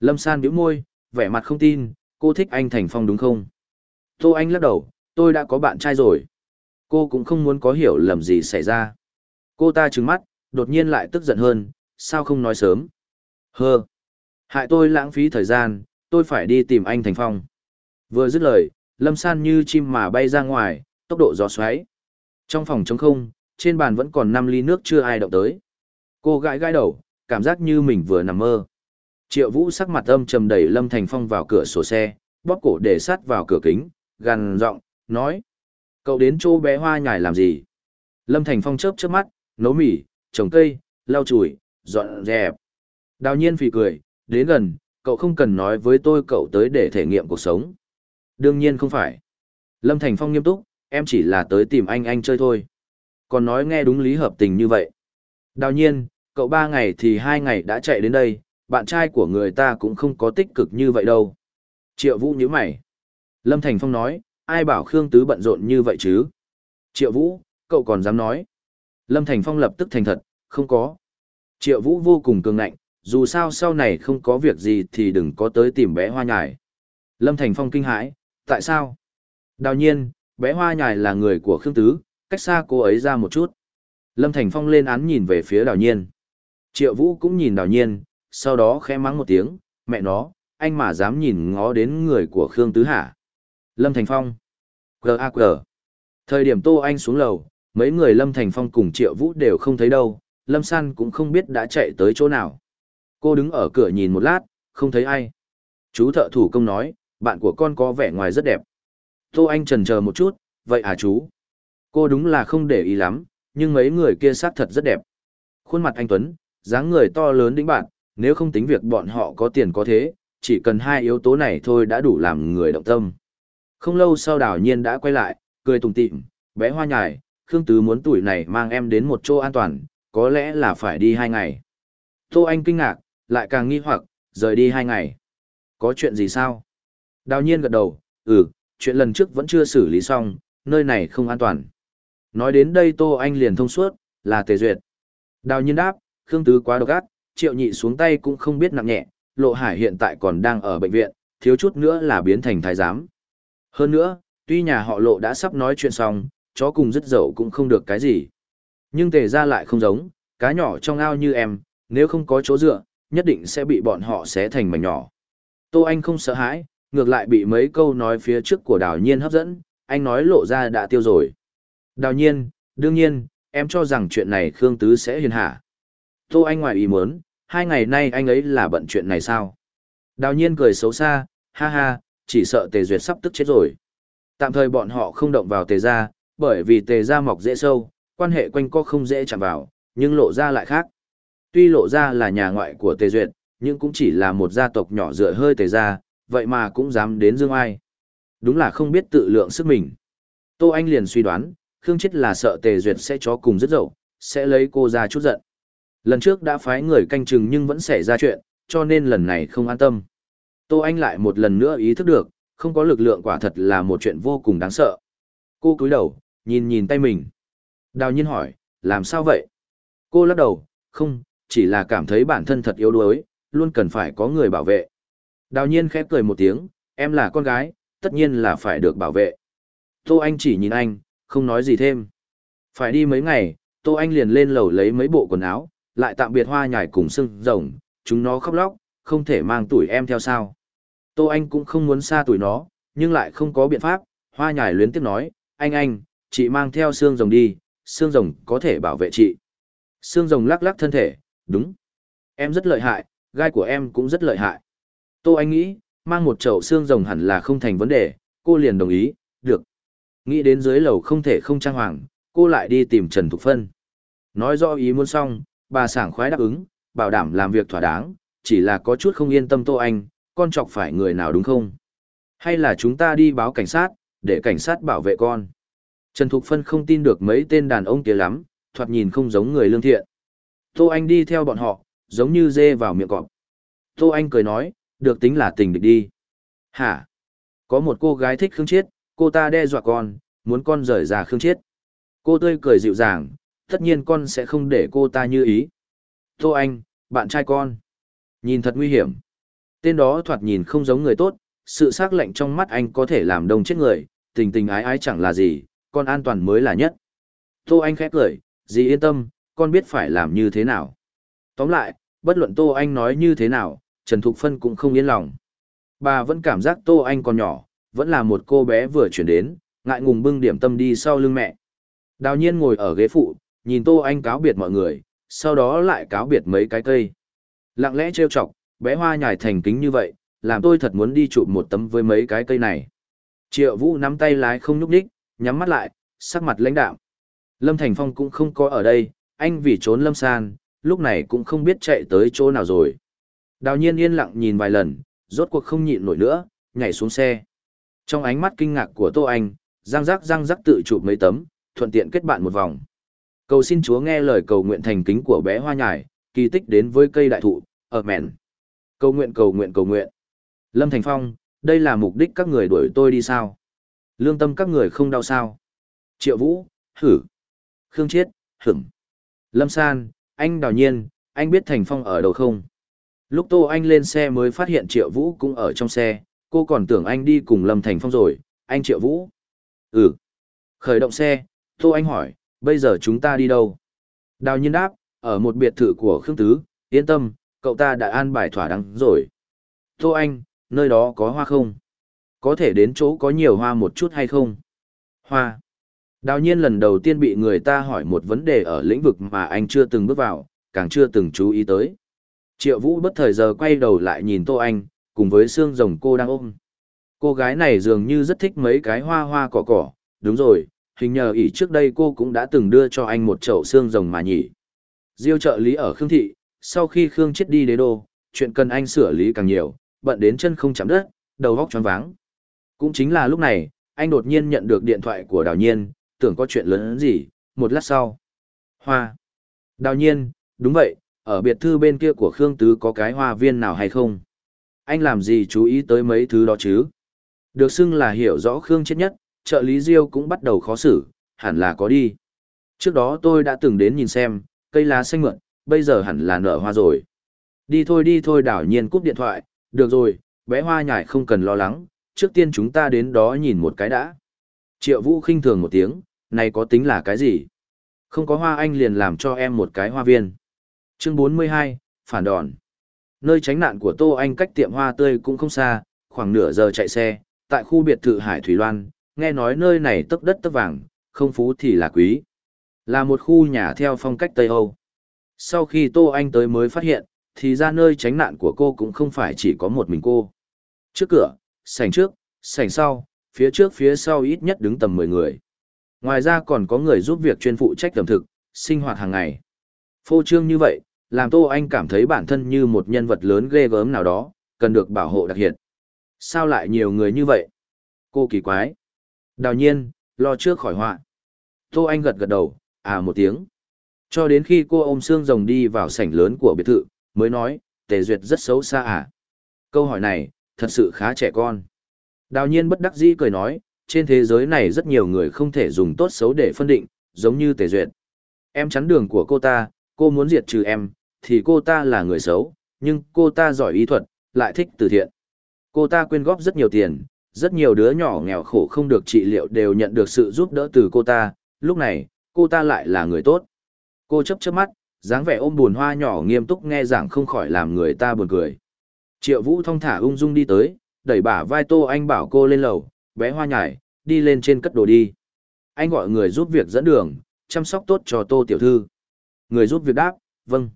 Lâm San bĩu môi, vẻ mặt không tin, cô thích anh Thành Phong đúng không? Tô Anh lắc đầu, tôi đã có bạn trai rồi. Cô cũng không muốn có hiểu lầm gì xảy ra. Cô ta trừng mắt, đột nhiên lại tức giận hơn, sao không nói sớm? Hơ! Hại tôi lãng phí thời gian, tôi phải đi tìm anh Thành Phong. Vừa dứt lời, Lâm San như chim mà bay ra ngoài, tốc độ gió xoáy. Trong phòng trống không, trên bàn vẫn còn năm ly nước chưa ai động tới. Cô gãi gãi đầu, cảm giác như mình vừa nằm mơ. Triệu Vũ sắc mặt âm trầm đẩy Lâm Thành Phong vào cửa sổ xe, bóp cổ để sát vào cửa kính, gằn giọng nói: "Cậu đến chỗ bé hoa nhài làm gì?" Lâm Thành Phong chớp chớp mắt, nấu mì, trồng cây, lau chùi, dọn dẹp. Đào Nhiên phì cười, đến gần, "Cậu không cần nói với tôi cậu tới để thể nghiệm cuộc sống." "Đương nhiên không phải." Lâm Thành Phong nghiêm túc, "Em chỉ là tới tìm anh anh chơi thôi." Còn nói nghe đúng lý hợp tình như vậy. Đào Nhiên, cậu ba ngày thì hai ngày đã chạy đến đây, bạn trai của người ta cũng không có tích cực như vậy đâu. Triệu Vũ nhíu mày. Lâm Thành Phong nói, ai bảo Khương Tứ bận rộn như vậy chứ? Triệu Vũ, cậu còn dám nói. Lâm Thành Phong lập tức thành thật, không có. Triệu Vũ vô cùng cường ngạnh, dù sao sau này không có việc gì thì đừng có tới tìm bé hoa nhài. Lâm Thành Phong kinh hãi, tại sao? Đào nhiên, bé hoa nhài là người của Khương Tứ, cách xa cô ấy ra một chút. Lâm Thành Phong lên án nhìn về phía đào nhiên. Triệu Vũ cũng nhìn đào nhiên, sau đó khẽ mắng một tiếng, mẹ nó, anh mà dám nhìn ngó đến người của Khương Tứ Hà. Lâm Thành Phong. G.A.G. Thời điểm Tô Anh xuống lầu, mấy người Lâm Thành Phong cùng Triệu Vũ đều không thấy đâu, Lâm San cũng không biết đã chạy tới chỗ nào. Cô đứng ở cửa nhìn một lát, không thấy ai. Chú thợ thủ công nói, bạn của con có vẻ ngoài rất đẹp. Tô Anh trần chờ một chút, vậy à chú? Cô đúng là không để ý lắm, nhưng mấy người kia xác thật rất đẹp. Khuôn mặt anh Tuấn, dáng người to lớn đĩnh bạn, nếu không tính việc bọn họ có tiền có thế, chỉ cần hai yếu tố này thôi đã đủ làm người động tâm. Không lâu sau đảo nhiên đã quay lại, cười tùng tịm, bé hoa nhài, Khương Tứ muốn tuổi này mang em đến một chỗ an toàn, có lẽ là phải đi hai ngày. Tô Anh kinh ngạc, lại càng nghi hoặc, rời đi hai ngày. Có chuyện gì sao? Đào nhiên gật đầu, ừ, chuyện lần trước vẫn chưa xử lý xong, nơi này không an toàn. Nói đến đây Tô Anh liền thông suốt, là tề duyệt. Đào nhiên đáp, Khương Tứ quá độc ác, triệu nhị xuống tay cũng không biết nặng nhẹ, lộ hải hiện tại còn đang ở bệnh viện, thiếu chút nữa là biến thành thái giám. Hơn nữa, tuy nhà họ lộ đã sắp nói chuyện xong, chó cùng dứt dậu cũng không được cái gì. Nhưng tề ra lại không giống, cá nhỏ trong ao như em, nếu không có chỗ dựa, nhất định sẽ bị bọn họ xé thành mảnh nhỏ. Tô Anh không sợ hãi, ngược lại bị mấy câu nói phía trước của đào nhiên hấp dẫn, anh nói lộ ra đã tiêu rồi. Đào nhiên, đương nhiên, em cho rằng chuyện này Khương Tứ sẽ hiền hạ, Tô Anh ngoài ý muốn, hai ngày nay anh ấy là bận chuyện này sao? Đào nhiên cười xấu xa, ha ha, chỉ sợ tề duyệt sắp tức chết rồi. Tạm thời bọn họ không động vào tề gia, bởi vì tề gia mọc dễ sâu, quan hệ quanh co không dễ chạm vào, nhưng lộ ra lại khác. Tuy lộ ra là nhà ngoại của tề duyệt, nhưng cũng chỉ là một gia tộc nhỏ dựa hơi tề gia, vậy mà cũng dám đến dương ai. Đúng là không biết tự lượng sức mình. Tô Anh liền suy đoán, Khương Chết là sợ tề duyệt sẽ chó cùng rất dậu, sẽ lấy cô ra chút giận. Lần trước đã phái người canh chừng nhưng vẫn xảy ra chuyện, cho nên lần này không an tâm. Tô Anh lại một lần nữa ý thức được, không có lực lượng quả thật là một chuyện vô cùng đáng sợ. Cô cúi đầu, nhìn nhìn tay mình. Đào nhiên hỏi, làm sao vậy? Cô lắc đầu, không, chỉ là cảm thấy bản thân thật yếu đuối, luôn cần phải có người bảo vệ. Đào nhiên khép cười một tiếng, em là con gái, tất nhiên là phải được bảo vệ. Tô Anh chỉ nhìn anh, không nói gì thêm. Phải đi mấy ngày, Tô Anh liền lên lầu lấy mấy bộ quần áo, lại tạm biệt hoa nhài cùng sưng rồng, chúng nó khóc lóc, không thể mang tuổi em theo sao. Tô Anh cũng không muốn xa tuổi nó, nhưng lại không có biện pháp, hoa nhài luyến tiếp nói, anh anh, chị mang theo xương rồng đi, xương rồng có thể bảo vệ chị. Xương rồng lắc lắc thân thể, đúng. Em rất lợi hại, gai của em cũng rất lợi hại. Tô Anh nghĩ, mang một chậu xương rồng hẳn là không thành vấn đề, cô liền đồng ý, được. Nghĩ đến dưới lầu không thể không trang hoàng, cô lại đi tìm Trần Thục Phân. Nói rõ ý muốn xong, bà sảng khoái đáp ứng, bảo đảm làm việc thỏa đáng, chỉ là có chút không yên tâm Tô Anh, con chọc phải người nào đúng không? Hay là chúng ta đi báo cảnh sát, để cảnh sát bảo vệ con? Trần Thục Phân không tin được mấy tên đàn ông kia lắm, thoạt nhìn không giống người lương thiện. Tô Anh đi theo bọn họ, giống như dê vào miệng cọp. Tô Anh cười nói, được tính là tình địch đi. Hả? Có một cô gái thích Khương Chiết, cô ta đe dọa con, muốn con rời ra Khương Chiết. Cô tươi cười dịu dàng, tất nhiên con sẽ không để cô ta như ý. Tô Anh, bạn trai con. Nhìn thật nguy hiểm. Tên đó thoạt nhìn không giống người tốt, sự sắc lạnh trong mắt anh có thể làm đông chết người, tình tình ái ái chẳng là gì, con an toàn mới là nhất. Tô Anh khép cười, dì yên tâm, con biết phải làm như thế nào. Tóm lại, bất luận Tô Anh nói như thế nào, Trần Thục Phân cũng không yên lòng. Bà vẫn cảm giác Tô Anh còn nhỏ, vẫn là một cô bé vừa chuyển đến, ngại ngùng bưng điểm tâm đi sau lưng mẹ. Đào nhiên ngồi ở ghế phụ, nhìn Tô Anh cáo biệt mọi người, sau đó lại cáo biệt mấy cái cây. Lặng lẽ trêu chọc, bé hoa nhài thành kính như vậy, làm tôi thật muốn đi chụp một tấm với mấy cái cây này. Triệu Vũ nắm tay lái không nhúc ních, nhắm mắt lại, sắc mặt lãnh đạm. Lâm Thành Phong cũng không có ở đây, anh vì trốn Lâm San, lúc này cũng không biết chạy tới chỗ nào rồi. Đào nhiên yên lặng nhìn vài lần, rốt cuộc không nhịn nổi nữa, nhảy xuống xe. Trong ánh mắt kinh ngạc của Tô Anh, răng rắc răng rắc tự chụp mấy tấm, thuận tiện kết bạn một vòng. Cầu xin Chúa nghe lời cầu nguyện thành kính của bé hoa nhài, kỳ tích đến với cây đại thụ, ở mẹn. Cầu nguyện cầu nguyện cầu nguyện. Lâm Thành Phong, đây là mục đích các người đuổi tôi đi sao? Lương tâm các người không đau sao? Triệu Vũ, hử. Khương Chiết, hửm. Lâm San, anh đào nhiên, anh biết Thành Phong ở đâu không? Lúc Tô Anh lên xe mới phát hiện Triệu Vũ cũng ở trong xe, cô còn tưởng anh đi cùng Lâm Thành Phong rồi, anh Triệu Vũ. Ừ. Khởi động xe, Tô Anh hỏi, bây giờ chúng ta đi đâu? Đào nhiên đáp, ở một biệt thự của Khương Tứ, yên tâm, cậu ta đã an bài thỏa đáng rồi. Tô Anh, nơi đó có hoa không? Có thể đến chỗ có nhiều hoa một chút hay không? Hoa. Đào nhiên lần đầu tiên bị người ta hỏi một vấn đề ở lĩnh vực mà anh chưa từng bước vào, càng chưa từng chú ý tới. Triệu Vũ bất thời giờ quay đầu lại nhìn Tô Anh, cùng với xương rồng cô đang ôm. Cô gái này dường như rất thích mấy cái hoa hoa cỏ cỏ, đúng rồi, hình nhờ ỷ trước đây cô cũng đã từng đưa cho anh một chậu xương rồng mà nhỉ. Diêu trợ lý ở Khương Thị, sau khi Khương chết đi đế đô, chuyện cần anh xử lý càng nhiều, bận đến chân không chạm đất, đầu góc tròn váng. Cũng chính là lúc này, anh đột nhiên nhận được điện thoại của Đào Nhiên, tưởng có chuyện lớn gì, một lát sau. Hoa. Đào Nhiên, đúng vậy, ở biệt thư bên kia của Khương Tứ có cái hoa viên nào hay không? Anh làm gì chú ý tới mấy thứ đó chứ? Được xưng là hiểu rõ Khương chết nhất, trợ lý Diêu cũng bắt đầu khó xử, hẳn là có đi. Trước đó tôi đã từng đến nhìn xem, cây lá xanh mượn, bây giờ hẳn là nở hoa rồi. Đi thôi đi thôi đảo nhiên cúp điện thoại, được rồi, bé hoa nhải không cần lo lắng, trước tiên chúng ta đến đó nhìn một cái đã. Triệu Vũ khinh thường một tiếng, này có tính là cái gì? Không có hoa anh liền làm cho em một cái hoa viên. Chương 42, phản đòn. Nơi tránh nạn của Tô Anh cách tiệm hoa tươi cũng không xa, khoảng nửa giờ chạy xe, tại khu biệt thự Hải Thủy Loan, nghe nói nơi này tấc đất tấc vàng, không phú thì là quý. Là một khu nhà theo phong cách Tây Âu. Sau khi Tô Anh tới mới phát hiện, thì ra nơi tránh nạn của cô cũng không phải chỉ có một mình cô. Trước cửa, sảnh trước, sảnh sau, phía trước phía sau ít nhất đứng tầm 10 người. Ngoài ra còn có người giúp việc chuyên phụ trách tầm thực, sinh hoạt hàng ngày. Phô trương như vậy, làm Tô Anh cảm thấy bản thân như một nhân vật lớn ghê gớm nào đó, cần được bảo hộ đặc hiện. Sao lại nhiều người như vậy? Cô kỳ quái. Đào nhiên, lo trước khỏi họa. Tô Anh gật gật đầu, à một tiếng. Cho đến khi cô ôm xương rồng đi vào sảnh lớn của biệt thự, mới nói, Tề Duyệt rất xấu xa à. Câu hỏi này, thật sự khá trẻ con. Đào nhiên bất đắc dĩ cười nói, trên thế giới này rất nhiều người không thể dùng tốt xấu để phân định, giống như Tề Duyệt. Em chắn đường của cô ta, cô muốn diệt trừ em, thì cô ta là người xấu, nhưng cô ta giỏi y thuật, lại thích từ thiện. Cô ta quyên góp rất nhiều tiền, rất nhiều đứa nhỏ nghèo khổ không được trị liệu đều nhận được sự giúp đỡ từ cô ta, lúc này, cô ta lại là người tốt. Cô chấp chớp mắt, dáng vẻ ôm buồn hoa nhỏ nghiêm túc nghe giảng không khỏi làm người ta buồn cười. Triệu Vũ thong thả ung dung đi tới, đẩy bả vai Tô Anh bảo cô lên lầu, bé hoa nhải, đi lên trên cất đồ đi. Anh gọi người giúp việc dẫn đường, chăm sóc tốt cho Tô Tiểu Thư. Người giúp việc đáp, vâng.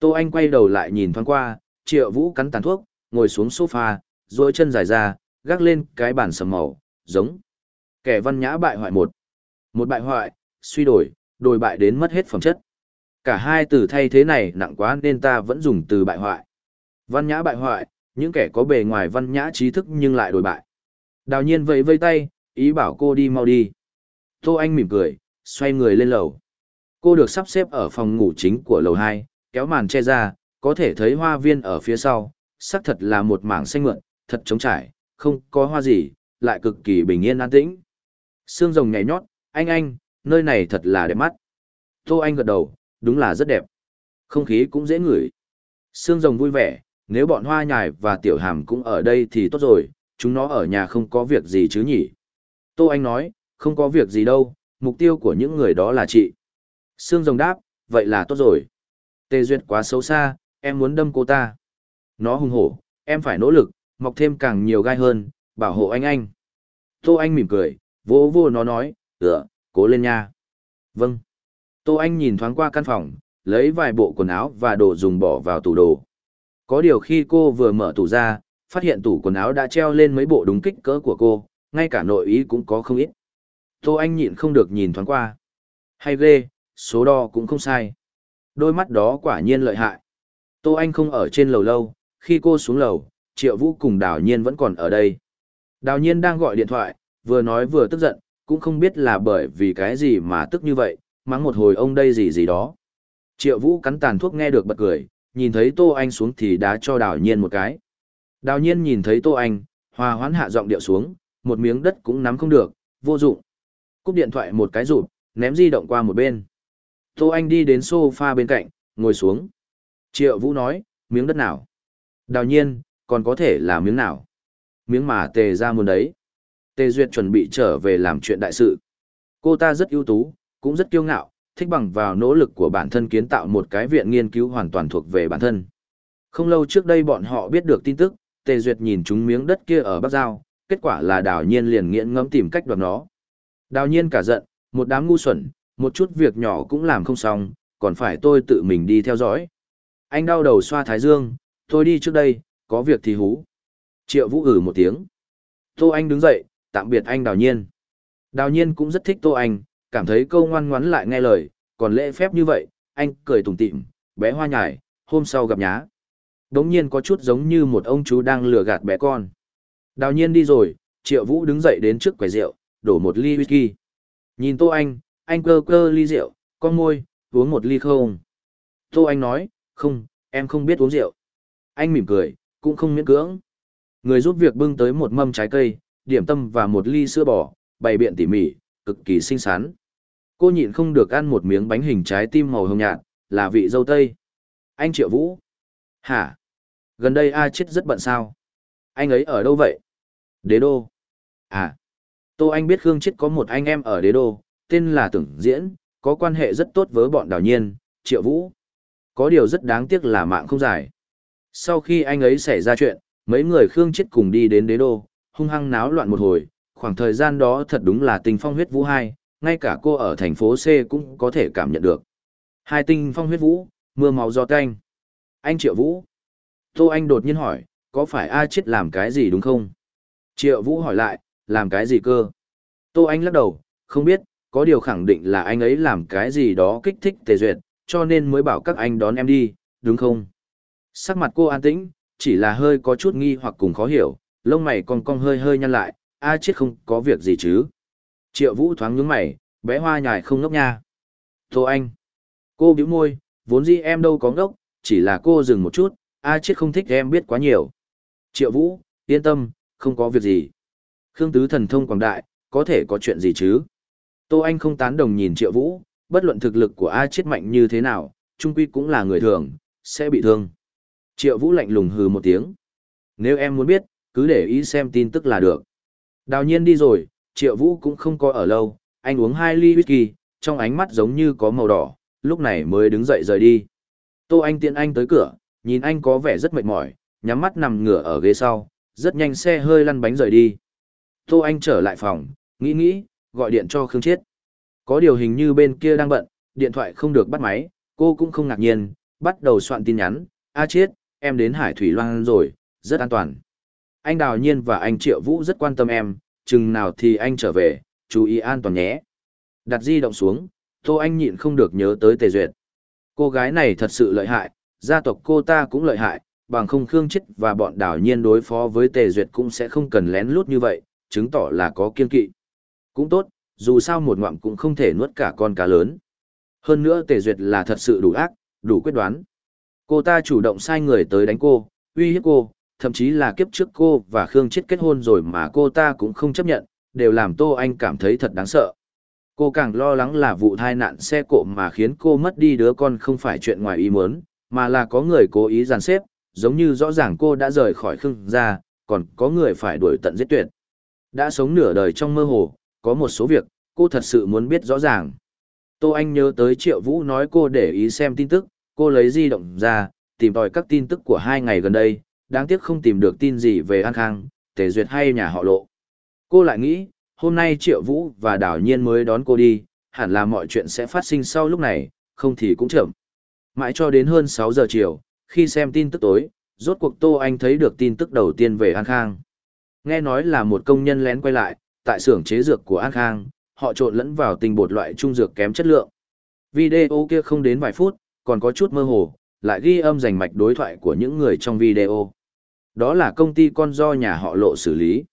Tô Anh quay đầu lại nhìn thoáng qua, Triệu Vũ cắn tàn thuốc, ngồi xuống sofa, rồi chân dài ra, gác lên cái bàn sầm màu, giống. Kẻ văn nhã bại hoại một. Một bại hoại, suy đổi, đổi bại đến mất hết phẩm chất. Cả hai từ thay thế này nặng quá nên ta vẫn dùng từ bại hoại. Văn nhã bại hoại, những kẻ có bề ngoài văn nhã trí thức nhưng lại đổi bại. Đào nhiên vẫy vây tay, ý bảo cô đi mau đi. Tô Anh mỉm cười, xoay người lên lầu. Cô được sắp xếp ở phòng ngủ chính của lầu 2, kéo màn che ra, có thể thấy hoa viên ở phía sau, sắc thật là một mảng xanh mượn, thật trống trải, không có hoa gì, lại cực kỳ bình yên an tĩnh. Sương rồng nhảy nhót, anh anh, nơi này thật là đẹp mắt. Tô Anh gật đầu, đúng là rất đẹp. Không khí cũng dễ ngửi. Sương rồng vui vẻ, nếu bọn hoa nhài và tiểu hàm cũng ở đây thì tốt rồi, chúng nó ở nhà không có việc gì chứ nhỉ. Tô Anh nói, không có việc gì đâu, mục tiêu của những người đó là chị. Sương rồng đáp, vậy là tốt rồi. Tê Duyệt quá xấu xa, em muốn đâm cô ta. Nó hùng hổ, em phải nỗ lực, mọc thêm càng nhiều gai hơn, bảo hộ anh anh. Tô Anh mỉm cười, vỗ vô nó nói, tựa, cố lên nha. Vâng. Tô Anh nhìn thoáng qua căn phòng, lấy vài bộ quần áo và đồ dùng bỏ vào tủ đồ. Có điều khi cô vừa mở tủ ra, phát hiện tủ quần áo đã treo lên mấy bộ đúng kích cỡ của cô, ngay cả nội ý cũng có không ít. Tô Anh nhịn không được nhìn thoáng qua. Hay ghê, số đo cũng không sai. Đôi mắt đó quả nhiên lợi hại. Tô Anh không ở trên lầu lâu, khi cô xuống lầu, Triệu Vũ cùng Đào Nhiên vẫn còn ở đây. Đào Nhiên đang gọi điện thoại, vừa nói vừa tức giận, cũng không biết là bởi vì cái gì mà tức như vậy, mắng một hồi ông đây gì gì đó. Triệu Vũ cắn tàn thuốc nghe được bật cười, nhìn thấy Tô Anh xuống thì đá cho Đào Nhiên một cái. Đào Nhiên nhìn thấy Tô Anh, hòa hoãn hạ giọng điệu xuống, một miếng đất cũng nắm không được, vô dụng. Cúp điện thoại một cái rụt, ném di động qua một bên. Tô Anh đi đến sofa bên cạnh, ngồi xuống. Triệu Vũ nói, miếng đất nào? Đào Nhiên, còn có thể là miếng nào. Miếng mà tề ra muốn đấy. Tề Duyệt chuẩn bị trở về làm chuyện đại sự. Cô ta rất ưu tú, cũng rất kiêu ngạo, thích bằng vào nỗ lực của bản thân kiến tạo một cái viện nghiên cứu hoàn toàn thuộc về bản thân. Không lâu trước đây bọn họ biết được tin tức, Tề Duyệt nhìn chúng miếng đất kia ở Bắc Giao, kết quả là đào nhiên liền nghiện ngẫm tìm cách đoạt nó. Đào nhiên cả giận, một đám ngu xuẩn, một chút việc nhỏ cũng làm không xong, còn phải tôi tự mình đi theo dõi. Anh đau đầu xoa thái dương, tôi đi trước đây, có việc thì hú. Triệu Vũ ử một tiếng. Tô Anh đứng dậy, tạm biệt anh Đào Nhiên. Đào Nhiên cũng rất thích Tô Anh, cảm thấy câu ngoan ngoắn lại nghe lời, còn lễ phép như vậy, anh cười tủm tỉm, bé hoa nhải, hôm sau gặp nhá. Đống nhiên có chút giống như một ông chú đang lừa gạt bé con. Đào Nhiên đi rồi, Triệu Vũ đứng dậy đến trước quầy rượu, đổ một ly whisky. Nhìn Tô Anh, anh cơ cơ ly rượu, con môi, uống một ly không? Tô Anh nói, không, em không biết uống rượu. Anh mỉm cười, cũng không miễn cưỡng. Người giúp việc bưng tới một mâm trái cây, điểm tâm và một ly sữa bò, bày biện tỉ mỉ, cực kỳ xinh xắn. Cô nhịn không được ăn một miếng bánh hình trái tim màu hồng nhạt, là vị dâu tây. Anh Triệu Vũ. Hả? Gần đây A chết rất bận sao? Anh ấy ở đâu vậy? Đế đô. À. Tô Anh biết Khương chết có một anh em ở đế đô, tên là Tưởng Diễn, có quan hệ rất tốt với bọn đảo nhiên, Triệu Vũ. Có điều rất đáng tiếc là mạng không dài. Sau khi anh ấy xảy ra chuyện, mấy người Khương chết cùng đi đến đế đô, hung hăng náo loạn một hồi, khoảng thời gian đó thật đúng là tình phong huyết vũ hai, ngay cả cô ở thành phố C cũng có thể cảm nhận được. Hai tinh phong huyết vũ, mưa máu do canh. Anh Triệu Vũ. Tô Anh đột nhiên hỏi, có phải A chết làm cái gì đúng không? Triệu Vũ hỏi lại, làm cái gì cơ? Tô Anh lắc đầu, không biết, có điều khẳng định là anh ấy làm cái gì đó kích thích tề duyệt, cho nên mới bảo các anh đón em đi, đúng không? Sắc mặt cô an tĩnh, chỉ là hơi có chút nghi hoặc cùng khó hiểu, lông mày cong cong hơi hơi nhăn lại, a chết không có việc gì chứ. Triệu Vũ thoáng nhướng mày, bé hoa nhài không ngốc nha. Tô Anh. Cô bĩu môi, vốn dĩ em đâu có ngốc, chỉ là cô dừng một chút, a chết không thích em biết quá nhiều. Triệu Vũ, yên tâm, không có việc gì. Khương Tứ thần thông quảng đại, có thể có chuyện gì chứ? Tô Anh không tán đồng nhìn Triệu Vũ, bất luận thực lực của A chết mạnh như thế nào, trung quy cũng là người thường, sẽ bị thương. Triệu Vũ lạnh lùng hừ một tiếng. Nếu em muốn biết, cứ để ý xem tin tức là được. Đào nhiên đi rồi, Triệu Vũ cũng không có ở lâu, anh uống hai ly whisky, trong ánh mắt giống như có màu đỏ, lúc này mới đứng dậy rời đi. Tô Anh tiện anh tới cửa, nhìn anh có vẻ rất mệt mỏi, nhắm mắt nằm ngửa ở ghế sau, rất nhanh xe hơi lăn bánh rời đi. Tô Anh trở lại phòng, nghĩ nghĩ, gọi điện cho Khương Chiết. Có điều hình như bên kia đang bận, điện thoại không được bắt máy, cô cũng không ngạc nhiên, bắt đầu soạn tin nhắn, A Chiết, em đến Hải Thủy Loan rồi, rất an toàn. Anh Đào Nhiên và anh Triệu Vũ rất quan tâm em, chừng nào thì anh trở về, chú ý an toàn nhé. Đặt di động xuống, Tô Anh nhịn không được nhớ tới Tề Duyệt. Cô gái này thật sự lợi hại, gia tộc cô ta cũng lợi hại, bằng không Khương Chết và bọn Đào Nhiên đối phó với Tề Duyệt cũng sẽ không cần lén lút như vậy, chứng tỏ là có kiên kỵ. Cũng tốt, dù sao một ngoạm cũng không thể nuốt cả con cá lớn. Hơn nữa Tề Duyệt là thật sự đủ ác, đủ quyết đoán. Cô ta chủ động sai người tới đánh cô, uy hiếp cô, thậm chí là kiếp trước cô và Khương Chết kết hôn rồi mà cô ta cũng không chấp nhận, đều làm Tô Anh cảm thấy thật đáng sợ. Cô càng lo lắng là vụ tai nạn xe cộ mà khiến cô mất đi đứa con không phải chuyện ngoài ý muốn, mà là có người cố ý dàn xếp, giống như rõ ràng cô đã rời khỏi Khương gia, còn có người phải đuổi tận giết tuyệt. Đã sống nửa đời trong mơ hồ, có một số việc, cô thật sự muốn biết rõ ràng. Tô Anh nhớ tới Triệu Vũ nói cô để ý xem tin tức, cô lấy di động ra, tìm tòi các tin tức của hai ngày gần đây, đáng tiếc không tìm được tin gì về An Khang, Tề Duyệt hay nhà họ lộ. Cô lại nghĩ, hôm nay Triệu Vũ và Đảo Nhiên mới đón cô đi, hẳn là mọi chuyện sẽ phát sinh sau lúc này, không thì cũng chậm. Mãi cho đến hơn 6 giờ chiều, khi xem tin tức tối, rốt cuộc Tô Anh thấy được tin tức đầu tiên về An Khang. Nghe nói là một công nhân lén quay lại, tại xưởng chế dược của An Khang, họ trộn lẫn vào tinh bột loại trung dược kém chất lượng. Video kia không đến vài phút, còn có chút mơ hồ, lại ghi âm dành mạch đối thoại của những người trong video. Đó là công ty con do nhà họ lộ xử lý.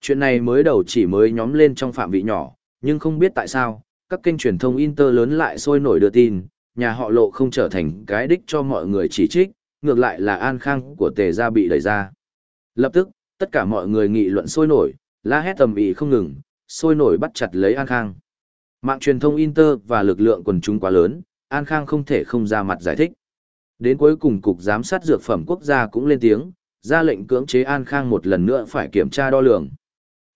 Chuyện này mới đầu chỉ mới nhóm lên trong phạm vị nhỏ, nhưng không biết tại sao, các kênh truyền thông Inter lớn lại sôi nổi đưa tin, nhà họ lộ không trở thành cái đích cho mọi người chỉ trích, ngược lại là an khang của tề gia bị đẩy ra. Lập tức, tất cả mọi người nghị luận sôi nổi, la hét tầm ý không ngừng, sôi nổi bắt chặt lấy an khang. Mạng truyền thông Inter và lực lượng quần chúng quá lớn, An Khang không thể không ra mặt giải thích. Đến cuối cùng Cục Giám sát Dược phẩm Quốc gia cũng lên tiếng, ra lệnh cưỡng chế An Khang một lần nữa phải kiểm tra đo lường.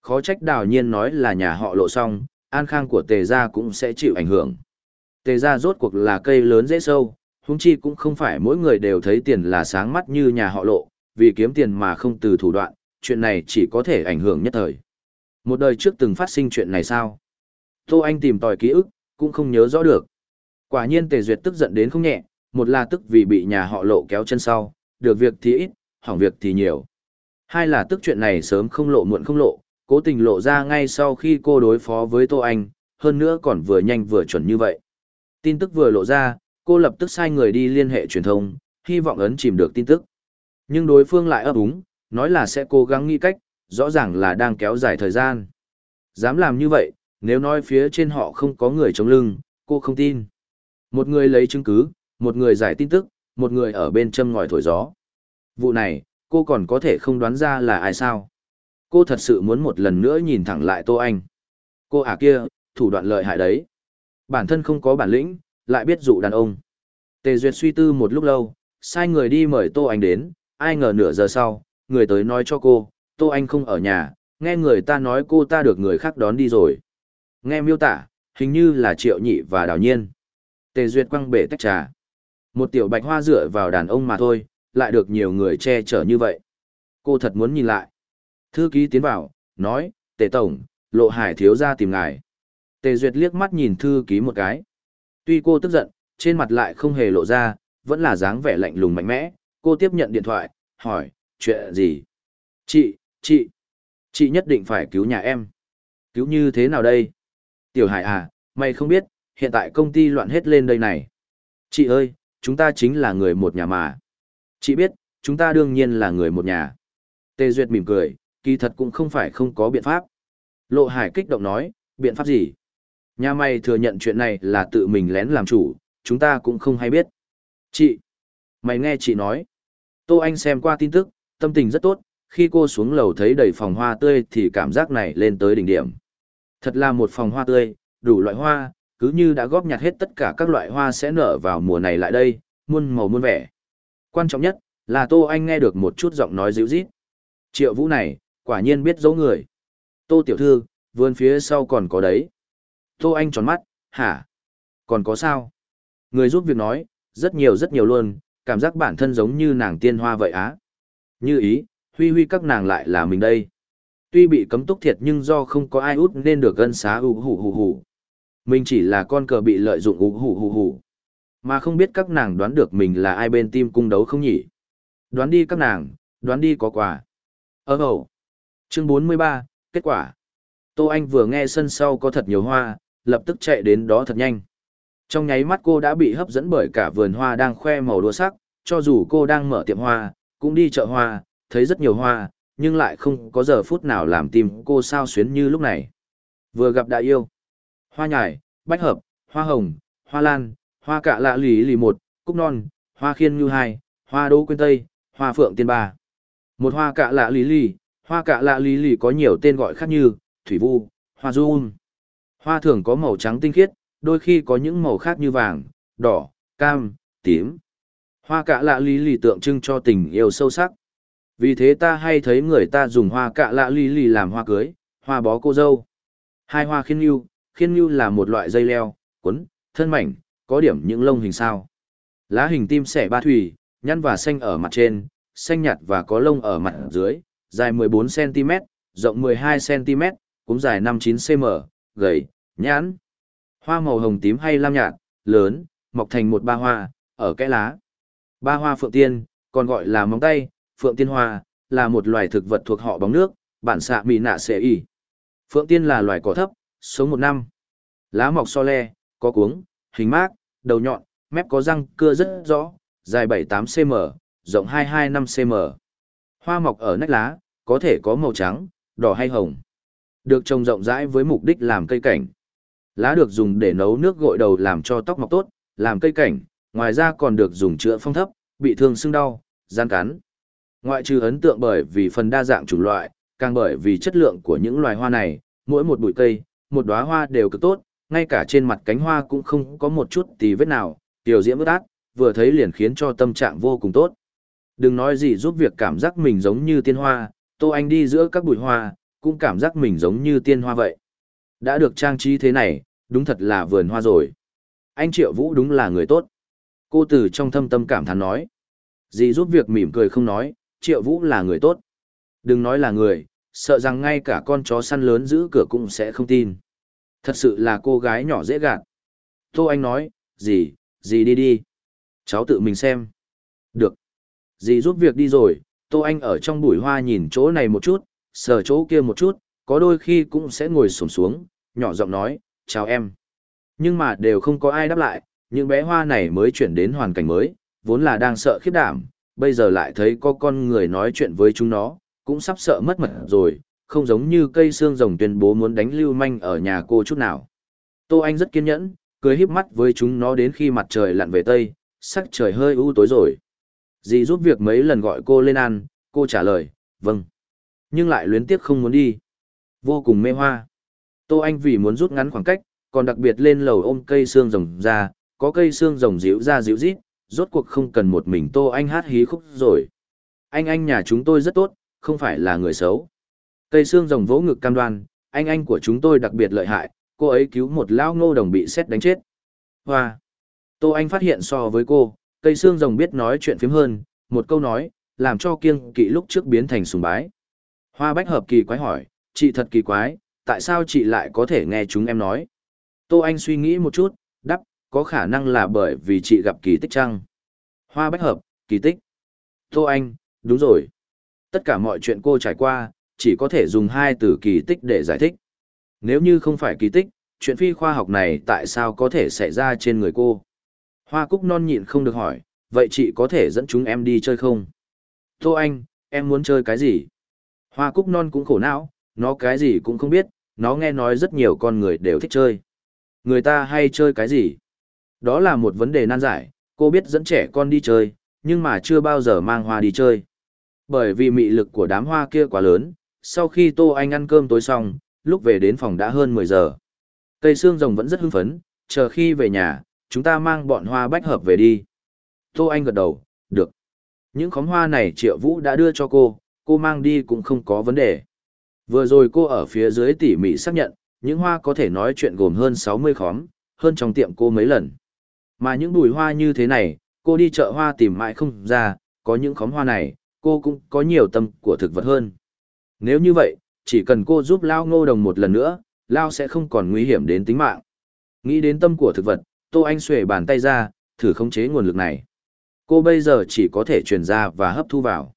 Khó trách đào nhiên nói là nhà họ lộ xong, An Khang của Tề Gia cũng sẽ chịu ảnh hưởng. Tề Gia rốt cuộc là cây lớn dễ sâu, húng chi cũng không phải mỗi người đều thấy tiền là sáng mắt như nhà họ lộ, vì kiếm tiền mà không từ thủ đoạn, chuyện này chỉ có thể ảnh hưởng nhất thời. Một đời trước từng phát sinh chuyện này sao? Tô Anh tìm tòi ký ức, cũng không nhớ rõ được. Quả nhiên Tề Duyệt tức giận đến không nhẹ, một là tức vì bị nhà họ lộ kéo chân sau, được việc thì ít, hỏng việc thì nhiều. Hai là tức chuyện này sớm không lộ muộn không lộ, cố tình lộ ra ngay sau khi cô đối phó với Tô Anh, hơn nữa còn vừa nhanh vừa chuẩn như vậy. Tin tức vừa lộ ra, cô lập tức sai người đi liên hệ truyền thông, hy vọng ấn chìm được tin tức. Nhưng đối phương lại ấp úng, nói là sẽ cố gắng nghĩ cách, rõ ràng là đang kéo dài thời gian. Dám làm như vậy, nếu nói phía trên họ không có người chống lưng, cô không tin. Một người lấy chứng cứ, một người giải tin tức, một người ở bên châm ngòi thổi gió. Vụ này, cô còn có thể không đoán ra là ai sao. Cô thật sự muốn một lần nữa nhìn thẳng lại Tô Anh. Cô à kia, thủ đoạn lợi hại đấy. Bản thân không có bản lĩnh, lại biết dụ đàn ông. Tề Duyệt suy tư một lúc lâu, sai người đi mời Tô Anh đến, ai ngờ nửa giờ sau, người tới nói cho cô, Tô Anh không ở nhà, nghe người ta nói cô ta được người khác đón đi rồi. Nghe miêu tả, hình như là Triệu Nhị và Đào Nhiên. Tề Duyệt quăng bể tách trà. Một tiểu bạch hoa dựa vào đàn ông mà thôi, lại được nhiều người che chở như vậy. Cô thật muốn nhìn lại. Thư ký tiến vào, nói, Tề Tổng, Lộ Hải thiếu ra tìm ngài. Tề Duyệt liếc mắt nhìn thư ký một cái. Tuy cô tức giận, trên mặt lại không hề lộ ra, vẫn là dáng vẻ lạnh lùng mạnh mẽ. Cô tiếp nhận điện thoại, hỏi, chuyện gì? Chị, chị, chị nhất định phải cứu nhà em. Cứu như thế nào đây? Tiểu Hải à, mày không biết, hiện tại công ty loạn hết lên đây này. Chị ơi, chúng ta chính là người một nhà mà. Chị biết, chúng ta đương nhiên là người một nhà. Tê Duyệt mỉm cười, kỳ thật cũng không phải không có biện pháp. Lộ Hải kích động nói, biện pháp gì? Nhà mày thừa nhận chuyện này là tự mình lén làm chủ, chúng ta cũng không hay biết. Chị! Mày nghe chị nói. Tô Anh xem qua tin tức, tâm tình rất tốt, khi cô xuống lầu thấy đầy phòng hoa tươi thì cảm giác này lên tới đỉnh điểm. Thật là một phòng hoa tươi, đủ loại hoa, cứ như đã góp nhặt hết tất cả các loại hoa sẽ nở vào mùa này lại đây, muôn màu muôn vẻ. Quan trọng nhất là Tô Anh nghe được một chút giọng nói dịu rít. Triệu Vũ này, quả nhiên biết giấu người. Tô tiểu thư, vườn phía sau còn có đấy. Tô Anh tròn mắt, hả? Còn có sao? Người giúp việc nói, rất nhiều rất nhiều luôn, cảm giác bản thân giống như nàng tiên hoa vậy á. Như ý, huy huy các nàng lại là mình đây. Tuy bị cấm túc thiệt nhưng do không có ai út nên được gân xá hù hù hù hù. Mình chỉ là con cờ bị lợi dụng ủ hù hù hù. Mà không biết các nàng đoán được mình là ai bên tim cung đấu không nhỉ? Đoán đi các nàng, đoán đi có quà. Ơ ờ, hậu. Chương 43, kết quả. Tô Anh vừa nghe sân sau có thật nhiều hoa, lập tức chạy đến đó thật nhanh. Trong nháy mắt cô đã bị hấp dẫn bởi cả vườn hoa đang khoe màu đua sắc, cho dù cô đang mở tiệm hoa, cũng đi chợ hoa, thấy rất nhiều hoa, nhưng lại không có giờ phút nào làm tim cô sao xuyến như lúc này. Vừa gặp đại yêu, hoa nhài, bách hợp, hoa hồng, hoa lan, hoa cạ lạ lý lì một, cúc non, hoa khiên ngư hai, hoa đỗ quyên tây, hoa phượng tiên ba. Một hoa cạ lạ lý lì, hoa cạ lạ lý lì có nhiều tên gọi khác như, thủy vu, hoa run. Hoa thường có màu trắng tinh khiết, đôi khi có những màu khác như vàng, đỏ, cam, tím. Hoa cạ lạ lý lì tượng trưng cho tình yêu sâu sắc. Vì thế ta hay thấy người ta dùng hoa cạ lạ lý lì làm hoa cưới, hoa bó cô dâu. Hai hoa khiên yêu, khiên như là một loại dây leo, cuốn, thân mảnh, có điểm những lông hình sao. Lá hình tim xẻ ba thủy, nhăn và xanh ở mặt trên, xanh nhạt và có lông ở mặt dưới, dài 14cm, rộng 12cm, cũng dài 59cm, gầy, nhãn. Hoa màu hồng tím hay lam nhạt, lớn, mọc thành một ba hoa, ở kẽ lá. Ba hoa phượng tiên, còn gọi là móng tay, phượng tiên hoa, là một loài thực vật thuộc họ bóng nước, bản xạ mì nạ xệ y. Phượng tiên là loài cỏ thấp, sống một năm. Lá mọc so le, có cuống, hình mát, đầu nhọn, mép có răng, cưa rất rõ, dài 78cm, rộng 225cm. Hoa mọc ở nách lá, có thể có màu trắng, đỏ hay hồng. Được trồng rộng rãi với mục đích làm cây cảnh. Lá được dùng để nấu nước gội đầu làm cho tóc mọc tốt, làm cây cảnh, ngoài ra còn được dùng chữa phong thấp, bị thương sưng đau, gian cắn. Ngoại trừ ấn tượng bởi vì phần đa dạng chủng loại, càng bởi vì chất lượng của những loài hoa này, mỗi một bụi cây, một đóa hoa đều cực tốt, ngay cả trên mặt cánh hoa cũng không có một chút tì vết nào, tiểu diễm ướt át, vừa thấy liền khiến cho tâm trạng vô cùng tốt. Đừng nói gì giúp việc cảm giác mình giống như tiên hoa, Tô Anh đi giữa các bụi hoa, cũng cảm giác mình giống như tiên hoa vậy. Đã được trang trí thế này, đúng thật là vườn hoa rồi. Anh Triệu Vũ đúng là người tốt. Cô từ trong thâm tâm cảm thán nói. Dì giúp việc mỉm cười không nói, Triệu Vũ là người tốt. Đừng nói là người, sợ rằng ngay cả con chó săn lớn giữ cửa cũng sẽ không tin. Thật sự là cô gái nhỏ dễ gạt. Tô Anh nói, gì, gì đi đi. Cháu tự mình xem. Được. Dì giúp việc đi rồi, Tô Anh ở trong bụi hoa nhìn chỗ này một chút, sờ chỗ kia một chút, có đôi khi cũng sẽ ngồi sổm xuống, nhỏ giọng nói, chào em. Nhưng mà đều không có ai đáp lại, những bé hoa này mới chuyển đến hoàn cảnh mới, vốn là đang sợ khiếp đảm, bây giờ lại thấy có con người nói chuyện với chúng nó, cũng sắp sợ mất mật rồi, không giống như cây xương rồng tuyên bố muốn đánh lưu manh ở nhà cô chút nào. Tô Anh rất kiên nhẫn, cười híp mắt với chúng nó đến khi mặt trời lặn về tây, sắc trời hơi u tối rồi. Dì giúp việc mấy lần gọi cô lên ăn, cô trả lời, vâng. Nhưng lại luyến tiếc không muốn đi. Vô cùng mê hoa. Tô Anh vì muốn rút ngắn khoảng cách, còn đặc biệt lên lầu ôm cây xương rồng ra, có cây xương rồng díu ra díu rít, rốt cuộc không cần một mình Tô Anh hát hí khúc rồi. Anh anh nhà chúng tôi rất tốt, không phải là người xấu. Cây xương rồng vỗ ngực cam đoan, anh anh của chúng tôi đặc biệt lợi hại, cô ấy cứu một lão ngô đồng bị xét đánh chết. Hoa! Tô Anh phát hiện so với cô, cây xương rồng biết nói chuyện phím hơn, một câu nói, làm cho kiêng kỵ lúc trước biến thành sùng bái. Hoa bách hợp kỳ quái hỏi, chị thật kỳ quái, tại sao chị lại có thể nghe chúng em nói? Tô Anh suy nghĩ một chút, đắp, có khả năng là bởi vì chị gặp kỳ tích chăng? Hoa bách hợp, kỳ tích. Tô Anh, đúng rồi. Tất cả mọi chuyện cô trải qua, chỉ có thể dùng hai từ kỳ tích để giải thích. Nếu như không phải kỳ tích, chuyện phi khoa học này tại sao có thể xảy ra trên người cô? Hoa cúc non nhịn không được hỏi, vậy chị có thể dẫn chúng em đi chơi không? Tô Anh, em muốn chơi cái gì? Hoa cúc non cũng khổ não, nó cái gì cũng không biết, nó nghe nói rất nhiều con người đều thích chơi. Người ta hay chơi cái gì? Đó là một vấn đề nan giải, cô biết dẫn trẻ con đi chơi, nhưng mà chưa bao giờ mang hoa đi chơi. Bởi vì mị lực của đám hoa kia quá lớn, sau khi Tô Anh ăn cơm tối xong, lúc về đến phòng đã hơn 10 giờ. Cây xương rồng vẫn rất hưng phấn, chờ khi về nhà, chúng ta mang bọn hoa bách hợp về đi. Tô Anh gật đầu, được. Những khóm hoa này Triệu Vũ đã đưa cho cô, cô mang đi cũng không có vấn đề. Vừa rồi cô ở phía dưới tỉ mỉ xác nhận, những hoa có thể nói chuyện gồm hơn 60 khóm, hơn trong tiệm cô mấy lần. Mà những bùi hoa như thế này, cô đi chợ hoa tìm mãi không ra, có những khóm hoa này, cô cũng có nhiều tâm của thực vật hơn. Nếu như vậy, chỉ cần cô giúp Lao Ngô Đồng một lần nữa, Lao sẽ không còn nguy hiểm đến tính mạng. Nghĩ đến tâm của thực vật, Tô Anh xuề bàn tay ra, thử khống chế nguồn lực này. Cô bây giờ chỉ có thể truyền ra và hấp thu vào.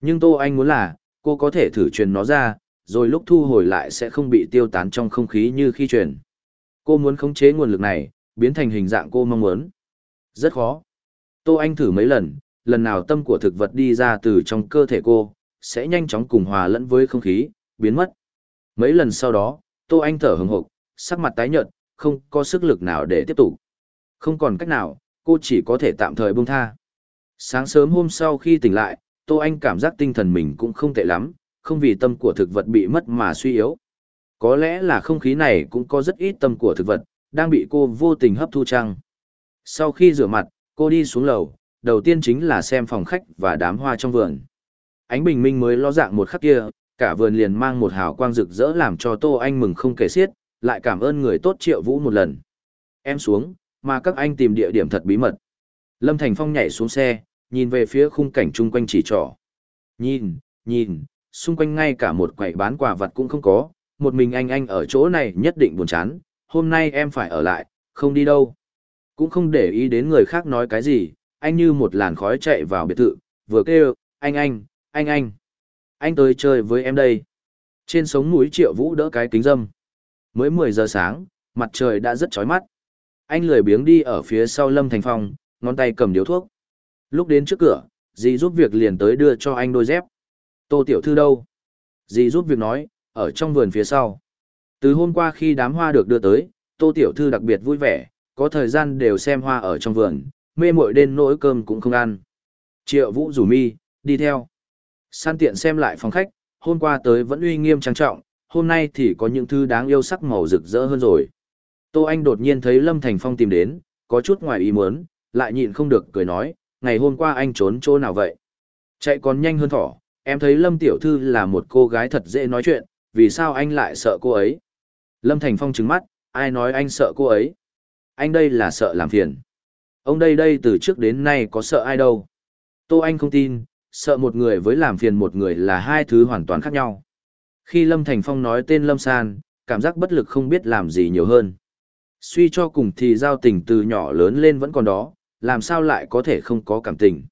Nhưng Tô Anh muốn là, cô có thể thử truyền nó ra, rồi lúc thu hồi lại sẽ không bị tiêu tán trong không khí như khi truyền. Cô muốn khống chế nguồn lực này, biến thành hình dạng cô mong muốn. Rất khó. Tô Anh thử mấy lần, lần nào tâm của thực vật đi ra từ trong cơ thể cô, sẽ nhanh chóng cùng hòa lẫn với không khí, biến mất. Mấy lần sau đó, Tô Anh thở hừng hực, sắc mặt tái nhợt, không có sức lực nào để tiếp tục. Không còn cách nào, cô chỉ có thể tạm thời buông tha. Sáng sớm hôm sau khi tỉnh lại, Tô Anh cảm giác tinh thần mình cũng không tệ lắm, không vì tâm của thực vật bị mất mà suy yếu. Có lẽ là không khí này cũng có rất ít tâm của thực vật, đang bị cô vô tình hấp thu chăng. Sau khi rửa mặt, cô đi xuống lầu, đầu tiên chính là xem phòng khách và đám hoa trong vườn ánh bình minh mới lo dạng một khắc kia, cả vườn liền mang một hào quang rực rỡ làm cho Tô Anh mừng không kể xiết, lại cảm ơn người tốt Triệu Vũ một lần. Em xuống, mà các anh tìm địa điểm thật bí mật. Lâm Thành Phong nhảy xuống xe, nhìn về phía khung cảnh chung quanh chỉ trỏ. Nhìn, nhìn, xung quanh ngay cả một quầy bán quà vật cũng không có, một mình anh anh ở chỗ này nhất định buồn chán, hôm nay em phải ở lại, không đi đâu. Cũng không để ý đến người khác nói cái gì, anh như một làn khói chạy vào biệt thự, vừa kêu, anh anh, anh anh. Anh tới chơi với em đây. Trên sống núi triệu vũ đỡ cái kính dâm. Mới mười giờ sáng, mặt trời đã rất chói mắt. Anh lười biếng đi ở phía sau lâm thành phong, ngón tay cầm điếu thuốc. Lúc đến trước cửa, dì giúp việc liền tới đưa cho anh đôi dép. Tô tiểu thư đâu? Dì giúp việc nói, ở trong vườn phía sau. Từ hôm qua khi đám hoa được đưa tới, tô tiểu thư đặc biệt vui vẻ, có thời gian đều xem hoa ở trong vườn, mê mội đến nỗi cơm cũng không ăn. Triệu vũ rủ mi, đi theo. San tiện xem lại phòng khách, hôm qua tới vẫn uy nghiêm trang trọng, hôm nay thì có những thứ đáng yêu sắc màu rực rỡ hơn rồi. Tô Anh đột nhiên thấy Lâm Thành Phong tìm đến, có chút ngoài ý muốn, lại nhịn không được cười nói, ngày hôm qua anh trốn chỗ nào vậy? Chạy còn nhanh hơn thỏ, em thấy Lâm Tiểu Thư là một cô gái thật dễ nói chuyện, vì sao anh lại sợ cô ấy? Lâm Thành Phong trứng mắt, ai nói anh sợ cô ấy? Anh đây là sợ làm phiền. Ông đây đây từ trước đến nay có sợ ai đâu? Tô Anh không tin, sợ một người với làm phiền một người là hai thứ hoàn toàn khác nhau. Khi Lâm Thành Phong nói tên Lâm San, cảm giác bất lực không biết làm gì nhiều hơn. Suy cho cùng thì giao tình từ nhỏ lớn lên vẫn còn đó, làm sao lại có thể không có cảm tình.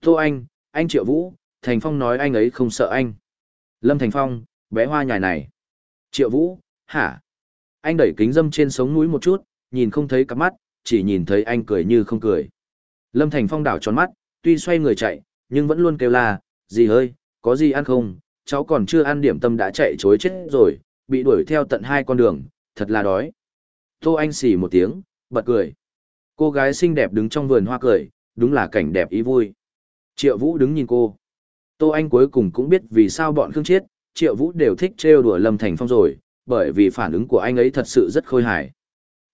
Tô Anh, anh Triệu Vũ, Thành Phong nói anh ấy không sợ anh. Lâm Thành Phong, bé hoa nhài này. Triệu Vũ, hả? Anh đẩy kính dâm trên sống mũi một chút, nhìn không thấy cặp mắt, chỉ nhìn thấy anh cười như không cười. Lâm Thành Phong đảo tròn mắt, tuy xoay người chạy, nhưng vẫn luôn kêu la, gì ơi, có gì ăn không, cháu còn chưa ăn điểm tâm đã chạy chối chết rồi, bị đuổi theo tận hai con đường, thật là đói. Tô Anh xỉ một tiếng, bật cười. Cô gái xinh đẹp đứng trong vườn hoa cười, đúng là cảnh đẹp ý vui. Triệu Vũ đứng nhìn cô. Tô Anh cuối cùng cũng biết vì sao bọn Khương chết Triệu Vũ đều thích trêu đùa Lâm Thành Phong rồi, bởi vì phản ứng của anh ấy thật sự rất khôi hài.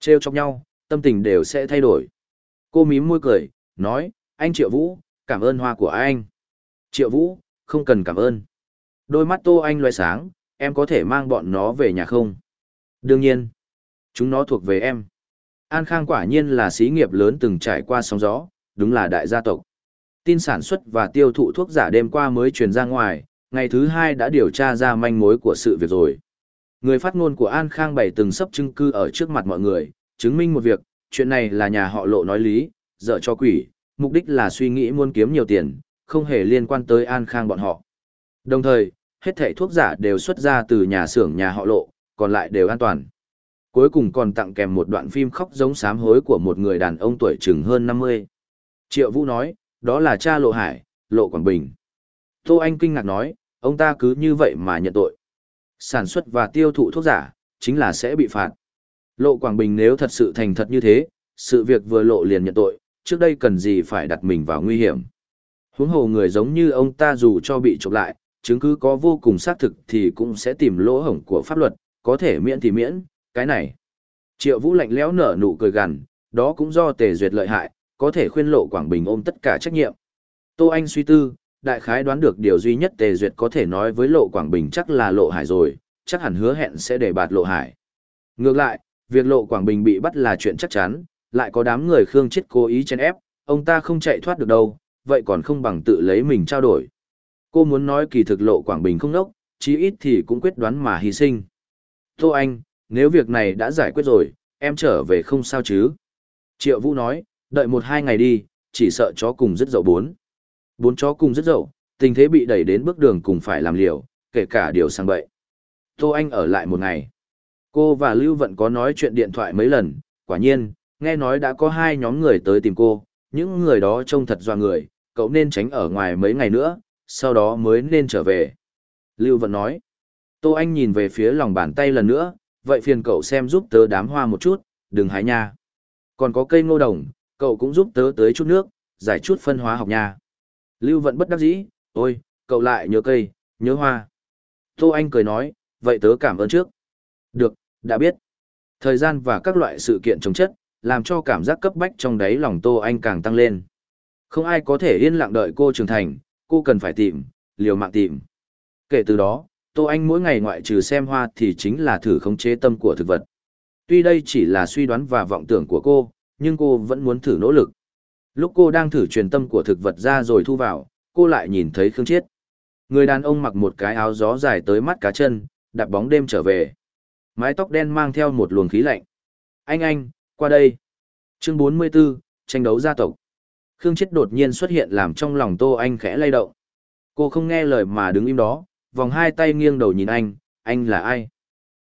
Trêu chọc nhau, tâm tình đều sẽ thay đổi. Cô mím môi cười, nói, anh Triệu Vũ, cảm ơn hoa của anh. Triệu Vũ, không cần cảm ơn. Đôi mắt Tô Anh loe sáng, em có thể mang bọn nó về nhà không? Đương nhiên, chúng nó thuộc về em. An Khang quả nhiên là xí nghiệp lớn từng trải qua sóng gió, đúng là đại gia tộc. Tin sản xuất và tiêu thụ thuốc giả đêm qua mới truyền ra ngoài, ngày thứ hai đã điều tra ra manh mối của sự việc rồi. Người phát ngôn của An Khang bày từng sấp chứng cư ở trước mặt mọi người, chứng minh một việc, chuyện này là nhà họ lộ nói lý, dở cho quỷ, mục đích là suy nghĩ muốn kiếm nhiều tiền, không hề liên quan tới an khang bọn họ. Đồng thời, hết thảy thuốc giả đều xuất ra từ nhà xưởng nhà họ lộ, còn lại đều an toàn. Cuối cùng còn tặng kèm một đoạn phim khóc giống sám hối của một người đàn ông tuổi chừng hơn 50. Triệu Vũ nói, đó là cha Lộ Hải, Lộ Quảng Bình. Tô Anh kinh ngạc nói, ông ta cứ như vậy mà nhận tội. Sản xuất và tiêu thụ thuốc giả, chính là sẽ bị phạt. Lộ Quảng Bình nếu thật sự thành thật như thế, sự việc vừa lộ liền nhận tội, trước đây cần gì phải đặt mình vào nguy hiểm. Huống hồ người giống như ông ta dù cho bị chụp lại, chứng cứ có vô cùng xác thực thì cũng sẽ tìm lỗ hổng của pháp luật, có thể miễn thì miễn, cái này. Triệu Vũ lạnh lẽo nở nụ cười gằn, đó cũng do Tề Duyệt lợi hại, có thể khuyên Lộ Quảng Bình ôm tất cả trách nhiệm. Tô Anh suy tư, đại khái đoán được điều duy nhất Tề Duyệt có thể nói với Lộ Quảng Bình chắc là Lộ Hải rồi, chắc hẳn hứa hẹn sẽ để bạt Lộ Hải. Ngược lại, việc Lộ Quảng Bình bị bắt là chuyện chắc chắn, lại có đám người Khương Chết cố ý chen ép, ông ta không chạy thoát được đâu, vậy còn không bằng tự lấy mình trao đổi. Cô muốn nói kỳ thực lộ Quảng Bình không nốc, chí ít thì cũng quyết đoán mà hy sinh. Tô Anh, nếu việc này đã giải quyết rồi, em trở về không sao chứ? Triệu Vũ nói, đợi một hai ngày đi, chỉ sợ chó cùng rất dậu bốn. Bốn chó cùng rất dậu, tình thế bị đẩy đến bước đường cùng phải làm liều, kể cả điều sang bậy. Tô Anh ở lại một ngày. Cô và Lưu Vận có nói chuyện điện thoại mấy lần, quả nhiên, nghe nói đã có hai nhóm người tới tìm cô, những người đó trông thật doa người, cậu nên tránh ở ngoài mấy ngày nữa, sau đó mới nên trở về. Lưu Vận nói, Tô Anh nhìn về phía lòng bàn tay lần nữa, vậy phiền cậu xem giúp tớ đám hoa một chút, đừng hái nha. Còn có cây ngô đồng, cậu cũng giúp tớ tới chút nước, giải chút phân hóa học nha. Lưu Vận bất đắc dĩ, ôi, cậu lại nhớ cây, nhớ hoa. Tô Anh cười nói, vậy tớ cảm ơn trước. Được, đã biết. Thời gian và các loại sự kiện chống chất, làm cho cảm giác cấp bách trong đáy lòng Tô Anh càng tăng lên. Không ai có thể yên lặng đợi cô trưởng thành, cô cần phải tìm, liều mạng tìm. Kể từ đó, Tô Anh mỗi ngày ngoại trừ xem hoa thì chính là thử khống chế tâm của thực vật. Tuy đây chỉ là suy đoán và vọng tưởng của cô, nhưng cô vẫn muốn thử nỗ lực. Lúc cô đang thử truyền tâm của thực vật ra rồi thu vào, cô lại nhìn thấy Khương Chiết. Người đàn ông mặc một cái áo gió dài tới mắt cá chân, đặt bóng đêm trở về. Mái tóc đen mang theo một luồng khí lạnh. Anh anh, qua đây. Chương 44, tranh đấu gia tộc. Khương Chết đột nhiên xuất hiện làm trong lòng Tô Anh khẽ lay động. Cô không nghe lời mà đứng im đó, vòng hai tay nghiêng đầu nhìn anh, anh là ai?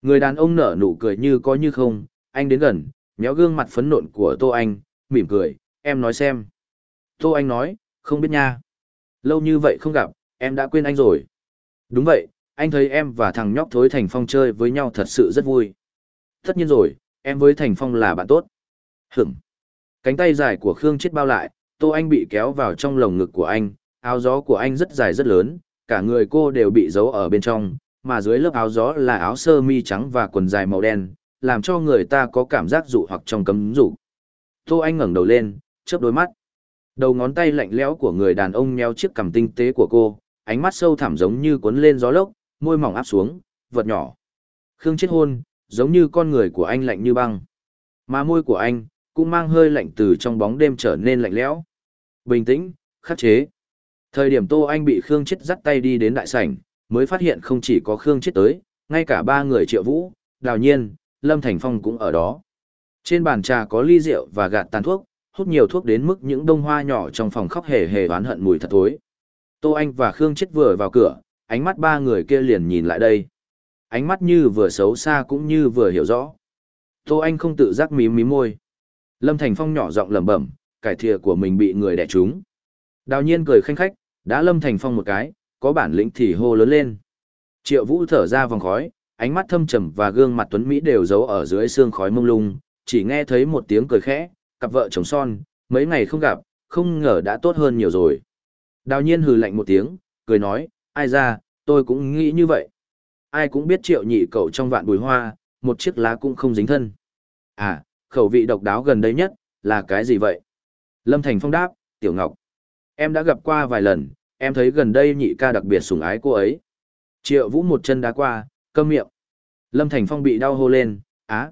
Người đàn ông nở nụ cười như có như không, anh đến gần, nhéo gương mặt phấn nộn của Tô Anh, mỉm cười, em nói xem. Tô Anh nói, không biết nha. Lâu như vậy không gặp, em đã quên anh rồi. Đúng vậy, anh thấy em và thằng nhóc thối thành phong chơi với nhau thật sự rất vui. Tất nhiên rồi, em với Thành Phong là bạn tốt. Hửng. Cánh tay dài của Khương chết bao lại, Tô Anh bị kéo vào trong lồng ngực của anh, áo gió của anh rất dài rất lớn, cả người cô đều bị giấu ở bên trong, mà dưới lớp áo gió là áo sơ mi trắng và quần dài màu đen, làm cho người ta có cảm giác dụ hoặc trong cấm dụ. Tô Anh ngẩng đầu lên, chớp đôi mắt. Đầu ngón tay lạnh lẽo của người đàn ông nheo chiếc cằm tinh tế của cô, ánh mắt sâu thẳm giống như cuốn lên gió lốc, môi mỏng áp xuống, vật nhỏ. Khương chết hôn, giống như con người của anh lạnh như băng. Mà môi của anh, cũng mang hơi lạnh từ trong bóng đêm trở nên lạnh lẽo. Bình tĩnh, khắc chế. Thời điểm Tô Anh bị Khương Chết dắt tay đi đến đại sảnh, mới phát hiện không chỉ có Khương Chết tới, ngay cả ba người triệu vũ, đào nhiên, Lâm Thành Phong cũng ở đó. Trên bàn trà có ly rượu và gạt tàn thuốc, hút nhiều thuốc đến mức những đông hoa nhỏ trong phòng khóc hề hề oán hận mùi thật thối. Tô Anh và Khương Chết vừa vào cửa, ánh mắt ba người kia liền nhìn lại đây ánh mắt như vừa xấu xa cũng như vừa hiểu rõ. Tô Anh không tự giác mím mím môi. Lâm Thành Phong nhỏ giọng lẩm bẩm, cải thìa của mình bị người đẻ trúng. Đào nhiên cười khanh khách, đã Lâm Thành Phong một cái, có bản lĩnh thì hô lớn lên. Triệu Vũ thở ra vòng khói, ánh mắt thâm trầm và gương mặt tuấn mỹ đều giấu ở dưới xương khói mông lung, chỉ nghe thấy một tiếng cười khẽ, cặp vợ chồng son, mấy ngày không gặp, không ngờ đã tốt hơn nhiều rồi. Đào nhiên hừ lạnh một tiếng, cười nói, ai ra, tôi cũng nghĩ như vậy ai cũng biết triệu nhị cậu trong vạn bùi hoa, một chiếc lá cũng không dính thân. À, khẩu vị độc đáo gần đây nhất, là cái gì vậy? Lâm Thành Phong đáp, Tiểu Ngọc. Em đã gặp qua vài lần, em thấy gần đây nhị ca đặc biệt sủng ái cô ấy. Triệu Vũ một chân đá qua, câm miệng. Lâm Thành Phong bị đau hô lên, á.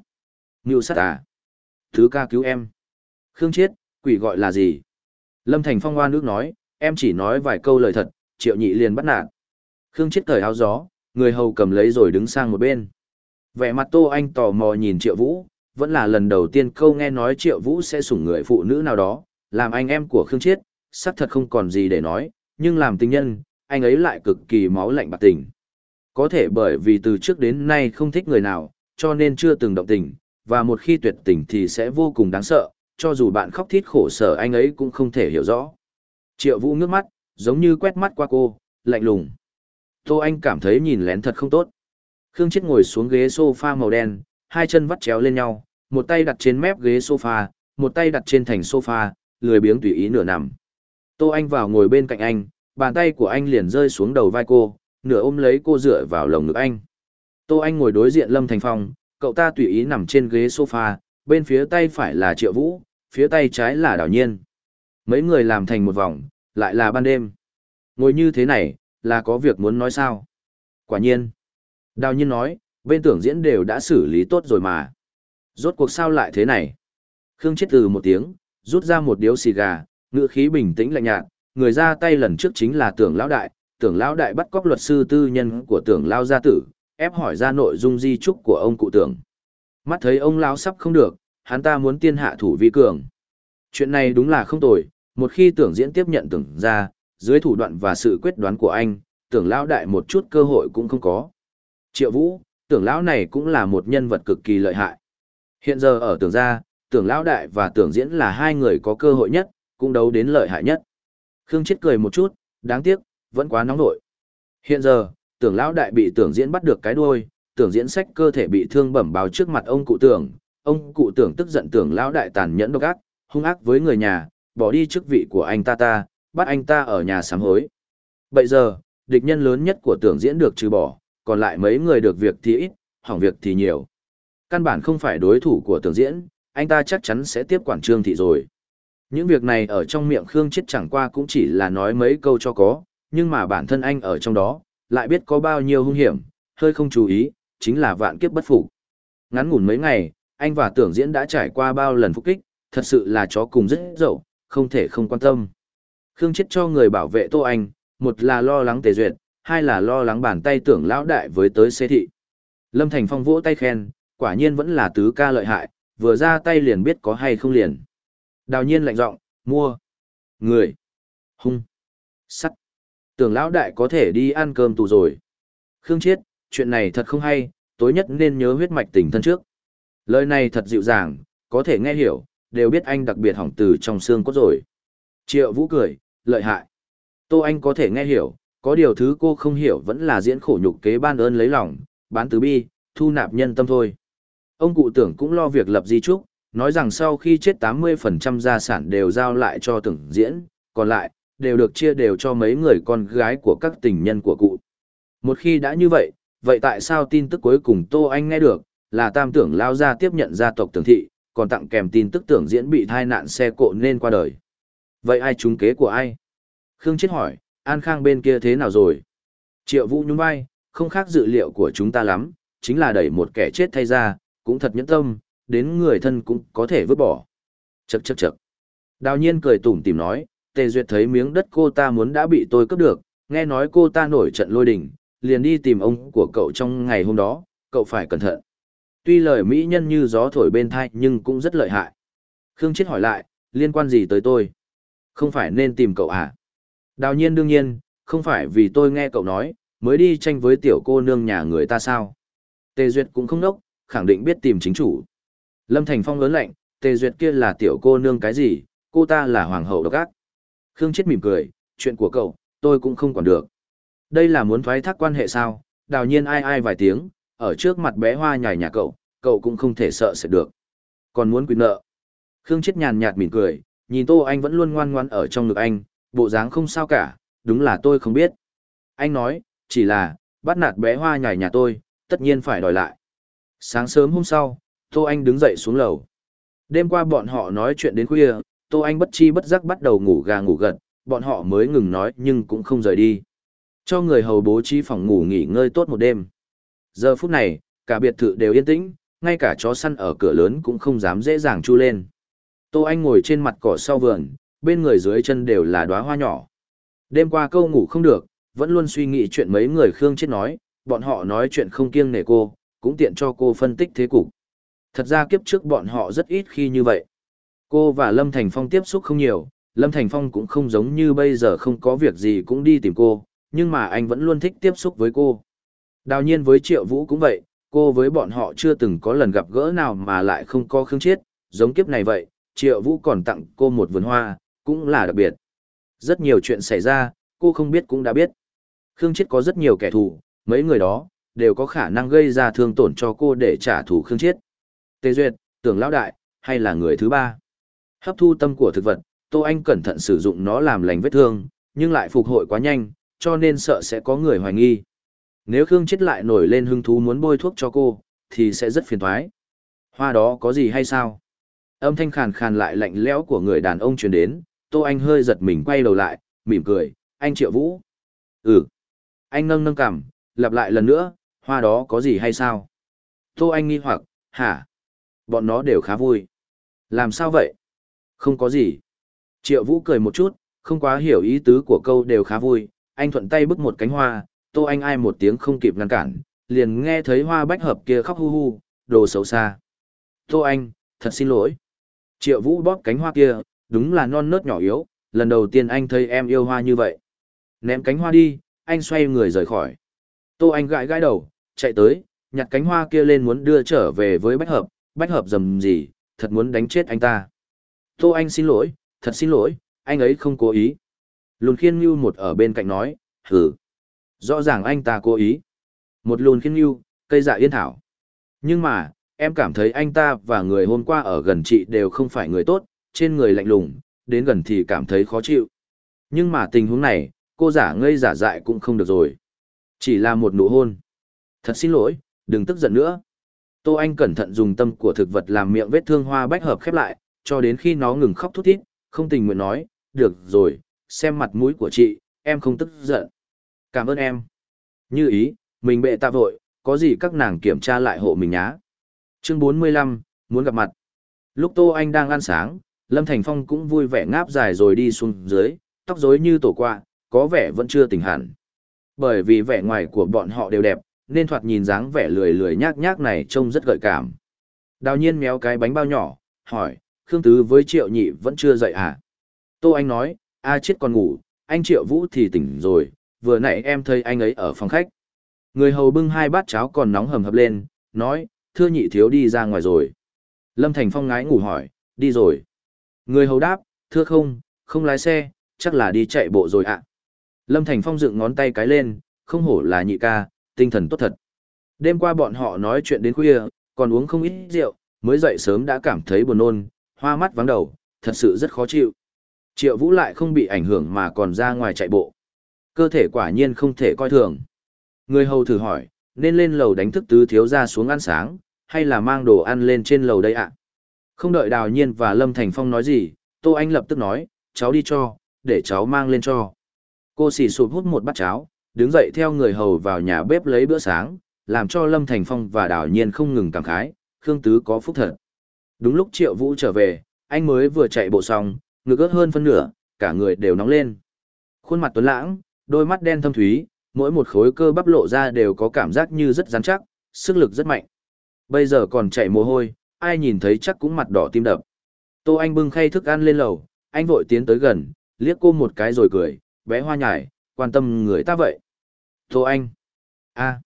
Ngưu sát à. Thứ ca cứu em. Khương Chiết, quỷ gọi là gì? Lâm Thành Phong oan nước nói, em chỉ nói vài câu lời thật, triệu nhị liền bắt nạt. Khương Chiết thời áo gió, người hầu cầm lấy rồi đứng sang một bên. Vẻ mặt Tô Anh tò mò nhìn Triệu Vũ, vẫn là lần đầu tiên câu nghe nói Triệu Vũ sẽ sủng người phụ nữ nào đó, làm anh em của Khương Chiết, xác thật không còn gì để nói, nhưng làm tình nhân, anh ấy lại cực kỳ máu lạnh bạc tình. Có thể bởi vì từ trước đến nay không thích người nào, cho nên chưa từng động tình, và một khi tuyệt tình thì sẽ vô cùng đáng sợ, cho dù bạn khóc thít khổ sở anh ấy cũng không thể hiểu rõ. Triệu Vũ ngước mắt, giống như quét mắt qua cô, lạnh lùng. Tô Anh cảm thấy nhìn lén thật không tốt. Khương Chết ngồi xuống ghế sofa màu đen, hai chân vắt chéo lên nhau, một tay đặt trên mép ghế sofa, một tay đặt trên thành sofa, lười biếng tùy ý nửa nằm. Tô Anh vào ngồi bên cạnh anh, bàn tay của anh liền rơi xuống đầu vai cô, nửa ôm lấy cô dựa vào lồng ngực anh. Tô Anh ngồi đối diện Lâm Thành Phong, cậu ta tùy ý nằm trên ghế sofa, bên phía tay phải là Triệu Vũ, phía tay trái là Đào Nhiên. Mấy người làm thành một vòng, lại là ban đêm. Ngồi như thế này, là có việc muốn nói sao? Quả nhiên. Đào nhiên nói, bên tưởng diễn đều đã xử lý tốt rồi mà. Rốt cuộc sao lại thế này? Khương chết từ một tiếng, rút ra một điếu xì gà, ngựa khí bình tĩnh lạnh nhạt, người ra tay lần trước chính là tưởng lão đại, tưởng lão đại bắt cóc luật sư tư nhân của tưởng lao gia tử, ép hỏi ra nội dung di trúc của ông cụ tưởng. Mắt thấy ông lão sắp không được, hắn ta muốn tiên hạ thủ vi cường. Chuyện này đúng là không tồi, một khi tưởng diễn tiếp nhận tưởng ra, dưới thủ đoạn và sự quyết đoán của anh, tưởng lão đại một chút cơ hội cũng không có. Triệu Vũ, tưởng lão này cũng là một nhân vật cực kỳ lợi hại. Hiện giờ ở tưởng gia, tưởng lão đại và tưởng diễn là hai người có cơ hội nhất, cũng đấu đến lợi hại nhất. Khương chết cười một chút, đáng tiếc, vẫn quá nóng nội. Hiện giờ, tưởng lão đại bị tưởng diễn bắt được cái đuôi, tưởng diễn sách cơ thể bị thương bẩm báo trước mặt ông cụ tưởng, ông cụ tưởng tức giận tưởng lão đại tàn nhẫn độc ác, hung ác với người nhà, bỏ đi chức vị của anh ta ta, bắt anh ta ở nhà sám hối. Bây giờ, địch nhân lớn nhất của tưởng diễn được trừ bỏ, còn lại mấy người được việc thì ít, hỏng việc thì nhiều. Căn bản không phải đối thủ của tưởng diễn, anh ta chắc chắn sẽ tiếp quản trương thị rồi. Những việc này ở trong miệng Khương Chết chẳng qua cũng chỉ là nói mấy câu cho có, nhưng mà bản thân anh ở trong đó, lại biết có bao nhiêu hung hiểm, hơi không chú ý, chính là vạn kiếp bất phục. Ngắn ngủn mấy ngày, anh và tưởng diễn đã trải qua bao lần phục kích, thật sự là chó cùng rất dậu, không thể không quan tâm. Khương chết cho người bảo vệ Tô Anh, một là lo lắng tề duyệt, hai là lo lắng bàn tay tưởng lão đại với tới xế thị. Lâm Thành Phong vỗ tay khen, quả nhiên vẫn là tứ ca lợi hại, vừa ra tay liền biết có hay không liền. Đào nhiên lạnh giọng, mua, người, hung, sắt. Tưởng lão đại có thể đi ăn cơm tù rồi. Khương Chiết, chuyện này thật không hay, tối nhất nên nhớ huyết mạch tình thân trước. Lời này thật dịu dàng, có thể nghe hiểu, đều biết anh đặc biệt hỏng từ trong xương cốt rồi. Triệu Vũ cười, lợi hại. Tô Anh có thể nghe hiểu, có điều thứ cô không hiểu vẫn là diễn khổ nhục kế ban ơn lấy lòng, bán tứ bi, thu nạp nhân tâm thôi. Ông cụ tưởng cũng lo việc lập di trúc, nói rằng sau khi chết 80% gia sản đều giao lại cho tưởng diễn, còn lại, đều được chia đều cho mấy người con gái của các tình nhân của cụ. Một khi đã như vậy, vậy tại sao tin tức cuối cùng Tô Anh nghe được, là tam tưởng lao ra tiếp nhận gia tộc tưởng thị, còn tặng kèm tin tức tưởng diễn bị thai nạn xe cộ nên qua đời. Vậy ai trúng kế của ai? Khương Chết hỏi, An Khang bên kia thế nào rồi? Triệu Vũ nhún vai, không khác dự liệu của chúng ta lắm, chính là đẩy một kẻ chết thay ra, cũng thật nhẫn tâm, đến người thân cũng có thể vứt bỏ. Chậc chậc chậc. Đào nhiên cười tủm tìm nói, Tề Duyệt thấy miếng đất cô ta muốn đã bị tôi cướp được, nghe nói cô ta nổi trận lôi đình, liền đi tìm ông của cậu trong ngày hôm đó, cậu phải cẩn thận. Tuy lời mỹ nhân như gió thổi bên thai nhưng cũng rất lợi hại. Khương Chết hỏi lại, liên quan gì tới tôi? Không phải nên tìm cậu à? Đào nhiên đương nhiên, không phải vì tôi nghe cậu nói, mới đi tranh với tiểu cô nương nhà người ta sao. Tề Duyệt cũng không nốc, khẳng định biết tìm chính chủ. Lâm Thành Phong lớn lạnh, Tề Duyệt kia là tiểu cô nương cái gì, cô ta là hoàng hậu độc ác. Khương Chết mỉm cười, chuyện của cậu, tôi cũng không còn được. Đây là muốn thoái thác quan hệ sao, đào nhiên ai ai vài tiếng, ở trước mặt bé hoa nhảy nhà cậu, cậu cũng không thể sợ sẽ được. Còn muốn quyền nợ. Khương Chết nhàn nhạt mỉm cười, nhìn Tô Anh vẫn luôn ngoan ngoan ở trong ngực anh, bộ dáng không sao cả, đúng là tôi không biết. Anh nói, chỉ là, bắt nạt bé hoa nhảy nhà tôi, tất nhiên phải đòi lại. Sáng sớm hôm sau, Tô Anh đứng dậy xuống lầu. Đêm qua bọn họ nói chuyện đến khuya, Tô Anh bất chi bất giác bắt đầu ngủ gà ngủ gật, bọn họ mới ngừng nói nhưng cũng không rời đi. Cho người hầu bố trí phòng ngủ nghỉ ngơi tốt một đêm. Giờ phút này, cả biệt thự đều yên tĩnh, ngay cả chó săn ở cửa lớn cũng không dám dễ dàng chu lên. Tô Anh ngồi trên mặt cỏ sau vườn, bên người dưới chân đều là đóa hoa nhỏ. Đêm qua câu ngủ không được, vẫn luôn suy nghĩ chuyện mấy người Khương chết nói, bọn họ nói chuyện không kiêng nể cô, cũng tiện cho cô phân tích thế cục. Thật ra kiếp trước bọn họ rất ít khi như vậy. Cô và Lâm Thành Phong tiếp xúc không nhiều, Lâm Thành Phong cũng không giống như bây giờ không có việc gì cũng đi tìm cô, nhưng mà anh vẫn luôn thích tiếp xúc với cô. Đào nhiên với Triệu Vũ cũng vậy, cô với bọn họ chưa từng có lần gặp gỡ nào mà lại không có Khương chết, giống kiếp này vậy, Triệu Vũ còn tặng cô một vườn hoa, cũng là đặc biệt. Rất nhiều chuyện xảy ra, cô không biết cũng đã biết. Khương Chiết có rất nhiều kẻ thù, mấy người đó, đều có khả năng gây ra thương tổn cho cô để trả thù Khương Chiết. Tê Duyệt, tưởng lão đại, hay là người thứ ba. Hấp thu tâm của thực vật, Tô Anh cẩn thận sử dụng nó làm lành vết thương, nhưng lại phục hồi quá nhanh, cho nên sợ sẽ có người hoài nghi. Nếu Khương Chiết lại nổi lên hứng thú muốn bôi thuốc cho cô, thì sẽ rất phiền toái. Hoa đó có gì hay sao? Âm thanh khàn khàn lại lạnh lẽo của người đàn ông truyền đến, Tô Anh hơi giật mình quay đầu lại, mỉm cười, anh Triệu Vũ. Ừ. Anh nâng nâng cằm, lặp lại lần nữa, hoa đó có gì hay sao? Tô Anh nghi hoặc, hả? Bọn nó đều khá vui. Làm sao vậy? Không có gì. Triệu Vũ cười một chút, không quá hiểu ý tứ của câu đều khá vui, anh thuận tay bước một cánh hoa, Tô Anh ai một tiếng không kịp ngăn cản, liền nghe thấy hoa bách hợp kia khóc hu hu, đồ xấu xa. Tô Anh, thật xin lỗi. Triệu Vũ bóp cánh hoa kia, đúng là non nớt nhỏ yếu, lần đầu tiên anh thấy em yêu hoa như vậy. Ném cánh hoa đi, anh xoay người rời khỏi. Tô Anh gãi gãi đầu, chạy tới, nhặt cánh hoa kia lên muốn đưa trở về với Bách Hợp, Bách Hợp dầm gì, thật muốn đánh chết anh ta. Tô Anh xin lỗi, thật xin lỗi, anh ấy không cố ý. Lùn khiên như một ở bên cạnh nói, hử. Rõ ràng anh ta cố ý. Một lùn khiên như, cây dạ yên thảo. Nhưng mà, em cảm thấy anh ta và người hôm qua ở gần chị đều không phải người tốt, trên người lạnh lùng, đến gần thì cảm thấy khó chịu. Nhưng mà tình huống này, cô giả ngây giả dại cũng không được rồi. Chỉ là một nụ hôn. Thật xin lỗi, đừng tức giận nữa. Tô Anh cẩn thận dùng tâm của thực vật làm miệng vết thương hoa bách hợp khép lại, cho đến khi nó ngừng khóc thút thít, không tình nguyện nói, được rồi, xem mặt mũi của chị, em không tức giận. Cảm ơn em. Như ý, mình bệ ta vội, có gì các nàng kiểm tra lại hộ mình nhá. Chương 45, muốn gặp mặt. Lúc Tô Anh đang ăn sáng, Lâm Thành Phong cũng vui vẻ ngáp dài rồi đi xuống dưới, tóc rối như tổ quạ, có vẻ vẫn chưa tỉnh hẳn. Bởi vì vẻ ngoài của bọn họ đều đẹp, nên thoạt nhìn dáng vẻ lười lười nhác nhác này trông rất gợi cảm. Đào nhiên méo cái bánh bao nhỏ, hỏi, Khương Tứ với Triệu Nhị vẫn chưa dậy à? Tô Anh nói, a chết còn ngủ, anh Triệu Vũ thì tỉnh rồi, vừa nãy em thấy anh ấy ở phòng khách. Người hầu bưng hai bát cháo còn nóng hầm hập lên, nói, thưa nhị thiếu đi ra ngoài rồi. Lâm Thành Phong ngái ngủ hỏi, đi rồi. Người hầu đáp, thưa không, không lái xe, chắc là đi chạy bộ rồi ạ. Lâm Thành Phong dựng ngón tay cái lên, không hổ là nhị ca, tinh thần tốt thật. Đêm qua bọn họ nói chuyện đến khuya, còn uống không ít rượu, mới dậy sớm đã cảm thấy buồn nôn, hoa mắt vắng đầu, thật sự rất khó chịu. Triệu Vũ lại không bị ảnh hưởng mà còn ra ngoài chạy bộ. Cơ thể quả nhiên không thể coi thường. Người hầu thử hỏi, nên lên lầu đánh thức tứ thiếu gia xuống ăn sáng, hay là mang đồ ăn lên trên lầu đây ạ? Không đợi Đào Nhiên và Lâm Thành Phong nói gì, Tô Anh lập tức nói, cháu đi cho, để cháu mang lên cho. Cô xì sụp hút một bát cháo, đứng dậy theo người hầu vào nhà bếp lấy bữa sáng, làm cho Lâm Thành Phong và Đào Nhiên không ngừng cảm khái, Khương Tứ có phúc thật. Đúng lúc Triệu Vũ trở về, anh mới vừa chạy bộ xong, ngực ớt hơn phân nửa, cả người đều nóng lên. Khuôn mặt tuấn lãng, đôi mắt đen thâm thúy, mỗi một khối cơ bắp lộ ra đều có cảm giác như rất rắn chắc, sức lực rất mạnh. Bây giờ còn chảy mồ hôi, ai nhìn thấy chắc cũng mặt đỏ tim đập. Tô Anh bưng khay thức ăn lên lầu, anh vội tiến tới gần, liếc cô một cái rồi cười, bé hoa nhải, quan tâm người ta vậy. Tô Anh. a.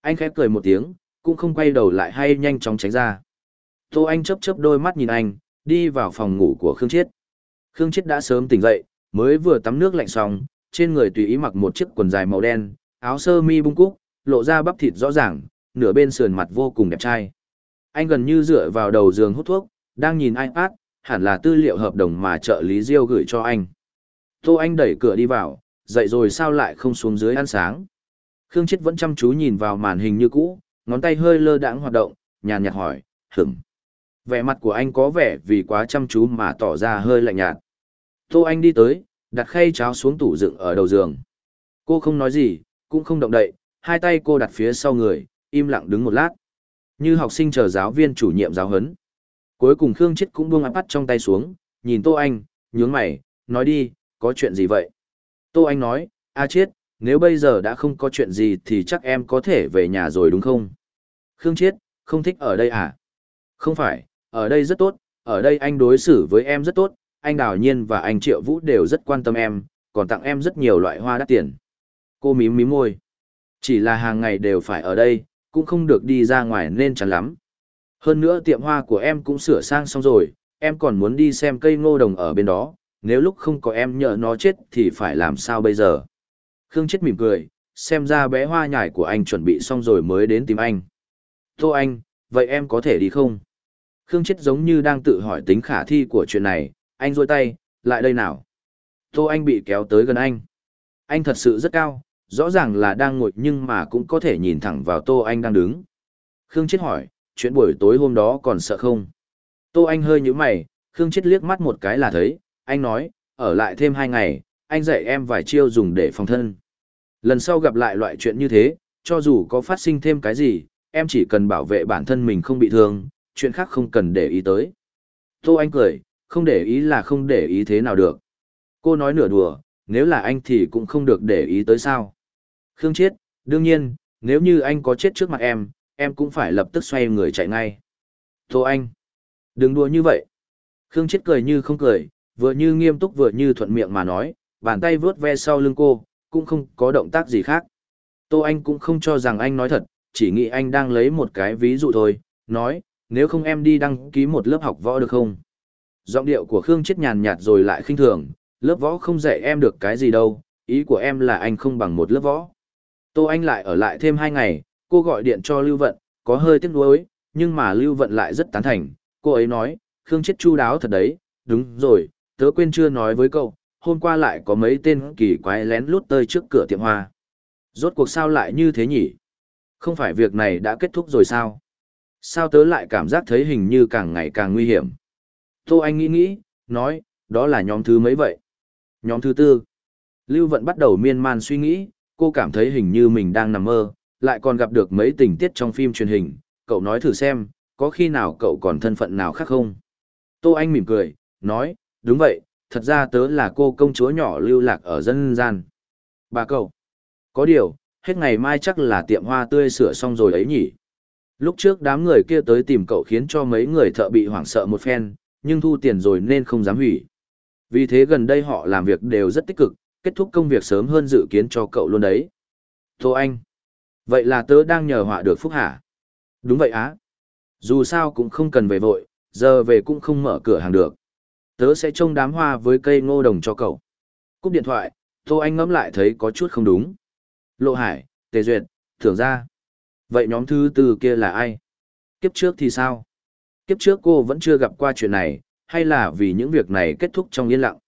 Anh khẽ cười một tiếng, cũng không quay đầu lại hay nhanh chóng tránh ra. Tô Anh chớp chớp đôi mắt nhìn anh, đi vào phòng ngủ của Khương Chiết. Khương Chiết đã sớm tỉnh dậy, mới vừa tắm nước lạnh xong, trên người tùy ý mặc một chiếc quần dài màu đen, áo sơ mi bung cúc, lộ ra bắp thịt rõ ràng, nửa bên sườn mặt vô cùng đẹp trai. Anh gần như dựa vào đầu giường hút thuốc, đang nhìn iPad, hẳn là tư liệu hợp đồng mà trợ lý Diêu gửi cho anh. Tô Anh đẩy cửa đi vào, dậy rồi sao lại không xuống dưới ăn sáng. Khương Chết vẫn chăm chú nhìn vào màn hình như cũ, ngón tay hơi lơ đãng hoạt động, nhàn nhạt hỏi, hửng. Vẻ mặt của anh có vẻ vì quá chăm chú mà tỏ ra hơi lạnh nhạt. Tô Anh đi tới, đặt khay cháo xuống tủ dựng ở đầu giường. Cô không nói gì, cũng không động đậy, hai tay cô đặt phía sau người, im lặng đứng một lát. Như học sinh chờ giáo viên chủ nhiệm giáo huấn. Cuối cùng Khương Chết cũng buông iPad trong tay xuống, nhìn Tô Anh, nhướng mày, nói đi, có chuyện gì vậy? Tô Anh nói, A Chết, nếu bây giờ đã không có chuyện gì thì chắc em có thể về nhà rồi đúng không? Khương Chết, không thích ở đây à? Không phải, ở đây rất tốt, ở đây anh đối xử với em rất tốt, anh Đào Nhiên và anh Triệu Vũ đều rất quan tâm em, còn tặng em rất nhiều loại hoa đắt tiền. Cô mím mím môi. Chỉ là hàng ngày đều phải ở đây, cũng không được đi ra ngoài nên chán lắm. Hơn nữa tiệm hoa của em cũng sửa sang xong rồi, em còn muốn đi xem cây ngô đồng ở bên đó, nếu lúc không có em nhờ nó chết thì phải làm sao bây giờ. Khương chết mỉm cười, xem ra bé hoa nhải của anh chuẩn bị xong rồi mới đến tìm anh. Tô anh, vậy em có thể đi không? Khương chết giống như đang tự hỏi tính khả thi của chuyện này, anh rôi tay, lại đây nào. Tô Anh bị kéo tới gần anh. Anh thật sự rất cao, rõ ràng là đang ngồi nhưng mà cũng có thể nhìn thẳng vào Tô Anh đang đứng. Khương Chết hỏi, chuyện buổi tối hôm đó còn sợ không? Tô Anh hơi như mày, Khương Chết liếc mắt một cái là thấy, anh nói, ở lại thêm hai ngày, anh dạy em vài chiêu dùng để phòng thân. Lần sau gặp lại loại chuyện như thế, cho dù có phát sinh thêm cái gì, em chỉ cần bảo vệ bản thân mình không bị thương, chuyện khác không cần để ý tới. Tô Anh cười, không để ý là không để ý thế nào được. Cô nói nửa đùa, nếu là anh thì cũng không được để ý tới sao. Khương Chết, đương nhiên, nếu như anh có chết trước mặt em, em cũng phải lập tức xoay người chạy ngay. Tô anh, đừng đùa như vậy. Khương Chết cười như không cười, vừa như nghiêm túc vừa như thuận miệng mà nói, bàn tay vướt ve sau lưng cô, cũng không có động tác gì khác. Tô anh cũng không cho rằng anh nói thật, chỉ nghĩ anh đang lấy một cái ví dụ thôi, nói, nếu không em đi đăng ký một lớp học võ được không? Giọng điệu của Khương Chết nhàn nhạt rồi lại khinh thường, lớp võ không dạy em được cái gì đâu, ý của em là anh không bằng một lớp võ. Tô Anh lại ở lại thêm hai ngày, cô gọi điện cho Lưu Vận, có hơi tiếc nuối, nhưng mà Lưu Vận lại rất tán thành, cô ấy nói, Khương Chết chu đáo thật đấy, đúng rồi, tớ quên chưa nói với cậu, hôm qua lại có mấy tên kỳ quái lén lút tơi trước cửa tiệm hoa. Rốt cuộc sao lại như thế nhỉ? Không phải việc này đã kết thúc rồi sao? Sao tớ lại cảm giác thấy hình như càng ngày càng nguy hiểm? Tô Anh nghĩ nghĩ, nói, đó là nhóm thứ mấy vậy? Nhóm thứ tư. Lưu Vận bắt đầu miên man suy nghĩ, cô cảm thấy hình như mình đang nằm mơ, lại còn gặp được mấy tình tiết trong phim truyền hình. Cậu nói thử xem, có khi nào cậu còn thân phận nào khác không? Tô Anh mỉm cười, nói, đúng vậy, thật ra tớ là cô công chúa nhỏ lưu lạc ở dân gian. Bà cậu, có điều, hết ngày mai chắc là tiệm hoa tươi sửa xong rồi ấy nhỉ? Lúc trước đám người kia tới tìm cậu khiến cho mấy người thợ bị hoảng sợ một phen, nhưng thu tiền rồi nên không dám hủy. Vì thế gần đây họ làm việc đều rất tích cực, kết thúc công việc sớm hơn dự kiến cho cậu luôn đấy. Thô Anh. Vậy là tớ đang nhờ họa được phúc hả? Đúng vậy á. Dù sao cũng không cần về vội, giờ về cũng không mở cửa hàng được. Tớ sẽ trông đám hoa với cây ngô đồng cho cậu. Cúp điện thoại, Thô Anh ngẫm lại thấy có chút không đúng. Lộ Hải, Tề Duyệt, Thưởng Gia. Vậy nhóm thứ tư kia là ai? Kiếp trước thì sao? kiếp trước cô vẫn chưa gặp qua chuyện này, hay là vì những việc này kết thúc trong yên lặng.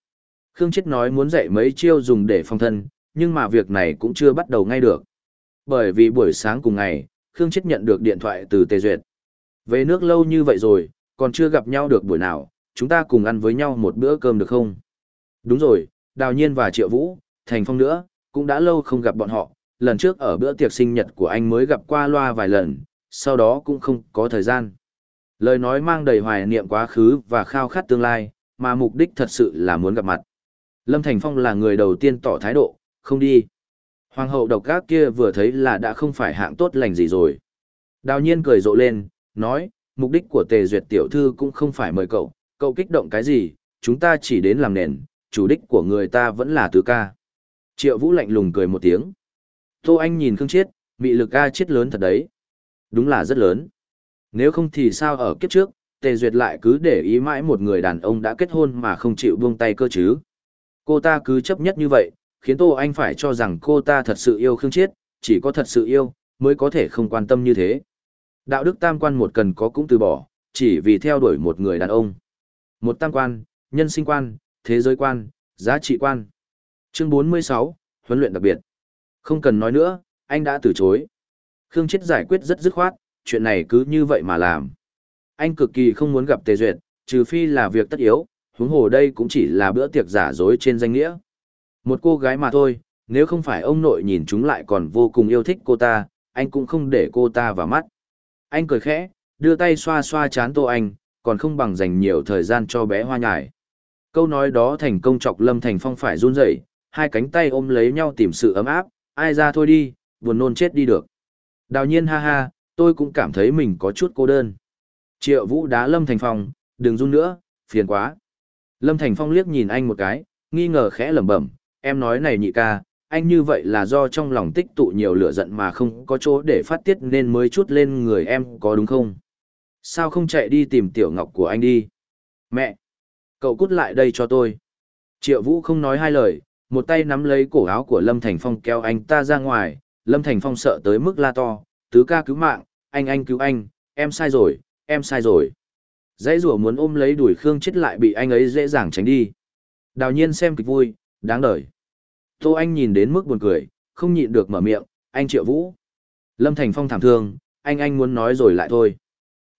Khương Chết nói muốn dạy mấy chiêu dùng để phòng thân, nhưng mà việc này cũng chưa bắt đầu ngay được. Bởi vì buổi sáng cùng ngày, Khương Chết nhận được điện thoại từ Tề Duyệt. Về nước lâu như vậy rồi, còn chưa gặp nhau được buổi nào, chúng ta cùng ăn với nhau một bữa cơm được không? Đúng rồi, Đào Nhiên và Triệu Vũ, Thành Phong nữa, cũng đã lâu không gặp bọn họ, lần trước ở bữa tiệc sinh nhật của anh mới gặp qua loa vài lần, sau đó cũng không có thời gian. Lời nói mang đầy hoài niệm quá khứ và khao khát tương lai, mà mục đích thật sự là muốn gặp mặt. Lâm Thành Phong là người đầu tiên tỏ thái độ, không đi. Hoàng hậu độc gác kia vừa thấy là đã không phải hạng tốt lành gì rồi. Đào nhiên cười rộ lên, nói, mục đích của tề duyệt tiểu thư cũng không phải mời cậu, cậu kích động cái gì, chúng ta chỉ đến làm nền, chủ đích của người ta vẫn là tứ ca. Triệu vũ lạnh lùng cười một tiếng. Tô Anh nhìn Khương Chiết, mị lực ca chết lớn thật đấy. Đúng là rất lớn. Nếu không thì sao ở kiếp trước, Tề Duyệt lại cứ để ý mãi một người đàn ông đã kết hôn mà không chịu buông tay cơ chứ. Cô ta cứ chấp nhất như vậy, khiến Tô Anh phải cho rằng cô ta thật sự yêu Khương Chiết, chỉ có thật sự yêu, mới có thể không quan tâm như thế. Đạo đức tam quan một cần có cũng từ bỏ, chỉ vì theo đuổi một người đàn ông. Một tam quan, nhân sinh quan, thế giới quan, giá trị quan. Chương 46, huấn luyện đặc biệt. Không cần nói nữa, anh đã từ chối. Khương Chiết giải quyết rất dứt khoát, chuyện này cứ như vậy mà làm. Anh cực kỳ không muốn gặp Tề Duyệt, trừ phi là việc tất yếu, huống hồ đây cũng chỉ là bữa tiệc giả dối trên danh nghĩa. Một cô gái mà thôi, nếu không phải ông nội nhìn chúng lại còn vô cùng yêu thích cô ta, anh cũng không để cô ta vào mắt. Anh cười khẽ, đưa tay xoa xoa chán tô anh, còn không bằng dành nhiều thời gian cho bé hoa nhải. Câu nói đó thành công chọc Lâm Thành Phong phải run rẩy, hai cánh tay ôm lấy nhau tìm sự ấm áp, ai ra thôi đi, buồn nôn chết đi được. Đào nhiên ha ha, tôi cũng cảm thấy mình có chút cô đơn. Triệu Vũ đá Lâm Thành Phong, đừng run nữa, phiền quá. Lâm Thành Phong liếc nhìn anh một cái, nghi ngờ khẽ lẩm bẩm, em nói này nhị ca, anh như vậy là do trong lòng tích tụ nhiều lửa giận mà không có chỗ để phát tiết nên mới chút lên người em có đúng không? Sao không chạy đi tìm tiểu ngọc của anh đi? Mẹ! Cậu cút lại đây cho tôi. Triệu Vũ không nói hai lời, một tay nắm lấy cổ áo của Lâm Thành Phong kéo anh ta ra ngoài, Lâm Thành Phong sợ tới mức la to, tứ ca cứu mạng, anh anh cứu anh, em sai rồi, em sai rồi. Dãy rủa muốn ôm lấy đuổi Khương chết lại bị anh ấy dễ dàng tránh đi. Đào nhiên xem kịch vui, đáng đời. Tô Anh nhìn đến mức buồn cười, không nhịn được mở miệng, anh Triệu Vũ. Lâm Thành Phong thảm thương, anh anh muốn nói rồi lại thôi.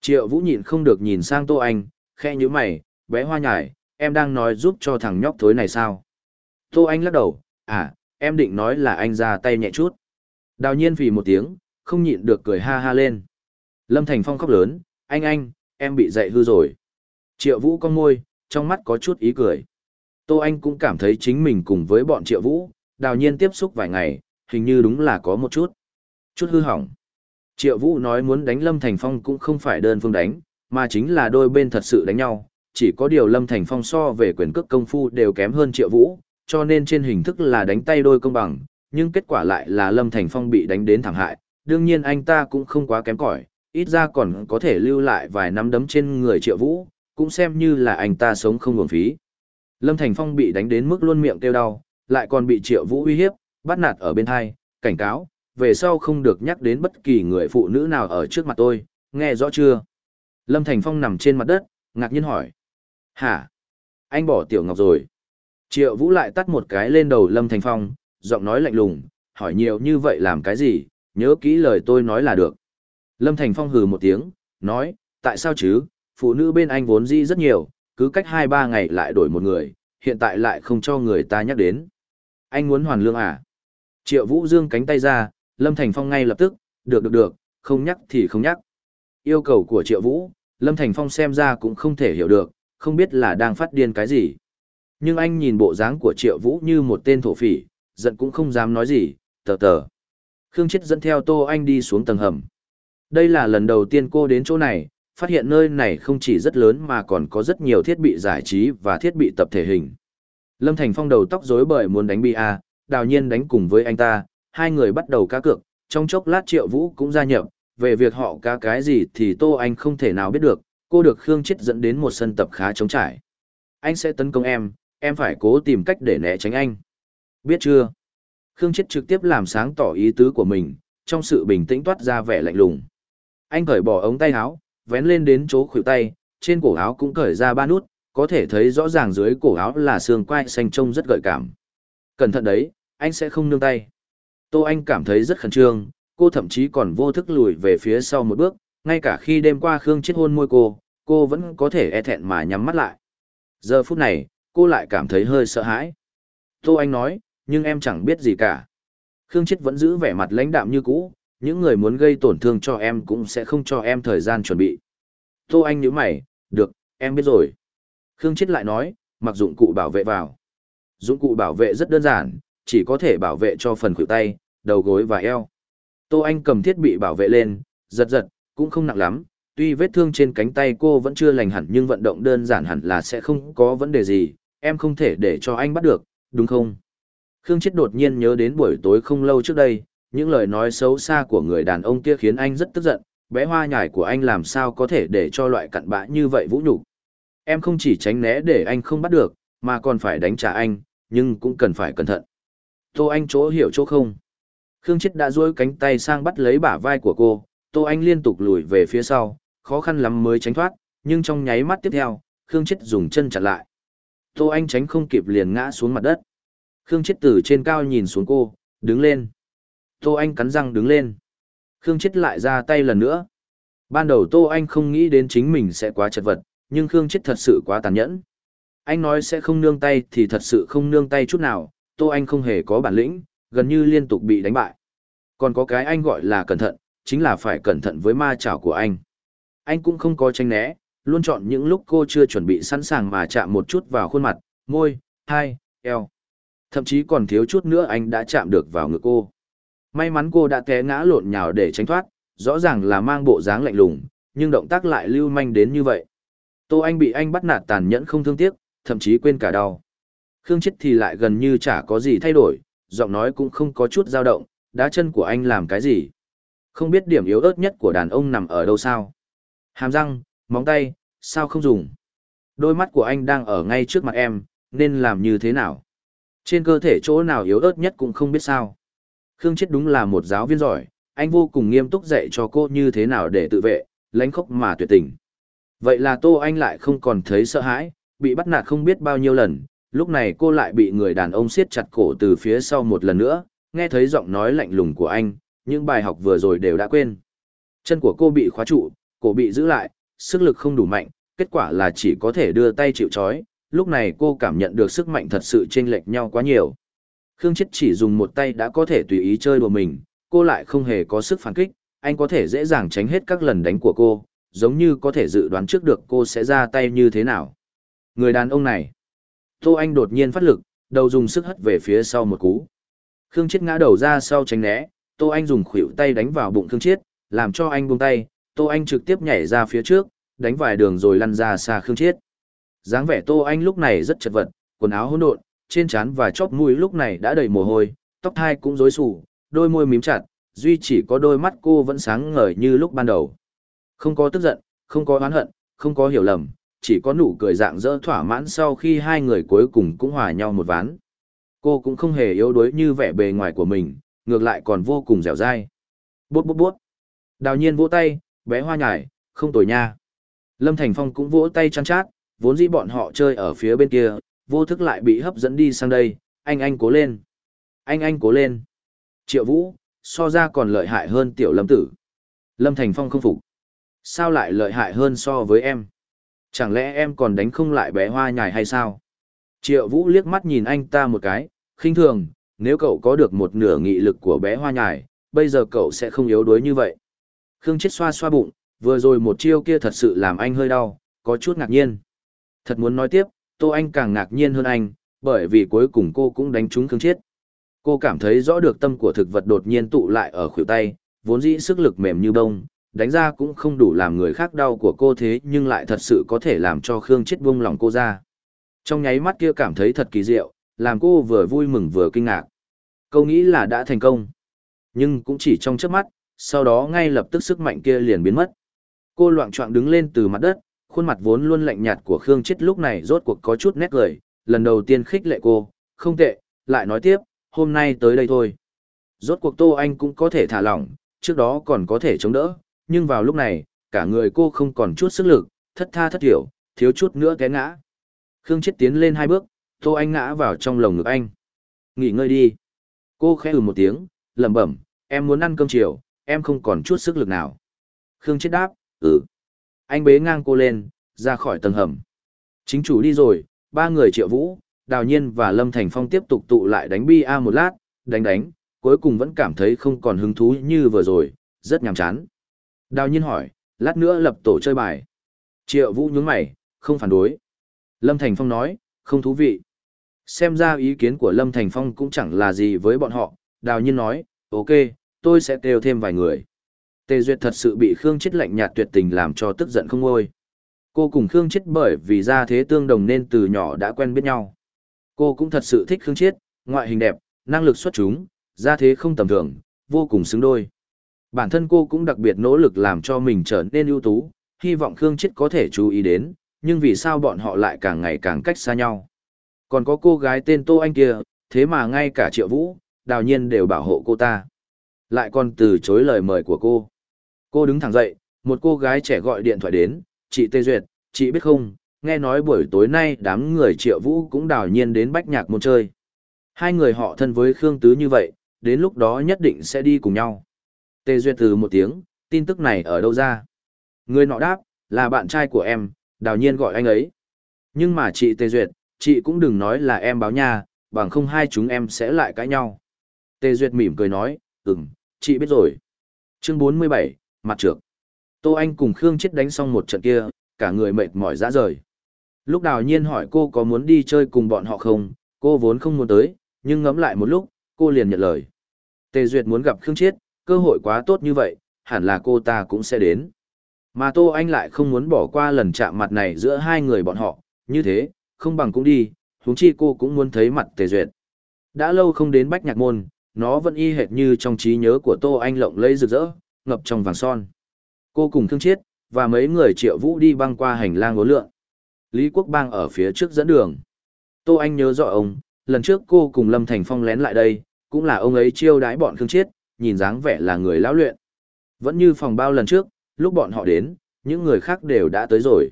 Triệu Vũ nhịn không được nhìn sang Tô Anh, khe như mày, bé hoa nhải, em đang nói giúp cho thằng nhóc thối này sao? Tô Anh lắc đầu, à, em định nói là anh ra tay nhẹ chút. Đào nhiên vì một tiếng, không nhịn được cười ha ha lên. Lâm Thành Phong khóc lớn, anh anh, em bị dạy hư rồi. Triệu Vũ con môi, trong mắt có chút ý cười. Tô Anh cũng cảm thấy chính mình cùng với bọn Triệu Vũ, đào nhiên tiếp xúc vài ngày, hình như đúng là có một chút. Chút hư hỏng. Triệu Vũ nói muốn đánh Lâm Thành Phong cũng không phải đơn phương đánh, mà chính là đôi bên thật sự đánh nhau. Chỉ có điều Lâm Thành Phong so về quyền cước công phu đều kém hơn Triệu Vũ, cho nên trên hình thức là đánh tay đôi công bằng, nhưng kết quả lại là Lâm Thành Phong bị đánh đến thẳng hại, đương nhiên anh ta cũng không quá kém cỏi, ít ra còn có thể lưu lại vài nắm đấm trên người triệu vũ, cũng xem như là anh ta sống không nguồn phí. Lâm Thành Phong bị đánh đến mức luôn miệng kêu đau, lại còn bị triệu vũ uy hiếp, bắt nạt ở bên thai, cảnh cáo, về sau không được nhắc đến bất kỳ người phụ nữ nào ở trước mặt tôi, nghe rõ chưa? Lâm Thành Phong nằm trên mặt đất, ngạc nhiên hỏi. Hả? Anh bỏ Tiểu Ngọc rồi. Triệu Vũ lại tắt một cái lên đầu Lâm Thành Phong, giọng nói lạnh lùng, hỏi nhiều như vậy làm cái gì, nhớ kỹ lời tôi nói là được. Lâm Thành Phong hừ một tiếng, nói, tại sao chứ, phụ nữ bên anh vốn di rất nhiều, cứ cách 2-3 ngày lại đổi một người, hiện tại lại không cho người ta nhắc đến. Anh muốn hoàn lương à? Triệu Vũ Dương cánh tay ra, Lâm Thành Phong ngay lập tức, được được được, không nhắc thì không nhắc. Yêu cầu của Triệu Vũ, Lâm Thành Phong xem ra cũng không thể hiểu được, không biết là đang phát điên cái gì. Nhưng anh nhìn bộ dáng của Triệu Vũ như một tên thổ phỉ, giận cũng không dám nói gì, tờ tờ. Khương Chết dẫn theo Tô Anh đi xuống tầng hầm. Đây là lần đầu tiên cô đến chỗ này, phát hiện nơi này không chỉ rất lớn mà còn có rất nhiều thiết bị giải trí và thiết bị tập thể hình. Lâm Thành Phong đầu tóc rối bởi muốn đánh bia, đào nhiên đánh cùng với anh ta, hai người bắt đầu cá cược, trong chốc lát Triệu Vũ cũng gia nhập, về việc họ cá cái gì thì Tô Anh không thể nào biết được, cô được Khương Chết dẫn đến một sân tập khá trống trải. Anh sẽ tấn công em, em phải cố tìm cách để né tránh anh. Biết chưa? Khương Chết trực tiếp làm sáng tỏ ý tứ của mình, trong sự bình tĩnh toát ra vẻ lạnh lùng. Anh cởi bỏ ống tay áo, vén lên đến chỗ khuỷu tay, trên cổ áo cũng cởi ra ba nút, có thể thấy rõ ràng dưới cổ áo là xương quai xanh trông rất gợi cảm. Cẩn thận đấy, anh sẽ không nương tay. Tô Anh cảm thấy rất khẩn trương, cô thậm chí còn vô thức lùi về phía sau một bước, ngay cả khi đêm qua Khương Chết hôn môi cô, cô vẫn có thể e thẹn mà nhắm mắt lại. Giờ phút này, cô lại cảm thấy hơi sợ hãi. Tô Anh nói, nhưng em chẳng biết gì cả. Khương Chết vẫn giữ vẻ mặt lãnh đạm như cũ, những người muốn gây tổn thương cho em cũng sẽ không cho em thời gian chuẩn bị. Tô Anh nhíu mày, được, em biết rồi. Khương Chết lại nói, mặc dụng cụ bảo vệ vào. Dụng cụ bảo vệ rất đơn giản, chỉ có thể bảo vệ cho phần khuỷu tay, đầu gối và eo. Tô Anh cầm thiết bị bảo vệ lên, giật giật, cũng không nặng lắm, tuy vết thương trên cánh tay cô vẫn chưa lành hẳn nhưng vận động đơn giản hẳn là sẽ không có vấn đề gì, em không thể để cho anh bắt được, đúng không? Khương Chết đột nhiên nhớ đến buổi tối không lâu trước đây, những lời nói xấu xa của người đàn ông kia khiến anh rất tức giận, bé hoa nhải của anh làm sao có thể để cho loại cặn bã như vậy vũ nhục Em không chỉ tránh né để anh không bắt được, mà còn phải đánh trả anh, nhưng cũng cần phải cẩn thận. Tô Anh chỗ hiểu chỗ không. Khương Chết đã duỗi cánh tay sang bắt lấy bả vai của cô, Tô Anh liên tục lùi về phía sau, khó khăn lắm mới tránh thoát, nhưng trong nháy mắt tiếp theo, Khương Chết dùng chân chặt lại. Tô Anh tránh không kịp liền ngã xuống mặt đất. Khương Chết từ trên cao nhìn xuống cô, đứng lên. Tô Anh cắn răng đứng lên. Khương Chết lại ra tay lần nữa. Ban đầu Tô Anh không nghĩ đến chính mình sẽ quá chật vật, nhưng Khương Chết thật sự quá tàn nhẫn. Anh nói sẽ không nương tay thì thật sự không nương tay chút nào, Tô Anh không hề có bản lĩnh, gần như liên tục bị đánh bại. Còn có cái anh gọi là cẩn thận, chính là phải cẩn thận với ma chảo của anh. Anh cũng không có tranh né, luôn chọn những lúc cô chưa chuẩn bị sẵn sàng mà chạm một chút vào khuôn mặt, môi, hai, eo. Thậm chí còn thiếu chút nữa anh đã chạm được vào ngực cô. May mắn cô đã té ngã lộn nhào để tránh thoát, rõ ràng là mang bộ dáng lạnh lùng, nhưng động tác lại lưu manh đến như vậy. Tô Anh bị anh bắt nạt tàn nhẫn không thương tiếc, thậm chí quên cả đau. Khương Chết thì lại gần như chả có gì thay đổi, giọng nói cũng không có chút dao động, đá chân của anh làm cái gì. Không biết điểm yếu ớt nhất của đàn ông nằm ở đâu sao. Hàm răng, móng tay, sao không dùng. Đôi mắt của anh đang ở ngay trước mặt em, nên làm như thế nào. Trên cơ thể chỗ nào yếu ớt nhất cũng không biết sao. Khương Chết đúng là một giáo viên giỏi, anh vô cùng nghiêm túc dạy cho cô như thế nào để tự vệ, lánh khóc mà tuyệt tình. Vậy là Tô Anh lại không còn thấy sợ hãi, bị bắt nạt không biết bao nhiêu lần, lúc này cô lại bị người đàn ông siết chặt cổ từ phía sau một lần nữa, nghe thấy giọng nói lạnh lùng của anh, những bài học vừa rồi đều đã quên. Chân của cô bị khóa trụ, cổ bị giữ lại, sức lực không đủ mạnh, kết quả là chỉ có thể đưa tay chịu trói, lúc này cô cảm nhận được sức mạnh thật sự chênh lệch nhau quá nhiều. Khương Chết chỉ dùng một tay đã có thể tùy ý chơi đùa mình, cô lại không hề có sức phản kích, anh có thể dễ dàng tránh hết các lần đánh của cô, giống như có thể dự đoán trước được cô sẽ ra tay như thế nào. Người đàn ông này. Tô Anh đột nhiên phát lực, đầu dùng sức hất về phía sau một cú. Khương Chết ngã đầu ra sau tránh né, Tô Anh dùng khủy tay đánh vào bụng Khương Chết, làm cho anh buông tay, Tô Anh trực tiếp nhảy ra phía trước, đánh vài đường rồi lăn ra xa Khương Chết dáng vẻ Tô Anh lúc này rất chật vật, quần áo hỗn độn, trên trán và chóp mũi lúc này đã đầy mồ hôi, tóc hai cũng rối xù, đôi môi mím chặt, duy chỉ có đôi mắt cô vẫn sáng ngời như lúc ban đầu. Không có tức giận, không có oán hận, không có hiểu lầm, chỉ có nụ cười dạng dỡ thỏa mãn sau khi hai người cuối cùng cũng hòa nhau một ván. Cô cũng không hề yếu đuối như vẻ bề ngoài của mình, ngược lại còn vô cùng dẻo dai. Bút bút bút. Đào nhiên vỗ tay, bé hoa nhải, không tồi nha. Lâm Thành Phong cũng vỗ tay chăn chát, vốn dĩ bọn họ chơi ở phía bên kia, vô thức lại bị hấp dẫn đi sang đây, anh anh cố lên. Anh anh cố lên. Triệu Vũ, so ra còn lợi hại hơn tiểu lâm tử. Lâm Thành Phong không phục. Sao lại lợi hại hơn so với em? Chẳng lẽ em còn đánh không lại bé hoa nhài hay sao? Triệu Vũ liếc mắt nhìn anh ta một cái, khinh thường, nếu cậu có được một nửa nghị lực của bé hoa nhài, bây giờ cậu sẽ không yếu đuối như vậy. Khương chết xoa xoa bụng, vừa rồi một chiêu kia thật sự làm anh hơi đau, có chút ngạc nhiên. Thật muốn nói tiếp, Tô Anh càng ngạc nhiên hơn anh, bởi vì cuối cùng cô cũng đánh trúng Khương Chiết. Cô cảm thấy rõ được tâm của thực vật đột nhiên tụ lại ở khuỷu tay, vốn dĩ sức lực mềm như bông, đánh ra cũng không đủ làm người khác đau của cô thế nhưng lại thật sự có thể làm cho Khương Chiết buông lòng cô ra. Trong nháy mắt kia cảm thấy thật kỳ diệu, làm cô vừa vui mừng vừa kinh ngạc. Cô nghĩ là đã thành công. Nhưng cũng chỉ trong chớp mắt, sau đó ngay lập tức sức mạnh kia liền biến mất. Cô loạn trọng đứng lên từ mặt đất, khuôn mặt vốn luôn lạnh nhạt của Khương Chết lúc này rốt cuộc có chút nét cười, lần đầu tiên khích lệ cô, không tệ, lại nói tiếp, hôm nay tới đây thôi. Rốt cuộc Tô Anh cũng có thể thả lỏng, trước đó còn có thể chống đỡ, nhưng vào lúc này, cả người cô không còn chút sức lực, thất tha thất hiểu, thiếu chút nữa té ngã. Khương Chết tiến lên hai bước, Tô Anh ngã vào trong lồng ngực anh. Nghỉ ngơi đi. Cô khẽ ừ một tiếng, lẩm bẩm, em muốn ăn cơm chiều, em không còn chút sức lực nào. Khương Chết đáp, ừ anh bế ngang cô lên, ra khỏi tầng hầm. Chính chủ đi rồi, ba người triệu vũ, đào nhiên và Lâm Thành Phong tiếp tục tụ lại đánh bi a một lát, đánh đánh, cuối cùng vẫn cảm thấy không còn hứng thú như vừa rồi, rất nhàm chán. Đào nhiên hỏi, lát nữa lập tổ chơi bài. Triệu vũ nhướng mày, không phản đối. Lâm Thành Phong nói, không thú vị. Xem ra ý kiến của Lâm Thành Phong cũng chẳng là gì với bọn họ, đào nhiên nói, ok, tôi sẽ kêu thêm vài người. Tề Duyệt thật sự bị Khương Chết lạnh nhạt tuyệt tình làm cho tức giận không ngôi. Cô cùng Khương Chết bởi vì ra thế tương đồng nên từ nhỏ đã quen biết nhau. Cô cũng thật sự thích Khương Chết, ngoại hình đẹp, năng lực xuất chúng, ra thế không tầm thường, vô cùng xứng đôi. Bản thân cô cũng đặc biệt nỗ lực làm cho mình trở nên ưu tú, hy vọng Khương Chết có thể chú ý đến, nhưng vì sao bọn họ lại càng ngày càng cách xa nhau. Còn có cô gái tên Tô Anh kia, thế mà ngay cả Triệu Vũ, đào nhiên đều bảo hộ cô ta. Lại còn từ chối lời mời của cô. Cô đứng thẳng dậy, một cô gái trẻ gọi điện thoại đến, chị Tê Duyệt, chị biết không, nghe nói buổi tối nay đám người triệu vũ cũng đào nhiên đến bách nhạc môn chơi. Hai người họ thân với Khương Tứ như vậy, đến lúc đó nhất định sẽ đi cùng nhau. Tê Duyệt từ một tiếng, tin tức này ở đâu ra? Người nọ đáp, là bạn trai của em, đào nhiên gọi anh ấy. Nhưng mà chị Tê Duyệt, chị cũng đừng nói là em báo nha, bằng không hai chúng em sẽ lại cãi nhau. Tê Duyệt mỉm cười nói, ừm, chị biết rồi. Chương 47, mặt trược. Tô Anh cùng Khương Chết đánh xong một trận kia, cả người mệt mỏi rã rời. Lúc đào nhiên hỏi cô có muốn đi chơi cùng bọn họ không, cô vốn không muốn tới, nhưng ngẫm lại một lúc, cô liền nhận lời. Tề Duyệt muốn gặp Khương chết, cơ hội quá tốt như vậy, hẳn là cô ta cũng sẽ đến. Mà Tô Anh lại không muốn bỏ qua lần chạm mặt này giữa hai người bọn họ, như thế, không bằng cũng đi, huống chi cô cũng muốn thấy mặt Tề Duyệt. Đã lâu không đến Bách Nhạc Môn, nó vẫn y hệt như trong trí nhớ của Tô Anh lộng lẫy rực rỡ, ngập trong vàng son. Cô cùng Thương Chiết, và mấy người triệu vũ đi băng qua hành lang ngố lượn. Lý Quốc Bang ở phía trước dẫn đường. Tô Anh nhớ rõ ông, lần trước cô cùng Lâm Thành Phong lén lại đây, cũng là ông ấy chiêu đái bọn Khương Chiết, nhìn dáng vẻ là người lão luyện. Vẫn như phòng bao lần trước, lúc bọn họ đến, những người khác đều đã tới rồi.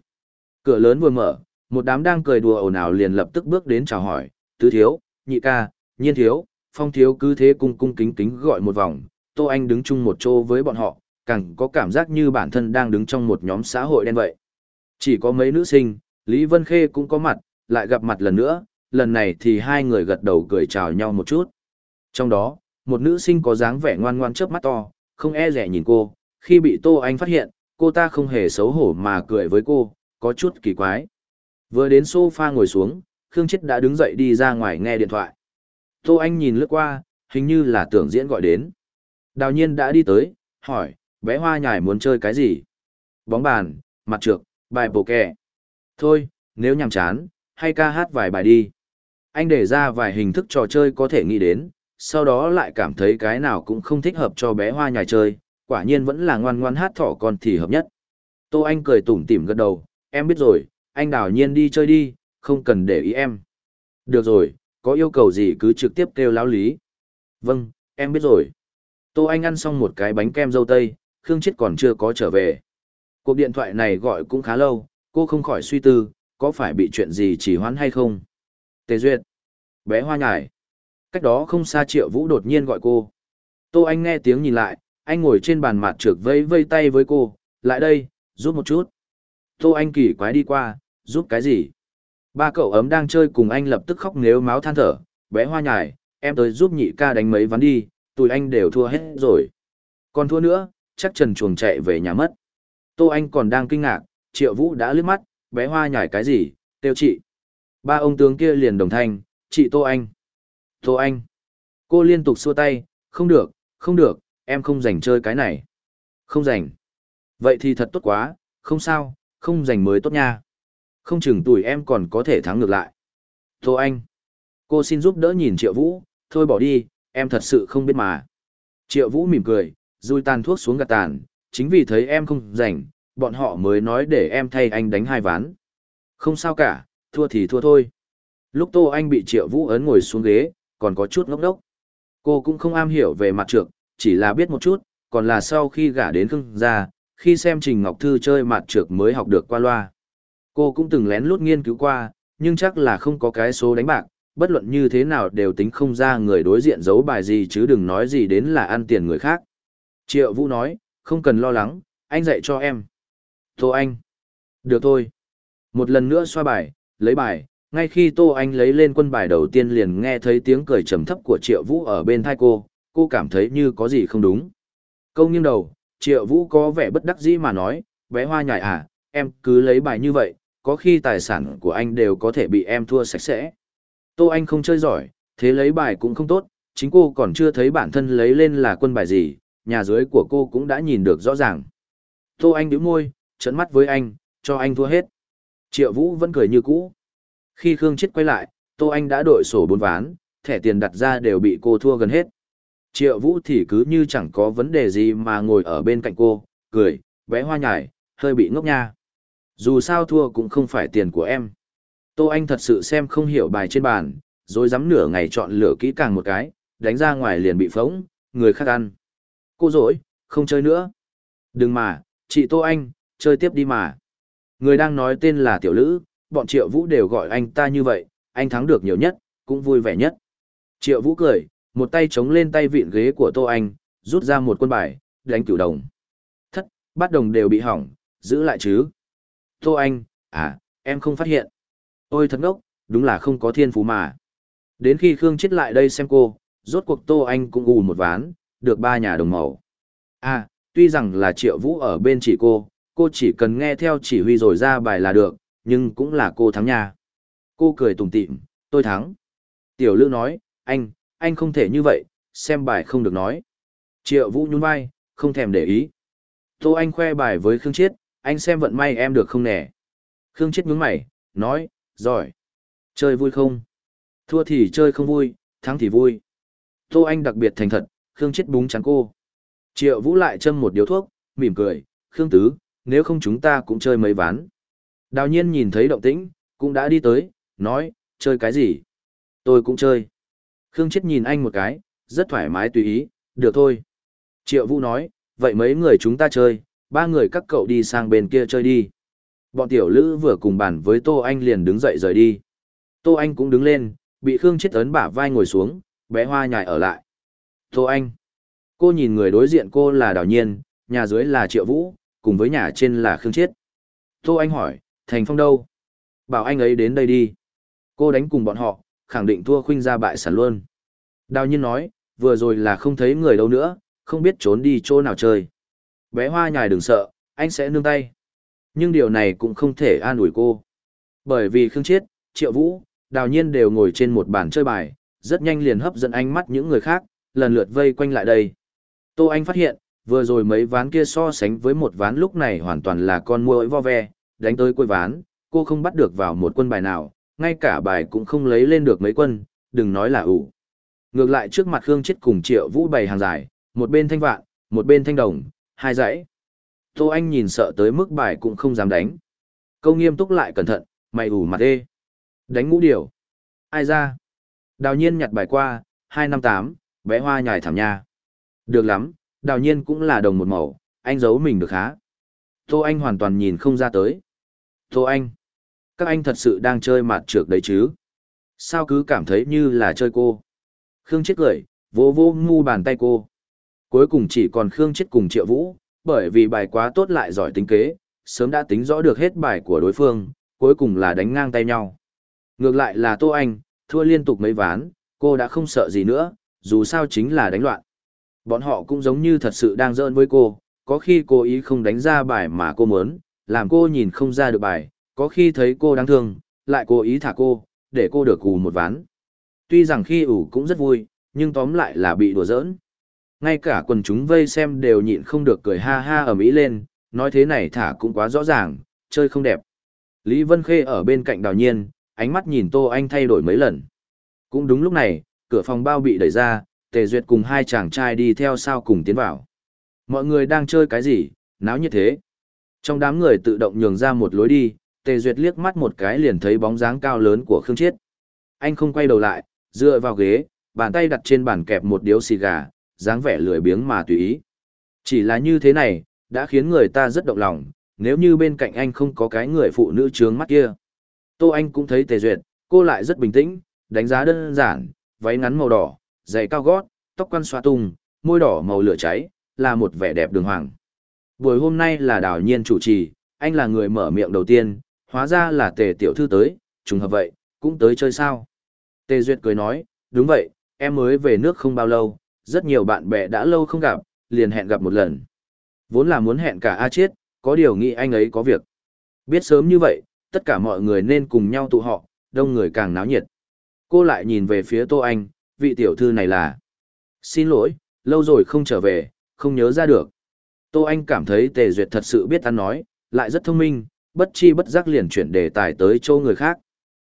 Cửa lớn vừa mở, một đám đang cười đùa ồn ào liền lập tức bước đến chào hỏi, tứ thiếu, nhị ca, nhiên thiếu, phong thiếu cứ thế cung cung kính kính gọi một vòng, Tô Anh đứng chung một chỗ với bọn họ, càng có cảm giác như bản thân đang đứng trong một nhóm xã hội đen vậy. Chỉ có mấy nữ sinh, Lý Vân Khê cũng có mặt, lại gặp mặt lần nữa, lần này thì hai người gật đầu cười chào nhau một chút. Trong đó, một nữ sinh có dáng vẻ ngoan ngoan chớp mắt to, không e rẻ nhìn cô, khi bị Tô Anh phát hiện, cô ta không hề xấu hổ mà cười với cô, có chút kỳ quái. Vừa đến sofa ngồi xuống, Khương Chết đã đứng dậy đi ra ngoài nghe điện thoại. Tô Anh nhìn lướt qua, hình như là tưởng diễn gọi đến. Đào nhiên đã đi tới, hỏi, bé hoa nhài muốn chơi cái gì? Bóng bàn, mặt trược, bài bổ kẹ. Thôi, nếu nhàm chán, hay ca hát vài bài đi. Anh để ra vài hình thức trò chơi có thể nghĩ đến, sau đó lại cảm thấy cái nào cũng không thích hợp cho bé hoa nhài chơi, quả nhiên vẫn là ngoan ngoan hát thỏ con thì hợp nhất. Tô Anh cười tủm tỉm gật đầu, em biết rồi, anh đào nhiên đi chơi đi, không cần để ý em. Được rồi, có yêu cầu gì cứ trực tiếp kêu lão lý. Vâng, em biết rồi. Tô Anh ăn xong một cái bánh kem dâu tây, Khương Chết còn chưa có trở về. Cuộc điện thoại này gọi cũng khá lâu, cô không khỏi suy tư, có phải bị chuyện gì chỉ hoãn hay không? Tề Duyệt. Bé hoa nhải. Cách đó không xa Triệu Vũ đột nhiên gọi cô. Tô Anh nghe tiếng nhìn lại, anh ngồi trên bàn mặt trượt vây vây tay với cô, lại đây, giúp một chút. Tô Anh kỳ quái đi qua, giúp cái gì? Ba cậu ấm đang chơi cùng anh lập tức khóc nếu máu than thở, bé hoa nhải, em tới giúp nhị ca đánh mấy ván đi, tụi anh đều thua hết rồi. Còn thua nữa, chắc Trần chuồng chạy về nhà mất. Tô Anh còn đang kinh ngạc, Triệu Vũ đã lướt mắt, bé hoa nhảy cái gì, tiêu chị. Ba ông tướng kia liền đồng thanh, chị Tô Anh. Tô Anh. Cô liên tục xua tay, không được, không được, em không dành chơi cái này. Không dành. Vậy thì thật tốt quá, không sao, không dành mới tốt nha. Không chừng tuổi em còn có thể thắng ngược lại. Tô Anh. Cô xin giúp đỡ nhìn Triệu Vũ, thôi bỏ đi, em thật sự không biết mà. Triệu Vũ mỉm cười, rui tàn thuốc xuống gạt tàn, chính vì thấy em không rảnh, bọn họ mới nói để em thay anh đánh hai ván. Không sao cả, thua thì thua thôi. Lúc Tô Anh bị Triệu Vũ ấn ngồi xuống ghế, còn có chút ngốc đốc. Cô cũng không am hiểu về mặt trược, chỉ là biết một chút, còn là sau khi gả đến khưng ra, khi xem Trình Ngọc Thư chơi mặt trược mới học được qua loa. Cô cũng từng lén lút nghiên cứu qua, nhưng chắc là không có cái số đánh bạc, bất luận như thế nào đều tính không ra người đối diện giấu bài gì chứ đừng nói gì đến là ăn tiền người khác. Triệu Vũ nói, không cần lo lắng, anh dạy cho em. Tô Anh. Được thôi. Một lần nữa xoa bài, lấy bài, ngay khi Tô Anh lấy lên quân bài đầu tiên liền nghe thấy tiếng cười trầm thấp của Triệu Vũ ở bên thai cô, cô cảm thấy như có gì không đúng. Câu nghiêng đầu, Triệu Vũ có vẻ bất đắc dĩ mà nói, bé hoa nhài à, em cứ lấy bài như vậy, có khi tài sản của anh đều có thể bị em thua sạch sẽ. Tô Anh không chơi giỏi, thế lấy bài cũng không tốt, chính cô còn chưa thấy bản thân lấy lên là quân bài gì, nhà dưới của cô cũng đã nhìn được rõ ràng. Tô Anh đứa môi, trận mắt với anh, cho anh thua hết. Triệu Vũ vẫn cười như cũ. Khi Khương Chết quay lại, Tô Anh đã đổi sổ bốn ván, thẻ tiền đặt ra đều bị cô thua gần hết. Triệu Vũ thì cứ như chẳng có vấn đề gì mà ngồi ở bên cạnh cô, cười, vẽ hoa nhải, hơi bị ngốc nha. Dù sao thua cũng không phải tiền của em. Tô Anh thật sự xem không hiểu bài trên bàn, rồi dám nửa ngày chọn lửa kỹ càng một cái, đánh ra ngoài liền bị phóng, người khác ăn. Cô dỗi, không chơi nữa. Đừng mà, chị Tô Anh, chơi tiếp đi mà. Người đang nói tên là Tiểu Lữ, bọn Triệu Vũ đều gọi anh ta như vậy, anh thắng được nhiều nhất, cũng vui vẻ nhất. Triệu Vũ cười, một tay chống lên tay vịn ghế của Tô Anh, rút ra một quân bài, đánh cửu đồng. Thất, bát đồng đều bị hỏng, giữ lại chứ. Tô Anh, à, em không phát hiện. Ôi thật ngốc, đúng là không có thiên phú mà. Đến khi Khương chết lại đây xem cô, rốt cuộc Tô Anh cũng ù một ván, được ba nhà đồng màu. a à, tuy rằng là Triệu Vũ ở bên chị cô, cô chỉ cần nghe theo chỉ huy rồi ra bài là được, nhưng cũng là cô thắng nha. Cô cười tủm tỉm, tôi thắng. Tiểu Lữ nói, anh, anh không thể như vậy, xem bài không được nói. Triệu Vũ nhún vai, không thèm để ý. Tô Anh khoe bài với Khương Chiết, anh xem vận may em được không nè. Khương Chiết nhướng mày, nói, Giỏi. Chơi vui không? Thua thì chơi không vui, thắng thì vui. Tô Anh đặc biệt thành thật, Khương chết búng chán cô. Triệu Vũ lại châm một điếu thuốc, mỉm cười, Khương Tứ, nếu không chúng ta cũng chơi mấy ván. Đào nhiên nhìn thấy động tĩnh, cũng đã đi tới, nói, chơi cái gì? Tôi cũng chơi. Khương chết nhìn anh một cái, rất thoải mái tùy ý, được thôi. Triệu Vũ nói, vậy mấy người chúng ta chơi, ba người các cậu đi sang bên kia chơi đi. Bọn tiểu lữ vừa cùng bàn với Tô Anh liền đứng dậy rời đi. Tô Anh cũng đứng lên, bị Khương chết ấn bả vai ngồi xuống, bé hoa nhài ở lại. Tô Anh. Cô nhìn người đối diện cô là Đào Nhiên, nhà dưới là Triệu Vũ, cùng với nhà trên là Khương chết. Tô Anh hỏi, Thành Phong đâu? Bảo anh ấy đến đây đi. Cô đánh cùng bọn họ, khẳng định thua khuynh ra bại sản luôn. Đào Nhiên nói, vừa rồi là không thấy người đâu nữa, không biết trốn đi chỗ nào chơi. Bé hoa nhài đừng sợ, anh sẽ nương tay. Nhưng điều này cũng không thể an ủi cô. Bởi vì Khương Chiết, Triệu Vũ, Đào Nhiên đều ngồi trên một bàn chơi bài, rất nhanh liền hấp dẫn ánh mắt những người khác, lần lượt vây quanh lại đây. Tô Anh phát hiện, vừa rồi mấy ván kia so sánh với một ván lúc này hoàn toàn là con muỗi vo ve, đánh tới cuối ván, cô không bắt được vào một quân bài nào, ngay cả bài cũng không lấy lên được mấy quân, đừng nói là ủ. Ngược lại trước mặt Khương Chiết cùng Triệu Vũ bày hàng dài, một bên thanh vạn, một bên thanh đồng, hai dãy. Tô Anh nhìn sợ tới mức bài cũng không dám đánh. Câu nghiêm túc lại cẩn thận, mày ủ mặt đê. Đánh ngũ điều. Ai ra? Đào nhiên nhặt bài qua, hai năm tám, bé hoa nhài thảm nha. Được lắm, đào nhiên cũng là đồng một màu, anh giấu mình được há. Tô Anh hoàn toàn nhìn không ra tới. Tô Anh, các anh thật sự đang chơi mặt trược đấy chứ? Sao cứ cảm thấy như là chơi cô? Khương chết cười, vô vô ngu bàn tay cô. Cuối cùng chỉ còn Khương chết cùng Triệu Vũ, bởi vì bài quá tốt lại giỏi tính kế, sớm đã tính rõ được hết bài của đối phương, cuối cùng là đánh ngang tay nhau. Ngược lại là Tô Anh, thua liên tục mấy ván, cô đã không sợ gì nữa, dù sao chính là đánh loạn. Bọn họ cũng giống như thật sự đang giỡn với cô, có khi cô ý không đánh ra bài mà cô muốn, làm cô nhìn không ra được bài, có khi thấy cô đáng thương, lại cố ý thả cô, để cô được cù một ván. Tuy rằng khi ủ cũng rất vui, nhưng tóm lại là bị đùa giỡn ngay cả quần chúng vây xem đều nhịn không được cười ha ha ở mỹ lên, nói thế này thả cũng quá rõ ràng, chơi không đẹp. Lý vân khê ở bên cạnh đào nhiên, ánh mắt nhìn tô anh thay đổi mấy lần. Cũng đúng lúc này, cửa phòng bao bị đẩy ra, tề duyệt cùng hai chàng trai đi theo sau cùng tiến vào. Mọi người đang chơi cái gì, náo như thế? Trong đám người tự động nhường ra một lối đi, tề duyệt liếc mắt một cái liền thấy bóng dáng cao lớn của khương chiết. Anh không quay đầu lại, dựa vào ghế, bàn tay đặt trên bàn kẹp một điếu xì gà dáng vẻ lười biếng mà tùy ý. Chỉ là như thế này, đã khiến người ta rất động lòng, nếu như bên cạnh anh không có cái người phụ nữ trướng mắt kia. Tô Anh cũng thấy Tề Duyệt, cô lại rất bình tĩnh, đánh giá đơn giản, váy ngắn màu đỏ, giày cao gót, tóc quăn xoa tung, môi đỏ màu lửa cháy, là một vẻ đẹp đường hoàng. Buổi hôm nay là đảo nhiên chủ trì, anh là người mở miệng đầu tiên, hóa ra là Tề Tiểu Thư tới, trùng hợp vậy, cũng tới chơi sao. Tề Duyệt cười nói, đúng vậy, em mới về nước không bao lâu, rất nhiều bạn bè đã lâu không gặp, liền hẹn gặp một lần. Vốn là muốn hẹn cả A Chiết, có điều nghĩ anh ấy có việc. Biết sớm như vậy, tất cả mọi người nên cùng nhau tụ họ, đông người càng náo nhiệt. Cô lại nhìn về phía Tô Anh, vị tiểu thư này là. Xin lỗi, lâu rồi không trở về, không nhớ ra được. Tô Anh cảm thấy Tề Duyệt thật sự biết ăn nói, lại rất thông minh, bất chi bất giác liền chuyển đề tài tới chỗ người khác.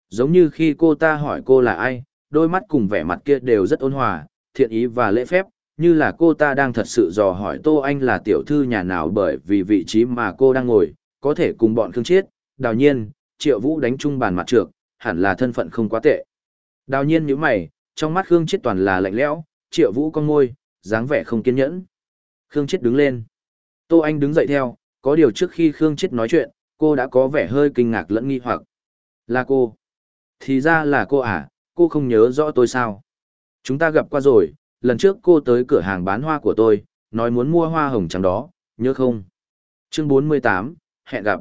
Giống như khi cô ta hỏi cô là ai, đôi mắt cùng vẻ mặt kia đều rất ôn hòa, thiện ý và lễ phép, như là cô ta đang thật sự dò hỏi Tô Anh là tiểu thư nhà nào bởi vì vị trí mà cô đang ngồi, có thể cùng bọn Khương Chiết, Đào Nhiên, Triệu Vũ đánh chung bàn mặt trược, hẳn là thân phận không quá tệ. Đào Nhiên nhíu mày, trong mắt Khương Chiết toàn là lạnh lẽo, Triệu Vũ con môi, dáng vẻ không kiên nhẫn. Khương Chiết đứng lên. Tô Anh đứng dậy theo, có điều trước khi Khương Chiết nói chuyện, cô đã có vẻ hơi kinh ngạc lẫn nghi hoặc. Là cô. Thì ra là cô à, cô không nhớ rõ tôi sao. Chúng ta gặp qua rồi, lần trước cô tới cửa hàng bán hoa của tôi, nói muốn mua hoa hồng trắng đó, nhớ không? Chương 48, hẹn gặp.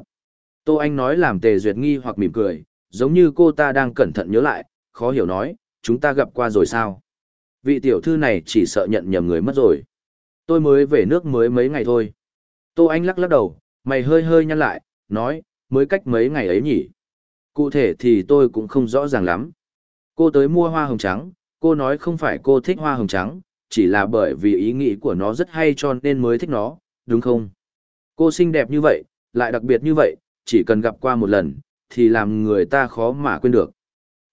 Tô Anh nói làm Tề Duyệt nghi hoặc mỉm cười, giống như cô ta đang cẩn thận nhớ lại, khó hiểu nói, chúng ta gặp qua rồi sao? Vị tiểu thư này chỉ sợ nhận nhầm người mất rồi. Tôi mới về nước mới mấy ngày thôi. Tô Anh lắc lắc đầu, mày hơi hơi nhăn lại, nói, mới cách mấy ngày ấy nhỉ? Cụ thể thì tôi cũng không rõ ràng lắm. Cô tới mua hoa hồng trắng, cô nói không phải cô thích hoa hồng trắng, chỉ là bởi vì ý nghĩ của nó rất hay cho nên mới thích nó, đúng không? Cô xinh đẹp như vậy, lại đặc biệt như vậy, chỉ cần gặp qua một lần, thì làm người ta khó mà quên được.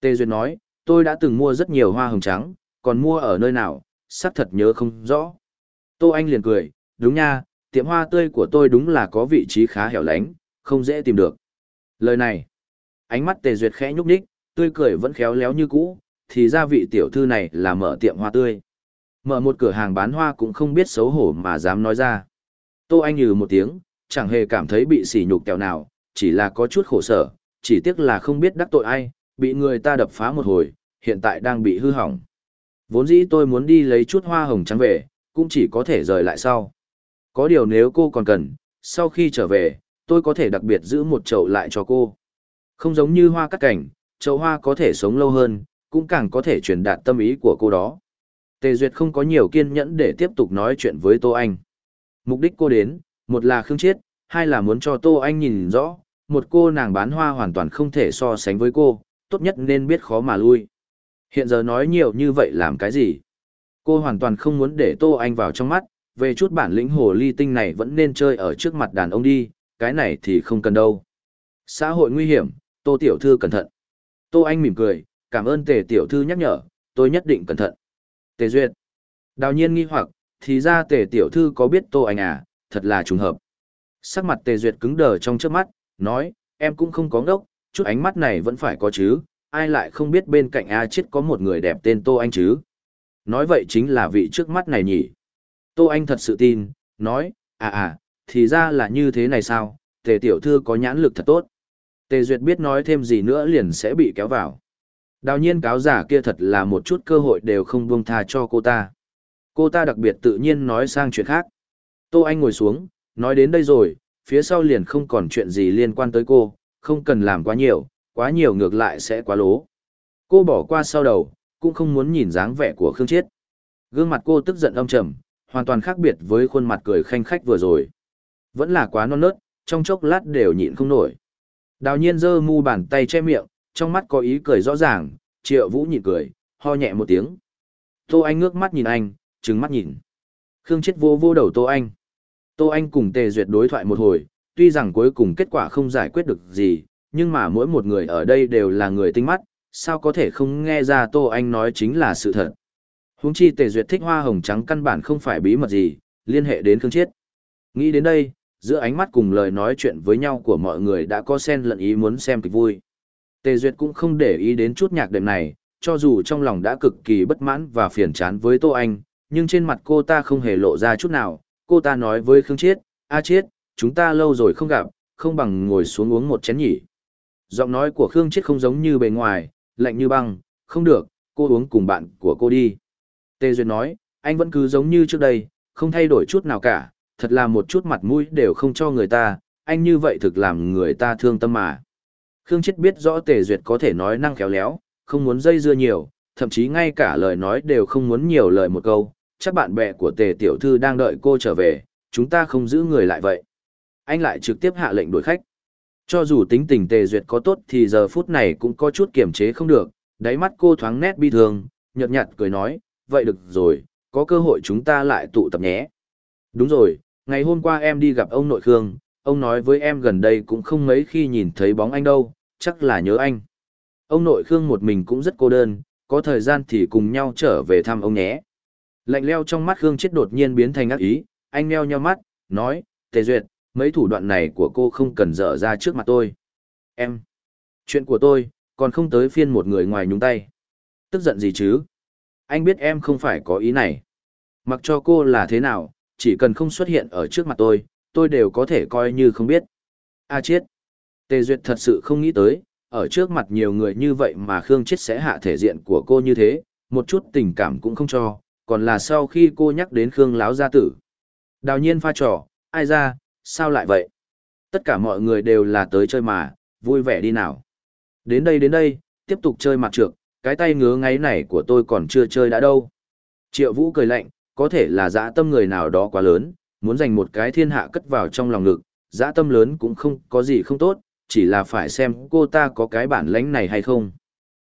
Tê Duyệt nói, tôi đã từng mua rất nhiều hoa hồng trắng, còn mua ở nơi nào, sắp thật nhớ không rõ. Tô Anh liền cười, đúng nha, tiệm hoa tươi của tôi đúng là có vị trí khá hẻo lánh, không dễ tìm được. Lời này, ánh mắt Tề Duyệt khẽ nhúc nhích, tươi cười vẫn khéo léo như cũ, thì ra vị tiểu thư này là mở tiệm hoa tươi. Mở một cửa hàng bán hoa cũng không biết xấu hổ mà dám nói ra. Tô Anh nhừ một tiếng, chẳng hề cảm thấy bị sỉ nhục kẹo nào, chỉ là có chút khổ sở, chỉ tiếc là không biết đắc tội ai, bị người ta đập phá một hồi, hiện tại đang bị hư hỏng. Vốn dĩ tôi muốn đi lấy chút hoa hồng trắng về, cũng chỉ có thể rời lại sau. Có điều nếu cô còn cần, sau khi trở về, tôi có thể đặc biệt giữ một chậu lại cho cô. Không giống như hoa cắt cảnh, chậu hoa có thể sống lâu hơn, cũng càng có thể truyền đạt tâm ý của cô đó. Tề Duyệt không có nhiều kiên nhẫn để tiếp tục nói chuyện với Tô Anh. Mục đích cô đến, một là khương chết, hai là muốn cho Tô Anh nhìn rõ, một cô nàng bán hoa hoàn toàn không thể so sánh với cô, tốt nhất nên biết khó mà lui. Hiện giờ nói nhiều như vậy làm cái gì? Cô hoàn toàn không muốn để Tô Anh vào trong mắt, về chút bản lĩnh hồ ly tinh này vẫn nên chơi ở trước mặt đàn ông đi, cái này thì không cần đâu. Xã hội nguy hiểm, Tô Tiểu Thư cẩn thận. Tô Anh mỉm cười, cảm ơn tề tiểu thư nhắc nhở, tôi nhất định cẩn thận. Tề Duyệt. Đào nhiên nghi hoặc, thì ra tề tiểu thư có biết tô anh à, thật là trùng hợp. Sắc mặt tề Duyệt cứng đờ trong trước mắt, nói, em cũng không có ngốc, chút ánh mắt này vẫn phải có chứ, ai lại không biết bên cạnh A chết có một người đẹp tên Tô Anh chứ. Nói vậy chính là vị trước mắt này nhỉ. Tô Anh thật sự tin, nói, à à, thì ra là như thế này sao, tề tiểu thư có nhãn lực thật tốt. Tề Duyệt biết nói thêm gì nữa liền sẽ bị kéo vào. Đào nhiên cáo giả kia thật là một chút cơ hội đều không buông tha cho cô ta. Cô ta đặc biệt tự nhiên nói sang chuyện khác. Tô Anh ngồi xuống, nói đến đây rồi, phía sau liền không còn chuyện gì liên quan tới cô, không cần làm quá nhiều, quá nhiều ngược lại sẽ quá lố. Cô bỏ qua sau đầu, cũng không muốn nhìn dáng vẻ của Khương Chiết. Gương mặt cô tức giận âm trầm, hoàn toàn khác biệt với khuôn mặt cười khanh khách vừa rồi. Vẫn là quá non nớt, trong chốc lát đều nhịn không nổi. Đào nhiên giơ mu bàn tay che miệng, trong mắt có ý cười rõ ràng, triệu vũ nhịn cười, ho nhẹ một tiếng. Tô Anh ngước mắt nhìn anh, trừng mắt nhìn. Khương chết vô vô đầu Tô Anh. Tô Anh cùng Tề Duyệt đối thoại một hồi, tuy rằng cuối cùng kết quả không giải quyết được gì, nhưng mà mỗi một người ở đây đều là người tinh mắt, sao có thể không nghe ra Tô Anh nói chính là sự thật. Huống chi Tề Duyệt thích hoa hồng trắng căn bản không phải bí mật gì, liên hệ đến Khương chết. Nghĩ đến đây, giữa ánh mắt cùng lời nói chuyện với nhau của mọi người đã có sen lẫn ý muốn xem kịch vui. Tề Duyệt cũng không để ý đến chút nhạc đệm này, cho dù trong lòng đã cực kỳ bất mãn và phiền chán với Tô Anh, nhưng trên mặt cô ta không hề lộ ra chút nào. Cô ta nói với Khương Chiết, A Chiết, chúng ta lâu rồi không gặp, không bằng ngồi xuống uống một chén nhỉ. Giọng nói của Khương Chiết không giống như bề ngoài, lạnh như băng, không được, cô uống cùng bạn của cô đi. Tề Duyệt nói, anh vẫn cứ giống như trước đây, không thay đổi chút nào cả, thật là một chút mặt mũi đều không cho người ta, anh như vậy thực làm người ta thương tâm mà. Khương Chết biết rõ Tề Duyệt có thể nói năng khéo léo, không muốn dây dưa nhiều, thậm chí ngay cả lời nói đều không muốn nhiều lời một câu, chắc bạn bè của Tề Tiểu Thư đang đợi cô trở về, chúng ta không giữ người lại vậy. Anh lại trực tiếp hạ lệnh đuổi khách. Cho dù tính tình Tề Duyệt có tốt thì giờ phút này cũng có chút kiềm chế không được, đáy mắt cô thoáng nét bi thường, nhợt nhạt cười nói, vậy được rồi, có cơ hội chúng ta lại tụ tập nhé. Đúng rồi, ngày hôm qua em đi gặp ông nội Khương, ông nói với em gần đây cũng không mấy khi nhìn thấy bóng anh đâu, chắc là nhớ anh. Ông nội Khương một mình cũng rất cô đơn, có thời gian thì cùng nhau trở về thăm ông nhé. Lạnh leo trong mắt Khương chết đột nhiên biến thành ác ý, anh leo nhau mắt, nói, Tề Duyệt, mấy thủ đoạn này của cô không cần dở ra trước mặt tôi. Em, chuyện của tôi, còn không tới phiên một người ngoài nhúng tay. Tức giận gì chứ? Anh biết em không phải có ý này. Mặc cho cô là thế nào, chỉ cần không xuất hiện ở trước mặt tôi, tôi đều có thể coi như không biết. A chết Chiết. Tề Duyệt thật sự không nghĩ tới, ở trước mặt nhiều người như vậy mà Khương Chiết sẽ hạ thể diện của cô như thế, một chút tình cảm cũng không cho, còn là sau khi cô nhắc đến Khương Láo Gia Tử. Đào nhiên pha trò, ai ra, sao lại vậy? Tất cả mọi người đều là tới chơi mà, vui vẻ đi nào. Đến đây đến đây, tiếp tục chơi mặt trược, cái tay ngứa ngáy này của tôi còn chưa chơi đã đâu. Triệu Vũ cười lạnh, có thể là dã tâm người nào đó quá lớn, muốn dành một cái thiên hạ cất vào trong lòng ngực, dã tâm lớn cũng không có gì không tốt, chỉ là phải xem cô ta có cái bản lãnh này hay không.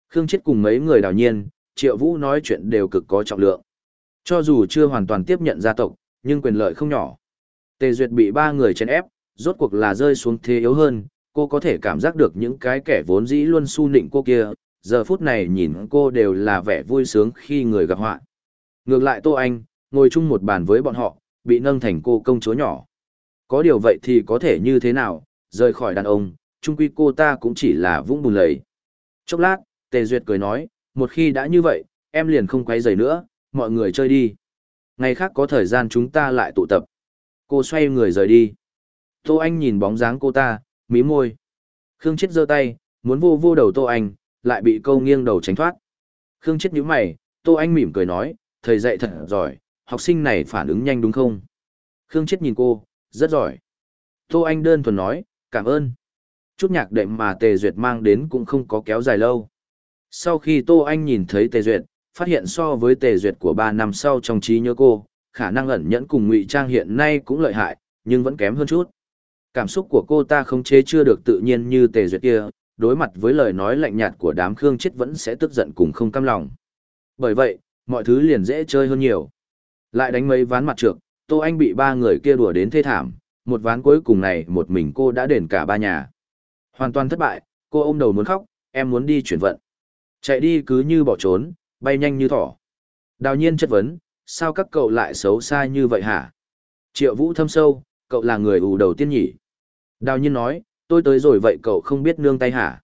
Khương Chết cùng mấy người đào nhiên, Triệu Vũ nói chuyện đều cực có trọng lượng. Cho dù chưa hoàn toàn tiếp nhận gia tộc, nhưng quyền lợi không nhỏ. Tề Duyệt bị ba người chèn ép, rốt cuộc là rơi xuống thế yếu hơn, cô có thể cảm giác được những cái kẻ vốn dĩ luôn su nịnh cô kia, giờ phút này nhìn cô đều là vẻ vui sướng khi người gặp họa. Ngược lại Tô Anh, ngồi chung một bàn với bọn họ, bị nâng thành cô công chúa nhỏ. Có điều vậy thì có thể như thế nào, rời khỏi đàn ông, chung quy cô ta cũng chỉ là vũng bùn lầy. Chốc lát, Tề Duyệt cười nói, một khi đã như vậy, em liền không quấy rầy nữa, mọi người chơi đi. Ngày khác có thời gian chúng ta lại tụ tập. Cô xoay người rời đi. Tô Anh nhìn bóng dáng cô ta, mí môi. Khương Chết giơ tay, muốn vô vô đầu Tô Anh, lại bị câu nghiêng đầu tránh thoát. Khương Chết nhíu mày, Tô Anh mỉm cười nói, thầy dạy thật giỏi, học sinh này phản ứng nhanh đúng không? Khương Chết nhìn cô, rất giỏi. Tô Anh đơn thuần nói, cảm ơn. Chút nhạc đệm mà Tề Duyệt mang đến cũng không có kéo dài lâu. Sau khi Tô Anh nhìn thấy Tề Duyệt, phát hiện so với Tề Duyệt của 3 năm sau trong trí nhớ cô, khả năng ẩn nhẫn cùng ngụy trang hiện nay cũng lợi hại, nhưng vẫn kém hơn chút. Cảm xúc của cô ta không chế chưa được tự nhiên như Tề Duyệt kia, đối mặt với lời nói lạnh nhạt của đám Khương Chết vẫn sẽ tức giận cùng không cam lòng. Bởi vậy, mọi thứ liền dễ chơi hơn nhiều. Lại đánh mấy ván mặt trược, Tô Anh bị ba người kia đùa đến thê thảm, một ván cuối cùng này một mình cô đã đền cả ba nhà. Hoàn toàn thất bại, cô ôm đầu muốn khóc, em muốn đi chuyển vận. Chạy đi cứ như bỏ trốn, bay nhanh như thỏ. Đào nhiên chất vấn, sao các cậu lại xấu xa như vậy hả? Triệu vũ thâm sâu, cậu là người ù đầu tiên nhỉ? Đào nhiên nói, tôi tới rồi vậy cậu không biết nương tay hả?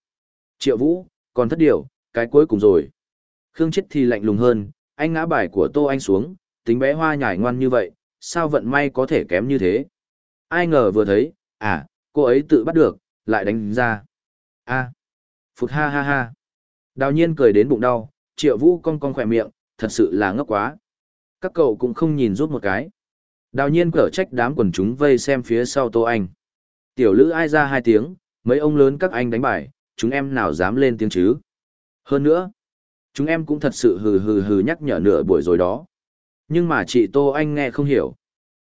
Triệu vũ, còn thất điều, cái cuối cùng rồi. Khương chết thì lạnh lùng hơn, anh ngã bài của Tô Anh xuống, tính bé hoa nhải ngoan như vậy, sao vận may có thể kém như thế. Ai ngờ vừa thấy, à, cô ấy tự bắt được, lại đánh ra. a à. phụt ha ha ha. Đào nhiên cười đến bụng đau, triệu vũ cong cong khỏe miệng, thật sự là ngốc quá. Các cậu cũng không nhìn rút một cái. Đào nhiên cở trách đám quần chúng vây xem phía sau tô anh. Tiểu lữ ai ra hai tiếng, mấy ông lớn các anh đánh bài, chúng em nào dám lên tiếng chứ. Hơn nữa, chúng em cũng thật sự hừ hừ hừ nhắc nhở nửa buổi rồi đó. Nhưng mà chị Tô Anh nghe không hiểu.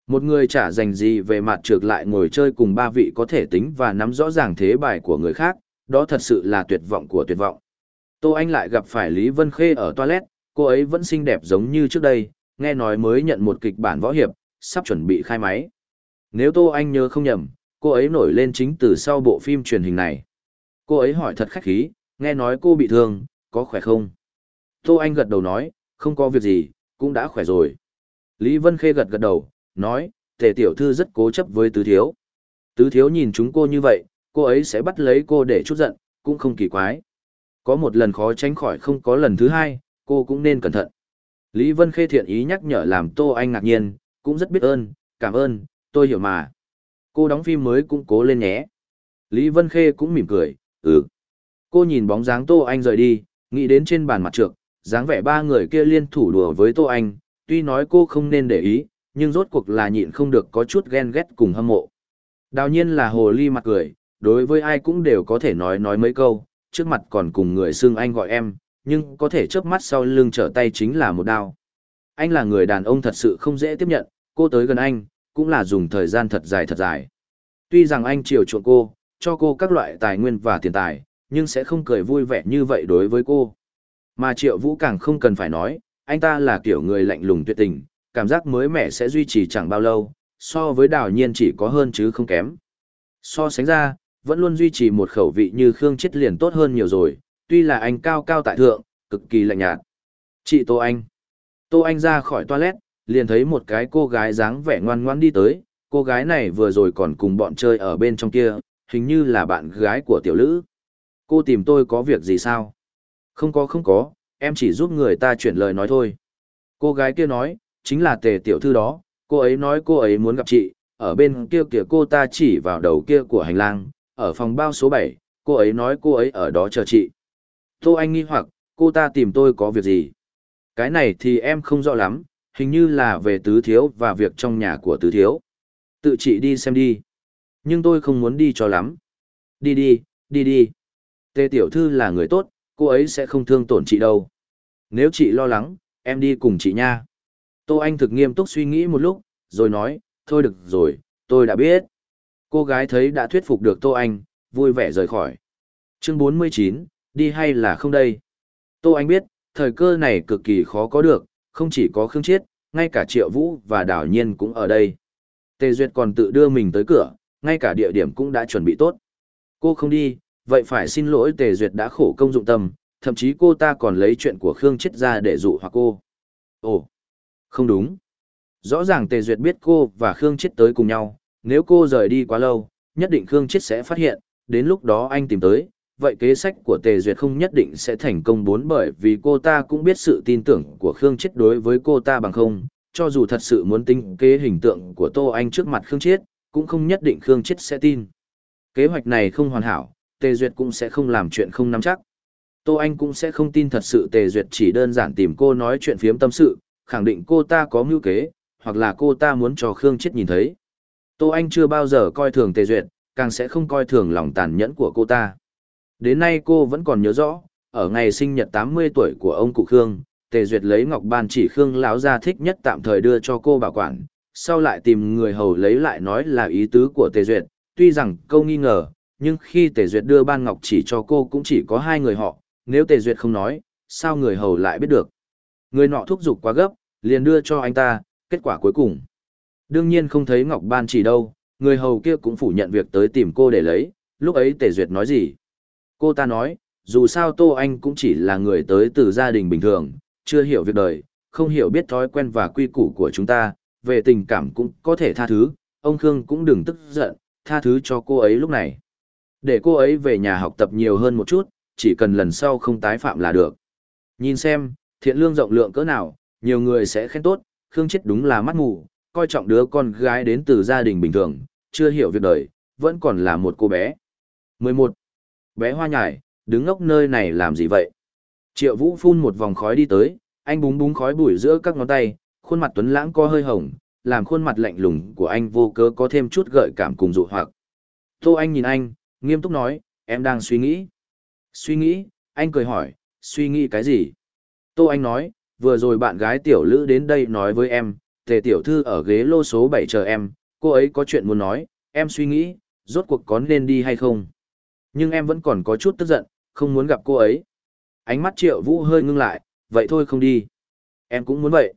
Một người chả dành gì về mặt trược lại ngồi chơi cùng ba vị có thể tính và nắm rõ ràng thế bài của người khác, đó thật sự là tuyệt vọng của tuyệt vọng. Tô Anh lại gặp phải Lý Vân Khê ở toilet, cô ấy vẫn xinh đẹp giống như trước đây, nghe nói mới nhận một kịch bản võ hiệp, sắp chuẩn bị khai máy. Nếu Tô Anh nhớ không nhầm, cô ấy nổi lên chính từ sau bộ phim truyền hình này. Cô ấy hỏi thật khách khí, nghe nói cô bị thương, có khỏe không? Tô Anh gật đầu nói, không có việc gì, cũng đã khỏe rồi. Lý Vân Khê gật gật đầu, nói, tề tiểu thư rất cố chấp với tứ thiếu. Tứ thiếu nhìn chúng cô như vậy, cô ấy sẽ bắt lấy cô để chút giận, cũng không kỳ quái. Có một lần khó tránh khỏi không có lần thứ hai, cô cũng nên cẩn thận. Lý Vân Khê thiện ý nhắc nhở làm Tô Anh ngạc nhiên, cũng rất biết ơn, cảm ơn, tôi hiểu mà. Cô đóng phim mới cũng cố lên nhé. Lý Vân Khê cũng mỉm cười, ừ. Cô nhìn bóng dáng Tô Anh rời đi, nghĩ đến trên bàn mặt trược, dáng vẻ ba người kia liên thủ đùa với Tô Anh, tuy nói cô không nên để ý, nhưng rốt cuộc là nhịn không được có chút ghen ghét cùng hâm mộ. Đào nhiên là hồ ly mặt cười, đối với ai cũng đều có thể nói nói mấy câu, trước mặt còn cùng người xương anh gọi em, nhưng có thể chớp mắt sau lưng trở tay chính là một đao. Anh là người đàn ông thật sự không dễ tiếp nhận, cô tới gần anh, cũng là dùng thời gian thật dài thật dài. Tuy rằng anh chiều chuộng cô, cho cô các loại tài nguyên và tiền tài, nhưng sẽ không cười vui vẻ như vậy đối với cô. Mà Triệu Vũ càng không cần phải nói, anh ta là kiểu người lạnh lùng tuyệt tình, cảm giác mới mẻ sẽ duy trì chẳng bao lâu, so với đào nhiên chỉ có hơn chứ không kém. So sánh ra, vẫn luôn duy trì một khẩu vị như Khương Chết liền tốt hơn nhiều rồi, tuy là anh cao cao tại thượng, cực kỳ lạnh nhạt. Chị Tô Anh. Tô Anh ra khỏi toilet, liền thấy một cái cô gái dáng vẻ ngoan ngoan đi tới, cô gái này vừa rồi còn cùng bọn chơi ở bên trong kia, hình như là bạn gái của tiểu lữ. Cô tìm tôi có việc gì sao? Không có không có, em chỉ giúp người ta chuyển lời nói thôi. Cô gái kia nói, chính là tề tiểu thư đó, cô ấy nói cô ấy muốn gặp chị, ở bên kia kìa cô ta chỉ vào đầu kia của hành lang, ở phòng bao số 7, cô ấy nói cô ấy ở đó chờ chị. Tô Anh nghi hoặc, cô ta tìm tôi có việc gì? Cái này thì em không rõ lắm, hình như là về tứ thiếu và việc trong nhà của tứ thiếu. Tự chị đi xem đi. Nhưng tôi không muốn đi cho lắm. Đi đi, đi đi. Tê Tiểu Thư là người tốt, cô ấy sẽ không thương tổn chị đâu. Nếu chị lo lắng, em đi cùng chị nha. Tô Anh thực nghiêm túc suy nghĩ một lúc, rồi nói, thôi được rồi, tôi đã biết. Cô gái thấy đã thuyết phục được Tô Anh, vui vẻ rời khỏi. Chương 49, đi hay là không đây? Tô Anh biết, thời cơ này cực kỳ khó có được, không chỉ có Khương Chiết, ngay cả Triệu Vũ và Đảo Nhiên cũng ở đây. Tề Duyệt còn tự đưa mình tới cửa, ngay cả địa điểm cũng đã chuẩn bị tốt. Cô không đi, vậy phải xin lỗi Tề Duyệt đã khổ công dụng tâm, thậm chí cô ta còn lấy chuyện của Khương chết ra để dụ hoặc cô. Ồ, không đúng. Rõ ràng Tề Duyệt biết cô và Khương chết tới cùng nhau, nếu cô rời đi quá lâu, nhất định Khương chết sẽ phát hiện, đến lúc đó anh tìm tới. Vậy kế sách của Tề Duyệt không nhất định sẽ thành công bốn bởi vì cô ta cũng biết sự tin tưởng của Khương Chết đối với cô ta bằng không, cho dù thật sự muốn tính kế hình tượng của Tô Anh trước mặt Khương Chiết, cũng không nhất định Khương Chiết sẽ tin. Kế hoạch này không hoàn hảo, Tề Duyệt cũng sẽ không làm chuyện không nắm chắc. Tô Anh cũng sẽ không tin thật sự Tề Duyệt chỉ đơn giản tìm cô nói chuyện phiếm tâm sự, khẳng định cô ta có mưu kế, hoặc là cô ta muốn cho Khương Chết nhìn thấy. Tô Anh chưa bao giờ coi thường Tề Duyệt, càng sẽ không coi thường lòng tàn nhẫn của cô ta. Đến nay cô vẫn còn nhớ rõ, ở ngày sinh nhật 80 tuổi của ông cụ Khương, Tề Duyệt lấy ngọc ban chỉ Khương lão gia thích nhất tạm thời đưa cho cô bảo quản, sau lại tìm người hầu lấy lại nói là ý tứ của Tề Duyệt, tuy rằng câu nghi ngờ, nhưng khi Tề Duyệt đưa Ban Ngọc chỉ cho cô cũng chỉ có hai người họ, nếu Tề Duyệt không nói, sao người hầu lại biết được. Người nọ thúc giục quá gấp, liền đưa cho anh ta, kết quả cuối cùng. Đương nhiên không thấy Ngọc Ban chỉ đâu, người hầu kia cũng phủ nhận việc tới tìm cô để lấy, lúc ấy Tề Duyệt nói gì. Cô ta nói, dù sao Tô Anh cũng chỉ là người tới từ gia đình bình thường, chưa hiểu việc đời, không hiểu biết thói quen và quy củ của chúng ta, về tình cảm cũng có thể tha thứ, ông Khương cũng đừng tức giận, tha thứ cho cô ấy lúc này. Để cô ấy về nhà học tập nhiều hơn một chút, chỉ cần lần sau không tái phạm là được. Nhìn xem, thiện lương rộng lượng cỡ nào, nhiều người sẽ khen tốt, Khương Chết đúng là mắt mù, coi trọng đứa con gái đến từ gia đình bình thường, chưa hiểu việc đời, vẫn còn là một cô bé. 11. Bé hoa nhải, đứng ngốc nơi này làm gì vậy? Triệu Vũ phun một vòng khói đi tới, anh búng búng khói bụi giữa các ngón tay, khuôn mặt tuấn lãng co hơi hồng, làm khuôn mặt lạnh lùng của anh vô cớ có thêm chút gợi cảm cùng dụ hoặc. Tô Anh nhìn anh, Nghiêm túc nói, em đang suy nghĩ. Suy nghĩ, anh cười hỏi, suy nghĩ cái gì? Tô Anh nói, vừa rồi bạn gái tiểu lữ đến đây nói với em, tề tiểu thư ở ghế lô số 7 chờ em, cô ấy có chuyện muốn nói, em suy nghĩ, rốt cuộc có nên đi hay không? Nhưng em vẫn còn có chút tức giận, không muốn gặp cô ấy. Ánh mắt triệu vũ hơi ngưng lại, vậy thôi không đi. Em cũng muốn vậy.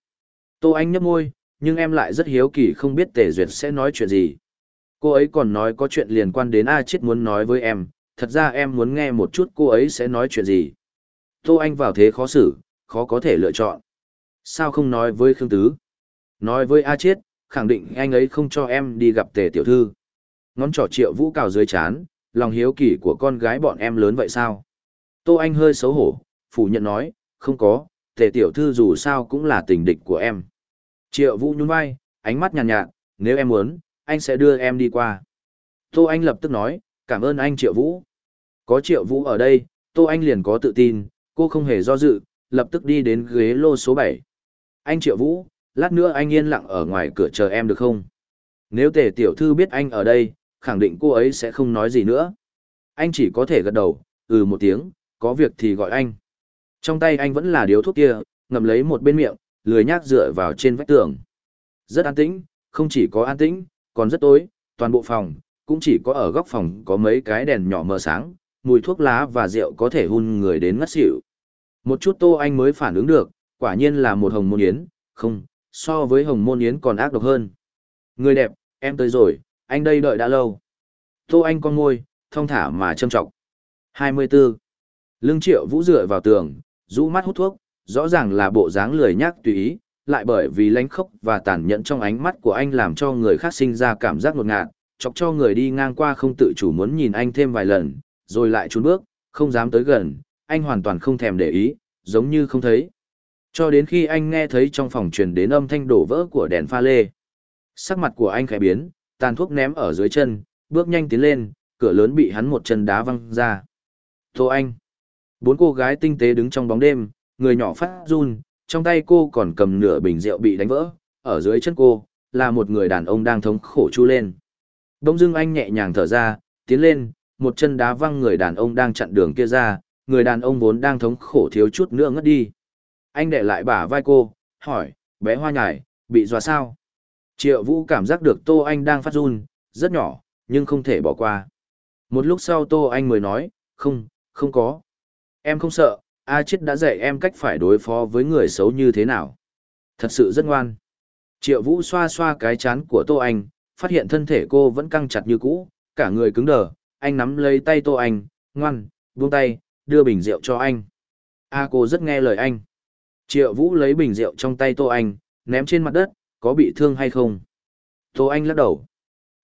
Tô Anh nhấp môi, nhưng em lại rất hiếu kỳ không biết Tề Duyệt sẽ nói chuyện gì. Cô ấy còn nói có chuyện liên quan đến A Chiết muốn nói với em, thật ra em muốn nghe một chút cô ấy sẽ nói chuyện gì. Tô Anh vào thế khó xử, khó có thể lựa chọn. Sao không nói với Khương Tứ? Nói với A Chiết, khẳng định anh ấy không cho em đi gặp tề tiểu thư. Ngón trỏ triệu vũ cào dưới chán, lòng hiếu kỳ của con gái bọn em lớn vậy sao? Tô Anh hơi xấu hổ, phủ nhận nói, không có, tề tiểu thư dù sao cũng là tình địch của em. Triệu vũ nhún vai, ánh mắt nhàn nhạt, nhạt, nếu em muốn, anh sẽ đưa em đi qua. Tô Anh lập tức nói, cảm ơn anh Triệu Vũ. Có Triệu Vũ ở đây, Tô Anh liền có tự tin, cô không hề do dự, lập tức đi đến ghế lô số 7. Anh Triệu Vũ, lát nữa anh yên lặng ở ngoài cửa chờ em được không? Nếu tề tiểu thư biết anh ở đây, khẳng định cô ấy sẽ không nói gì nữa. Anh chỉ có thể gật đầu, ừ một tiếng, có việc thì gọi anh. Trong tay anh vẫn là điếu thuốc kia, ngậm lấy một bên miệng, lười nhác dựa vào trên vách tường. Rất an tĩnh, không chỉ có an tĩnh, còn rất tối, toàn bộ phòng, cũng chỉ có ở góc phòng có mấy cái đèn nhỏ mờ sáng, mùi thuốc lá và rượu có thể hun người đến ngất xỉu. Một chút Tô Anh mới phản ứng được, quả nhiên là một hồng môn yến, không, so với hồng môn yến còn ác độc hơn. Người đẹp, em tới rồi, anh đây đợi đã lâu. Tô Anh con ngôi, thong thả mà trâm trọng. 24. Lương Triệu Vũ dựa vào tường, rũ mắt hút thuốc, rõ ràng là bộ dáng lười nhác tùy ý, lại bởi vì lánh khốc và tàn nhẫn trong ánh mắt của anh làm cho người khác sinh ra cảm giác ngột ngạt, chọc cho người đi ngang qua không tự chủ muốn nhìn anh thêm vài lần, rồi lại trốn bước, không dám tới gần, anh hoàn toàn không thèm để ý, giống như không thấy. Cho đến khi anh nghe thấy trong phòng truyền đến âm thanh đổ vỡ của đèn pha lê. Sắc mặt của anh khẽ biến, tàn thuốc ném ở dưới chân, bước nhanh tiến lên, cửa lớn bị hắn một chân đá văng ra. Tô Anh. Bốn cô gái tinh tế đứng trong bóng đêm, người nhỏ phát run, trong tay cô còn cầm nửa bình rượu bị đánh vỡ, ở dưới chân cô, là một người đàn ông đang thống khổ chu lên. Đông Dương Anh nhẹ nhàng thở ra, tiến lên, một chân đá văng người đàn ông đang chặn đường kia ra, người đàn ông vốn đang thống khổ thiếu chút nữa ngất đi. Anh để lại bả vai cô, hỏi, bé hoa nhải, bị dọa sao? Triệu Vũ cảm giác được Tô Anh đang phát run, rất nhỏ, nhưng không thể bỏ qua. Một lúc sau Tô Anh mới nói, không, không có. Em không sợ, A chết đã dạy em cách phải đối phó với người xấu như thế nào. Thật sự rất ngoan. Triệu Vũ xoa xoa cái chán của Tô Anh, phát hiện thân thể cô vẫn căng chặt như cũ, cả người cứng đờ, anh nắm lấy tay Tô Anh, ngoan, buông tay, đưa bình rượu cho anh. A cô rất nghe lời anh. Triệu Vũ lấy bình rượu trong tay Tô Anh, ném trên mặt đất, có bị thương hay không? Tô Anh lắc đầu.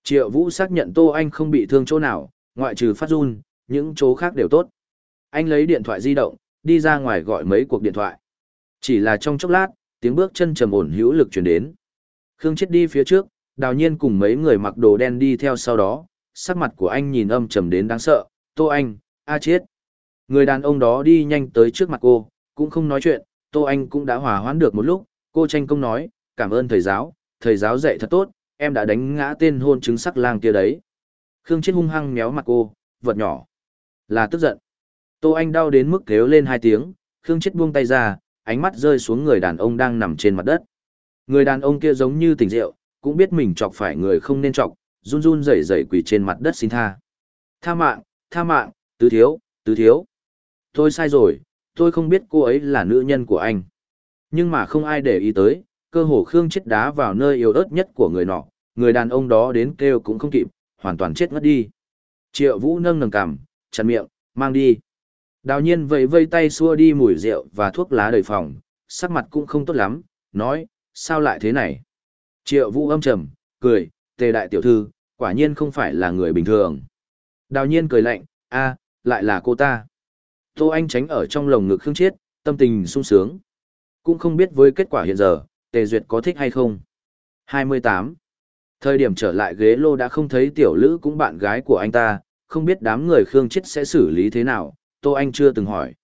Triệu Vũ xác nhận Tô Anh không bị thương chỗ nào, ngoại trừ phát run, những chỗ khác đều tốt. Anh lấy điện thoại di động, đi ra ngoài gọi mấy cuộc điện thoại. Chỉ là trong chốc lát, tiếng bước chân trầm ổn hữu lực chuyển đến. Khương chết đi phía trước, đào nhiên cùng mấy người mặc đồ đen đi theo sau đó, sắc mặt của anh nhìn âm trầm đến đáng sợ, tô anh, a à chết. Người đàn ông đó đi nhanh tới trước mặt cô, cũng không nói chuyện, tô anh cũng đã hòa hoãn được một lúc, cô tranh công nói, cảm ơn thầy giáo, thầy giáo dạy thật tốt, em đã đánh ngã tên hôn chứng sắc lang kia đấy. Khương chết hung hăng méo mặt cô, vật nhỏ. Là tức giận. Tô Anh đau đến mức kêu lên hai tiếng, Khương Chết buông tay ra, ánh mắt rơi xuống người đàn ông đang nằm trên mặt đất. Người đàn ông kia giống như tỉnh rượu, cũng biết mình chọc phải người không nên chọc, run run rẩy rẩy quỳ trên mặt đất xin tha. Tha mạng, tha mạng, tứ thiếu, tứ thiếu. Tôi sai rồi, tôi không biết cô ấy là nữ nhân của anh. Nhưng mà không ai để ý tới, cơ hồ Khương chết đá vào nơi yếu ớt nhất của người nọ, người đàn ông đó đến kêu cũng không kịp, hoàn toàn chết ngất đi. Triệu Vũ nâng nâng cằm, chặn miệng, mang đi. Đào nhiên vẫy vây tay xua đi mùi rượu và thuốc lá đầy phòng, sắc mặt cũng không tốt lắm, nói, sao lại thế này? Triệu vũ âm trầm, cười, tề đại tiểu thư, quả nhiên không phải là người bình thường. Đào nhiên cười lạnh, a, lại là cô ta. Tô Anh tránh ở trong lồng ngực khương chiết, tâm tình sung sướng. Cũng không biết với kết quả hiện giờ, tề duyệt có thích hay không. 28. Thời điểm trở lại ghế lô đã không thấy tiểu lữ cũng bạn gái của anh ta, không biết đám người khương chiết sẽ xử lý thế nào, Tô Anh chưa từng hỏi.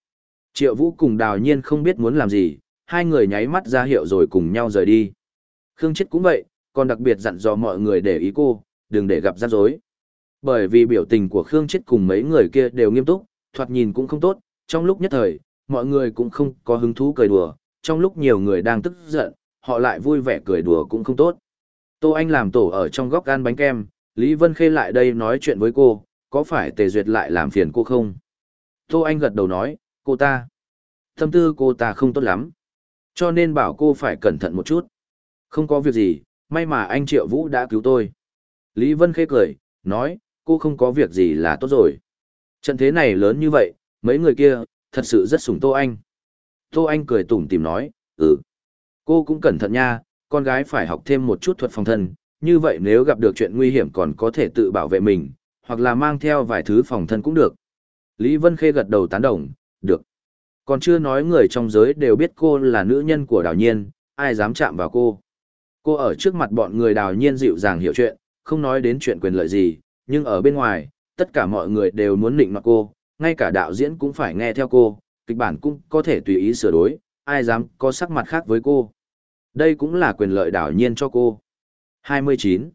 Triệu Vũ cùng Đào Nhiên không biết muốn làm gì, hai người nháy mắt ra hiệu rồi cùng nhau rời đi. Khương Chết cũng vậy, còn đặc biệt dặn dò mọi người để ý cô, đừng để gặp rắc rối. Bởi vì biểu tình của Khương Chết cùng mấy người kia đều nghiêm túc, thoạt nhìn cũng không tốt, trong lúc nhất thời, mọi người cũng không có hứng thú cười đùa, trong lúc nhiều người đang tức giận, họ lại vui vẻ cười đùa cũng không tốt. Tô Anh làm tổ ở trong góc ăn bánh kem, Lý Vân Khê lại đây nói chuyện với cô, có phải Tề Duyệt lại làm phiền cô không? Tô Anh gật đầu nói, cô ta. Tâm tư cô ta không tốt lắm. Cho nên bảo cô phải cẩn thận một chút. Không có việc gì, may mà anh Triệu Vũ đã cứu tôi. Lý Vân khẽ cười, nói, cô không có việc gì là tốt rồi. Trận thế này lớn như vậy, mấy người kia, thật sự rất sủng Tô Anh. Tô Anh cười tủm tìm nói, ừ. Cô cũng cẩn thận nha, con gái phải học thêm một chút thuật phòng thân, như vậy nếu gặp được chuyện nguy hiểm còn có thể tự bảo vệ mình, hoặc là mang theo vài thứ phòng thân cũng được. Lý Vân Khê gật đầu tán đồng, được. Còn chưa nói người trong giới đều biết cô là nữ nhân của đào nhiên, ai dám chạm vào cô. Cô ở trước mặt bọn người đào nhiên dịu dàng hiểu chuyện, không nói đến chuyện quyền lợi gì, nhưng ở bên ngoài, tất cả mọi người đều muốn định mặt cô, ngay cả đạo diễn cũng phải nghe theo cô, kịch bản cũng có thể tùy ý sửa đổi, ai dám có sắc mặt khác với cô. Đây cũng là quyền lợi đảo nhiên cho cô. 29.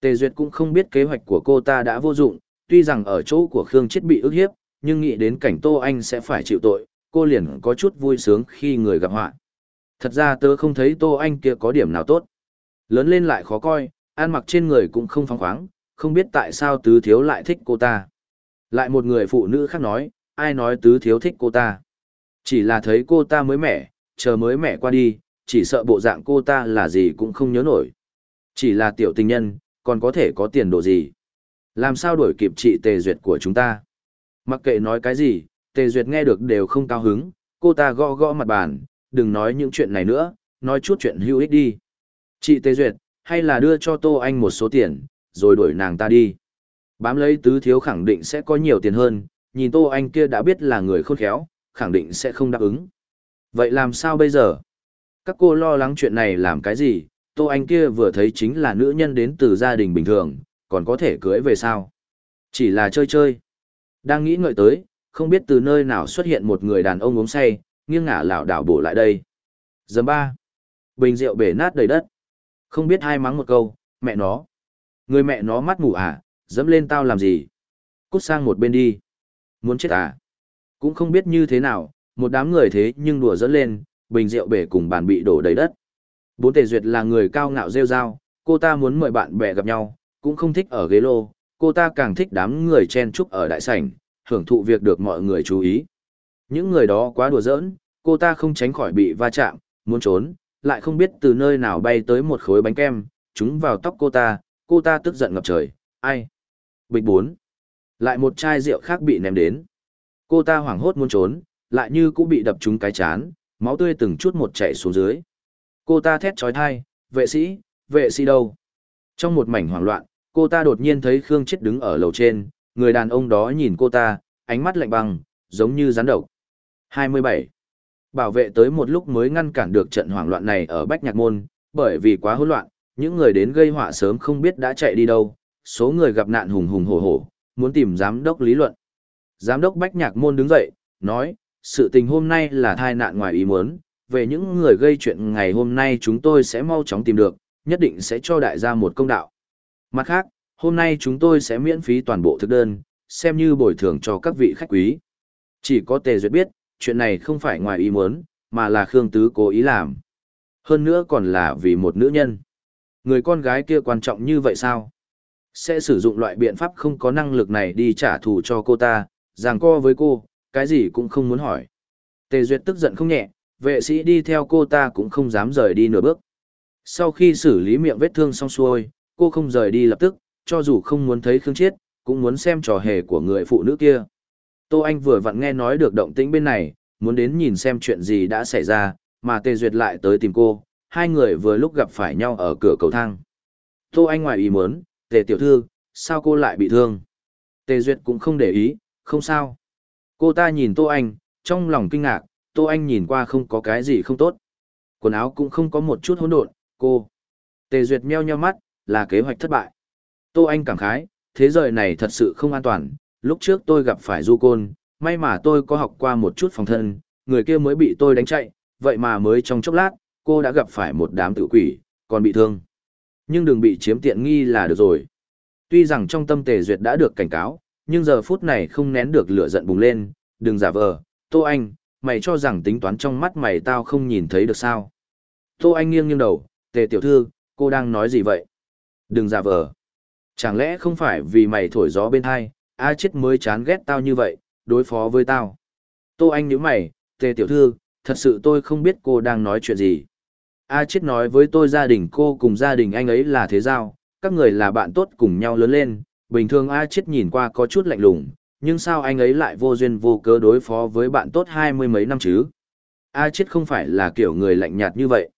Tề Duyệt cũng không biết kế hoạch của cô ta đã vô dụng, tuy rằng ở chỗ của Khương Chết bị ức hiếp, nhưng nghĩ đến cảnh Tô Anh sẽ phải chịu tội, cô liền có chút vui sướng khi người gặp họa. Thật ra tớ không thấy Tô Anh kia có điểm nào tốt. Lớn lên lại khó coi, ăn mặc trên người cũng không phóng khoáng, không biết tại sao tứ thiếu lại thích cô ta. Lại một người phụ nữ khác nói, ai nói tứ thiếu thích cô ta. Chỉ là thấy cô ta mới mẻ, chờ mới mẻ qua đi, chỉ sợ bộ dạng cô ta là gì cũng không nhớ nổi. Chỉ là tiểu tình nhân, còn có thể có tiền đồ gì. Làm sao đổi kịp chị tề duyệt của chúng ta? Mặc kệ nói cái gì, Tề Duyệt nghe được đều không cao hứng, cô ta gõ gõ mặt bàn, đừng nói những chuyện này nữa, nói chút chuyện hữu ích đi. Chị Tề Duyệt, hay là đưa cho Tô Anh một số tiền, rồi đuổi nàng ta đi. Bám lấy tứ thiếu khẳng định sẽ có nhiều tiền hơn, nhìn Tô Anh kia đã biết là người khôn khéo, khẳng định sẽ không đáp ứng. Vậy làm sao bây giờ? Các cô lo lắng chuyện này làm cái gì? Tô Anh kia vừa thấy chính là nữ nhân đến từ gia đình bình thường, còn có thể cưới về sao? Chỉ là chơi chơi, đang nghĩ ngợi tới, không biết từ nơi nào xuất hiện một người đàn ông uống say, nghiêng ngả lảo đảo bổ lại đây. Dầm ba. Bình rượu bể nát đầy đất. Không biết hai mắng một câu, mẹ nó. Người mẹ nó mắt mù à, dẫm lên tao làm gì? Cút sang một bên đi. Muốn chết à? Cũng không biết như thế nào, một đám người thế nhưng đùa dẫn lên, bình rượu bể cùng bàn bị đổ đầy đất. Bốn tề duyệt là người cao ngạo rêu rao, cô ta muốn mời bạn bè gặp nhau, cũng không thích ở ghế lô, cô ta càng thích đám người chen chúc ở đại sảnh, hưởng thụ việc được mọi người chú ý. Những người đó quá đùa giỡn, cô ta không tránh khỏi bị va chạm, muốn trốn, lại không biết từ nơi nào bay tới một khối bánh kem, chúng vào tóc cô ta, cô ta tức giận ngập trời, ai? Bịch bốn. Lại một chai rượu khác bị ném đến. Cô ta hoảng hốt muốn trốn, lại như cũng bị đập trúng cái chán, máu tươi từng chút một chảy xuống dưới. Cô ta thét trói thai, vệ sĩ, vệ sĩ đâu? Trong một mảnh hoảng loạn, Cô ta đột nhiên thấy Khương Chết đứng ở lầu trên, người đàn ông đó nhìn cô ta, ánh mắt lạnh băng, giống như rắn độc. 27. Bảo vệ tới một lúc mới ngăn cản được trận hoảng loạn này ở Bách Nhạc Môn, bởi vì quá hỗn loạn, những người đến gây họa sớm không biết đã chạy đi đâu, số người gặp nạn hùng hùng hổ hổ, muốn tìm giám đốc lý luận. Giám đốc Bách Nhạc Môn đứng dậy, nói, sự tình hôm nay là tai nạn ngoài ý muốn, về những người gây chuyện ngày hôm nay chúng tôi sẽ mau chóng tìm được, nhất định sẽ cho đại gia một công đạo. Mặt khác, hôm nay chúng tôi sẽ miễn phí toàn bộ thực đơn, xem như bồi thường cho các vị khách quý. Chỉ có Tề Duyệt biết, chuyện này không phải ngoài ý muốn, mà là Khương Tứ cố ý làm. Hơn nữa còn là vì một nữ nhân. Người con gái kia quan trọng như vậy sao? Sẽ sử dụng loại biện pháp không có năng lực này đi trả thù cho cô ta, ràng co với cô, cái gì cũng không muốn hỏi. Tề Duyệt tức giận không nhẹ, vệ sĩ đi theo cô ta cũng không dám rời đi nửa bước. Sau khi xử lý miệng vết thương xong xuôi, cô không rời đi lập tức, cho dù không muốn thấy Khương Chiết, cũng muốn xem trò hề của người phụ nữ kia. Tô Anh vừa vặn nghe nói được động tĩnh bên này, muốn đến nhìn xem chuyện gì đã xảy ra, mà Tề Duyệt lại tới tìm cô, hai người vừa lúc gặp phải nhau ở cửa cầu thang. Tô Anh ngoài ý muốn, Tề Tiểu Thư, sao cô lại bị thương? Tề Duyệt cũng không để ý, không sao. Cô ta nhìn Tô Anh, trong lòng kinh ngạc, Tô Anh nhìn qua không có cái gì không tốt. Quần áo cũng không có một chút hỗn độn, cô. Tề Duyệt meo nheo mắt, là kế hoạch thất bại. Tô Anh cảm khái, thế giới này thật sự không an toàn, lúc trước tôi gặp phải du côn, may mà tôi có học qua một chút phòng thân, người kia mới bị tôi đánh chạy, vậy mà mới trong chốc lát, cô đã gặp phải một đám tử quỷ, còn bị thương. Nhưng đừng bị chiếm tiện nghi là được rồi. Tuy rằng trong tâm tề duyệt đã được cảnh cáo, nhưng giờ phút này không nén được lửa giận bùng lên, đừng giả vờ, Tô Anh, mày cho rằng tính toán trong mắt mày tao không nhìn thấy được sao. Tô Anh nghiêng nghiêng đầu, tề tiểu thư, cô đang nói gì vậy? Đừng giả vờ. Chẳng lẽ không phải vì mày thổi gió bên hai, a chết mới chán ghét tao như vậy, đối phó với tao. Tô Anh nhíu mày, tề tiểu thư, thật sự tôi không biết cô đang nói chuyện gì. A chết nói với tôi gia đình cô cùng gia đình anh ấy là thế giao, các người là bạn tốt cùng nhau lớn lên, bình thường A chết nhìn qua có chút lạnh lùng, nhưng sao anh ấy lại vô duyên vô cớ đối phó với bạn tốt hai mươi mấy năm chứ? A chết không phải là kiểu người lạnh nhạt như vậy.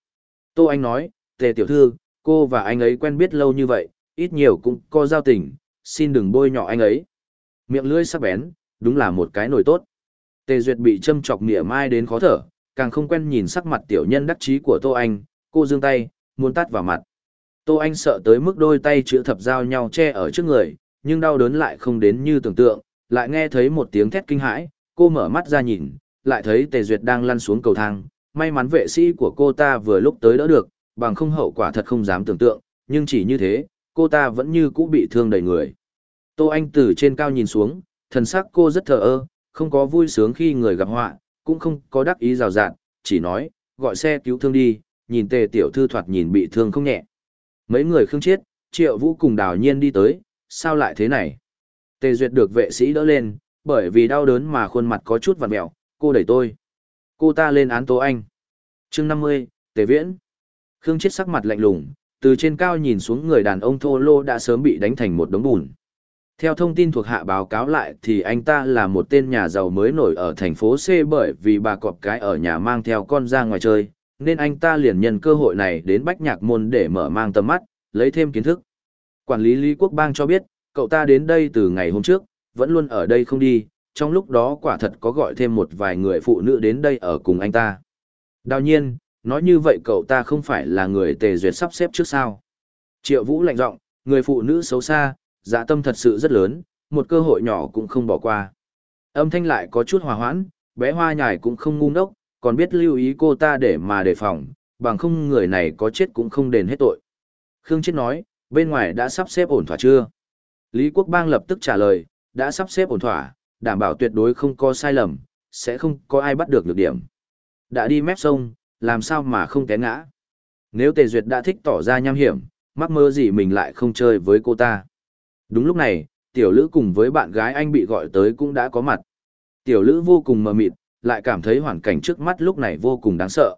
Tô Anh nói, tề tiểu thư, cô và anh ấy quen biết lâu như vậy, ít nhiều cũng có giao tình, xin đừng bôi nhỏ anh ấy. Miệng lưỡi sắc bén, đúng là một cái nồi tốt. Tề Duyệt bị châm chọc mỉa mai đến khó thở, càng không quen nhìn sắc mặt tiểu nhân đắc chí của Tô Anh, cô giương tay, muốn tát vào mặt. Tô Anh sợ tới mức đôi tay chữ thập giao nhau che ở trước người, nhưng đau đớn lại không đến như tưởng tượng, lại nghe thấy một tiếng thét kinh hãi, cô mở mắt ra nhìn, lại thấy Tề Duyệt đang lăn xuống cầu thang, may mắn vệ sĩ của cô ta vừa lúc tới đỡ được, bằng không hậu quả thật không dám tưởng tượng, nhưng chỉ như thế, cô ta vẫn như cũ bị thương đầy người. Tô Anh từ trên cao nhìn xuống, thần sắc cô rất thờ ơ, không có vui sướng khi người gặp họa, cũng không có đắc ý rào rạt, chỉ nói, gọi xe cứu thương đi, nhìn tề tiểu thư thoạt nhìn bị thương không nhẹ. Mấy người khương chết, triệu vũ cùng đào nhiên đi tới, sao lại thế này? Tề duyệt được vệ sĩ đỡ lên, bởi vì đau đớn mà khuôn mặt có chút vằn mẹo, cô đẩy tôi. Cô ta lên án tô anh. chương 50, Tề Viễn. Khương chết sắc mặt lạnh lùng, từ trên cao nhìn xuống người đàn ông thô lô đã sớm bị đánh thành một đống bùn. Theo thông tin thuộc hạ báo cáo lại thì anh ta là một tên nhà giàu mới nổi ở thành phố C bởi vì bà cọp cái ở nhà mang theo con ra ngoài chơi, nên anh ta liền nhân cơ hội này đến bách nhạc môn để mở mang tầm mắt, lấy thêm kiến thức. Quản lý Lý Quốc Bang cho biết, cậu ta đến đây từ ngày hôm trước, vẫn luôn ở đây không đi, trong lúc đó quả thật có gọi thêm một vài người phụ nữ đến đây ở cùng anh ta. Đào nhiên, nói như vậy cậu ta không phải là người tề duyệt sắp xếp trước sao. Triệu Vũ lạnh giọng, người phụ nữ xấu xa, dạ tâm thật sự rất lớn, một cơ hội nhỏ cũng không bỏ qua. Âm thanh lại có chút hòa hoãn, bé hoa nhài cũng không ngu ngốc, còn biết lưu ý cô ta để mà đề phòng, bằng không người này có chết cũng không đền hết tội. Khương Chết nói, bên ngoài đã sắp xếp ổn thỏa chưa? Lý Quốc Bang lập tức trả lời, đã sắp xếp ổn thỏa, đảm bảo tuyệt đối không có sai lầm, sẽ không có ai bắt được được điểm. Đã đi mép sông, làm sao mà không té ngã. Nếu Tề Duyệt đã thích tỏ ra nham hiểm, mắc mơ gì mình lại không chơi với cô ta. Đúng lúc này, tiểu lữ cùng với bạn gái anh bị gọi tới cũng đã có mặt. Tiểu lữ vô cùng mờ mịt, lại cảm thấy hoàn cảnh trước mắt lúc này vô cùng đáng sợ.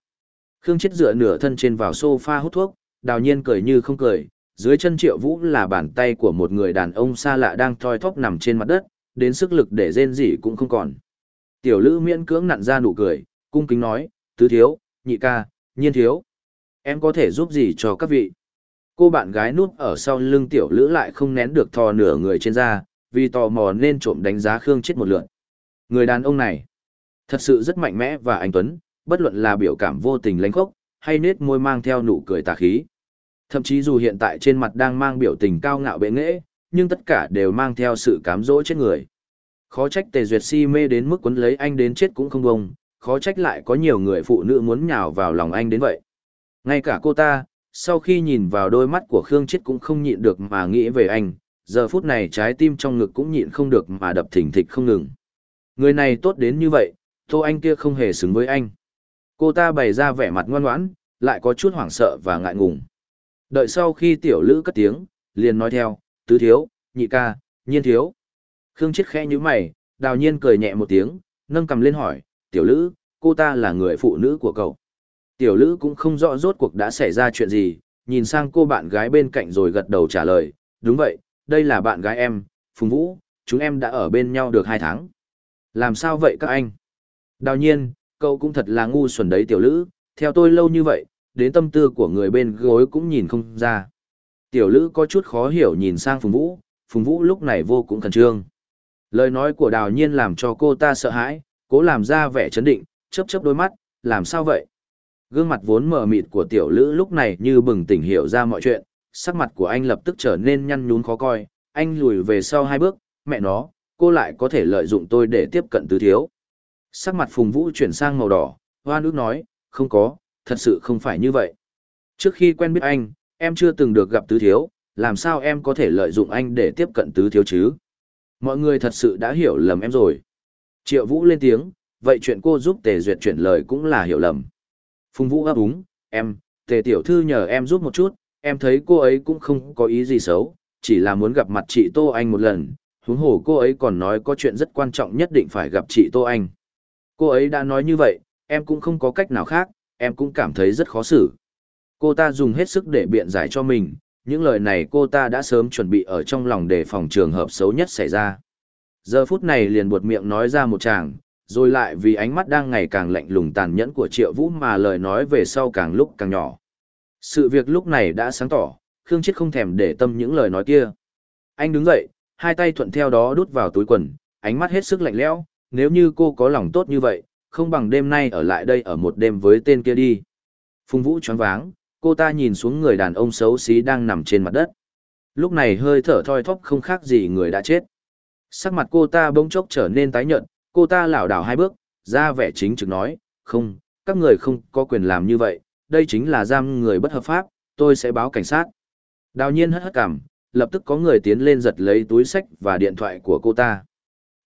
Khương chết dựa nửa thân trên vào sofa hút thuốc, đào nhiên cười như không cười, dưới chân triệu vũ là bàn tay của một người đàn ông xa lạ đang thoi thóp nằm trên mặt đất, đến sức lực để rên rỉ cũng không còn. Tiểu lữ miễn cưỡng nặn ra nụ cười, cung kính nói, tứ thiếu, nhị ca, nhiên thiếu. Em có thể giúp gì cho các vị? Cô bạn gái núp ở sau lưng tiểu lữ lại không nén được thò nửa người trên da, vì tò mò nên trộm đánh giá Khương chết một lượt. Người đàn ông này, thật sự rất mạnh mẽ và anh Tuấn, bất luận là biểu cảm vô tình lánh khốc, hay nết môi mang theo nụ cười tà khí. Thậm chí dù hiện tại trên mặt đang mang biểu tình cao ngạo bệ nghệ, nhưng tất cả đều mang theo sự cám dỗ chết người khó trách tề duyệt si mê đến mức quấn lấy anh đến chết cũng không bông khó trách lại có nhiều người phụ nữ muốn nhào vào lòng anh đến vậy. Ngay cả cô ta, sau khi nhìn vào đôi mắt của Khương Chết cũng không nhịn được mà nghĩ về anh, giờ phút này trái tim trong ngực cũng nhịn không được mà đập thình thịch không ngừng. Người này tốt đến như vậy, Tô Anh kia không hề xứng với anh. Cô ta bày ra vẻ mặt ngoan ngoãn, lại có chút hoảng sợ và ngại ngùng. Đợi sau khi tiểu lữ cất tiếng, liền nói theo, tứ thiếu, nhị ca, nhiên thiếu. Khương Chết khẽ như mày, đào nhiên cười nhẹ một tiếng, nâng cầm lên hỏi, tiểu lữ, cô ta là người phụ nữ của cậu. Tiểu lữ cũng không rõ rốt cuộc đã xảy ra chuyện gì, nhìn sang cô bạn gái bên cạnh rồi gật đầu trả lời, đúng vậy, đây là bạn gái em, Phùng Vũ, chúng em đã ở bên nhau được hai tháng. Làm sao vậy các anh? Đào nhiên, cậu cũng thật là ngu xuẩn đấy tiểu lữ, theo tôi lâu như vậy, đến tâm tư của người bên gối cũng nhìn không ra. Tiểu lữ có chút khó hiểu nhìn sang Phùng Vũ, Phùng Vũ lúc này vô cùng khẩn trương. Lời nói của đào nhiên làm cho cô ta sợ hãi, cố làm ra vẻ chấn định, chớp chớp đôi mắt, làm sao vậy? Gương mặt vốn mờ mịt của tiểu lữ lúc này như bừng tỉnh hiểu ra mọi chuyện, sắc mặt của anh lập tức trở nên nhăn nhún khó coi, anh lùi về sau hai bước, mẹ nó, cô lại có thể lợi dụng tôi để tiếp cận tứ thiếu. Sắc mặt Phùng Vũ chuyển sang màu đỏ, hoa nước nói, không có, thật sự không phải như vậy. Trước khi quen biết anh, em chưa từng được gặp tứ thiếu, làm sao em có thể lợi dụng anh để tiếp cận tứ thiếu chứ? Mọi người thật sự đã hiểu lầm em rồi. Triệu Vũ lên tiếng, vậy chuyện cô giúp Tề Duyệt chuyển lời cũng là hiểu lầm. Phùng Vũ ấp úng, em, Tề Tiểu Thư nhờ em giúp một chút, em thấy cô ấy cũng không có ý gì xấu, chỉ là muốn gặp mặt chị Tô Anh một lần, huống hồ cô ấy còn nói có chuyện rất quan trọng nhất định phải gặp chị Tô Anh. Cô ấy đã nói như vậy, em cũng không có cách nào khác, em cũng cảm thấy rất khó xử. Cô ta dùng hết sức để biện giải cho mình, những lời này cô ta đã sớm chuẩn bị ở trong lòng để phòng trường hợp xấu nhất xảy ra. Giờ phút này liền buột miệng nói ra một chàng, rồi lại vì ánh mắt đang ngày càng lạnh lùng tàn nhẫn của Triệu Vũ mà lời nói về sau càng lúc càng nhỏ. Sự việc lúc này đã sáng tỏ, Khương Chiết không thèm để tâm những lời nói kia. Anh đứng dậy, hai tay thuận theo đó đút vào túi quần, ánh mắt hết sức lạnh lẽo, nếu như cô có lòng tốt như vậy, không bằng đêm nay ở lại đây ở một đêm với tên kia đi. Phùng Vũ choáng váng, cô ta nhìn xuống người đàn ông xấu xí đang nằm trên mặt đất. Lúc này hơi thở thoi thóp không khác gì người đã chết. Sắc mặt cô ta bỗng chốc trở nên tái nhợt, cô ta lảo đảo hai bước, ra vẻ chính trực nói, không, các người không có quyền làm như vậy, đây chính là giam người bất hợp pháp, tôi sẽ báo cảnh sát. Đào nhiên hất hất cằm, lập tức có người tiến lên giật lấy túi sách và điện thoại của cô ta.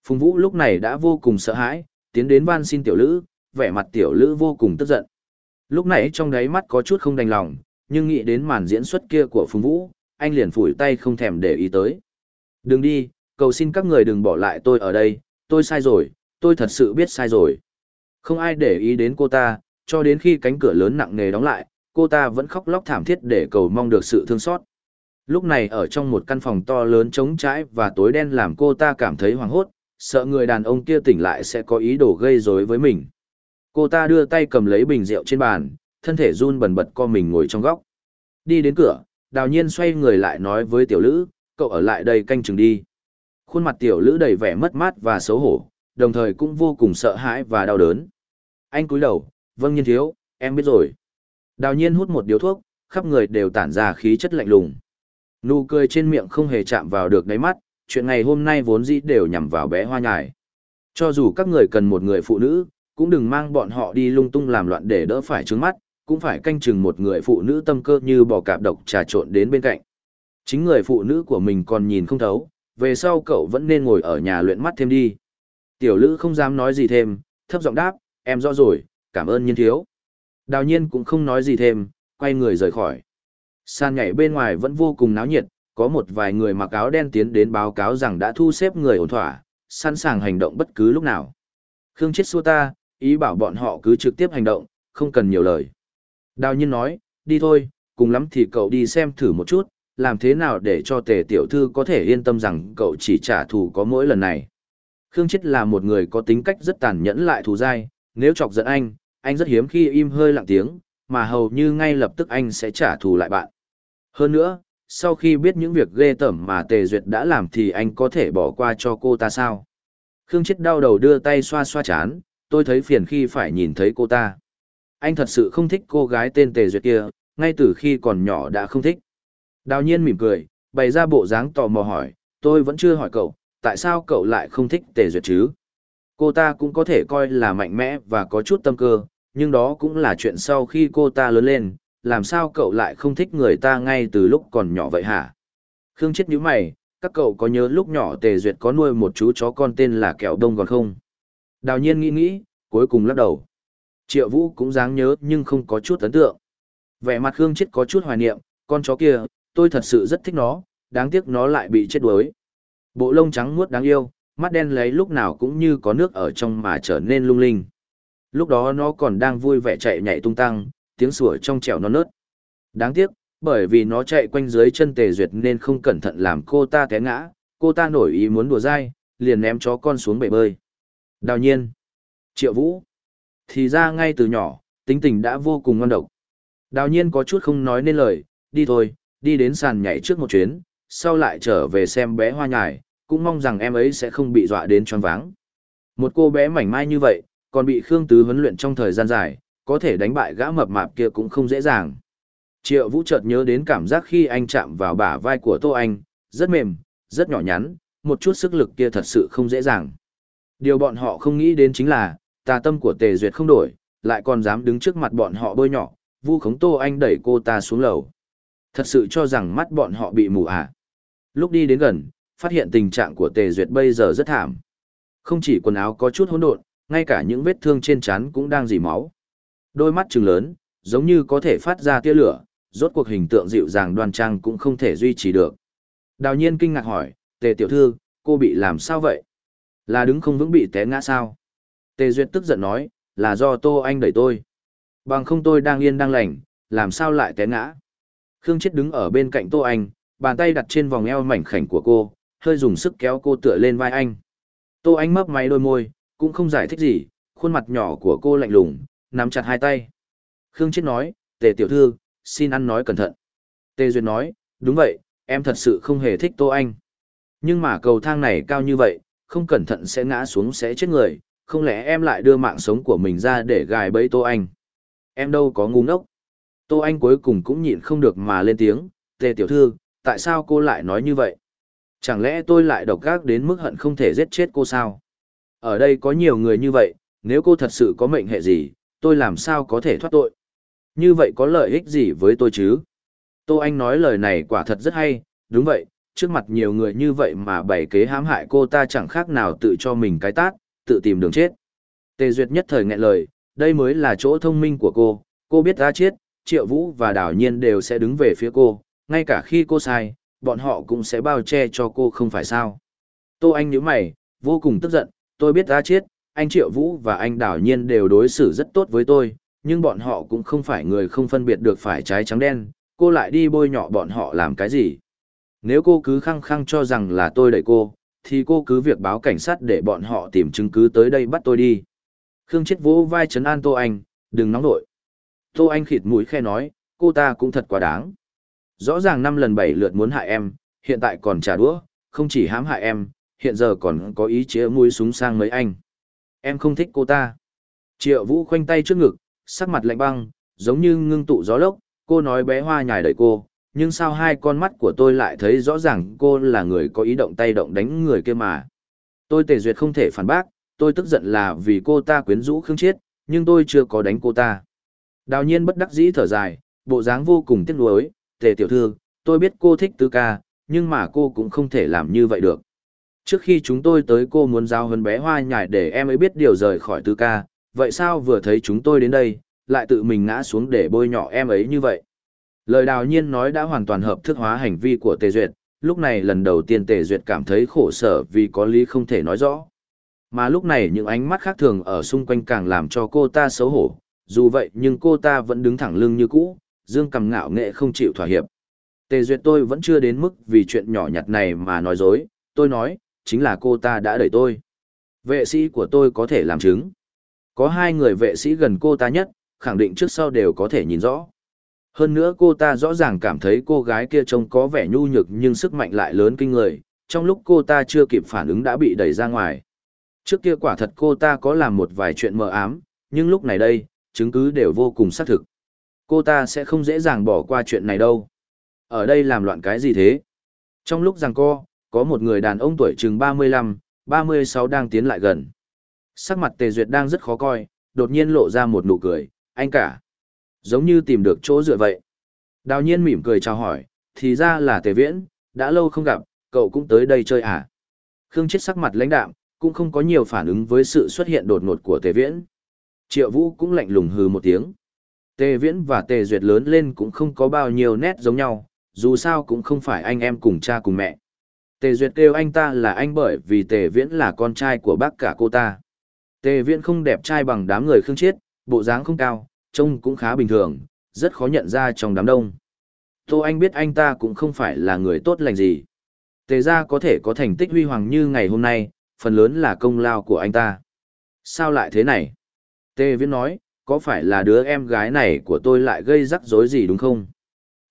Phùng Vũ lúc này đã vô cùng sợ hãi, tiến đến van xin tiểu lữ, vẻ mặt tiểu lữ vô cùng tức giận. Lúc này trong đáy mắt có chút không đành lòng, nhưng nghĩ đến màn diễn xuất kia của Phùng Vũ, anh liền phủi tay không thèm để ý tới. Đừng đi, cầu xin các người đừng bỏ lại tôi ở đây, tôi sai rồi, tôi thật sự biết sai rồi. Không ai để ý đến cô ta, cho đến khi cánh cửa lớn nặng nề đóng lại, cô ta vẫn khóc lóc thảm thiết để cầu mong được sự thương xót. Lúc này ở trong một căn phòng to lớn trống trãi và tối đen làm cô ta cảm thấy hoảng hốt, sợ người đàn ông kia tỉnh lại sẽ có ý đồ gây rối với mình. Cô ta đưa tay cầm lấy bình rượu trên bàn, thân thể run bần bật co mình ngồi trong góc. Đi đến cửa, đào nhiên xoay người lại nói với tiểu lữ, cậu ở lại đây canh chừng đi. Khuôn mặt tiểu lữ đầy vẻ mất mát và xấu hổ, đồng thời cũng vô cùng sợ hãi và đau đớn. Anh cúi đầu, vâng nhiên thiếu, em biết rồi. Đào nhiên hút một điếu thuốc, khắp người đều tản ra khí chất lạnh lùng. Nụ cười trên miệng không hề chạm vào được đáy mắt, chuyện ngày hôm nay vốn dĩ đều nhằm vào bé hoa nhài. Cho dù các người cần một người phụ nữ, cũng đừng mang bọn họ đi lung tung làm loạn để đỡ phải trướng mắt, cũng phải canh chừng một người phụ nữ tâm cơ như bò cạp độc trà trộn đến bên cạnh. Chính người phụ nữ của mình còn nhìn không thấu, về sau cậu vẫn nên ngồi ở nhà luyện mắt thêm đi. Tiểu lữ không dám nói gì thêm, thấp giọng đáp, em rõ rồi, cảm ơn nhiên thiếu. Đào nhiên cũng không nói gì thêm, quay người rời khỏi. sàn nhảy bên ngoài vẫn vô cùng náo nhiệt, có một vài người mặc áo đen tiến đến báo cáo rằng đã thu xếp người ổn thỏa, sẵn sàng hành động bất cứ lúc nào. Khương chết xua ta, ý bảo bọn họ cứ trực tiếp hành động, không cần nhiều lời. Đào nhiên nói, đi thôi, cùng lắm thì cậu đi xem thử một chút, làm thế nào để cho tề tiểu thư có thể yên tâm rằng cậu chỉ trả thù có mỗi lần này. Khương Chết là một người có tính cách rất tàn nhẫn lại thù dai, nếu chọc giận anh, anh rất hiếm khi im hơi lặng tiếng, mà hầu như ngay lập tức anh sẽ trả thù lại bạn. Hơn nữa, sau khi biết những việc ghê tởm mà Tề Duyệt đã làm thì anh có thể bỏ qua cho cô ta sao? Khương Chết đau đầu đưa tay xoa xoa chán, tôi thấy phiền khi phải nhìn thấy cô ta. Anh thật sự không thích cô gái tên Tề Duyệt kia, ngay từ khi còn nhỏ đã không thích. Đào nhiên mỉm cười, bày ra bộ dáng tò mò hỏi, tôi vẫn chưa hỏi cậu, tại sao cậu lại không thích tề duyệt chứ? Cô ta cũng có thể coi là mạnh mẽ và có chút tâm cơ, nhưng đó cũng là chuyện sau khi cô ta lớn lên, làm sao cậu lại không thích người ta ngay từ lúc còn nhỏ vậy hả? Khương chết nhíu mày, các cậu có nhớ lúc nhỏ tề duyệt có nuôi một chú chó con tên là kẹo đông còn không? Đào nhiên nghĩ nghĩ, cuối cùng lắc đầu. Triệu vũ cũng dáng nhớ nhưng không có chút ấn tượng. Vẻ mặt Khương chết có chút hoài niệm, con chó kia, tôi thật sự rất thích nó, đáng tiếc nó lại bị chết đuối. Bộ lông trắng muốt đáng yêu, mắt đen lấy lúc nào cũng như có nước ở trong mà trở nên lung linh. Lúc đó nó còn đang vui vẻ chạy nhảy tung tăng, tiếng sủa trong trẻo nó nớt. Đáng tiếc, bởi vì nó chạy quanh dưới chân tề duyệt nên không cẩn thận làm cô ta té ngã, cô ta nổi ý muốn đùa dai, liền ném chó con xuống bể bơi. Đào nhiên, triệu vũ, thì ra ngay từ nhỏ, tính tình đã vô cùng ngon độc. Đào nhiên có chút không nói nên lời, đi thôi, đi đến sàn nhảy trước một chuyến, sau lại trở về xem bé hoa nhài, cũng mong rằng em ấy sẽ không bị dọa đến choáng váng. Một cô bé mảnh mai như vậy, còn bị Khương Tứ huấn luyện trong thời gian dài, có thể đánh bại gã mập mạp kia cũng không dễ dàng. Triệu Vũ chợt nhớ đến cảm giác khi anh chạm vào bả vai của Tô Anh, rất mềm, rất nhỏ nhắn, một chút sức lực kia thật sự không dễ dàng. Điều bọn họ không nghĩ đến chính là, tà tâm của Tề Duyệt không đổi, lại còn dám đứng trước mặt bọn họ bôi nhỏ, vu khống Tô Anh đẩy cô ta xuống lầu. Thật sự cho rằng mắt bọn họ bị mù à. Lúc đi đến gần, phát hiện tình trạng của Tề Duyệt bây giờ rất thảm. Không chỉ quần áo có chút hỗn độn, ngay cả những vết thương trên trán cũng đang dỉ máu. Đôi mắt trừng lớn, giống như có thể phát ra tia lửa, rốt cuộc hình tượng dịu dàng đoan trang cũng không thể duy trì được. Đào nhiên kinh ngạc hỏi, Tề tiểu thư, cô bị làm sao vậy? Là đứng không vững bị té ngã sao? Tề Duyệt tức giận nói, là do Tô Anh đẩy tôi. Bằng không tôi đang yên đang lành, làm sao lại té ngã? Khương Chết đứng ở bên cạnh Tô Anh, bàn tay đặt trên vòng eo mảnh khảnh của cô, hơi dùng sức kéo cô tựa lên vai anh. Tô Anh mấp máy đôi môi, cũng không giải thích gì, khuôn mặt nhỏ của cô lạnh lùng, nắm chặt hai tay. Khương Chết nói, tề tiểu thư, xin ăn nói cẩn thận. Tề Duyệt nói, đúng vậy, em thật sự không hề thích Tô Anh. Nhưng mà cầu thang này cao như vậy, không cẩn thận sẽ ngã xuống sẽ chết người, không lẽ em lại đưa mạng sống của mình ra để gài bẫy Tô Anh? Em đâu có ngu ngốc. Tô Anh cuối cùng cũng nhịn không được mà lên tiếng, tề tiểu thư, tại sao cô lại nói như vậy? Chẳng lẽ tôi lại độc gác đến mức hận không thể giết chết cô sao? Ở đây có nhiều người như vậy, nếu cô thật sự có mệnh hệ gì, tôi làm sao có thể thoát tội? Như vậy có lợi ích gì với tôi chứ? Tô Anh nói lời này quả thật rất hay, đúng vậy, trước mặt nhiều người như vậy mà bày kế hãm hại cô ta chẳng khác nào tự cho mình cái tát, tự tìm đường chết. Tề Duyệt nhất thời nghẹn lời, đây mới là chỗ thông minh của cô, cô biết ra chết, Triệu Vũ và Đào Nhiên đều sẽ đứng về phía cô, ngay cả khi cô sai, bọn họ cũng sẽ bao che cho cô không phải sao. Tô Anh nhíu mày, vô cùng tức giận, tôi biết ra chết, anh Triệu Vũ và anh Đào Nhiên đều đối xử rất tốt với tôi, nhưng bọn họ cũng không phải người không phân biệt được phải trái trắng đen, cô lại đi bôi nhọ bọn họ làm cái gì. Nếu cô cứ khăng khăng cho rằng là tôi đẩy cô, thì cô cứ việc báo cảnh sát để bọn họ tìm chứng cứ tới đây bắt tôi đi. Khương Chết Vũ vai trấn an Tô Anh, đừng nóng nội. Tô Anh khịt mũi khe nói, cô ta cũng thật quá đáng. Rõ ràng năm lần bảy lượt muốn hại em, hiện tại còn trả đũa, không chỉ hãm hại em, hiện giờ còn có ý chế mũi súng sang mấy anh. Em không thích cô ta. Triệu Vũ khoanh tay trước ngực, sắc mặt lạnh băng, giống như ngưng tụ gió lốc, cô nói bé hoa nhài đợi cô, nhưng sao hai con mắt của tôi lại thấy rõ ràng cô là người có ý động tay động đánh người kia mà. Tôi tề duyệt không thể phản bác, tôi tức giận là vì cô ta quyến rũ khương chết, nhưng tôi chưa có đánh cô ta. Đào nhiên bất đắc dĩ thở dài, bộ dáng vô cùng tiếc nuối, tề tiểu thư, tôi biết cô thích tứ ca, nhưng mà cô cũng không thể làm như vậy được. Trước khi chúng tôi tới cô muốn giao hơn bé hoa nhải để em ấy biết điều rời khỏi tứ ca, vậy sao vừa thấy chúng tôi đến đây, lại tự mình ngã xuống để bôi nhọ em ấy như vậy. Lời đào nhiên nói đã hoàn toàn hợp thức hóa hành vi của Tề Duyệt, lúc này lần đầu tiên Tề Duyệt cảm thấy khổ sở vì có lý không thể nói rõ. Mà lúc này những ánh mắt khác thường ở xung quanh càng làm cho cô ta xấu hổ, dù vậy nhưng cô ta vẫn đứng thẳng lưng như cũ, dương cầm ngạo nghệ không chịu thỏa hiệp. Tề duyệt tôi vẫn chưa đến mức vì chuyện nhỏ nhặt này mà nói dối, tôi nói, chính là cô ta đã đẩy tôi. Vệ sĩ của tôi có thể làm chứng. Có hai người vệ sĩ gần cô ta nhất, khẳng định trước sau đều có thể nhìn rõ. Hơn nữa cô ta rõ ràng cảm thấy cô gái kia trông có vẻ nhu nhược nhưng sức mạnh lại lớn kinh người, trong lúc cô ta chưa kịp phản ứng đã bị đẩy ra ngoài. Trước kia quả thật cô ta có làm một vài chuyện mờ ám, nhưng lúc này đây, chứng cứ đều vô cùng xác thực. Cô ta sẽ không dễ dàng bỏ qua chuyện này đâu. Ở đây làm loạn cái gì thế? Trong lúc giằng co, có một người đàn ông tuổi chừng 35, 36 đang tiến lại gần. Sắc mặt Tề Duyệt đang rất khó coi, đột nhiên lộ ra một nụ cười, anh cả. Giống như tìm được chỗ dựa vậy. Đào nhiên mỉm cười chào hỏi, thì ra là Tề Viễn, đã lâu không gặp, cậu cũng tới đây chơi à? Khương chết sắc mặt lãnh đạm, cũng không có nhiều phản ứng với sự xuất hiện đột ngột của Tề Viễn. Triệu Vũ cũng lạnh lùng hừ một tiếng. Tề Viễn và Tề Duyệt lớn lên cũng không có bao nhiêu nét giống nhau, dù sao cũng không phải anh em cùng cha cùng mẹ. Tề Duyệt kêu anh ta là anh bởi vì Tề Viễn là con trai của bác cả cô ta. Tề Viễn không đẹp trai bằng đám người khương chiết, bộ dáng không cao, trông cũng khá bình thường, rất khó nhận ra trong đám đông. Tô Anh biết anh ta cũng không phải là người tốt lành gì. Tề gia có thể có thành tích huy hoàng như ngày hôm nay, phần lớn là công lao của anh ta. Sao lại thế này? Tê Viễn nói, có phải là đứa em gái này của tôi lại gây rắc rối gì đúng không?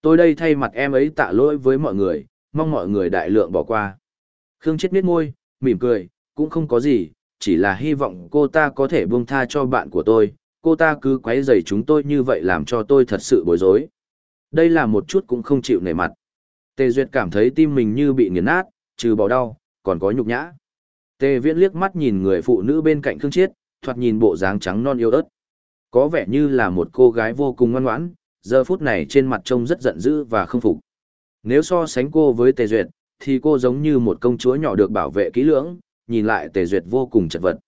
Tôi đây thay mặt em ấy tạ lỗi với mọi người, mong mọi người đại lượng bỏ qua. Khương chết biết môi, mỉm cười, cũng không có gì, chỉ là hy vọng cô ta có thể buông tha cho bạn của tôi, cô ta cứ quấy rầy chúng tôi như vậy làm cho tôi thật sự bối rối. Đây là một chút cũng không chịu nể mặt. Tê Duyệt cảm thấy tim mình như bị nghiền nát, trừ bỏ đau, còn có nhục nhã. Tê Viễn liếc mắt nhìn người phụ nữ bên cạnh Khương Chiết, thoạt nhìn bộ dáng trắng non yêu ớt. Có vẻ như là một cô gái vô cùng ngoan ngoãn, giờ phút này trên mặt trông rất giận dữ và không phục. Nếu so sánh cô với Tề Duyệt, thì cô giống như một công chúa nhỏ được bảo vệ kỹ lưỡng, nhìn lại Tề Duyệt vô cùng chật vật.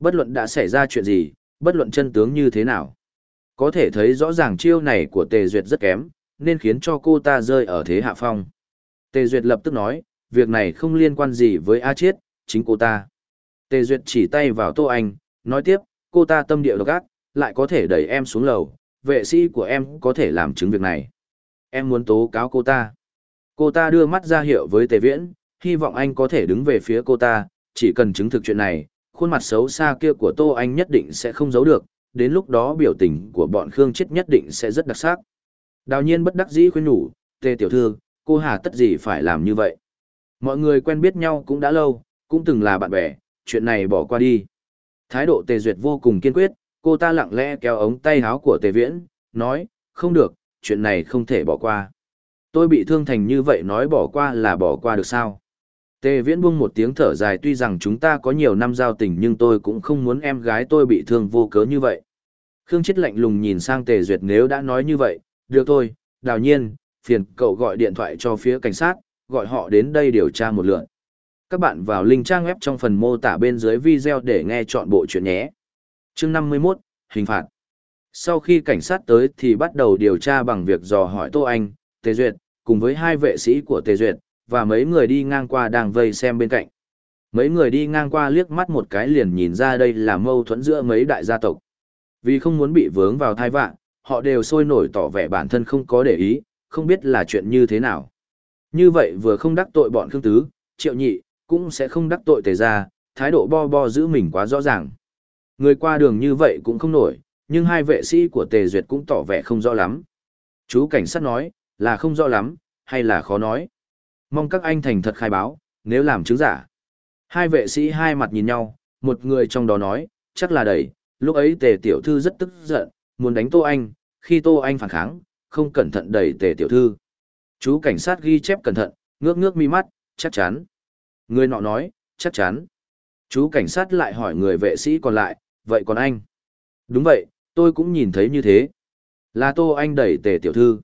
Bất luận đã xảy ra chuyện gì, bất luận chân tướng như thế nào. Có thể thấy rõ ràng chiêu này của Tề Duyệt rất kém, nên khiến cho cô ta rơi ở thế hạ phong. Tề Duyệt lập tức nói, việc này không liên quan gì với A Chiết, chính cô ta. Tề Duyệt chỉ tay vào Tô Anh, nói tiếp, cô ta tâm địa độc ác, lại có thể đẩy em xuống lầu, vệ sĩ của em có thể làm chứng việc này. Em muốn tố cáo cô ta. Cô ta đưa mắt ra hiệu với Tề Viễn, hy vọng anh có thể đứng về phía cô ta, chỉ cần chứng thực chuyện này, khuôn mặt xấu xa kia của Tô Anh nhất định sẽ không giấu được, đến lúc đó biểu tình của bọn Khương chết nhất định sẽ rất đặc sắc. Đào nhiên bất đắc dĩ khuyên nhủ, Tề Tiểu thư, cô hà tất gì phải làm như vậy. Mọi người quen biết nhau cũng đã lâu, cũng từng là bạn bè, chuyện này bỏ qua đi. Thái độ Tề Duyệt vô cùng kiên quyết, cô ta lặng lẽ kéo ống tay áo của Tề Viễn, nói, không được, chuyện này không thể bỏ qua. Tôi bị thương thành như vậy nói bỏ qua là bỏ qua được sao? Tề Viễn buông một tiếng thở dài tuy rằng chúng ta có nhiều năm giao tình nhưng tôi cũng không muốn em gái tôi bị thương vô cớ như vậy. Khương Chết lạnh lùng nhìn sang Tề Duyệt nếu đã nói như vậy, được thôi, đào nhiên, phiền cậu gọi điện thoại cho phía cảnh sát, gọi họ đến đây điều tra một lượt. Các bạn vào link trang web trong phần mô tả bên dưới video để nghe chọn bộ chuyện nhé. Chương 51, hình phạt. Sau khi cảnh sát tới thì bắt đầu điều tra bằng việc dò hỏi Tô Anh, Tề Duyệt, cùng với hai vệ sĩ của Tề Duyệt, và mấy người đi ngang qua đang vây xem bên cạnh. Mấy người đi ngang qua liếc mắt một cái liền nhìn ra đây là mâu thuẫn giữa mấy đại gia tộc. Vì không muốn bị vướng vào thai vạn, họ đều sôi nổi tỏ vẻ bản thân không có để ý, không biết là chuyện như thế nào. Như vậy vừa không đắc tội bọn Khương Tứ, Triệu Nhị, cũng sẽ không đắc tội tề ra, thái độ bo bo giữ mình quá rõ ràng. Người qua đường như vậy cũng không nổi, nhưng hai vệ sĩ của tề duyệt cũng tỏ vẻ không rõ lắm. Chú cảnh sát nói, là không rõ lắm, hay là khó nói. Mong các anh thành thật khai báo, nếu làm chứng giả. Hai vệ sĩ hai mặt nhìn nhau, một người trong đó nói, chắc là đầy lúc ấy tề tiểu thư rất tức giận, muốn đánh tô anh, khi tô anh phản kháng, không cẩn thận đẩy tề tiểu thư. Chú cảnh sát ghi chép cẩn thận, ngước ngước mi mắt, chắc chắn. Người nọ nói, chắc chắn. Chú cảnh sát lại hỏi người vệ sĩ còn lại, vậy còn anh? Đúng vậy, tôi cũng nhìn thấy như thế. Là tô anh đẩy tề tiểu thư.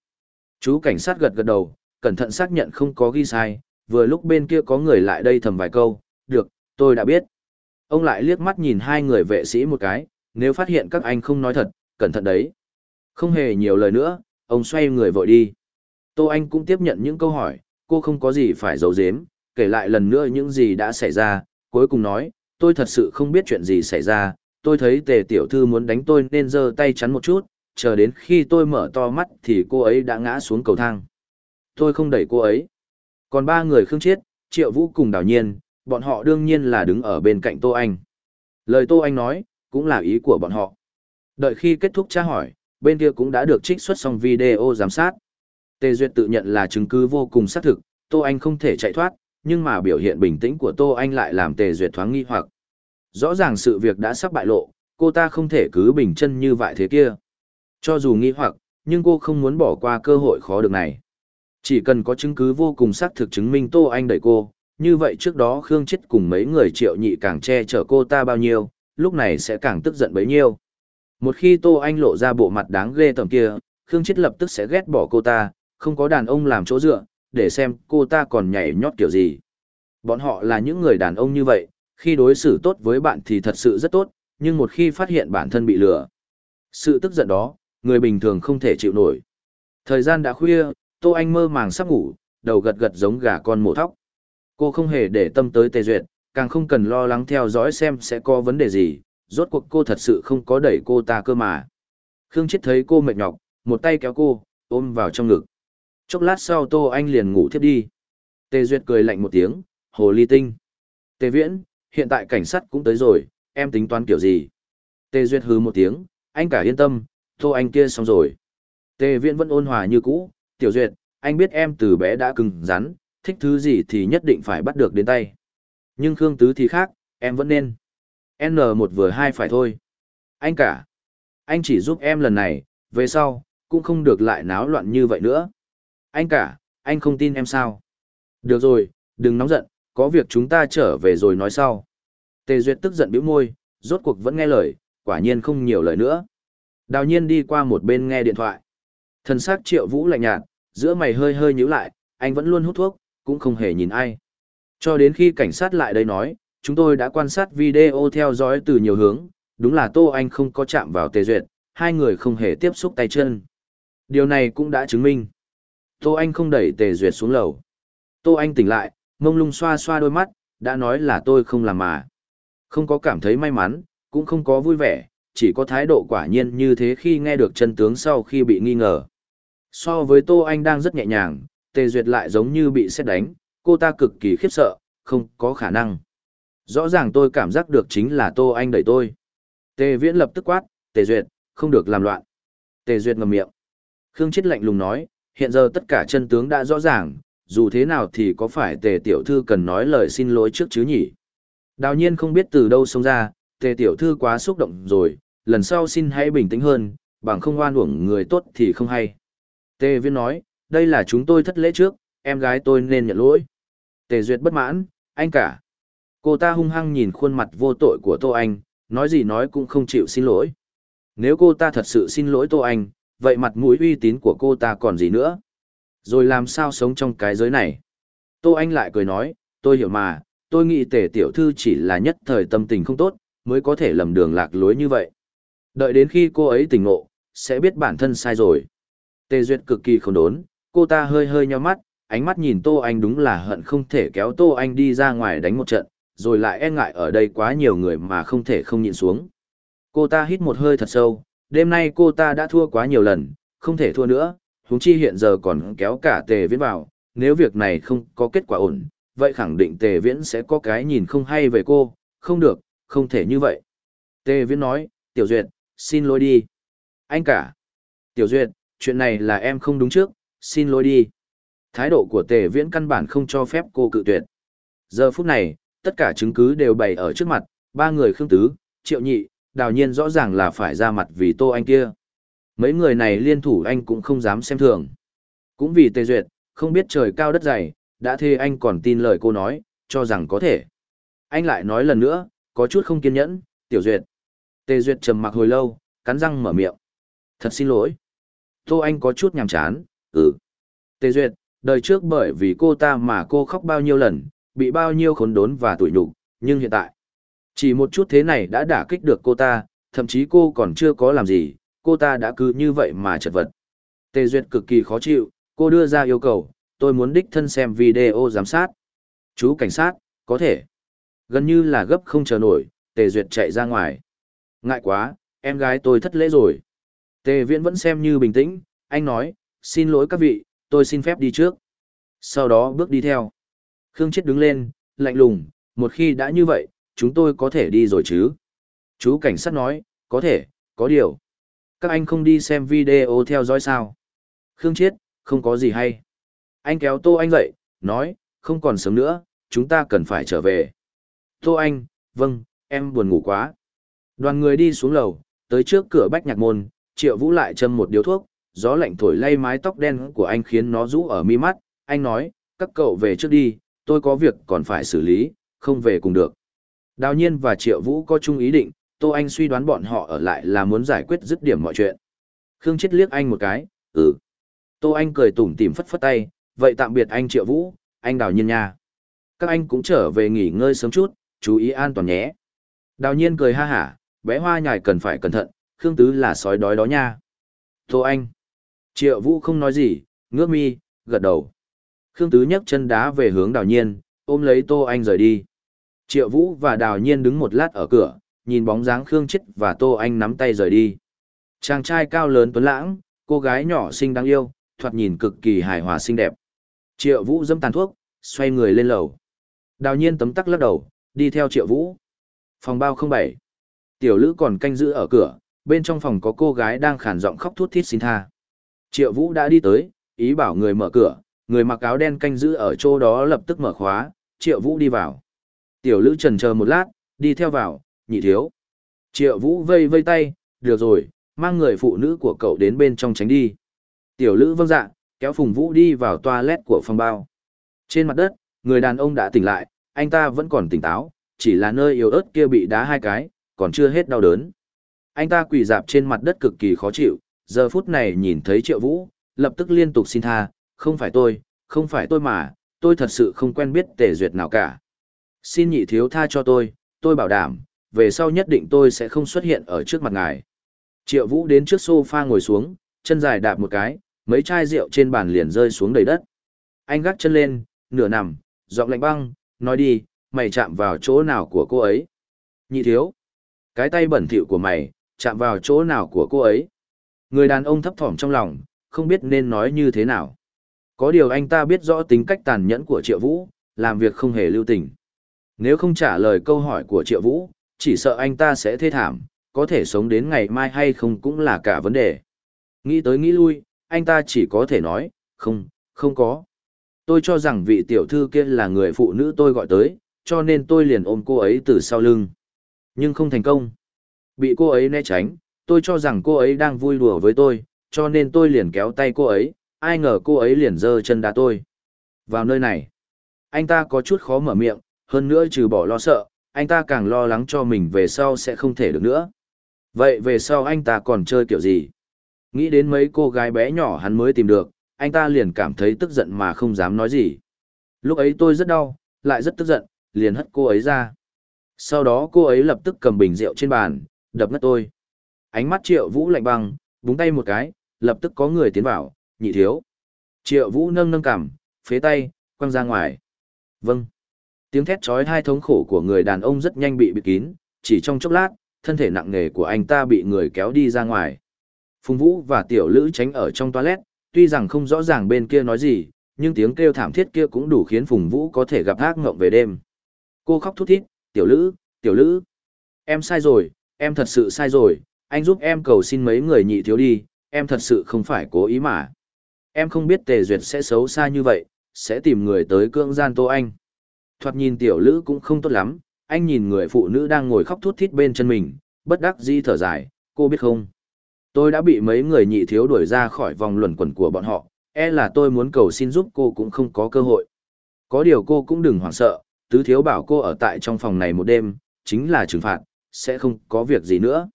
Chú cảnh sát gật gật đầu, cẩn thận xác nhận không có ghi sai, vừa lúc bên kia có người lại đây thầm vài câu, được, tôi đã biết. Ông lại liếc mắt nhìn hai người vệ sĩ một cái, nếu phát hiện các anh không nói thật, cẩn thận đấy. Không hề nhiều lời nữa, ông xoay người vội đi. Tô Anh cũng tiếp nhận những câu hỏi, cô không có gì phải giấu giếm, kể lại lần nữa những gì đã xảy ra, cuối cùng nói, tôi thật sự không biết chuyện gì xảy ra, tôi thấy tề tiểu thư muốn đánh tôi nên giơ tay chắn một chút, chờ đến khi tôi mở to mắt thì cô ấy đã ngã xuống cầu thang. Tôi không đẩy cô ấy. Còn ba người khương chết triệu vũ cùng đào nhiên, bọn họ đương nhiên là đứng ở bên cạnh Tô Anh. Lời Tô Anh nói, cũng là ý của bọn họ. Đợi khi kết thúc tra hỏi, bên kia cũng đã được trích xuất xong video giám sát. Tề Duyệt tự nhận là chứng cứ vô cùng xác thực, Tô Anh không thể chạy thoát, nhưng mà biểu hiện bình tĩnh của Tô Anh lại làm Tề Duyệt thoáng nghi hoặc. Rõ ràng sự việc đã sắp bại lộ, cô ta không thể cứ bình chân như vậy thế kia. Cho dù nghi hoặc, nhưng cô không muốn bỏ qua cơ hội khó được này. Chỉ cần có chứng cứ vô cùng xác thực chứng minh Tô Anh đẩy cô, như vậy trước đó Khương Chết cùng mấy người triệu nhị càng che chở cô ta bao nhiêu, lúc này sẽ càng tức giận bấy nhiêu. Một khi Tô Anh lộ ra bộ mặt đáng ghê tởm kia, Khương Chết lập tức sẽ ghét bỏ cô ta, không có đàn ông làm chỗ dựa, để xem cô ta còn nhảy nhót kiểu gì. Bọn họ là những người đàn ông như vậy, khi đối xử tốt với bạn thì thật sự rất tốt, nhưng một khi phát hiện bản thân bị lừa. Sự tức giận đó, người bình thường không thể chịu nổi. Thời gian đã khuya, Tô Anh mơ màng sắp ngủ, đầu gật gật giống gà con mổ thóc. Cô không hề để tâm tới tê Duyệt, càng không cần lo lắng theo dõi xem sẽ có vấn đề gì, rốt cuộc cô thật sự không có đẩy cô ta cơ mà. Khương Chết thấy cô mệt nhọc, một tay kéo cô, ôm vào trong ngực. Chốc lát sau Tô Anh liền ngủ thiếp đi. Tề Duyệt cười lạnh một tiếng, hồ ly tinh. Tề Viễn, hiện tại cảnh sát cũng tới rồi, em tính toán kiểu gì? Tề Duyệt hứ một tiếng, anh cả yên tâm, Tô Anh kia xong rồi. Tề Viễn vẫn ôn hòa như cũ, Tiểu Duyệt, anh biết em từ bé đã cứng rắn, thích thứ gì thì nhất định phải bắt được đến tay. Nhưng Khương Tứ thì khác, em vẫn nên. n một vừa hai phải thôi. Anh cả. Anh chỉ giúp em lần này, về sau, cũng không được lại náo loạn như vậy nữa anh cả, anh không tin em sao? Được rồi, đừng nóng giận, có việc chúng ta trở về rồi nói sau. Tề Duyệt tức giận bĩu môi, rốt cuộc vẫn nghe lời, quả nhiên không nhiều lời nữa. Đào nhiên đi qua một bên nghe điện thoại. Thần sắc triệu vũ lạnh nhạt, giữa mày hơi hơi nhíu lại, anh vẫn luôn hút thuốc, cũng không hề nhìn ai. Cho đến khi cảnh sát lại đây nói, chúng tôi đã quan sát video theo dõi từ nhiều hướng, đúng là Tô Anh không có chạm vào Tề Duyệt, hai người không hề tiếp xúc tay chân. Điều này cũng đã chứng minh. Tô Anh không đẩy Tề Duyệt xuống lầu. Tô Anh tỉnh lại, mông lung xoa xoa đôi mắt, đã nói là tôi không làm mà. Không có cảm thấy may mắn, cũng không có vui vẻ, chỉ có thái độ quả nhiên như thế khi nghe được chân tướng sau khi bị nghi ngờ. So với Tô Anh đang rất nhẹ nhàng, Tề Duyệt lại giống như bị xét đánh, cô ta cực kỳ khiếp sợ, không có khả năng. Rõ ràng tôi cảm giác được chính là Tô Anh đẩy tôi. Tề Viễn lập tức quát, Tề Duyệt, không được làm loạn. Tề Duyệt ngầm miệng. Khương Chết lạnh lùng nói, hiện giờ tất cả chân tướng đã rõ ràng, dù thế nào thì có phải tề tiểu thư cần nói lời xin lỗi trước chứ nhỉ? Đào nhiên không biết từ đâu xông ra, tề tiểu thư quá xúc động rồi, lần sau xin hãy bình tĩnh hơn, bằng không oan uổng người tốt thì không hay. Tề viên nói, đây là chúng tôi thất lễ trước, em gái tôi nên nhận lỗi. Tề duyệt bất mãn, anh cả. Cô ta hung hăng nhìn khuôn mặt vô tội của Tô Anh, nói gì nói cũng không chịu xin lỗi. Nếu cô ta thật sự xin lỗi Tô Anh, vậy mặt mũi uy tín của cô ta còn gì nữa? Rồi làm sao sống trong cái giới này? Tô Anh lại cười nói, tôi hiểu mà, tôi nghĩ tề tiểu thư chỉ là nhất thời tâm tình không tốt, mới có thể lầm đường lạc lối như vậy. Đợi đến khi cô ấy tỉnh ngộ, sẽ biết bản thân sai rồi. Tề Duyệt cực kỳ không đốn, cô ta hơi hơi nheo mắt, ánh mắt nhìn Tô Anh đúng là hận không thể kéo Tô Anh đi ra ngoài đánh một trận, rồi lại e ngại ở đây quá nhiều người mà không thể không nhịn xuống. Cô ta hít một hơi thật sâu, đêm nay cô ta đã thua quá nhiều lần, không thể thua nữa, huống chi hiện giờ còn kéo cả tề viễn vào, nếu việc này không có kết quả ổn, vậy khẳng định tề viễn sẽ có cái nhìn không hay về cô, không được, không thể như vậy. Tề viễn nói, Tiểu Duyệt, xin lỗi đi. Anh cả. Tiểu Duyệt, chuyện này là em không đúng trước, xin lỗi đi. Thái độ của tề viễn căn bản không cho phép cô cự tuyệt. Giờ phút này, tất cả chứng cứ đều bày ở trước mặt, ba người Khương Tứ, Triệu Nhị, đào nhiên rõ ràng là phải ra mặt vì tô anh kia. Mấy người này liên thủ anh cũng không dám xem thường. Cũng vì tê duyệt, không biết trời cao đất dày, đã thê anh còn tin lời cô nói, cho rằng có thể. Anh lại nói lần nữa, có chút không kiên nhẫn, tiểu duyệt. Tê duyệt trầm mặc hồi lâu, cắn răng mở miệng. Thật xin lỗi. Tô anh có chút nhàm chán ừ. Tê duyệt, đời trước bởi vì cô ta mà cô khóc bao nhiêu lần, bị bao nhiêu khốn đốn và tủi nhục, nhưng hiện tại chỉ một chút thế này đã đả kích được cô ta, thậm chí cô còn chưa có làm gì, cô ta đã cứ như vậy mà chật vật. Tề Duyệt cực kỳ khó chịu, cô đưa ra yêu cầu, tôi muốn đích thân xem video giám sát. Chú cảnh sát, có thể. Gần như là gấp không chờ nổi, Tề Duyệt chạy ra ngoài. Ngại quá, em gái tôi thất lễ rồi. Tề Viễn vẫn xem như bình tĩnh, anh nói, xin lỗi các vị, tôi xin phép đi trước. Sau đó bước đi theo. Khương Chết đứng lên, lạnh lùng, một khi đã như vậy, chúng tôi có thể đi rồi chứ? Chú cảnh sát nói, có thể, có điều. Các anh không đi xem video theo dõi sao? Khương Chiết, không có gì hay. Anh kéo Tô Anh dậy, nói, không còn sớm nữa, chúng ta cần phải trở về. Tô Anh, vâng, em buồn ngủ quá. Đoàn người đi xuống lầu, tới trước cửa bách nhạc môn, Triệu Vũ lại châm một điếu thuốc, gió lạnh thổi lay mái tóc đen của anh khiến nó rũ ở mi mắt. Anh nói, các cậu về trước đi, tôi có việc còn phải xử lý, không về cùng được. Đào nhiên và Triệu Vũ có chung ý định, Tô Anh suy đoán bọn họ ở lại là muốn giải quyết dứt điểm mọi chuyện. Khương Chết liếc anh một cái, ừ. Tô Anh cười tủm tỉm phất phất tay, vậy tạm biệt anh Triệu Vũ, anh Đào nhiên nha. Các anh cũng trở về nghỉ ngơi sớm chút, chú ý an toàn nhé. Đào nhiên cười ha hả, bé hoa nhài cần phải cẩn thận, Khương Tứ là sói đói đó nha. Tô Anh. Triệu Vũ không nói gì, ngước mi, gật đầu. Khương Tứ nhấc chân đá về hướng đào nhiên, ôm lấy Tô Anh rời đi. Triệu Vũ và Đào Nhiên đứng một lát ở cửa, nhìn bóng dáng Khương Chết và Tô Anh nắm tay rời đi. Chàng trai cao lớn tuấn lãng, cô gái nhỏ xinh đáng yêu, thoạt nhìn cực kỳ hài hòa xinh đẹp. Triệu Vũ dâm tàn thuốc, xoay người lên lầu. Đào Nhiên tấm tắc lắc đầu, đi theo Triệu Vũ. Phòng bao 07. Tiểu Lữ còn canh giữ ở cửa, bên trong phòng có cô gái đang khản giọng khóc thút thít xin tha. Triệu Vũ đã đi tới, ý bảo người mở cửa, người mặc áo đen canh giữ ở chỗ đó lập tức mở khóa, Triệu Vũ đi vào. Tiểu Lữ trần chờ một lát, đi theo vào, nhị thiếu. Triệu Vũ vây vây tay, được rồi, mang người phụ nữ của cậu đến bên trong tránh đi. Tiểu Lữ vâng dạ, kéo Phùng Vũ đi vào toilet của phòng bao. Trên mặt đất, người đàn ông đã tỉnh lại, anh ta vẫn còn tỉnh táo, chỉ là nơi yếu ớt kia bị đá hai cái, còn chưa hết đau đớn. Anh ta quỳ dạp trên mặt đất cực kỳ khó chịu, giờ phút này nhìn thấy Triệu Vũ, lập tức liên tục xin tha, không phải tôi, không phải tôi mà, tôi thật sự không quen biết tề duyệt nào cả. Xin nhị thiếu tha cho tôi, tôi bảo đảm, về sau nhất định tôi sẽ không xuất hiện ở trước mặt ngài. Triệu Vũ đến trước sofa ngồi xuống, chân dài đạp một cái, mấy chai rượu trên bàn liền rơi xuống đầy đất. Anh gác chân lên, nửa nằm, giọng lạnh băng, nói đi, mày chạm vào chỗ nào của cô ấy. Nhị thiếu, cái tay bẩn thỉu của mày, chạm vào chỗ nào của cô ấy. Người đàn ông thấp thỏm trong lòng, không biết nên nói như thế nào. Có điều anh ta biết rõ tính cách tàn nhẫn của Triệu Vũ, làm việc không hề lưu tình. Nếu không trả lời câu hỏi của Triệu Vũ, chỉ sợ anh ta sẽ thê thảm, có thể sống đến ngày mai hay không cũng là cả vấn đề. Nghĩ tới nghĩ lui, anh ta chỉ có thể nói, không, không có. Tôi cho rằng vị tiểu thư kia là người phụ nữ tôi gọi tới, cho nên tôi liền ôm cô ấy từ sau lưng. Nhưng không thành công. Bị cô ấy né tránh, tôi cho rằng cô ấy đang vui đùa với tôi, cho nên tôi liền kéo tay cô ấy, ai ngờ cô ấy liền giơ chân đá tôi. Vào nơi này, anh ta có chút khó mở miệng, hơn nữa trừ bỏ lo sợ, anh ta càng lo lắng cho mình về sau sẽ không thể được nữa. Vậy về sau anh ta còn chơi kiểu gì? Nghĩ đến mấy cô gái bé nhỏ hắn mới tìm được, anh ta liền cảm thấy tức giận mà không dám nói gì. Lúc ấy tôi rất đau, lại rất tức giận, liền hất cô ấy ra. Sau đó cô ấy lập tức cầm bình rượu trên bàn, đập ngất tôi. Ánh mắt Triệu Vũ lạnh băng, búng tay một cái, lập tức có người tiến vào, nhị thiếu. Triệu Vũ nâng nâng cằm, phế tay, quăng ra ngoài. Vâng. Tiếng thét chói hai thống khổ của người đàn ông rất nhanh bị bịt kín, chỉ trong chốc lát, thân thể nặng nề của anh ta bị người kéo đi ra ngoài. Phùng Vũ và Tiểu Lữ tránh ở trong toilet, tuy rằng không rõ ràng bên kia nói gì, nhưng tiếng kêu thảm thiết kia cũng đủ khiến Phùng Vũ có thể gặp ác ngộng về đêm. Cô khóc thút thít, "Tiểu Lữ, Tiểu Lữ, em sai rồi, em thật sự sai rồi, anh giúp em cầu xin mấy người nhị thiếu đi, em thật sự không phải cố ý mà. Em không biết Tề Duyệt sẽ xấu xa như vậy, sẽ tìm người tới cưỡng gian Tô Anh." Thoạt nhìn tiểu lữ cũng không tốt lắm, anh nhìn người phụ nữ đang ngồi khóc thút thít bên chân mình, bất đắc dĩ thở dài, cô biết không? Tôi đã bị mấy người nhị thiếu đuổi ra khỏi vòng luẩn quẩn của bọn họ, e là tôi muốn cầu xin giúp cô cũng không có cơ hội. Có điều cô cũng đừng hoảng sợ, tứ thiếu bảo cô ở tại trong phòng này một đêm, chính là trừng phạt, sẽ không có việc gì nữa.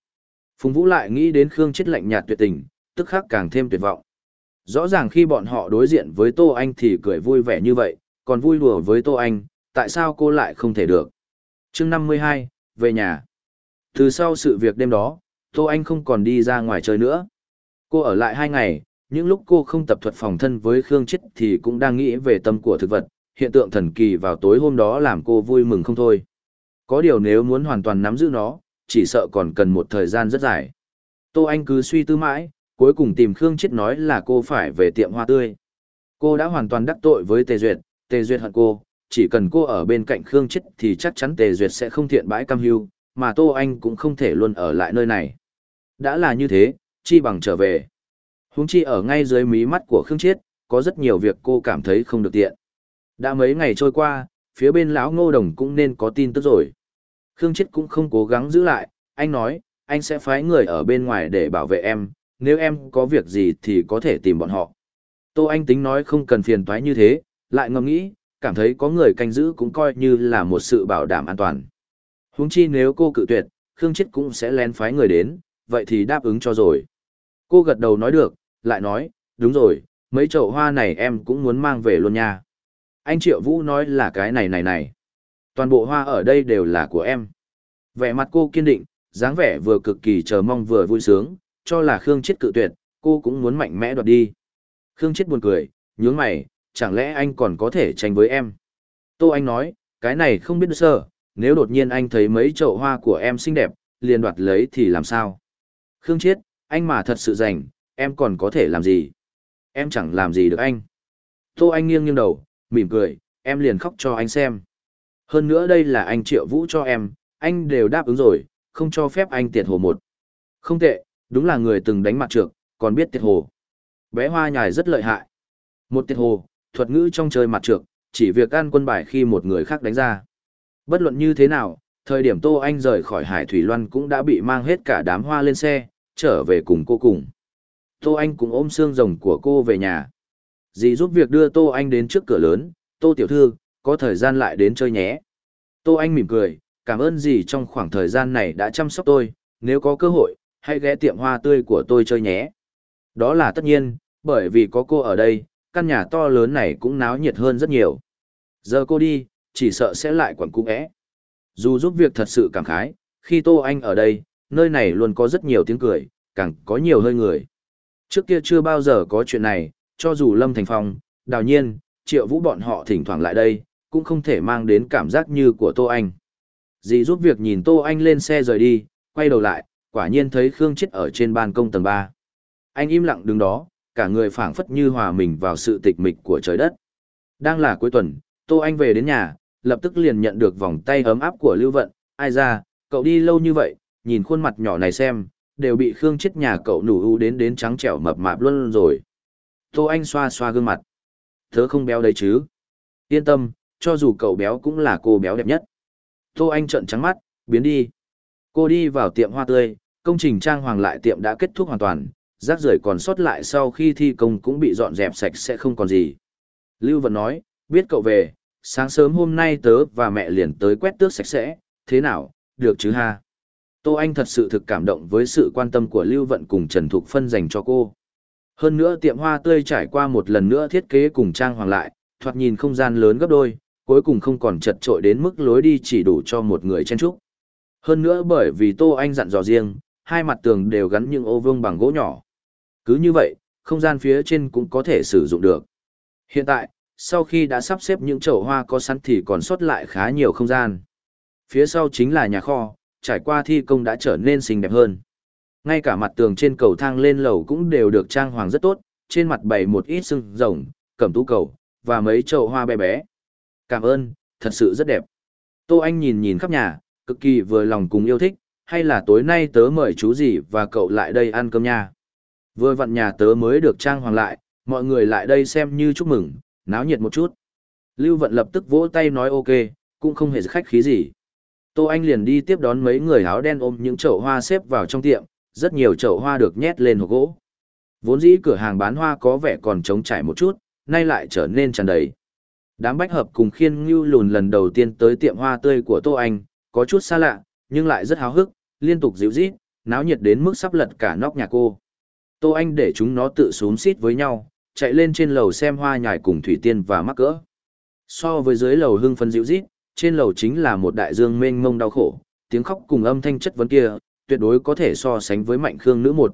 Phùng Vũ lại nghĩ đến Khương chết lạnh nhạt tuyệt tình, tức khắc càng thêm tuyệt vọng. Rõ ràng khi bọn họ đối diện với Tô Anh thì cười vui vẻ như vậy, còn vui đùa với Tô Anh, tại sao cô lại không thể được? chương năm mươi hai về nhà. Từ sau sự việc đêm đó, Tô Anh không còn đi ra ngoài chơi nữa. Cô ở lại hai ngày, những lúc cô không tập thuật phòng thân với Khương Chết thì cũng đang nghĩ về tâm của thực vật, hiện tượng thần kỳ vào tối hôm đó làm cô vui mừng không thôi. Có điều nếu muốn hoàn toàn nắm giữ nó, chỉ sợ còn cần một thời gian rất dài. Tô Anh cứ suy tư mãi, cuối cùng tìm Khương Chết nói là cô phải về tiệm hoa tươi. Cô đã hoàn toàn đắc tội với Tề Duyệt, Tề Duyệt hận cô, chỉ cần cô ở bên cạnh Khương Chết thì chắc chắn Tề Duyệt sẽ không thiện bãi cam hưu, mà Tô Anh cũng không thể luôn ở lại nơi này. Đã là như thế, chi bằng trở về. Huống chi ở ngay dưới mí mắt của Khương Chết, có rất nhiều việc cô cảm thấy không được tiện. Đã mấy ngày trôi qua, phía bên lão Ngô Đồng cũng nên có tin tức rồi. Khương Chết cũng không cố gắng giữ lại, anh nói, anh sẽ phái người ở bên ngoài để bảo vệ em, nếu em có việc gì thì có thể tìm bọn họ. Tô Anh tính nói không cần phiền toái như thế, lại ngầm nghĩ, cảm thấy có người canh giữ cũng coi như là một sự bảo đảm an toàn. Huống chi nếu cô cự tuyệt, Khương Chết cũng sẽ lén phái người đến, vậy thì đáp ứng cho rồi. Cô gật đầu nói được, lại nói, đúng rồi, mấy chậu hoa này em cũng muốn mang về luôn nha. Anh Triệu Vũ nói là cái này này này. Toàn bộ hoa ở đây đều là của em. Vẻ mặt cô kiên định, dáng vẻ vừa cực kỳ chờ mong vừa vui sướng, cho là Khương Chết cự tuyệt, cô cũng muốn mạnh mẽ đoạt đi. Khương Chết buồn cười, nhướng mày, chẳng lẽ anh còn có thể tranh với em? Tô Anh nói, cái này không biết sơ, nếu đột nhiên anh thấy mấy chậu hoa của em xinh đẹp, liền đoạt lấy thì làm sao? Khương Chiết, anh mà thật sự dành, em còn có thể làm gì? Em chẳng làm gì được anh. Tô Anh nghiêng nghiêng đầu, mỉm cười, em liền khóc cho anh xem. Hơn nữa đây là anh triệu vũ cho em, anh đều đáp ứng rồi, không cho phép anh tiệt hồ một. Không tệ, đúng là người từng đánh mặt trược, còn biết tiệt hồ. Bé hoa nhài rất lợi hại. Một tiệt hồ, thuật ngữ trong chơi mặt trược, chỉ việc ăn quân bài khi một người khác đánh ra. Bất luận như thế nào, thời điểm Tô Anh rời khỏi Hải Thủy Loan cũng đã bị mang hết cả đám hoa lên xe, trở về cùng cô cùng. Tô Anh cũng ôm xương rồng của cô về nhà. Dì giúp việc đưa Tô Anh đến trước cửa lớn, Tô Tiểu Thư, có thời gian lại đến chơi nhé. Tô Anh mỉm cười, cảm ơn dì trong khoảng thời gian này đã chăm sóc tôi, nếu có cơ hội, hãy ghé tiệm hoa tươi của tôi chơi nhé. Đó là tất nhiên, bởi vì có cô ở đây, căn nhà to lớn này cũng náo nhiệt hơn rất nhiều. Giờ cô đi, chỉ sợ sẽ lại quẩn cung ẽ. Dù giúp việc thật sự cảm khái, khi Tô Anh ở đây, nơi này luôn có rất nhiều tiếng cười, càng có nhiều hơi người. Trước kia chưa bao giờ có chuyện này, cho dù Lâm Thành Phong, đào nhiên, triệu vũ bọn họ thỉnh thoảng lại đây, cũng không thể mang đến cảm giác như của Tô Anh. Dì giúp việc nhìn Tô Anh lên xe rời đi, quay đầu lại, quả nhiên thấy Khương chết ở trên ban công tầng 3. Anh im lặng đứng đó, cả người phảng phất như hòa mình vào sự tịch mịch của trời đất. Đang là cuối tuần, Tô Anh về đến nhà, lập tức liền nhận được vòng tay ấm áp của Lưu Vận, ai ra, cậu đi lâu như vậy, nhìn khuôn mặt nhỏ này xem, đều bị Khương chết nhà cậu nủ u đến đến trắng trẻo mập mạp luôn rồi. Tô Anh xoa xoa gương mặt. Thớ không béo đấy chứ. Yên tâm, cho dù cậu béo cũng là cô béo đẹp nhất. Tô Anh trợn trắng mắt, biến đi. Cô đi vào tiệm hoa tươi, công trình trang hoàng lại tiệm đã kết thúc hoàn toàn, rác rưởi còn sót lại sau khi thi công cũng bị dọn dẹp sạch sẽ không còn gì. Lưu Vận nói, biết cậu về, sáng sớm hôm nay tớ và mẹ liền tới quét tước sạch sẽ, thế nào, được chứ ha? Tô Anh thật sự thực cảm động với sự quan tâm của Lưu Vận cùng Trần Thục Phân dành cho cô. Hơn nữa tiệm hoa tươi trải qua một lần nữa thiết kế cùng trang hoàng lại, thoạt nhìn không gian lớn gấp đôi, cuối cùng không còn chật trội đến mức lối đi chỉ đủ cho một người chen trúc. Hơn nữa bởi vì Tô Anh dặn dò riêng, hai mặt tường đều gắn những ô vương bằng gỗ nhỏ. Cứ như vậy, không gian phía trên cũng có thể sử dụng được. Hiện tại, sau khi đã sắp xếp những chậu hoa có sẵn thì còn sót lại khá nhiều không gian. Phía sau chính là nhà kho, trải qua thi công đã trở nên xinh đẹp hơn. Ngay cả mặt tường trên cầu thang lên lầu cũng đều được trang hoàng rất tốt, trên mặt bày một ít sưng rồng, cẩm tú cầu, và mấy chậu hoa bé bé. Cảm ơn, thật sự rất đẹp. Tô Anh nhìn nhìn khắp nhà, cực kỳ vừa lòng cùng yêu thích, hay là tối nay tớ mời chú gì và cậu lại đây ăn cơm nha. Vừa vặn nhà tớ mới được trang hoàng lại, mọi người lại đây xem như chúc mừng, náo nhiệt một chút. Lưu Vận lập tức vỗ tay nói ok, cũng không hề khách khí gì. Tô Anh liền đi tiếp đón mấy người áo đen ôm những chậu hoa xếp vào trong tiệm, rất nhiều chậu hoa được nhét lên hộp gỗ. Vốn dĩ cửa hàng bán hoa có vẻ còn trống trải một chút, nay lại trở nên tràn đầy. Đám bách hợp cùng khiên ngưu lùn lần đầu tiên tới tiệm hoa tươi của Tô Anh, có chút xa lạ, nhưng lại rất háo hức, liên tục dịu rít, náo nhiệt đến mức sắp lật cả nóc nhà cô. Tô Anh để chúng nó tự xuống xít với nhau, chạy lên trên lầu xem hoa nhài cùng Thủy Tiên và mắc cỡ. So với dưới lầu hưng phân dịu rít, trên lầu chính là một đại dương mênh mông đau khổ, tiếng khóc cùng âm thanh chất vấn kia, tuyệt đối có thể so sánh với mạnh khương nữ một.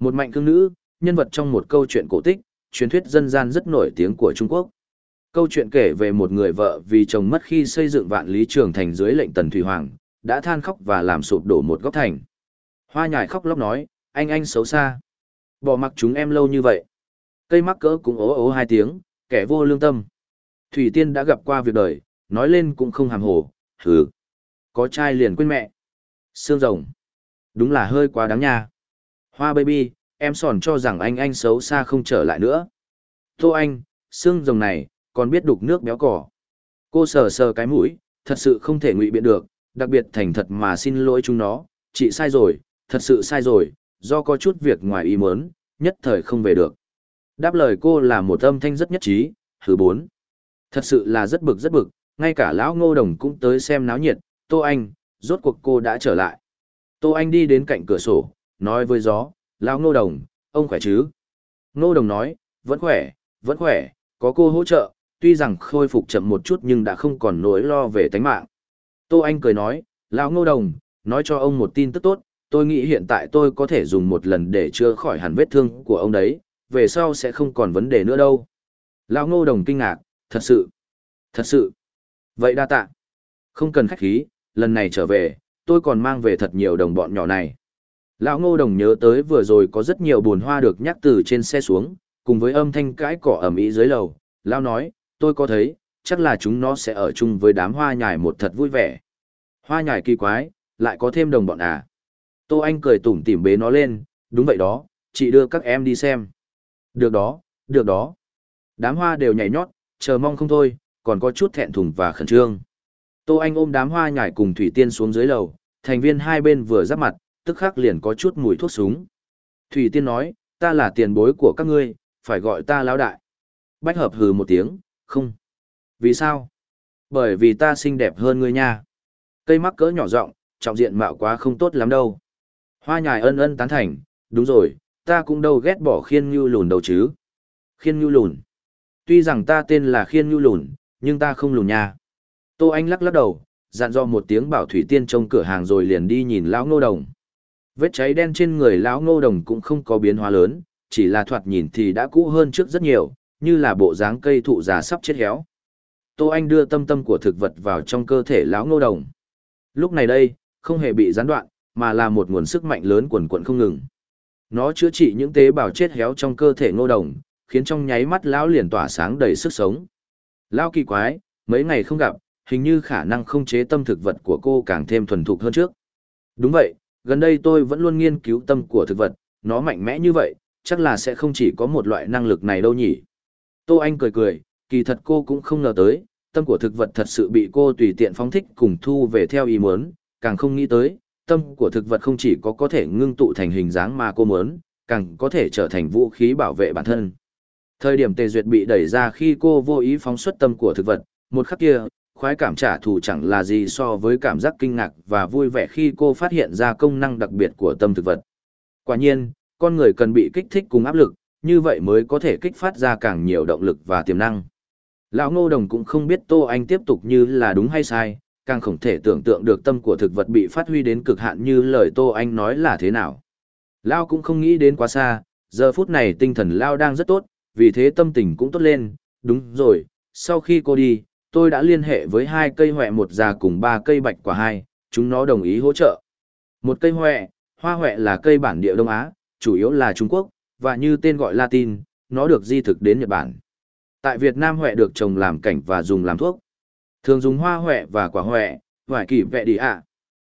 Một mạnh khương nữ, nhân vật trong một câu chuyện cổ tích, truyền thuyết dân gian rất nổi tiếng của Trung Quốc. Câu chuyện kể về một người vợ vì chồng mất khi xây dựng vạn lý trường thành dưới lệnh tần thủy hoàng, đã than khóc và làm sụp đổ một góc thành. Hoa nhài khóc lóc nói, anh anh xấu xa. Bỏ mặc chúng em lâu như vậy. Cây mắc cỡ cũng ố ố hai tiếng, kẻ vô lương tâm. Thủy Tiên đã gặp qua việc đời, nói lên cũng không hàm hồ, hừ. Có trai liền quên mẹ. xương rồng. Đúng là hơi quá đáng nha. Hoa baby, em sòn cho rằng anh anh xấu xa không trở lại nữa. Tô anh, xương rồng này, còn biết đục nước béo cỏ. Cô sờ sờ cái mũi, thật sự không thể ngụy biện được, đặc biệt thành thật mà xin lỗi chúng nó, chị sai rồi, thật sự sai rồi, do có chút việc ngoài ý muốn, nhất thời không về được. Đáp lời cô là một âm thanh rất nhất trí, thứ bốn. Thật sự là rất bực rất bực, ngay cả lão ngô đồng cũng tới xem náo nhiệt, Tô Anh, rốt cuộc cô đã trở lại. Tô Anh đi đến cạnh cửa sổ, nói với gió, lão ngô đồng, ông khỏe chứ? Ngô đồng nói, vẫn khỏe, vẫn khỏe, có cô hỗ trợ, tuy rằng khôi phục chậm một chút nhưng đã không còn nỗi lo về tánh mạng. Tô Anh cười nói, lão ngô đồng, nói cho ông một tin tức tốt, tôi nghĩ hiện tại tôi có thể dùng một lần để chữa khỏi hẳn vết thương của ông đấy, về sau sẽ không còn vấn đề nữa đâu. Lão ngô đồng kinh ngạc, thật sự, thật sự. Vậy đa tạ. Không cần khách khí, lần này trở về, tôi còn mang về thật nhiều đồng bọn nhỏ này. Lão ngô đồng nhớ tới vừa rồi có rất nhiều bồn hoa được nhắc từ trên xe xuống, cùng với âm thanh cãi cỏ ầm ý dưới lầu. Lão nói, tôi có thấy, chắc là chúng nó sẽ ở chung với đám hoa nhài một thật vui vẻ. Hoa nhài kỳ quái, lại có thêm đồng bọn à. Tô Anh cười tủm tỉm bế nó lên, đúng vậy đó, chị đưa các em đi xem. Được đó, được đó. Đám hoa đều nhảy nhót, chờ mong không thôi, còn có chút thẹn thùng và khẩn trương. Tô Anh ôm đám hoa nhảy cùng Thủy Tiên xuống dưới lầu, thành viên hai bên vừa giáp mặt, tức khắc liền có chút mùi thuốc súng. Thủy Tiên nói, ta là tiền bối của các ngươi, phải gọi ta lão đại. Bách hợp hừ một tiếng, không. Vì sao? Bởi vì ta xinh đẹp hơn ngươi nha. Cây mắc cỡ nhỏ rộng, trọng diện mạo quá không tốt lắm đâu. Hoa nhài ân ân tán thành, đúng rồi, ta cũng đâu ghét bỏ khiên như lùn đâu chứ. Khiên như lùn. Tuy rằng ta tên là khiên như lùn, nhưng ta không lùn nha. Tô Anh lắc lắc đầu, dặn dò một tiếng bảo thủy tiên trông cửa hàng rồi liền đi nhìn lão ngô đồng. Vết cháy đen trên người lão ngô đồng cũng không có biến hóa lớn, chỉ là thoạt nhìn thì đã cũ hơn trước rất nhiều, như là bộ dáng cây thụ già sắp chết héo. Tô Anh đưa tâm tâm của thực vật vào trong cơ thể lão ngô đồng. Lúc này đây, không hề bị gián đoạn, mà là một nguồn sức mạnh lớn quần quận không ngừng. Nó chữa trị những tế bào chết héo trong cơ thể ngô đồng, khiến trong nháy mắt lão liền tỏa sáng đầy sức sống. Lão kỳ quái, mấy ngày không gặp, hình như khả năng không chế tâm thực vật của cô càng thêm thuần thục hơn trước. Đúng vậy, gần đây tôi vẫn luôn nghiên cứu tâm của thực vật, nó mạnh mẽ như vậy, chắc là sẽ không chỉ có một loại năng lực này đâu nhỉ. Tô Anh cười cười, kỳ thật cô cũng không ngờ tới, tâm của thực vật thật sự bị cô tùy tiện phóng thích cùng thu về theo ý muốn, càng không nghĩ tới, tâm của thực vật không chỉ có có thể ngưng tụ thành hình dáng mà cô muốn, càng có thể trở thành vũ khí bảo vệ bản thân. Thời điểm tề duyệt bị đẩy ra khi cô vô ý phóng xuất tâm của thực vật, một khắc kia, khoái cảm trả thù chẳng là gì so với cảm giác kinh ngạc và vui vẻ khi cô phát hiện ra công năng đặc biệt của tâm thực vật. Quả nhiên, con người cần bị kích thích cùng áp lực, như vậy mới có thể kích phát ra càng nhiều động lực và tiềm năng. Lão Ngô Đồng cũng không biết Tô Anh tiếp tục như là đúng hay sai, càng không thể tưởng tượng được tâm của thực vật bị phát huy đến cực hạn như lời Tô Anh nói là thế nào. Lao cũng không nghĩ đến quá xa, giờ phút này tinh thần Lao đang rất tốt, vì thế tâm tình cũng tốt lên, đúng rồi, sau khi cô đi, tôi đã liên hệ với hai cây hòe một già cùng ba cây bạch quả hai, chúng nó đồng ý hỗ trợ. Một cây hòe, hoa hòe là cây bản địa Đông Á, chủ yếu là Trung Quốc, và như tên gọi Latin, nó được di thực đến Nhật Bản. Tại Việt Nam hòe được trồng làm cảnh và dùng làm thuốc. Thường dùng hoa huệ và quả huệ vải kỷ vẹ đi ạ. À.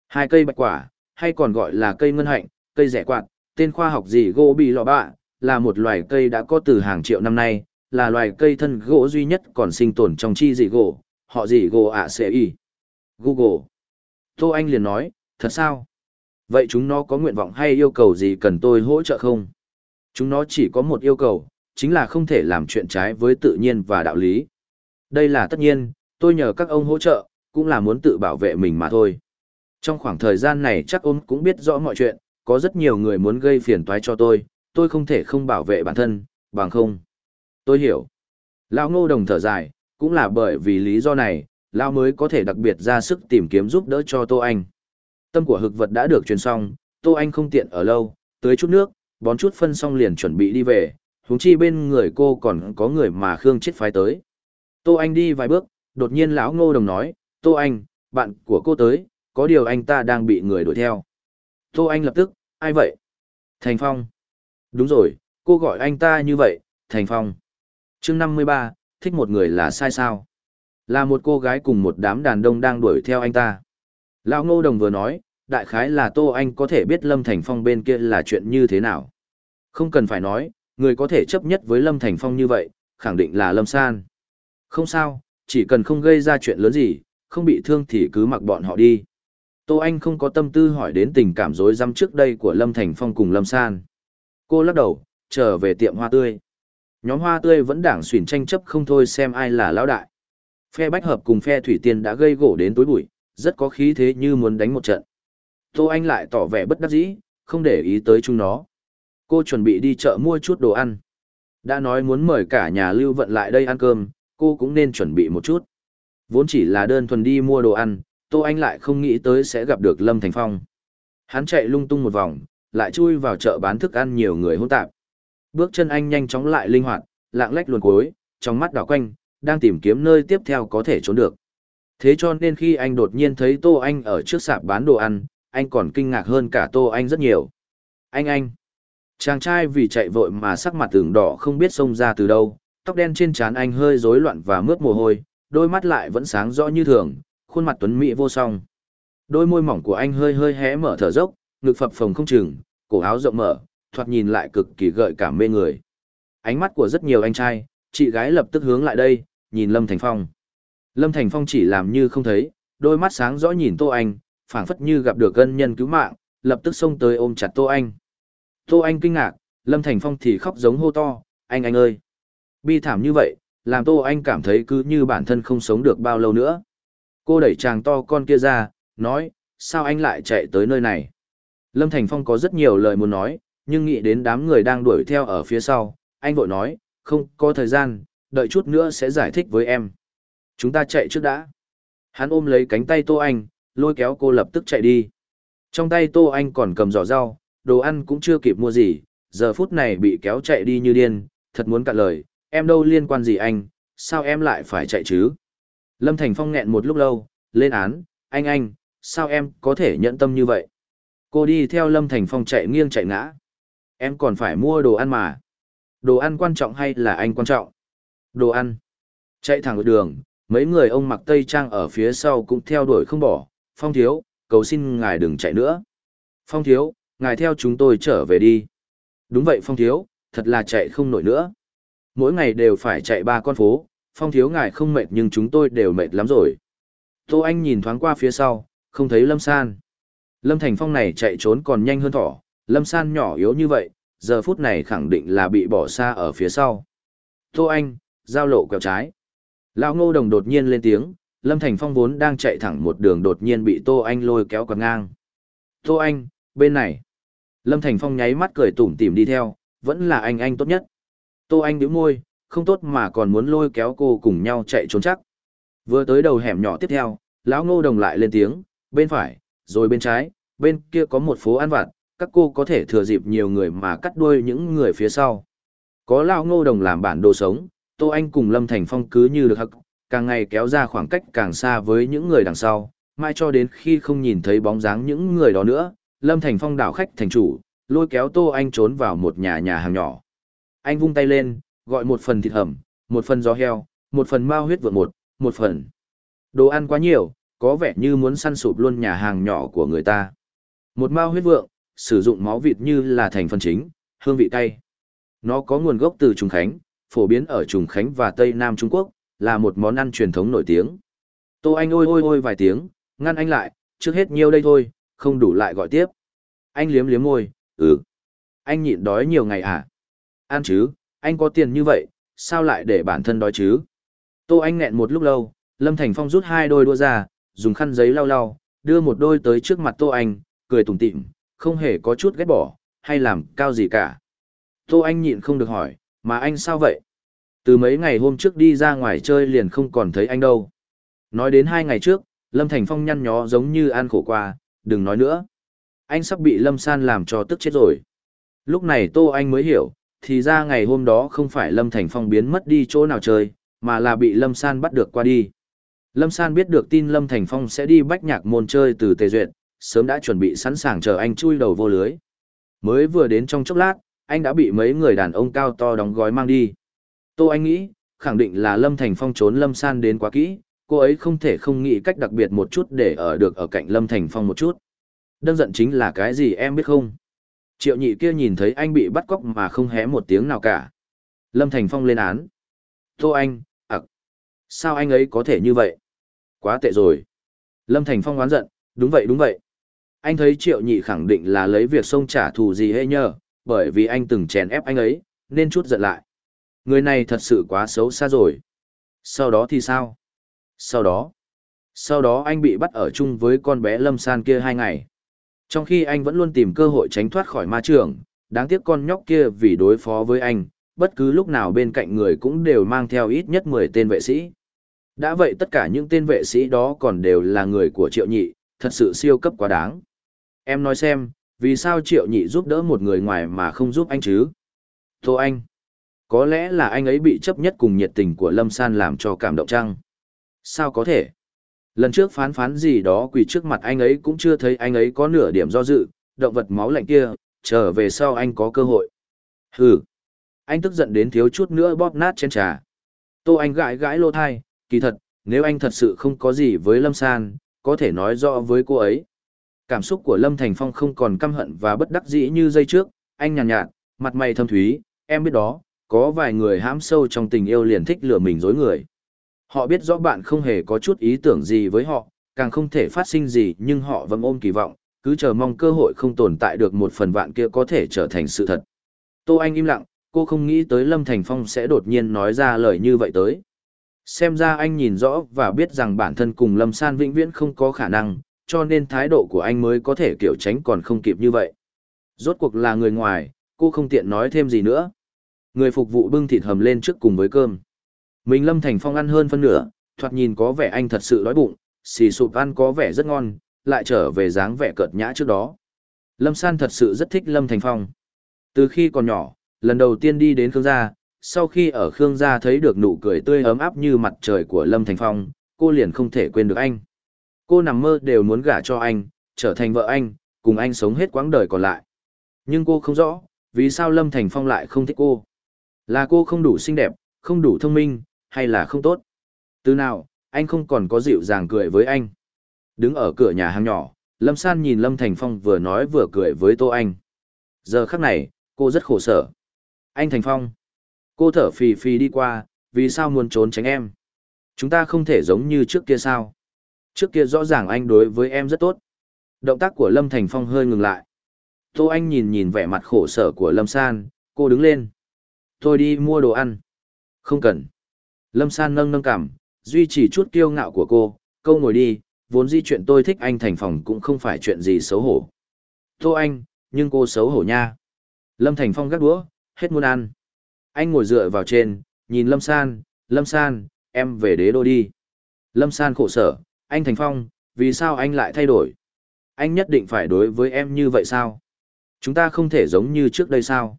Hai cây bạch quả, hay còn gọi là cây ngân hạnh, cây rẻ quạt, tên khoa học gì gỗ bị lọ bạ, là một loài cây đã có từ hàng triệu năm nay, là loài cây thân gỗ duy nhất còn sinh tồn trong chi dị gỗ, họ dị gỗ ạ sẽ y. Google. Tô Anh liền nói, thật sao? Vậy chúng nó có nguyện vọng hay yêu cầu gì cần tôi hỗ trợ không? Chúng nó chỉ có một yêu cầu, chính là không thể làm chuyện trái với tự nhiên và đạo lý. Đây là tất nhiên, tôi nhờ các ông hỗ trợ, cũng là muốn tự bảo vệ mình mà thôi. Trong khoảng thời gian này chắc ông cũng biết rõ mọi chuyện, có rất nhiều người muốn gây phiền toái cho tôi, tôi không thể không bảo vệ bản thân, bằng không. Tôi hiểu. Lão ngô đồng thở dài, cũng là bởi vì lý do này, Lão mới có thể đặc biệt ra sức tìm kiếm giúp đỡ cho Tô Anh. Tâm của hực vật đã được truyền xong, Tô Anh không tiện ở lâu, tới chút nước, bón chút phân xong liền chuẩn bị đi về, huống chi bên người cô còn có người mà Khương chết phái tới. Tô Anh đi vài bước, đột nhiên lão ngô đồng nói, Tô Anh, bạn của cô tới, có điều anh ta đang bị người đuổi theo. Tô Anh lập tức, ai vậy? Thành Phong. Đúng rồi, cô gọi anh ta như vậy, Thành Phong. chương năm mươi ba, thích một người là sai sao? Là một cô gái cùng một đám đàn đông đang đuổi theo anh ta. Lão ngô đồng vừa nói, đại khái là Tô Anh có thể biết Lâm Thành Phong bên kia là chuyện như thế nào. Không cần phải nói, người có thể chấp nhất với Lâm Thành Phong như vậy, khẳng định là Lâm San. Không sao, chỉ cần không gây ra chuyện lớn gì, không bị thương thì cứ mặc bọn họ đi. Tô Anh không có tâm tư hỏi đến tình cảm rối rắm trước đây của Lâm Thành Phong cùng Lâm San. Cô lắc đầu, trở về tiệm hoa tươi. Nhóm hoa tươi vẫn đảng xuyển tranh chấp không thôi xem ai là lão đại. Phe bách hợp cùng phe thủy tiên đã gây gỗ đến tối bụi, rất có khí thế như muốn đánh một trận. Tô Anh lại tỏ vẻ bất đắc dĩ, không để ý tới chúng nó. Cô chuẩn bị đi chợ mua chút đồ ăn. Đã nói muốn mời cả nhà Lưu Vận lại đây ăn cơm, cô cũng nên chuẩn bị một chút. Vốn chỉ là đơn thuần đi mua đồ ăn, Tô Anh lại không nghĩ tới sẽ gặp được Lâm Thành Phong. Hắn chạy lung tung một vòng, lại chui vào chợ bán thức ăn nhiều người hỗn tạp. Bước chân anh nhanh chóng lại linh hoạt, lạng lách luồn cuối, trong mắt đảo quanh, đang tìm kiếm nơi tiếp theo có thể trốn được. Thế cho nên khi anh đột nhiên thấy Tô Anh ở trước sạp bán đồ ăn, anh còn kinh ngạc hơn cả Tô Anh rất nhiều. Anh anh! Chàng trai vì chạy vội mà sắc mặt tường đỏ không biết xông ra từ đâu, tóc đen trên trán anh hơi rối loạn và mướt mồ hôi, đôi mắt lại vẫn sáng rõ như thường, khuôn mặt tuấn mỹ vô song. Đôi môi mỏng của anh hơi hơi hé mở thở dốc, ngực phập phồng không chừng, cổ áo rộng mở, thoạt nhìn lại cực kỳ gợi cảm mê người. Ánh mắt của rất nhiều anh trai, chị gái lập tức hướng lại đây, nhìn Lâm Thành Phong. Lâm Thành Phong chỉ làm như không thấy, đôi mắt sáng rõ nhìn Tô Anh, phảng phất như gặp được gân nhân cứu mạng, lập tức xông tới ôm chặt Tô Anh. Tô Anh kinh ngạc, Lâm Thành Phong thì khóc giống hô to, anh anh ơi. Bi thảm như vậy, làm Tô Anh cảm thấy cứ như bản thân không sống được bao lâu nữa. Cô đẩy chàng to con kia ra, nói, sao anh lại chạy tới nơi này? Lâm Thành Phong có rất nhiều lời muốn nói, nhưng nghĩ đến đám người đang đuổi theo ở phía sau, anh vội nói, không có thời gian, đợi chút nữa sẽ giải thích với em. Chúng ta chạy trước đã. Hắn ôm lấy cánh tay Tô Anh, lôi kéo cô lập tức chạy đi. Trong tay Tô Anh còn cầm giỏ rau, đồ ăn cũng chưa kịp mua gì, giờ phút này bị kéo chạy đi như điên, thật muốn cạn lời, em đâu liên quan gì anh, sao em lại phải chạy chứ? Lâm Thành Phong nghẹn một lúc lâu, lên án, anh anh, sao em có thể nhẫn tâm như vậy? Cô đi theo Lâm Thành Phong chạy nghiêng chạy ngã. Em còn phải mua đồ ăn mà. Đồ ăn quan trọng hay là anh quan trọng? Đồ ăn. Chạy thẳng đường, mấy người ông mặc tây trang ở phía sau cũng theo đuổi không bỏ. Phong thiếu, cầu xin ngài đừng chạy nữa. Phong thiếu, ngài theo chúng tôi trở về đi. Đúng vậy Phong thiếu, thật là chạy không nổi nữa. Mỗi ngày đều phải chạy ba con phố, phong thiếu ngài không mệt nhưng chúng tôi đều mệt lắm rồi. Tô Anh nhìn thoáng qua phía sau, không thấy Lâm San. Lâm Thành Phong này chạy trốn còn nhanh hơn thỏ, Lâm San nhỏ yếu như vậy, giờ phút này khẳng định là bị bỏ xa ở phía sau. Tô Anh, giao lộ quẹo trái. Lão Ngô Đồng đột nhiên lên tiếng, Lâm Thành Phong vốn đang chạy thẳng một đường đột nhiên bị Tô Anh lôi kéo quạt ngang. Tô Anh, bên này. Lâm Thành Phong nháy mắt cười tủm tỉm đi theo, vẫn là anh anh tốt nhất. Tô Anh nhíu môi, không tốt mà còn muốn lôi kéo cô cùng nhau chạy trốn chắc. Vừa tới đầu hẻm nhỏ tiếp theo, lão ngô đồng lại lên tiếng, bên phải, rồi bên trái, bên kia có một phố ăn vặt, các cô có thể thừa dịp nhiều người mà cắt đuôi những người phía sau. Có lão ngô đồng làm bản đồ sống, Tô Anh cùng Lâm Thành Phong cứ như được hắc, càng ngày kéo ra khoảng cách càng xa với những người đằng sau, mai cho đến khi không nhìn thấy bóng dáng những người đó nữa, Lâm Thành Phong đảo khách thành chủ, lôi kéo Tô Anh trốn vào một nhà nhà hàng nhỏ anh vung tay lên, gọi một phần thịt hầm, một phần giò heo, một phần mao huyết vượng một, một phần. Đồ ăn quá nhiều, có vẻ như muốn săn sụp luôn nhà hàng nhỏ của người ta. Một mao huyết vượng, sử dụng máu vịt như là thành phần chính, hương vị cay. Nó có nguồn gốc từ Trùng Khánh, phổ biến ở Trùng Khánh và Tây Nam Trung Quốc, là một món ăn truyền thống nổi tiếng. Tô Anh ôi ôi ôi vài tiếng, ngăn anh lại, trước hết nhiều đây thôi, không đủ lại gọi tiếp. Anh liếm liếm môi, ừ. Anh nhịn đói nhiều ngày à? Ăn chứ, anh có tiền như vậy, sao lại để bản thân đói chứ? Tô Anh nghẹn một lúc lâu, Lâm Thành Phong rút hai đôi đua ra, dùng khăn giấy lau lau, đưa một đôi tới trước mặt Tô Anh, cười tủm tỉm, không hề có chút ghét bỏ, hay làm cao gì cả. Tô Anh nhịn không được hỏi, mà anh sao vậy? Từ mấy ngày hôm trước đi ra ngoài chơi liền không còn thấy anh đâu. Nói đến hai ngày trước, Lâm Thành Phong nhăn nhó giống như an khổ qua, đừng nói nữa. Anh sắp bị Lâm San làm cho tức chết rồi. Lúc này Tô Anh mới hiểu, thì ra ngày hôm đó không phải Lâm Thành Phong biến mất đi chỗ nào chơi, mà là bị Lâm San bắt được qua đi. Lâm San biết được tin Lâm Thành Phong sẽ đi bách nhạc môn chơi từ Tề Duyệt, sớm đã chuẩn bị sẵn sàng chờ anh chui đầu vô lưới. Mới vừa đến trong chốc lát, anh đã bị mấy người đàn ông cao to đóng gói mang đi. Tô Anh nghĩ, khẳng định là Lâm Thành Phong trốn Lâm San đến quá kỹ, cô ấy không thể không nghĩ cách đặc biệt một chút để ở được ở cạnh Lâm Thành Phong một chút. Đâm giận chính là cái gì em biết không? Triệu nhị kia nhìn thấy anh bị bắt cóc mà không hé một tiếng nào cả. Lâm Thành Phong lên án. Tô anh, ạc. Sao anh ấy có thể như vậy? Quá tệ rồi. Lâm Thành Phong oán giận, đúng vậy đúng vậy. Anh thấy triệu nhị khẳng định là lấy việc xông trả thù gì hay nhờ, bởi vì anh từng chèn ép anh ấy, nên chút giận lại. Người này thật sự quá xấu xa rồi. Sau đó thì sao? Sau đó? Sau đó anh bị bắt ở chung với con bé Lâm San kia hai ngày. Trong khi anh vẫn luôn tìm cơ hội tránh thoát khỏi ma trường, đáng tiếc con nhóc kia vì đối phó với anh, bất cứ lúc nào bên cạnh người cũng đều mang theo ít nhất 10 tên vệ sĩ. Đã vậy tất cả những tên vệ sĩ đó còn đều là người của Triệu Nhị, thật sự siêu cấp quá đáng. Em nói xem, vì sao Triệu Nhị giúp đỡ một người ngoài mà không giúp anh chứ? Tô anh, có lẽ là anh ấy bị chấp nhất cùng nhiệt tình của Lâm San làm cho cảm động chăng? Sao có thể? Lần trước phán phán gì đó quỳ trước mặt anh ấy cũng chưa thấy anh ấy có nửa điểm do dự, động vật máu lạnh kia, trở về sau anh có cơ hội. Hừ. Anh tức giận đến thiếu chút nữa bóp nát trên trà. Tô anh gãi gãi lô thai, kỳ thật, nếu anh thật sự không có gì với Lâm San, có thể nói rõ với cô ấy. Cảm xúc của Lâm Thành Phong không còn căm hận và bất đắc dĩ như dây trước, anh nhàn nhạt, nhạt, mặt mày thâm thúy, em biết đó, có vài người hãm sâu trong tình yêu liền thích lừa mình dối người. Họ biết rõ bạn không hề có chút ý tưởng gì với họ, càng không thể phát sinh gì nhưng họ vẫn ôm kỳ vọng, cứ chờ mong cơ hội không tồn tại được một phần vạn kia có thể trở thành sự thật. Tô Anh im lặng, cô không nghĩ tới Lâm Thành Phong sẽ đột nhiên nói ra lời như vậy tới. Xem ra anh nhìn rõ và biết rằng bản thân cùng Lâm San vĩnh viễn không có khả năng, cho nên thái độ của anh mới có thể kiểu tránh còn không kịp như vậy. Rốt cuộc là người ngoài, cô không tiện nói thêm gì nữa. Người phục vụ bưng thịt hầm lên trước cùng với cơm. Mình Lâm Thành Phong ăn hơn phân nửa, thoạt nhìn có vẻ anh thật sự đói bụng, xì sụp ăn có vẻ rất ngon, lại trở về dáng vẻ cợt nhã trước đó. Lâm San thật sự rất thích Lâm Thành Phong. Từ khi còn nhỏ, lần đầu tiên đi đến Khương Gia, sau khi ở Khương Gia thấy được nụ cười tươi ấm áp như mặt trời của Lâm Thành Phong, cô liền không thể quên được anh. Cô nằm mơ đều muốn gả cho anh, trở thành vợ anh, cùng anh sống hết quãng đời còn lại. Nhưng cô không rõ, vì sao Lâm Thành Phong lại không thích cô. Là cô không đủ xinh đẹp, không đủ thông minh, hay là không tốt. Từ nào, anh không còn có dịu dàng cười với anh. Đứng ở cửa nhà hàng nhỏ, Lâm San nhìn Lâm Thành Phong vừa nói vừa cười với Tô Anh. Giờ khắc này, cô rất khổ sở. Anh Thành Phong. Cô thở phì phì đi qua, vì sao muốn trốn tránh em? Chúng ta không thể giống như trước kia sao? Trước kia rõ ràng anh đối với em rất tốt. Động tác của Lâm Thành Phong hơi ngừng lại. Tô Anh nhìn nhìn vẻ mặt khổ sở của Lâm San, cô đứng lên. Tôi đi mua đồ ăn. Không cần. Lâm San nâng nâng cảm, duy trì chút kiêu ngạo của cô, câu ngồi đi, vốn di chuyện tôi thích anh thành phòng cũng không phải chuyện gì xấu hổ. Tô anh, nhưng cô xấu hổ nha. Lâm Thành Phong gắt đũa, hết muôn ăn. Anh ngồi dựa vào trên, nhìn Lâm San, Lâm San, em về đế đô đi. Lâm San khổ sở, anh Thành Phong, vì sao anh lại thay đổi? Anh nhất định phải đối với em như vậy sao? Chúng ta không thể giống như trước đây sao?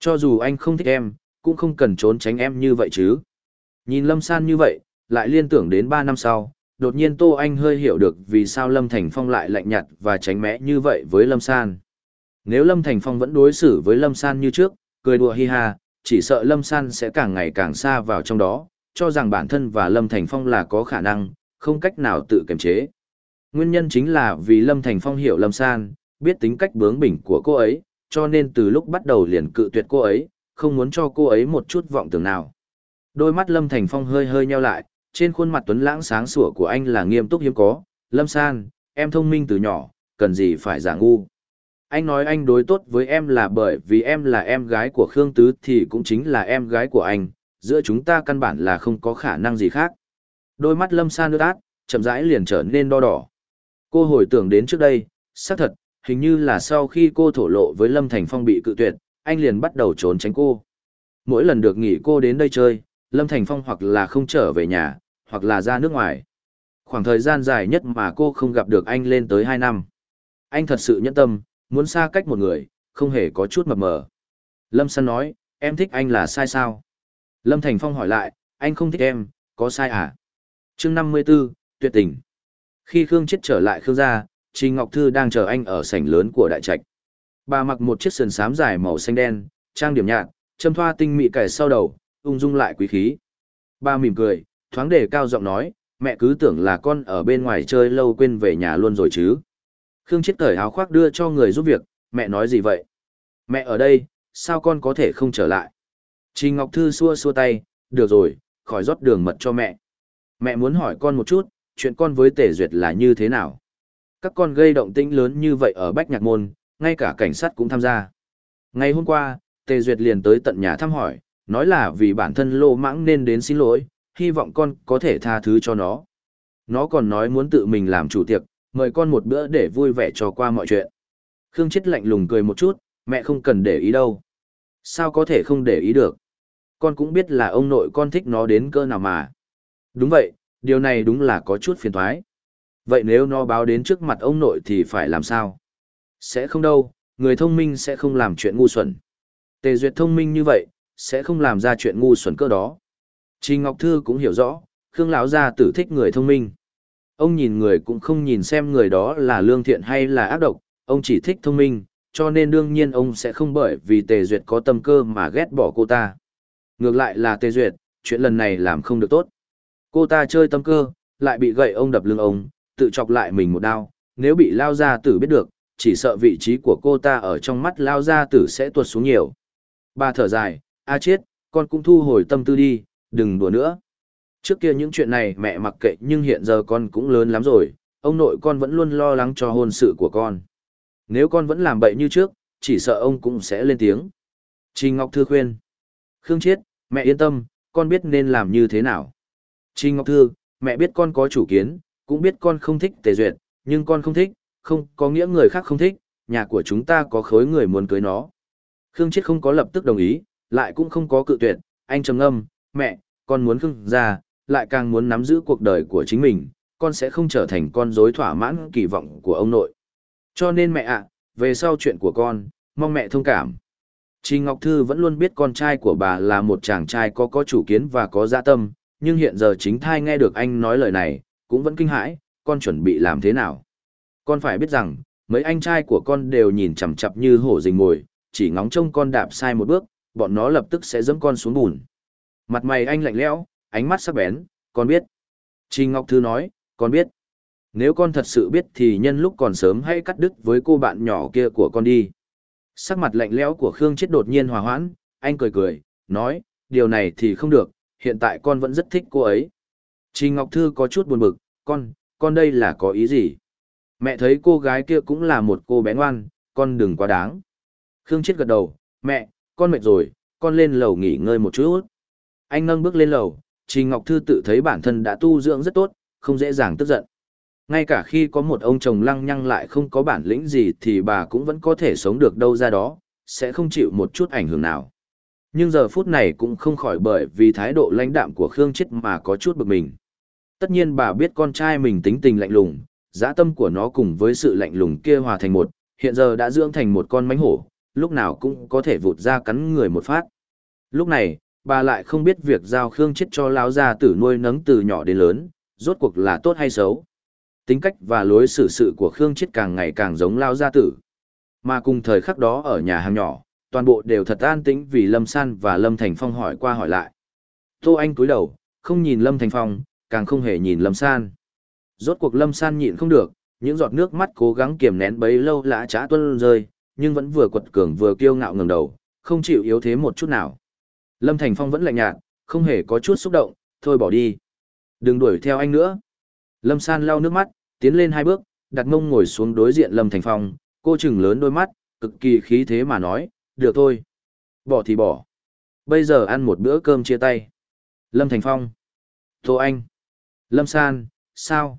Cho dù anh không thích em, cũng không cần trốn tránh em như vậy chứ. Nhìn Lâm San như vậy, lại liên tưởng đến 3 năm sau, đột nhiên Tô Anh hơi hiểu được vì sao Lâm Thành Phong lại lạnh nhạt và tránh mẽ như vậy với Lâm San. Nếu Lâm Thành Phong vẫn đối xử với Lâm San như trước, cười đùa hi ha, chỉ sợ Lâm San sẽ càng ngày càng xa vào trong đó, cho rằng bản thân và Lâm Thành Phong là có khả năng, không cách nào tự kiềm chế. Nguyên nhân chính là vì Lâm Thành Phong hiểu Lâm San, biết tính cách bướng bỉnh của cô ấy, cho nên từ lúc bắt đầu liền cự tuyệt cô ấy, không muốn cho cô ấy một chút vọng tưởng nào. Đôi mắt Lâm Thành Phong hơi hơi nheo lại, trên khuôn mặt tuấn lãng sáng sủa của anh là nghiêm túc hiếm có. Lâm San, em thông minh từ nhỏ, cần gì phải giả ngu. Anh nói anh đối tốt với em là bởi vì em là em gái của Khương Tứ thì cũng chính là em gái của anh, giữa chúng ta căn bản là không có khả năng gì khác. Đôi mắt Lâm San nước át, chậm rãi liền trở nên đo đỏ. Cô hồi tưởng đến trước đây, xác thật, hình như là sau khi cô thổ lộ với Lâm Thành Phong bị cự tuyệt, anh liền bắt đầu trốn tránh cô. Mỗi lần được nghỉ cô đến đây chơi, Lâm Thành Phong hoặc là không trở về nhà, hoặc là ra nước ngoài. Khoảng thời gian dài nhất mà cô không gặp được anh lên tới 2 năm. Anh thật sự nhẫn tâm, muốn xa cách một người, không hề có chút mập mờ. Lâm Săn nói, em thích anh là sai sao? Lâm Thành Phong hỏi lại, anh không thích em, có sai à? chương 54, tuyệt tình. Khi Khương chết trở lại Khương gia, Trình Ngọc Thư đang chờ anh ở sảnh lớn của đại trạch. Bà mặc một chiếc sườn xám dài màu xanh đen, trang điểm nhạt, châm thoa tinh mị cài sau đầu, ung dung lại quý khí. Ba mỉm cười, thoáng để cao giọng nói, mẹ cứ tưởng là con ở bên ngoài chơi lâu quên về nhà luôn rồi chứ. Khương chết cởi áo khoác đưa cho người giúp việc, mẹ nói gì vậy? Mẹ ở đây, sao con có thể không trở lại? Trình Ngọc Thư xua xua tay, được rồi, khỏi rót đường mật cho mẹ. Mẹ muốn hỏi con một chút, chuyện con với Tề Duyệt là như thế nào? Các con gây động tĩnh lớn như vậy ở Bách Nhạc Môn, ngay cả cảnh sát cũng tham gia. Ngày hôm qua, Tề Duyệt liền tới tận nhà thăm hỏi, nói là vì bản thân lô mãng nên đến xin lỗi, hy vọng con có thể tha thứ cho nó. Nó còn nói muốn tự mình làm chủ tiệc, mời con một bữa để vui vẻ cho qua mọi chuyện. Khương Chết lạnh lùng cười một chút, mẹ không cần để ý đâu. Sao có thể không để ý được? Con cũng biết là ông nội con thích nó đến cơ nào mà. Đúng vậy, điều này đúng là có chút phiền thoái. Vậy nếu nó báo đến trước mặt ông nội thì phải làm sao? Sẽ không đâu, người thông minh sẽ không làm chuyện ngu xuẩn. Tề duyệt thông minh như vậy, sẽ không làm ra chuyện ngu xuẩn cơ đó. Trình Ngọc Thư cũng hiểu rõ, Khương lão gia tử thích người thông minh. Ông nhìn người cũng không nhìn xem người đó là lương thiện hay là ác độc, ông chỉ thích thông minh, cho nên đương nhiên ông sẽ không bởi vì Tề Duyệt có tâm cơ mà ghét bỏ cô ta. Ngược lại là Tề Duyệt, chuyện lần này làm không được tốt. Cô ta chơi tâm cơ, lại bị gậy ông đập lưng ông, tự chọc lại mình một đau. nếu bị lao gia tử biết được, chỉ sợ vị trí của cô ta ở trong mắt lao gia tử sẽ tuột xuống nhiều. Bà thở dài, a chết, con cũng thu hồi tâm tư đi, đừng đùa nữa. Trước kia những chuyện này mẹ mặc kệ nhưng hiện giờ con cũng lớn lắm rồi, ông nội con vẫn luôn lo lắng cho hôn sự của con. Nếu con vẫn làm bậy như trước, chỉ sợ ông cũng sẽ lên tiếng. Trình Ngọc Thư khuyên. Khương chết, mẹ yên tâm, con biết nên làm như thế nào. Trình Ngọc Thư, mẹ biết con có chủ kiến, cũng biết con không thích tề duyệt, nhưng con không thích, không có nghĩa người khác không thích, nhà của chúng ta có khối người muốn cưới nó. Khương chết không có lập tức đồng ý, lại cũng không có cự tuyệt, anh trầm ngâm, mẹ, con muốn khưng ra, lại càng muốn nắm giữ cuộc đời của chính mình, con sẽ không trở thành con rối thỏa mãn kỳ vọng của ông nội. Cho nên mẹ ạ, về sau chuyện của con, mong mẹ thông cảm. Trình Ngọc Thư vẫn luôn biết con trai của bà là một chàng trai có có chủ kiến và có dạ tâm, nhưng hiện giờ chính thai nghe được anh nói lời này, cũng vẫn kinh hãi, con chuẩn bị làm thế nào. Con phải biết rằng, mấy anh trai của con đều nhìn chằm chặp như hổ rình mồi, chỉ ngóng trông con đạp sai một bước, bọn nó lập tức sẽ dẫm con xuống bùn. Mặt mày anh lạnh lẽo, ánh mắt sắc bén, con biết. Trình Ngọc Thư nói, con biết. Nếu con thật sự biết thì nhân lúc còn sớm hãy cắt đứt với cô bạn nhỏ kia của con đi. Sắc mặt lạnh lẽo của Khương Chết đột nhiên hòa hoãn, anh cười cười, nói, điều này thì không được, hiện tại con vẫn rất thích cô ấy. Trình Ngọc Thư có chút buồn bực, con, con đây là có ý gì? Mẹ thấy cô gái kia cũng là một cô bé ngoan, con đừng quá đáng. Khương Chết gật đầu, mẹ, con mệt rồi, con lên lầu nghỉ ngơi một chút. Anh nâng bước lên lầu, Trình Ngọc Thư tự thấy bản thân đã tu dưỡng rất tốt, không dễ dàng tức giận. Ngay cả khi có một ông chồng lăng nhăng lại không có bản lĩnh gì thì bà cũng vẫn có thể sống được đâu ra đó, sẽ không chịu một chút ảnh hưởng nào. Nhưng giờ phút này cũng không khỏi bởi vì thái độ lãnh đạm của Khương Chết mà có chút bực mình. Tất nhiên bà biết con trai mình tính tình lạnh lùng, giá tâm của nó cùng với sự lạnh lùng kia hòa thành một, hiện giờ đã dưỡng thành một con mánh hổ, lúc nào cũng có thể vụt ra cắn người một phát. Lúc này, bà lại không biết việc giao khương chết cho lão gia tử nuôi nấng từ nhỏ đến lớn, rốt cuộc là tốt hay xấu. Tính cách và lối xử sự của khương chết càng ngày càng giống lão gia tử. Mà cùng thời khắc đó ở nhà hàng nhỏ, toàn bộ đều thật an tĩnh vì Lâm San và Lâm Thành Phong hỏi qua hỏi lại. Tô Anh cúi đầu, không nhìn Lâm Thành Phong, càng không hề nhìn Lâm San. Rốt cuộc Lâm San nhịn không được, những giọt nước mắt cố gắng kiềm nén bấy lâu lã trá tuân rơi, nhưng vẫn vừa quật cường vừa kiêu ngạo ngẩng đầu, không chịu yếu thế một chút nào. Lâm Thành Phong vẫn lạnh nhạt, không hề có chút xúc động, thôi bỏ đi. Đừng đuổi theo anh nữa. Lâm San lau nước mắt, tiến lên hai bước, đặt mông ngồi xuống đối diện Lâm Thành Phong, cô chừng lớn đôi mắt, cực kỳ khí thế mà nói, được thôi. Bỏ thì bỏ. Bây giờ ăn một bữa cơm chia tay. Lâm Thành Phong. Tô Anh. Lâm San, sao?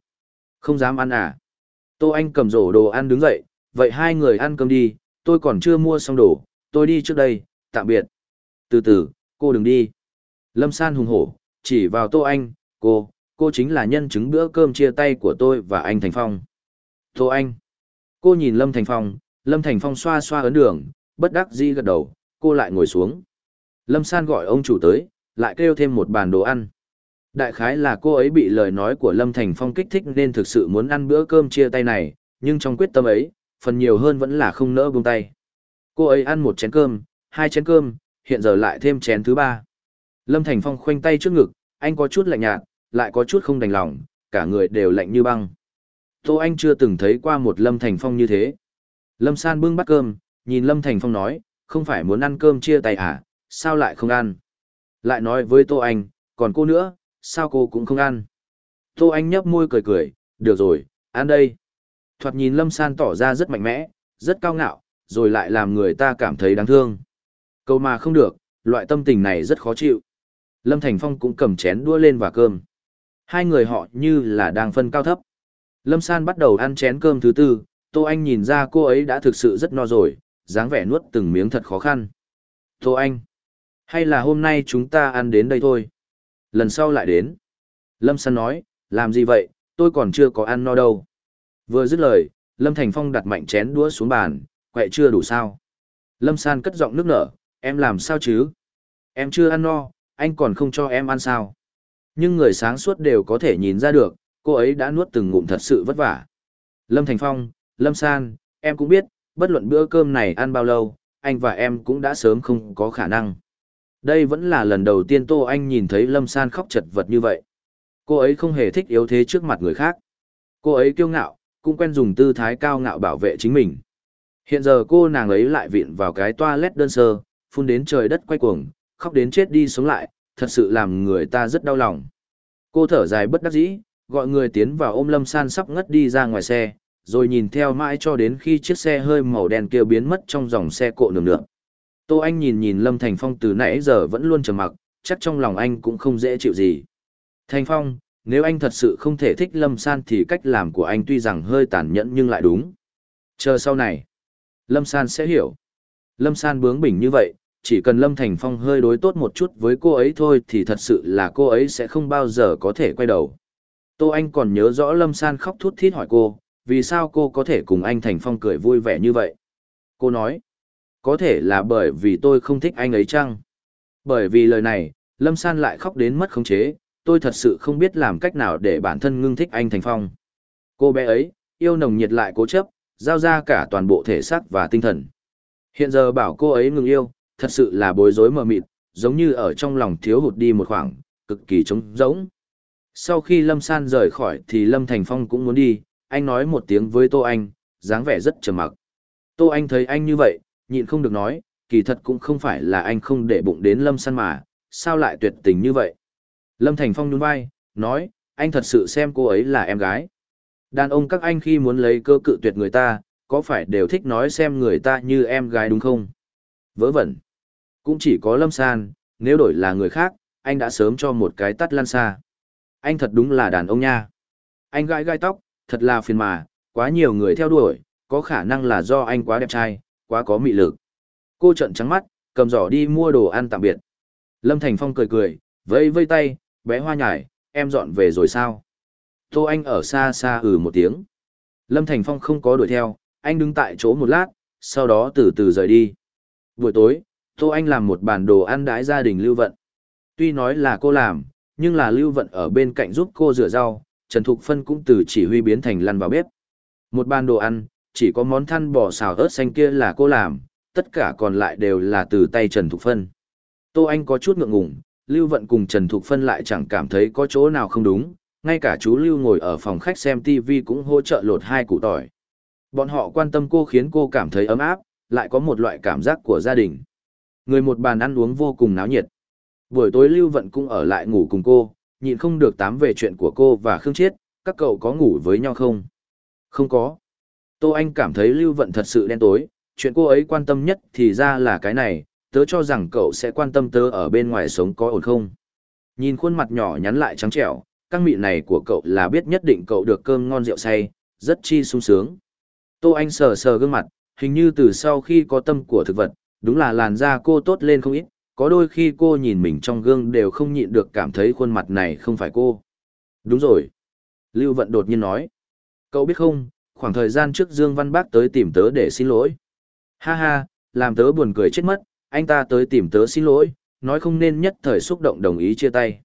Không dám ăn à? Tô Anh cầm rổ đồ ăn đứng dậy, vậy hai người ăn cơm đi, tôi còn chưa mua xong đồ, tôi đi trước đây, tạm biệt. Từ từ, cô đừng đi. Lâm San hùng hổ, chỉ vào Tô Anh, cô, cô chính là nhân chứng bữa cơm chia tay của tôi và anh Thành Phong. Tô Anh. Cô nhìn Lâm Thành Phong, Lâm Thành Phong xoa xoa ấn đường, bất đắc dĩ gật đầu, cô lại ngồi xuống. Lâm San gọi ông chủ tới, lại kêu thêm một bàn đồ ăn. Đại khái là cô ấy bị lời nói của Lâm Thành Phong kích thích nên thực sự muốn ăn bữa cơm chia tay này, nhưng trong quyết tâm ấy, phần nhiều hơn vẫn là không nỡ buông tay. Cô ấy ăn một chén cơm, hai chén cơm, hiện giờ lại thêm chén thứ ba. Lâm Thành Phong khoanh tay trước ngực, anh có chút lạnh nhạt, lại có chút không đành lòng, cả người đều lạnh như băng. Tô Anh chưa từng thấy qua một Lâm Thành Phong như thế. Lâm San bưng bát cơm, nhìn Lâm Thành Phong nói, không phải muốn ăn cơm chia tay à, sao lại không ăn? Lại nói với Tô Anh, còn cô nữa, sao cô cũng không ăn? Tô Anh nhấp môi cười cười, được rồi, ăn đây. Thoạt nhìn Lâm San tỏ ra rất mạnh mẽ, rất cao ngạo, rồi lại làm người ta cảm thấy đáng thương. Câu mà không được, loại tâm tình này rất khó chịu. Lâm Thành Phong cũng cầm chén đua lên và cơm. Hai người họ như là đang phân cao thấp. Lâm San bắt đầu ăn chén cơm thứ tư, Tô Anh nhìn ra cô ấy đã thực sự rất no rồi, dáng vẻ nuốt từng miếng thật khó khăn. Tô Anh, hay là hôm nay chúng ta ăn đến đây thôi. Lần sau lại đến. Lâm San nói, làm gì vậy, tôi còn chưa có ăn no đâu. Vừa dứt lời, Lâm Thành Phong đặt mạnh chén đũa xuống bàn, quẹ chưa đủ sao. Lâm San cất giọng nước nở, em làm sao chứ? Em chưa ăn no, anh còn không cho em ăn sao? Nhưng người sáng suốt đều có thể nhìn ra được, cô ấy đã nuốt từng ngụm thật sự vất vả. Lâm Thành Phong, Lâm San, em cũng biết, bất luận bữa cơm này ăn bao lâu, anh và em cũng đã sớm không có khả năng. Đây vẫn là lần đầu tiên Tô Anh nhìn thấy Lâm San khóc chật vật như vậy. Cô ấy không hề thích yếu thế trước mặt người khác. Cô ấy kiêu ngạo, cũng quen dùng tư thái cao ngạo bảo vệ chính mình. Hiện giờ cô nàng ấy lại viện vào cái toilet đơn sơ, phun đến trời đất quay cuồng, khóc đến chết đi sống lại, thật sự làm người ta rất đau lòng. Cô thở dài bất đắc dĩ, gọi người tiến vào ôm Lâm San sắp ngất đi ra ngoài xe, rồi nhìn theo mãi cho đến khi chiếc xe hơi màu đen kia biến mất trong dòng xe cộ nường nượm. Tô Anh nhìn nhìn Lâm Thành Phong từ nãy giờ vẫn luôn trầm mặc, chắc trong lòng anh cũng không dễ chịu gì. Thành Phong, nếu anh thật sự không thể thích Lâm San thì cách làm của anh tuy rằng hơi tàn nhẫn nhưng lại đúng. Chờ sau này, Lâm San sẽ hiểu. Lâm San bướng bỉnh như vậy, chỉ cần Lâm Thành Phong hơi đối tốt một chút với cô ấy thôi thì thật sự là cô ấy sẽ không bao giờ có thể quay đầu. Tô Anh còn nhớ rõ Lâm San khóc thút thít hỏi cô, vì sao cô có thể cùng anh Thành Phong cười vui vẻ như vậy? Cô nói, có thể là bởi vì tôi không thích anh ấy chăng? Bởi vì lời này, Lâm San lại khóc đến mất khống chế, tôi thật sự không biết làm cách nào để bản thân ngưng thích anh Thành Phong. Cô bé ấy, yêu nồng nhiệt lại cố chấp, giao ra cả toàn bộ thể xác và tinh thần. Hiện giờ bảo cô ấy ngừng yêu, thật sự là bối rối mờ mịt, giống như ở trong lòng thiếu hụt đi một khoảng, cực kỳ trống rỗng. Sau khi Lâm San rời khỏi thì Lâm Thành Phong cũng muốn đi, anh nói một tiếng với Tô Anh, dáng vẻ rất trầm mặc. Tô Anh thấy anh như vậy, nhịn không được nói, kỳ thật cũng không phải là anh không để bụng đến Lâm San mà, sao lại tuyệt tình như vậy. Lâm Thành Phong nhún vai, nói, anh thật sự xem cô ấy là em gái. Đàn ông các anh khi muốn lấy cơ cự tuyệt người ta, có phải đều thích nói xem người ta như em gái đúng không? Vớ vẩn. Cũng chỉ có Lâm San, nếu đổi là người khác, anh đã sớm cho một cái tắt lan xa. Anh thật đúng là đàn ông nha. Anh gái gai tóc, thật là phiền mà, quá nhiều người theo đuổi, có khả năng là do anh quá đẹp trai, quá có mị lực. Cô trận trắng mắt, cầm giỏ đi mua đồ ăn tạm biệt. Lâm Thành Phong cười cười, vây vây tay, bé hoa nhải, em dọn về rồi sao? Tô Anh ở xa xa ừ một tiếng. Lâm Thành Phong không có đuổi theo, anh đứng tại chỗ một lát, sau đó từ từ rời đi. Buổi tối, Tô Anh làm một bản đồ ăn đãi gia đình Lưu Vận. Tuy nói là cô làm, nhưng là Lưu Vận ở bên cạnh giúp cô rửa rau, Trần Thục Phân cũng từ chỉ huy biến thành lăn vào bếp. Một bàn đồ ăn, chỉ có món thăn bò xào ớt xanh kia là cô làm, tất cả còn lại đều là từ tay Trần Thục Phân. Tô Anh có chút ngượng ngùng, Lưu Vận cùng Trần Thục Phân lại chẳng cảm thấy có chỗ nào không đúng, ngay cả chú Lưu ngồi ở phòng khách xem TV cũng hỗ trợ lột hai củ tỏi. Bọn họ quan tâm cô khiến cô cảm thấy ấm áp, lại có một loại cảm giác của gia đình. Người một bàn ăn uống vô cùng náo nhiệt. Buổi tối Lưu Vận cũng ở lại ngủ cùng cô, nhịn không được tám về chuyện của cô và Khương Chiết, các cậu có ngủ với nhau không? Không có. Tô Anh cảm thấy Lưu Vận thật sự đen tối, chuyện cô ấy quan tâm nhất thì ra là cái này, tớ cho rằng cậu sẽ quan tâm tớ ở bên ngoài sống có ổn không. Nhìn khuôn mặt nhỏ nhắn lại trắng trẻo, căng mị này của cậu là biết nhất định cậu được cơm ngon rượu say, rất chi sung sướng. Tô Anh sờ sờ gương mặt, hình như từ sau khi có tâm của thực vật, đúng là làn da cô tốt lên không ít, có đôi khi cô nhìn mình trong gương đều không nhịn được cảm thấy khuôn mặt này không phải cô. Đúng rồi. Lưu Vận đột nhiên nói. Cậu biết không, khoảng thời gian trước Dương Văn Bác tới tìm tớ để xin lỗi. Ha ha, làm tớ buồn cười chết mất, anh ta tới tìm tớ xin lỗi, nói không nên nhất thời xúc động đồng ý chia tay.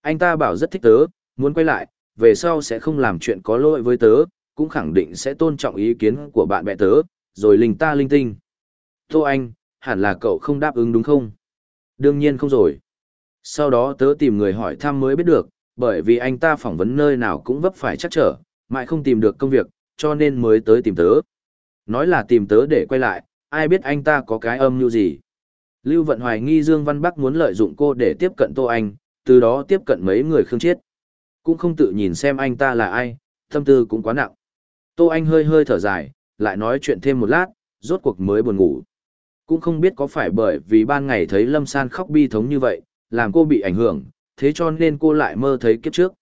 Anh ta bảo rất thích tớ, muốn quay lại, về sau sẽ không làm chuyện có lỗi với tớ, cũng khẳng định sẽ tôn trọng ý kiến của bạn bè tớ, rồi linh ta linh tinh. Tô Anh, hẳn là cậu không đáp ứng đúng không? Đương nhiên không rồi. Sau đó tớ tìm người hỏi thăm mới biết được, bởi vì anh ta phỏng vấn nơi nào cũng vấp phải chắc trở, mãi không tìm được công việc, cho nên mới tới tìm tớ. Nói là tìm tớ để quay lại, ai biết anh ta có cái âm như gì. Lưu Vận hoài nghi Dương Văn Bắc muốn lợi dụng cô để tiếp cận Tô Anh, từ đó tiếp cận mấy người Khương chết, Cũng không tự nhìn xem anh ta là ai, tâm tư cũng quá nặng. Tô Anh hơi hơi thở dài, lại nói chuyện thêm một lát, rốt cuộc mới buồn ngủ. Cũng không biết có phải bởi vì ban ngày thấy Lâm San khóc bi thống như vậy, làm cô bị ảnh hưởng, thế cho nên cô lại mơ thấy kiếp trước.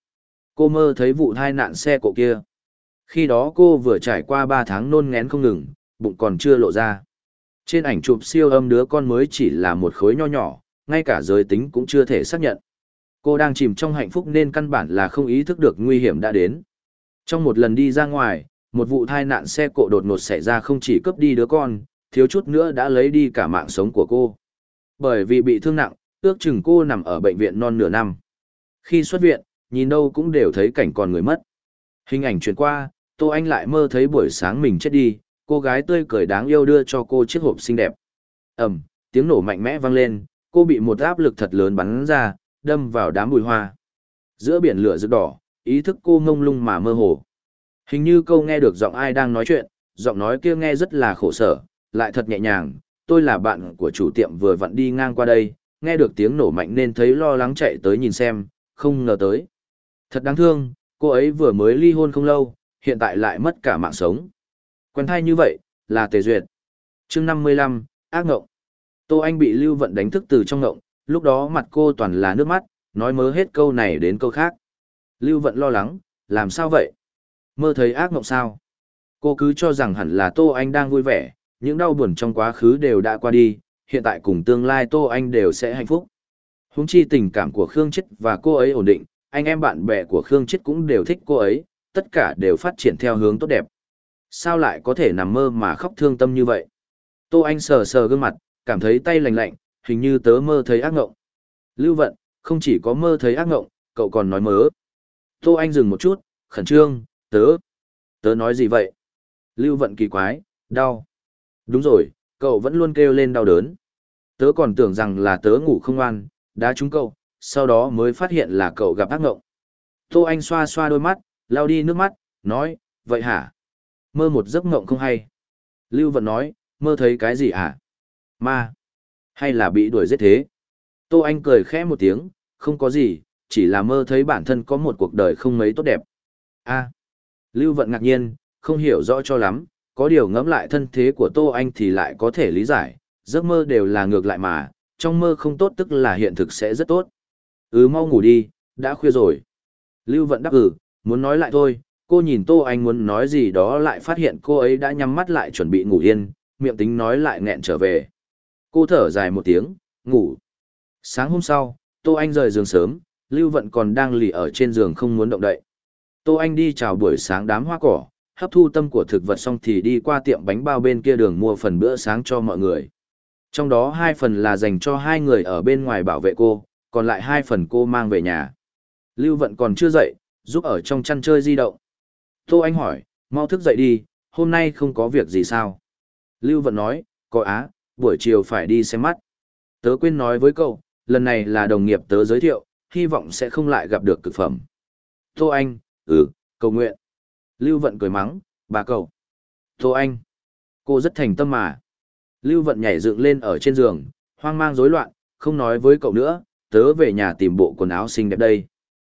Cô mơ thấy vụ tai nạn xe cộ kia. Khi đó cô vừa trải qua 3 tháng nôn ngén không ngừng, bụng còn chưa lộ ra. Trên ảnh chụp siêu âm đứa con mới chỉ là một khối nho nhỏ, ngay cả giới tính cũng chưa thể xác nhận. Cô đang chìm trong hạnh phúc nên căn bản là không ý thức được nguy hiểm đã đến. Trong một lần đi ra ngoài, một vụ tai nạn xe cộ đột ngột xảy ra không chỉ cướp đi đứa con, thiếu chút nữa đã lấy đi cả mạng sống của cô. Bởi vì bị thương nặng, ước chừng cô nằm ở bệnh viện non nửa năm. Khi xuất viện, nhìn đâu cũng đều thấy cảnh còn người mất. Hình ảnh chuyển qua, Tô Anh lại mơ thấy buổi sáng mình chết đi, cô gái tươi cười đáng yêu đưa cho cô chiếc hộp xinh đẹp. Ầm, tiếng nổ mạnh mẽ vang lên, cô bị một áp lực thật lớn bắn ra, đâm vào đám bụi hoa. Giữa biển lửa rực đỏ, ý thức cô ngông lung mà mơ hồ. Hình như cô nghe được giọng ai đang nói chuyện, giọng nói kia nghe rất là khổ sở, lại thật nhẹ nhàng, tôi là bạn của chủ tiệm vừa vặn đi ngang qua đây, nghe được tiếng nổ mạnh nên thấy lo lắng chạy tới nhìn xem, không ngờ tới. Thật đáng thương, cô ấy vừa mới ly hôn không lâu, hiện tại lại mất cả mạng sống. Quen thai như vậy, là tề duyệt. chương năm mươi lăm ác ngộng. Tô Anh bị Lưu Vận đánh thức từ trong ngộng, lúc đó mặt cô toàn là nước mắt, nói mớ hết câu này đến câu khác. Lưu Vận lo lắng, làm sao vậy? Mơ thấy ác ngộng sao? Cô cứ cho rằng hẳn là Tô Anh đang vui vẻ, những đau buồn trong quá khứ đều đã qua đi, hiện tại cùng tương lai Tô Anh đều sẽ hạnh phúc. Húng chi tình cảm của Khương Chết và cô ấy ổn định, anh em bạn bè của Khương Chết cũng đều thích cô ấy, tất cả đều phát triển theo hướng tốt đẹp. Sao lại có thể nằm mơ mà khóc thương tâm như vậy? Tô Anh sờ sờ gương mặt, cảm thấy tay lạnh lạnh, hình như tớ mơ thấy ác ngộng. Lưu vận, không chỉ có mơ thấy ác ngộng, cậu còn nói mớ. Tô Anh dừng một chút, khẩn trương, tớ. Tớ nói gì vậy? Lưu vận kỳ quái, đau. Đúng rồi, cậu vẫn luôn kêu lên đau đớn. Tớ còn tưởng rằng là tớ ngủ không an, đã trúng cậu, sau đó mới phát hiện là cậu gặp ác ngộng. Tô Anh xoa xoa đôi mắt, lau đi nước mắt, nói, vậy hả? Mơ một giấc ngộng không hay. Lưu Vận nói, mơ thấy cái gì à? Ma. Hay là bị đuổi giết thế? Tô Anh cười khẽ một tiếng, không có gì, chỉ là mơ thấy bản thân có một cuộc đời không mấy tốt đẹp. a. Lưu Vận ngạc nhiên, không hiểu rõ cho lắm, có điều ngẫm lại thân thế của Tô Anh thì lại có thể lý giải, giấc mơ đều là ngược lại mà, trong mơ không tốt tức là hiện thực sẽ rất tốt. Ừ mau ngủ đi, đã khuya rồi. Lưu Vận đáp ừ, muốn nói lại thôi, cô nhìn Tô Anh muốn nói gì đó lại phát hiện cô ấy đã nhắm mắt lại chuẩn bị ngủ yên, miệng tính nói lại nghẹn trở về. Cô thở dài một tiếng, ngủ. Sáng hôm sau, Tô Anh rời giường sớm, Lưu Vận còn đang lì ở trên giường không muốn động đậy. Tô Anh đi chào buổi sáng đám hoa cỏ, hấp thu tâm của thực vật xong thì đi qua tiệm bánh bao bên kia đường mua phần bữa sáng cho mọi người. Trong đó hai phần là dành cho hai người ở bên ngoài bảo vệ cô, còn lại hai phần cô mang về nhà. Lưu Vận còn chưa dậy, giúp ở trong chăn chơi di động. Tô Anh hỏi, mau thức dậy đi, hôm nay không có việc gì sao? Lưu Vận nói, có á, buổi chiều phải đi xem mắt. Tớ quên nói với cậu, lần này là đồng nghiệp tớ giới thiệu, hy vọng sẽ không lại gặp được cực phẩm. Tô Anh, ừ, cầu nguyện. Lưu Vận cười mắng, bà cậu. Tô Anh, cô rất thành tâm mà. Lưu Vận nhảy dựng lên ở trên giường, hoang mang rối loạn, không nói với cậu nữa, tớ về nhà tìm bộ quần áo xinh đẹp đây.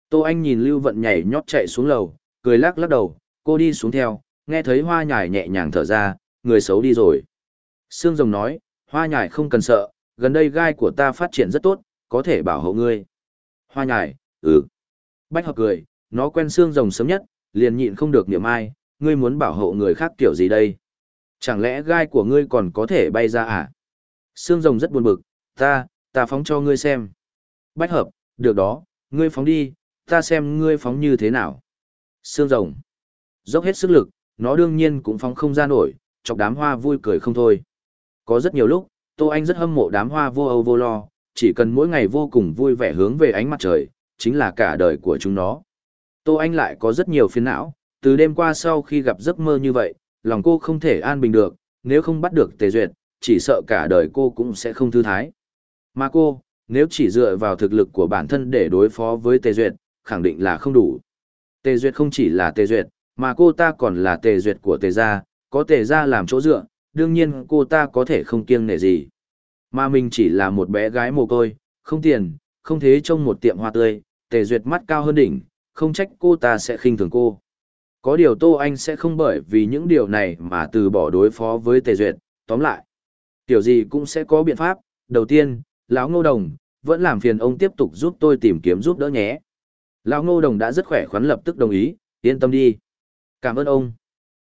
Tô Anh nhìn Lưu Vận nhảy nhót chạy xuống lầu, cười lắc lắc đầu, cô đi xuống theo, nghe thấy hoa nhải nhẹ nhàng thở ra, người xấu đi rồi. Sương rồng nói, hoa nhải không cần sợ, gần đây gai của ta phát triển rất tốt, có thể bảo hộ ngươi. Hoa nhải, ừ. Bách hợp cười, nó quen Sương rồng sớm nhất, liền nhịn không được niệm ai, ngươi muốn bảo hộ người khác kiểu gì đây? Chẳng lẽ gai của ngươi còn có thể bay ra à? Sương rồng rất buồn bực, ta, ta phóng cho ngươi xem. Bách hợp, được đó, ngươi phóng đi, ta xem ngươi phóng như thế nào. Sương rồng. Dốc hết sức lực, nó đương nhiên cũng phóng không ra nổi, chọc đám hoa vui cười không thôi. Có rất nhiều lúc, Tô Anh rất hâm mộ đám hoa vô âu vô lo, chỉ cần mỗi ngày vô cùng vui vẻ hướng về ánh mặt trời, chính là cả đời của chúng nó. Tô Anh lại có rất nhiều phiền não, từ đêm qua sau khi gặp giấc mơ như vậy, lòng cô không thể an bình được, nếu không bắt được tề duyệt, chỉ sợ cả đời cô cũng sẽ không thư thái. Mà cô, nếu chỉ dựa vào thực lực của bản thân để đối phó với tề duyệt, khẳng định là không đủ. Tề duyệt không chỉ là tề duyệt, mà cô ta còn là tề duyệt của tề gia, có tề gia làm chỗ dựa, đương nhiên cô ta có thể không kiêng nể gì. Mà mình chỉ là một bé gái mồ côi, không tiền, không thế trong một tiệm hoa tươi, tề duyệt mắt cao hơn đỉnh, không trách cô ta sẽ khinh thường cô. Có điều Tô Anh sẽ không bởi vì những điều này mà từ bỏ đối phó với tề duyệt, tóm lại. Tiểu gì cũng sẽ có biện pháp, đầu tiên, lão ngô đồng, vẫn làm phiền ông tiếp tục giúp tôi tìm kiếm giúp đỡ nhé. Lão ngô đồng đã rất khỏe khoắn lập tức đồng ý, yên tâm đi. Cảm ơn ông.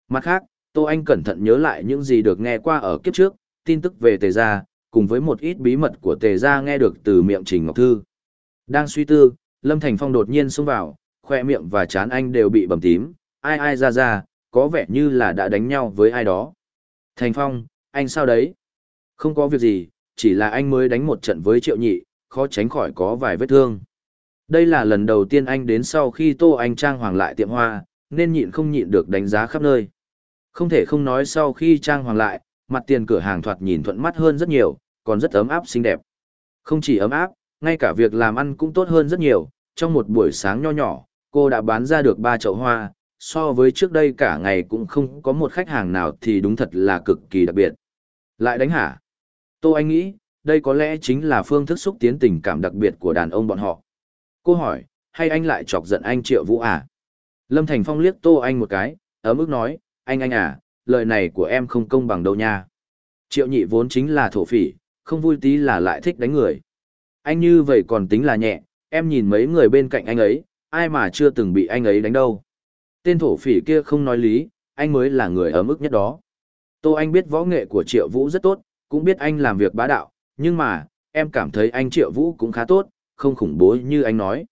Mặt khác, Tô Anh cẩn thận nhớ lại những gì được nghe qua ở kiếp trước, tin tức về Tề Gia, cùng với một ít bí mật của Tề Gia nghe được từ miệng Trình Ngọc Thư. Đang suy tư, Lâm Thành Phong đột nhiên xông vào, khoe miệng và chán anh đều bị bầm tím, ai ai ra ra, có vẻ như là đã đánh nhau với ai đó. Thành Phong, anh sao đấy? Không có việc gì, chỉ là anh mới đánh một trận với Triệu Nhị, khó tránh khỏi có vài vết thương. Đây là lần đầu tiên anh đến sau khi Tô Anh Trang Hoàng lại tiệm hoa, nên nhịn không nhịn được đánh giá khắp nơi. Không thể không nói sau khi trang hoàng lại, mặt tiền cửa hàng thoạt nhìn thuận mắt hơn rất nhiều, còn rất ấm áp xinh đẹp. Không chỉ ấm áp, ngay cả việc làm ăn cũng tốt hơn rất nhiều, trong một buổi sáng nho nhỏ, cô đã bán ra được 3 chậu hoa, so với trước đây cả ngày cũng không có một khách hàng nào thì đúng thật là cực kỳ đặc biệt. Lại đánh hả? Tô Anh nghĩ, đây có lẽ chính là phương thức xúc tiến tình cảm đặc biệt của đàn ông bọn họ. Cô hỏi, hay anh lại chọc giận anh Triệu Vũ à? Lâm Thành Phong liếc Tô Anh một cái, ấm ức nói, anh anh à, lời này của em không công bằng đâu nha. Triệu nhị vốn chính là thổ phỉ, không vui tí là lại thích đánh người. Anh như vậy còn tính là nhẹ, em nhìn mấy người bên cạnh anh ấy, ai mà chưa từng bị anh ấy đánh đâu. Tên thổ phỉ kia không nói lý, anh mới là người ấm ức nhất đó. Tô Anh biết võ nghệ của Triệu Vũ rất tốt, cũng biết anh làm việc bá đạo, nhưng mà, em cảm thấy anh Triệu Vũ cũng khá tốt, không khủng bố như anh nói.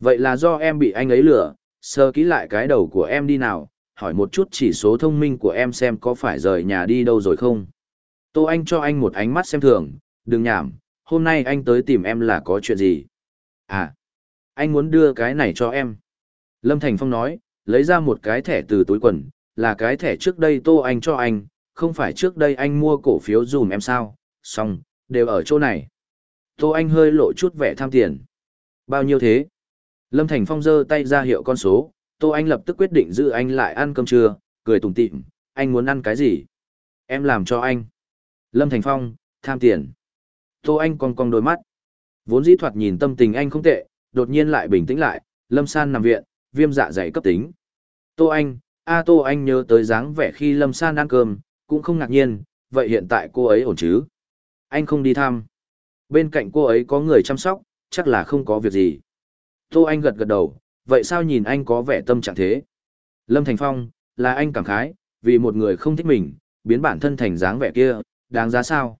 Vậy là do em bị anh ấy lừa, sơ kỹ lại cái đầu của em đi nào, hỏi một chút chỉ số thông minh của em xem có phải rời nhà đi đâu rồi không. Tô Anh cho anh một ánh mắt xem thường, đừng nhảm, hôm nay anh tới tìm em là có chuyện gì. À, anh muốn đưa cái này cho em. Lâm Thành Phong nói, lấy ra một cái thẻ từ túi quần, là cái thẻ trước đây Tô Anh cho anh, không phải trước đây anh mua cổ phiếu dùm em sao, xong, đều ở chỗ này. Tô Anh hơi lộ chút vẻ tham tiền. Bao nhiêu thế? Lâm Thành Phong giơ tay ra hiệu con số, Tô Anh lập tức quyết định giữ anh lại ăn cơm trưa, cười tủm tỉm, anh muốn ăn cái gì? Em làm cho anh. Lâm Thành Phong, tham tiền. Tô Anh cong cong đôi mắt. Vốn dĩ thoạt nhìn tâm tình anh không tệ, đột nhiên lại bình tĩnh lại, Lâm San nằm viện, viêm dạ dày cấp tính. Tô Anh, a à, Tô Anh nhớ tới dáng vẻ khi Lâm San ăn cơm, cũng không ngạc nhiên, vậy hiện tại cô ấy ổn chứ? Anh không đi thăm. Bên cạnh cô ấy có người chăm sóc, chắc là không có việc gì. Tô Anh gật gật đầu, vậy sao nhìn anh có vẻ tâm trạng thế? Lâm Thành Phong, là anh cảm khái, vì một người không thích mình, biến bản thân thành dáng vẻ kia, đáng giá sao?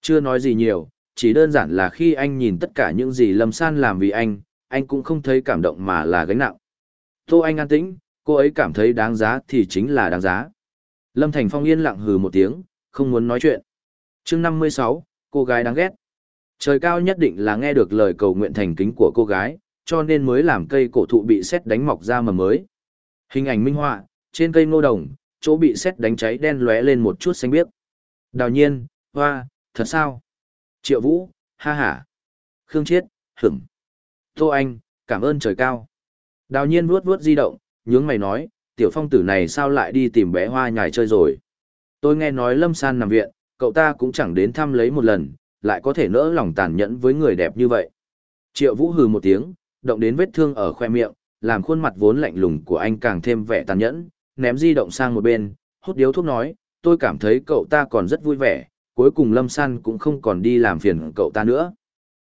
Chưa nói gì nhiều, chỉ đơn giản là khi anh nhìn tất cả những gì Lâm San làm vì anh, anh cũng không thấy cảm động mà là gánh nặng. Tô Anh an tĩnh, cô ấy cảm thấy đáng giá thì chính là đáng giá. Lâm Thành Phong yên lặng hừ một tiếng, không muốn nói chuyện. chương 56, cô gái đáng ghét. Trời cao nhất định là nghe được lời cầu nguyện thành kính của cô gái, cho nên mới làm cây cổ thụ bị xét đánh mọc ra mầm mới. Hình ảnh minh họa, trên cây ngô đồng, chỗ bị xét đánh cháy đen lóe lên một chút xanh biếc. Đào nhiên, hoa, thật sao? Triệu Vũ, ha ha. Khương Chiết, hửng. Tô Anh, cảm ơn trời cao. Đào nhiên vuốt vuốt di động, nhướng mày nói, tiểu phong tử này sao lại đi tìm bé hoa nhài chơi rồi. Tôi nghe nói Lâm San nằm viện, cậu ta cũng chẳng đến thăm lấy một lần, lại có thể nỡ lòng tàn nhẫn với người đẹp như vậy. Triệu Vũ hừ một tiếng, động đến vết thương ở khoe miệng, làm khuôn mặt vốn lạnh lùng của anh càng thêm vẻ tàn nhẫn, ném di động sang một bên, hút điếu thuốc nói, tôi cảm thấy cậu ta còn rất vui vẻ, cuối cùng Lâm San cũng không còn đi làm phiền cậu ta nữa.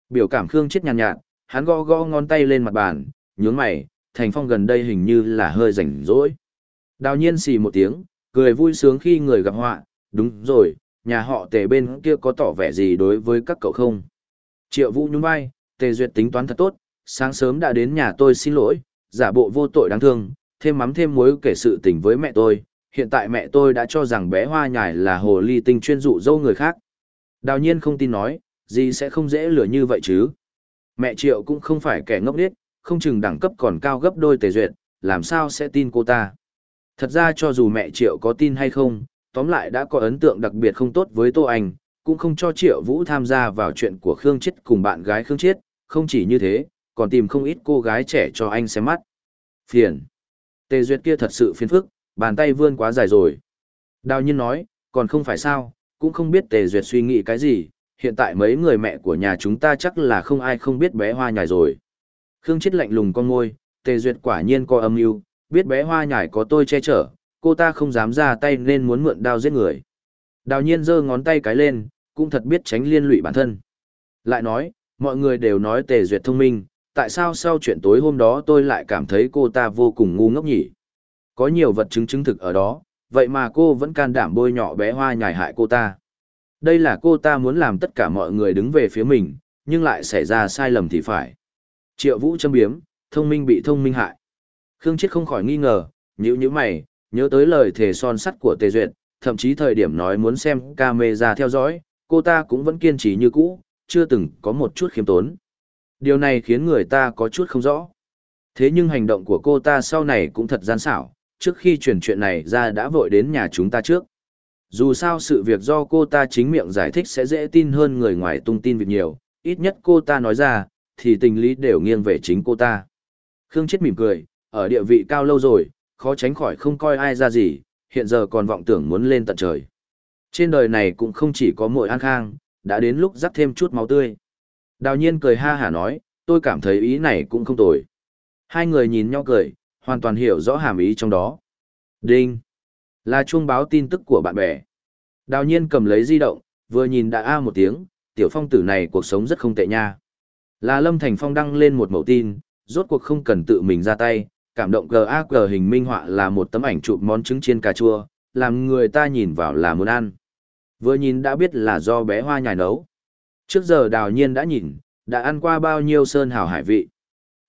Biểu cảm Khương chết nhàn nhạt, nhạt, hắn gõ gõ ngón tay lên mặt bàn, nhướng mày, Thành Phong gần đây hình như là hơi rảnh rỗi. Đào nhiên xì một tiếng, cười vui sướng khi người gặp họa, đúng rồi, nhà họ tề bên kia có tỏ vẻ gì đối với các cậu không? Triệu Vũ nhún vai, tề duyệt tính toán thật tốt, sáng sớm đã đến nhà tôi xin lỗi, giả bộ vô tội đáng thương, thêm mắm thêm muối kể sự tình với mẹ tôi, hiện tại mẹ tôi đã cho rằng bé hoa nhài là hồ ly tinh chuyên dụ dâu người khác. Đào nhiên không tin nói, gì sẽ không dễ lừa như vậy chứ. Mẹ Triệu cũng không phải kẻ ngốc điếc, không chừng đẳng cấp còn cao gấp đôi tề duyệt, làm sao sẽ tin cô ta. Thật ra cho dù mẹ Triệu có tin hay không, tóm lại đã có ấn tượng đặc biệt không tốt với Tô Anh, cũng không cho Triệu Vũ tham gia vào chuyện của Khương Chết cùng bạn gái Khương Chết, không chỉ như thế, còn tìm không ít cô gái trẻ cho anh xem mắt. Phiền. Tề Duyệt kia thật sự phiền phức, bàn tay vươn quá dài rồi. Đào nhiên nói, còn không phải sao, cũng không biết Tề Duyệt suy nghĩ cái gì, hiện tại mấy người mẹ của nhà chúng ta chắc là không ai không biết bé hoa nhài rồi. Khương chết lạnh lùng con ngôi, Tề Duyệt quả nhiên có âm mưu, biết bé hoa nhải có tôi che chở, cô ta không dám ra tay nên muốn mượn đao giết người. Đào nhiên giơ ngón tay cái lên, cũng thật biết tránh liên lụy bản thân. Lại nói, mọi người đều nói tề duyệt thông minh, tại sao sau chuyện tối hôm đó tôi lại cảm thấy cô ta vô cùng ngu ngốc nhỉ? Có nhiều vật chứng chứng thực ở đó, vậy mà cô vẫn can đảm bôi nhọ bé hoa nhài hại cô ta. Đây là cô ta muốn làm tất cả mọi người đứng về phía mình, nhưng lại xảy ra sai lầm thì phải. Triệu Vũ châm biếm, thông minh bị thông minh hại. Khương Chết không khỏi nghi ngờ, nhữ như mày, nhớ tới lời thề son sắt của Tề Duyệt, thậm chí thời điểm nói muốn xem camera theo dõi, cô ta cũng vẫn kiên trì như cũ, chưa từng có một chút khiêm tốn. Điều này khiến người ta có chút không rõ. Thế nhưng hành động của cô ta sau này cũng thật gian xảo, trước khi chuyển chuyện này ra đã vội đến nhà chúng ta trước. Dù sao sự việc do cô ta chính miệng giải thích sẽ dễ tin hơn người ngoài tung tin việc nhiều, ít nhất cô ta nói ra, thì tình lý đều nghiêng về chính cô ta. Khương Chết mỉm cười, ở địa vị cao lâu rồi, khó tránh khỏi không coi ai ra gì, hiện giờ còn vọng tưởng muốn lên tận trời. Trên đời này cũng không chỉ có mỗi an khang, đã đến lúc rắc thêm chút máu tươi. Đào nhiên cười ha hả nói, tôi cảm thấy ý này cũng không tồi. Hai người nhìn nhau cười, hoàn toàn hiểu rõ hàm ý trong đó. Đinh! Là chuông báo tin tức của bạn bè. Đào nhiên cầm lấy di động, vừa nhìn đã a một tiếng, tiểu phong tử này cuộc sống rất không tệ nha. Là Lâm Thành Phong đăng lên một mẫu tin, rốt cuộc không cần tự mình ra tay, cảm động GAG hình minh họa là một tấm ảnh chụp món trứng chiên cà chua, làm người ta nhìn vào là muốn ăn. Vừa nhìn đã biết là do bé hoa nhài nấu. Trước giờ đào nhiên đã nhìn, đã ăn qua bao nhiêu sơn hào hải vị.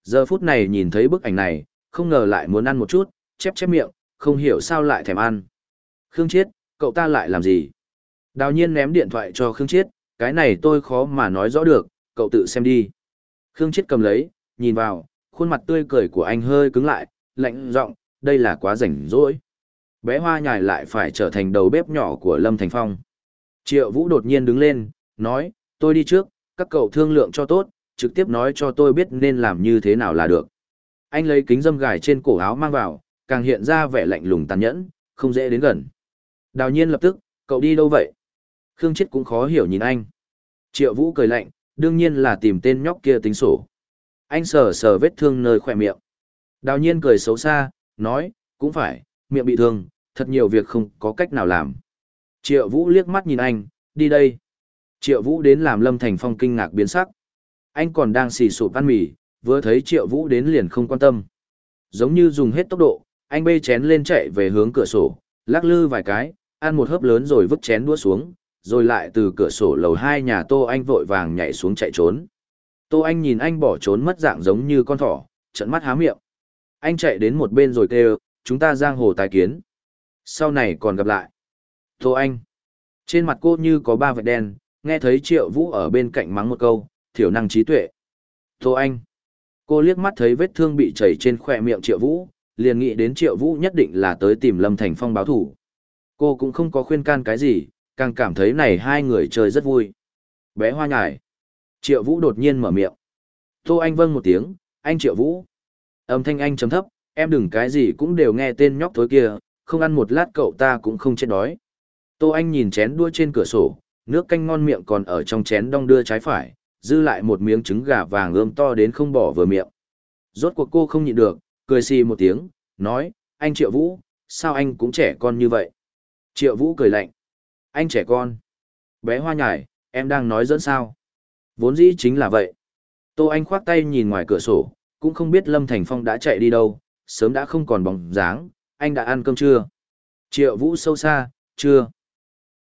Giờ phút này nhìn thấy bức ảnh này, không ngờ lại muốn ăn một chút, chép chép miệng, không hiểu sao lại thèm ăn. Khương Chiết, cậu ta lại làm gì? Đào nhiên ném điện thoại cho Khương Chiết, cái này tôi khó mà nói rõ được, cậu tự xem đi. Khương Chiết cầm lấy, nhìn vào, khuôn mặt tươi cười của anh hơi cứng lại, lạnh giọng, đây là quá rảnh rỗi. Bé hoa nhài lại phải trở thành đầu bếp nhỏ của Lâm Thành Phong. Triệu Vũ đột nhiên đứng lên, nói, tôi đi trước, các cậu thương lượng cho tốt, trực tiếp nói cho tôi biết nên làm như thế nào là được. Anh lấy kính dâm gài trên cổ áo mang vào, càng hiện ra vẻ lạnh lùng tàn nhẫn, không dễ đến gần. Đào nhiên lập tức, cậu đi đâu vậy? Khương Chết cũng khó hiểu nhìn anh. Triệu Vũ cười lạnh, đương nhiên là tìm tên nhóc kia tính sổ. Anh sờ sờ vết thương nơi khỏe miệng. Đào nhiên cười xấu xa, nói, cũng phải, miệng bị thương, thật nhiều việc không có cách nào làm. Triệu Vũ liếc mắt nhìn anh, đi đây. Triệu Vũ đến làm Lâm Thành Phong kinh ngạc biến sắc. Anh còn đang xì sụp ăn mì, vừa thấy Triệu Vũ đến liền không quan tâm. Giống như dùng hết tốc độ, anh bê chén lên chạy về hướng cửa sổ, lắc lư vài cái, ăn một hớp lớn rồi vứt chén đua xuống, rồi lại từ cửa sổ lầu hai nhà Tô Anh vội vàng nhảy xuống chạy trốn. Tô Anh nhìn anh bỏ trốn mất dạng giống như con thỏ, trận mắt há miệng. Anh chạy đến một bên rồi kêu, chúng ta giang hồ tài kiến. Sau này còn gặp lại. Tô Anh. Trên mặt cô như có ba vệt đen, nghe thấy triệu vũ ở bên cạnh mắng một câu, thiểu năng trí tuệ. Tô Anh. Cô liếc mắt thấy vết thương bị chảy trên khỏe miệng triệu vũ, liền nghĩ đến triệu vũ nhất định là tới tìm Lâm Thành Phong báo thủ. Cô cũng không có khuyên can cái gì, càng cảm thấy này hai người chơi rất vui. Bé hoa nhải. Triệu vũ đột nhiên mở miệng. Tô Anh vâng một tiếng, anh triệu vũ. Âm thanh anh chấm thấp, em đừng cái gì cũng đều nghe tên nhóc thối kia, không ăn một lát cậu ta cũng không chết đói. Tô Anh nhìn chén đua trên cửa sổ, nước canh ngon miệng còn ở trong chén đong đưa trái phải, dư lại một miếng trứng gà vàng ươm to đến không bỏ vừa miệng. Rốt cuộc cô không nhịn được, cười xì một tiếng, nói, anh Triệu Vũ, sao anh cũng trẻ con như vậy? Triệu Vũ cười lạnh. Anh trẻ con. Bé hoa nhải, em đang nói dẫn sao? Vốn dĩ chính là vậy. Tô Anh khoác tay nhìn ngoài cửa sổ, cũng không biết Lâm Thành Phong đã chạy đi đâu, sớm đã không còn bóng dáng, anh đã ăn cơm chưa? Triệu Vũ sâu xa, chưa?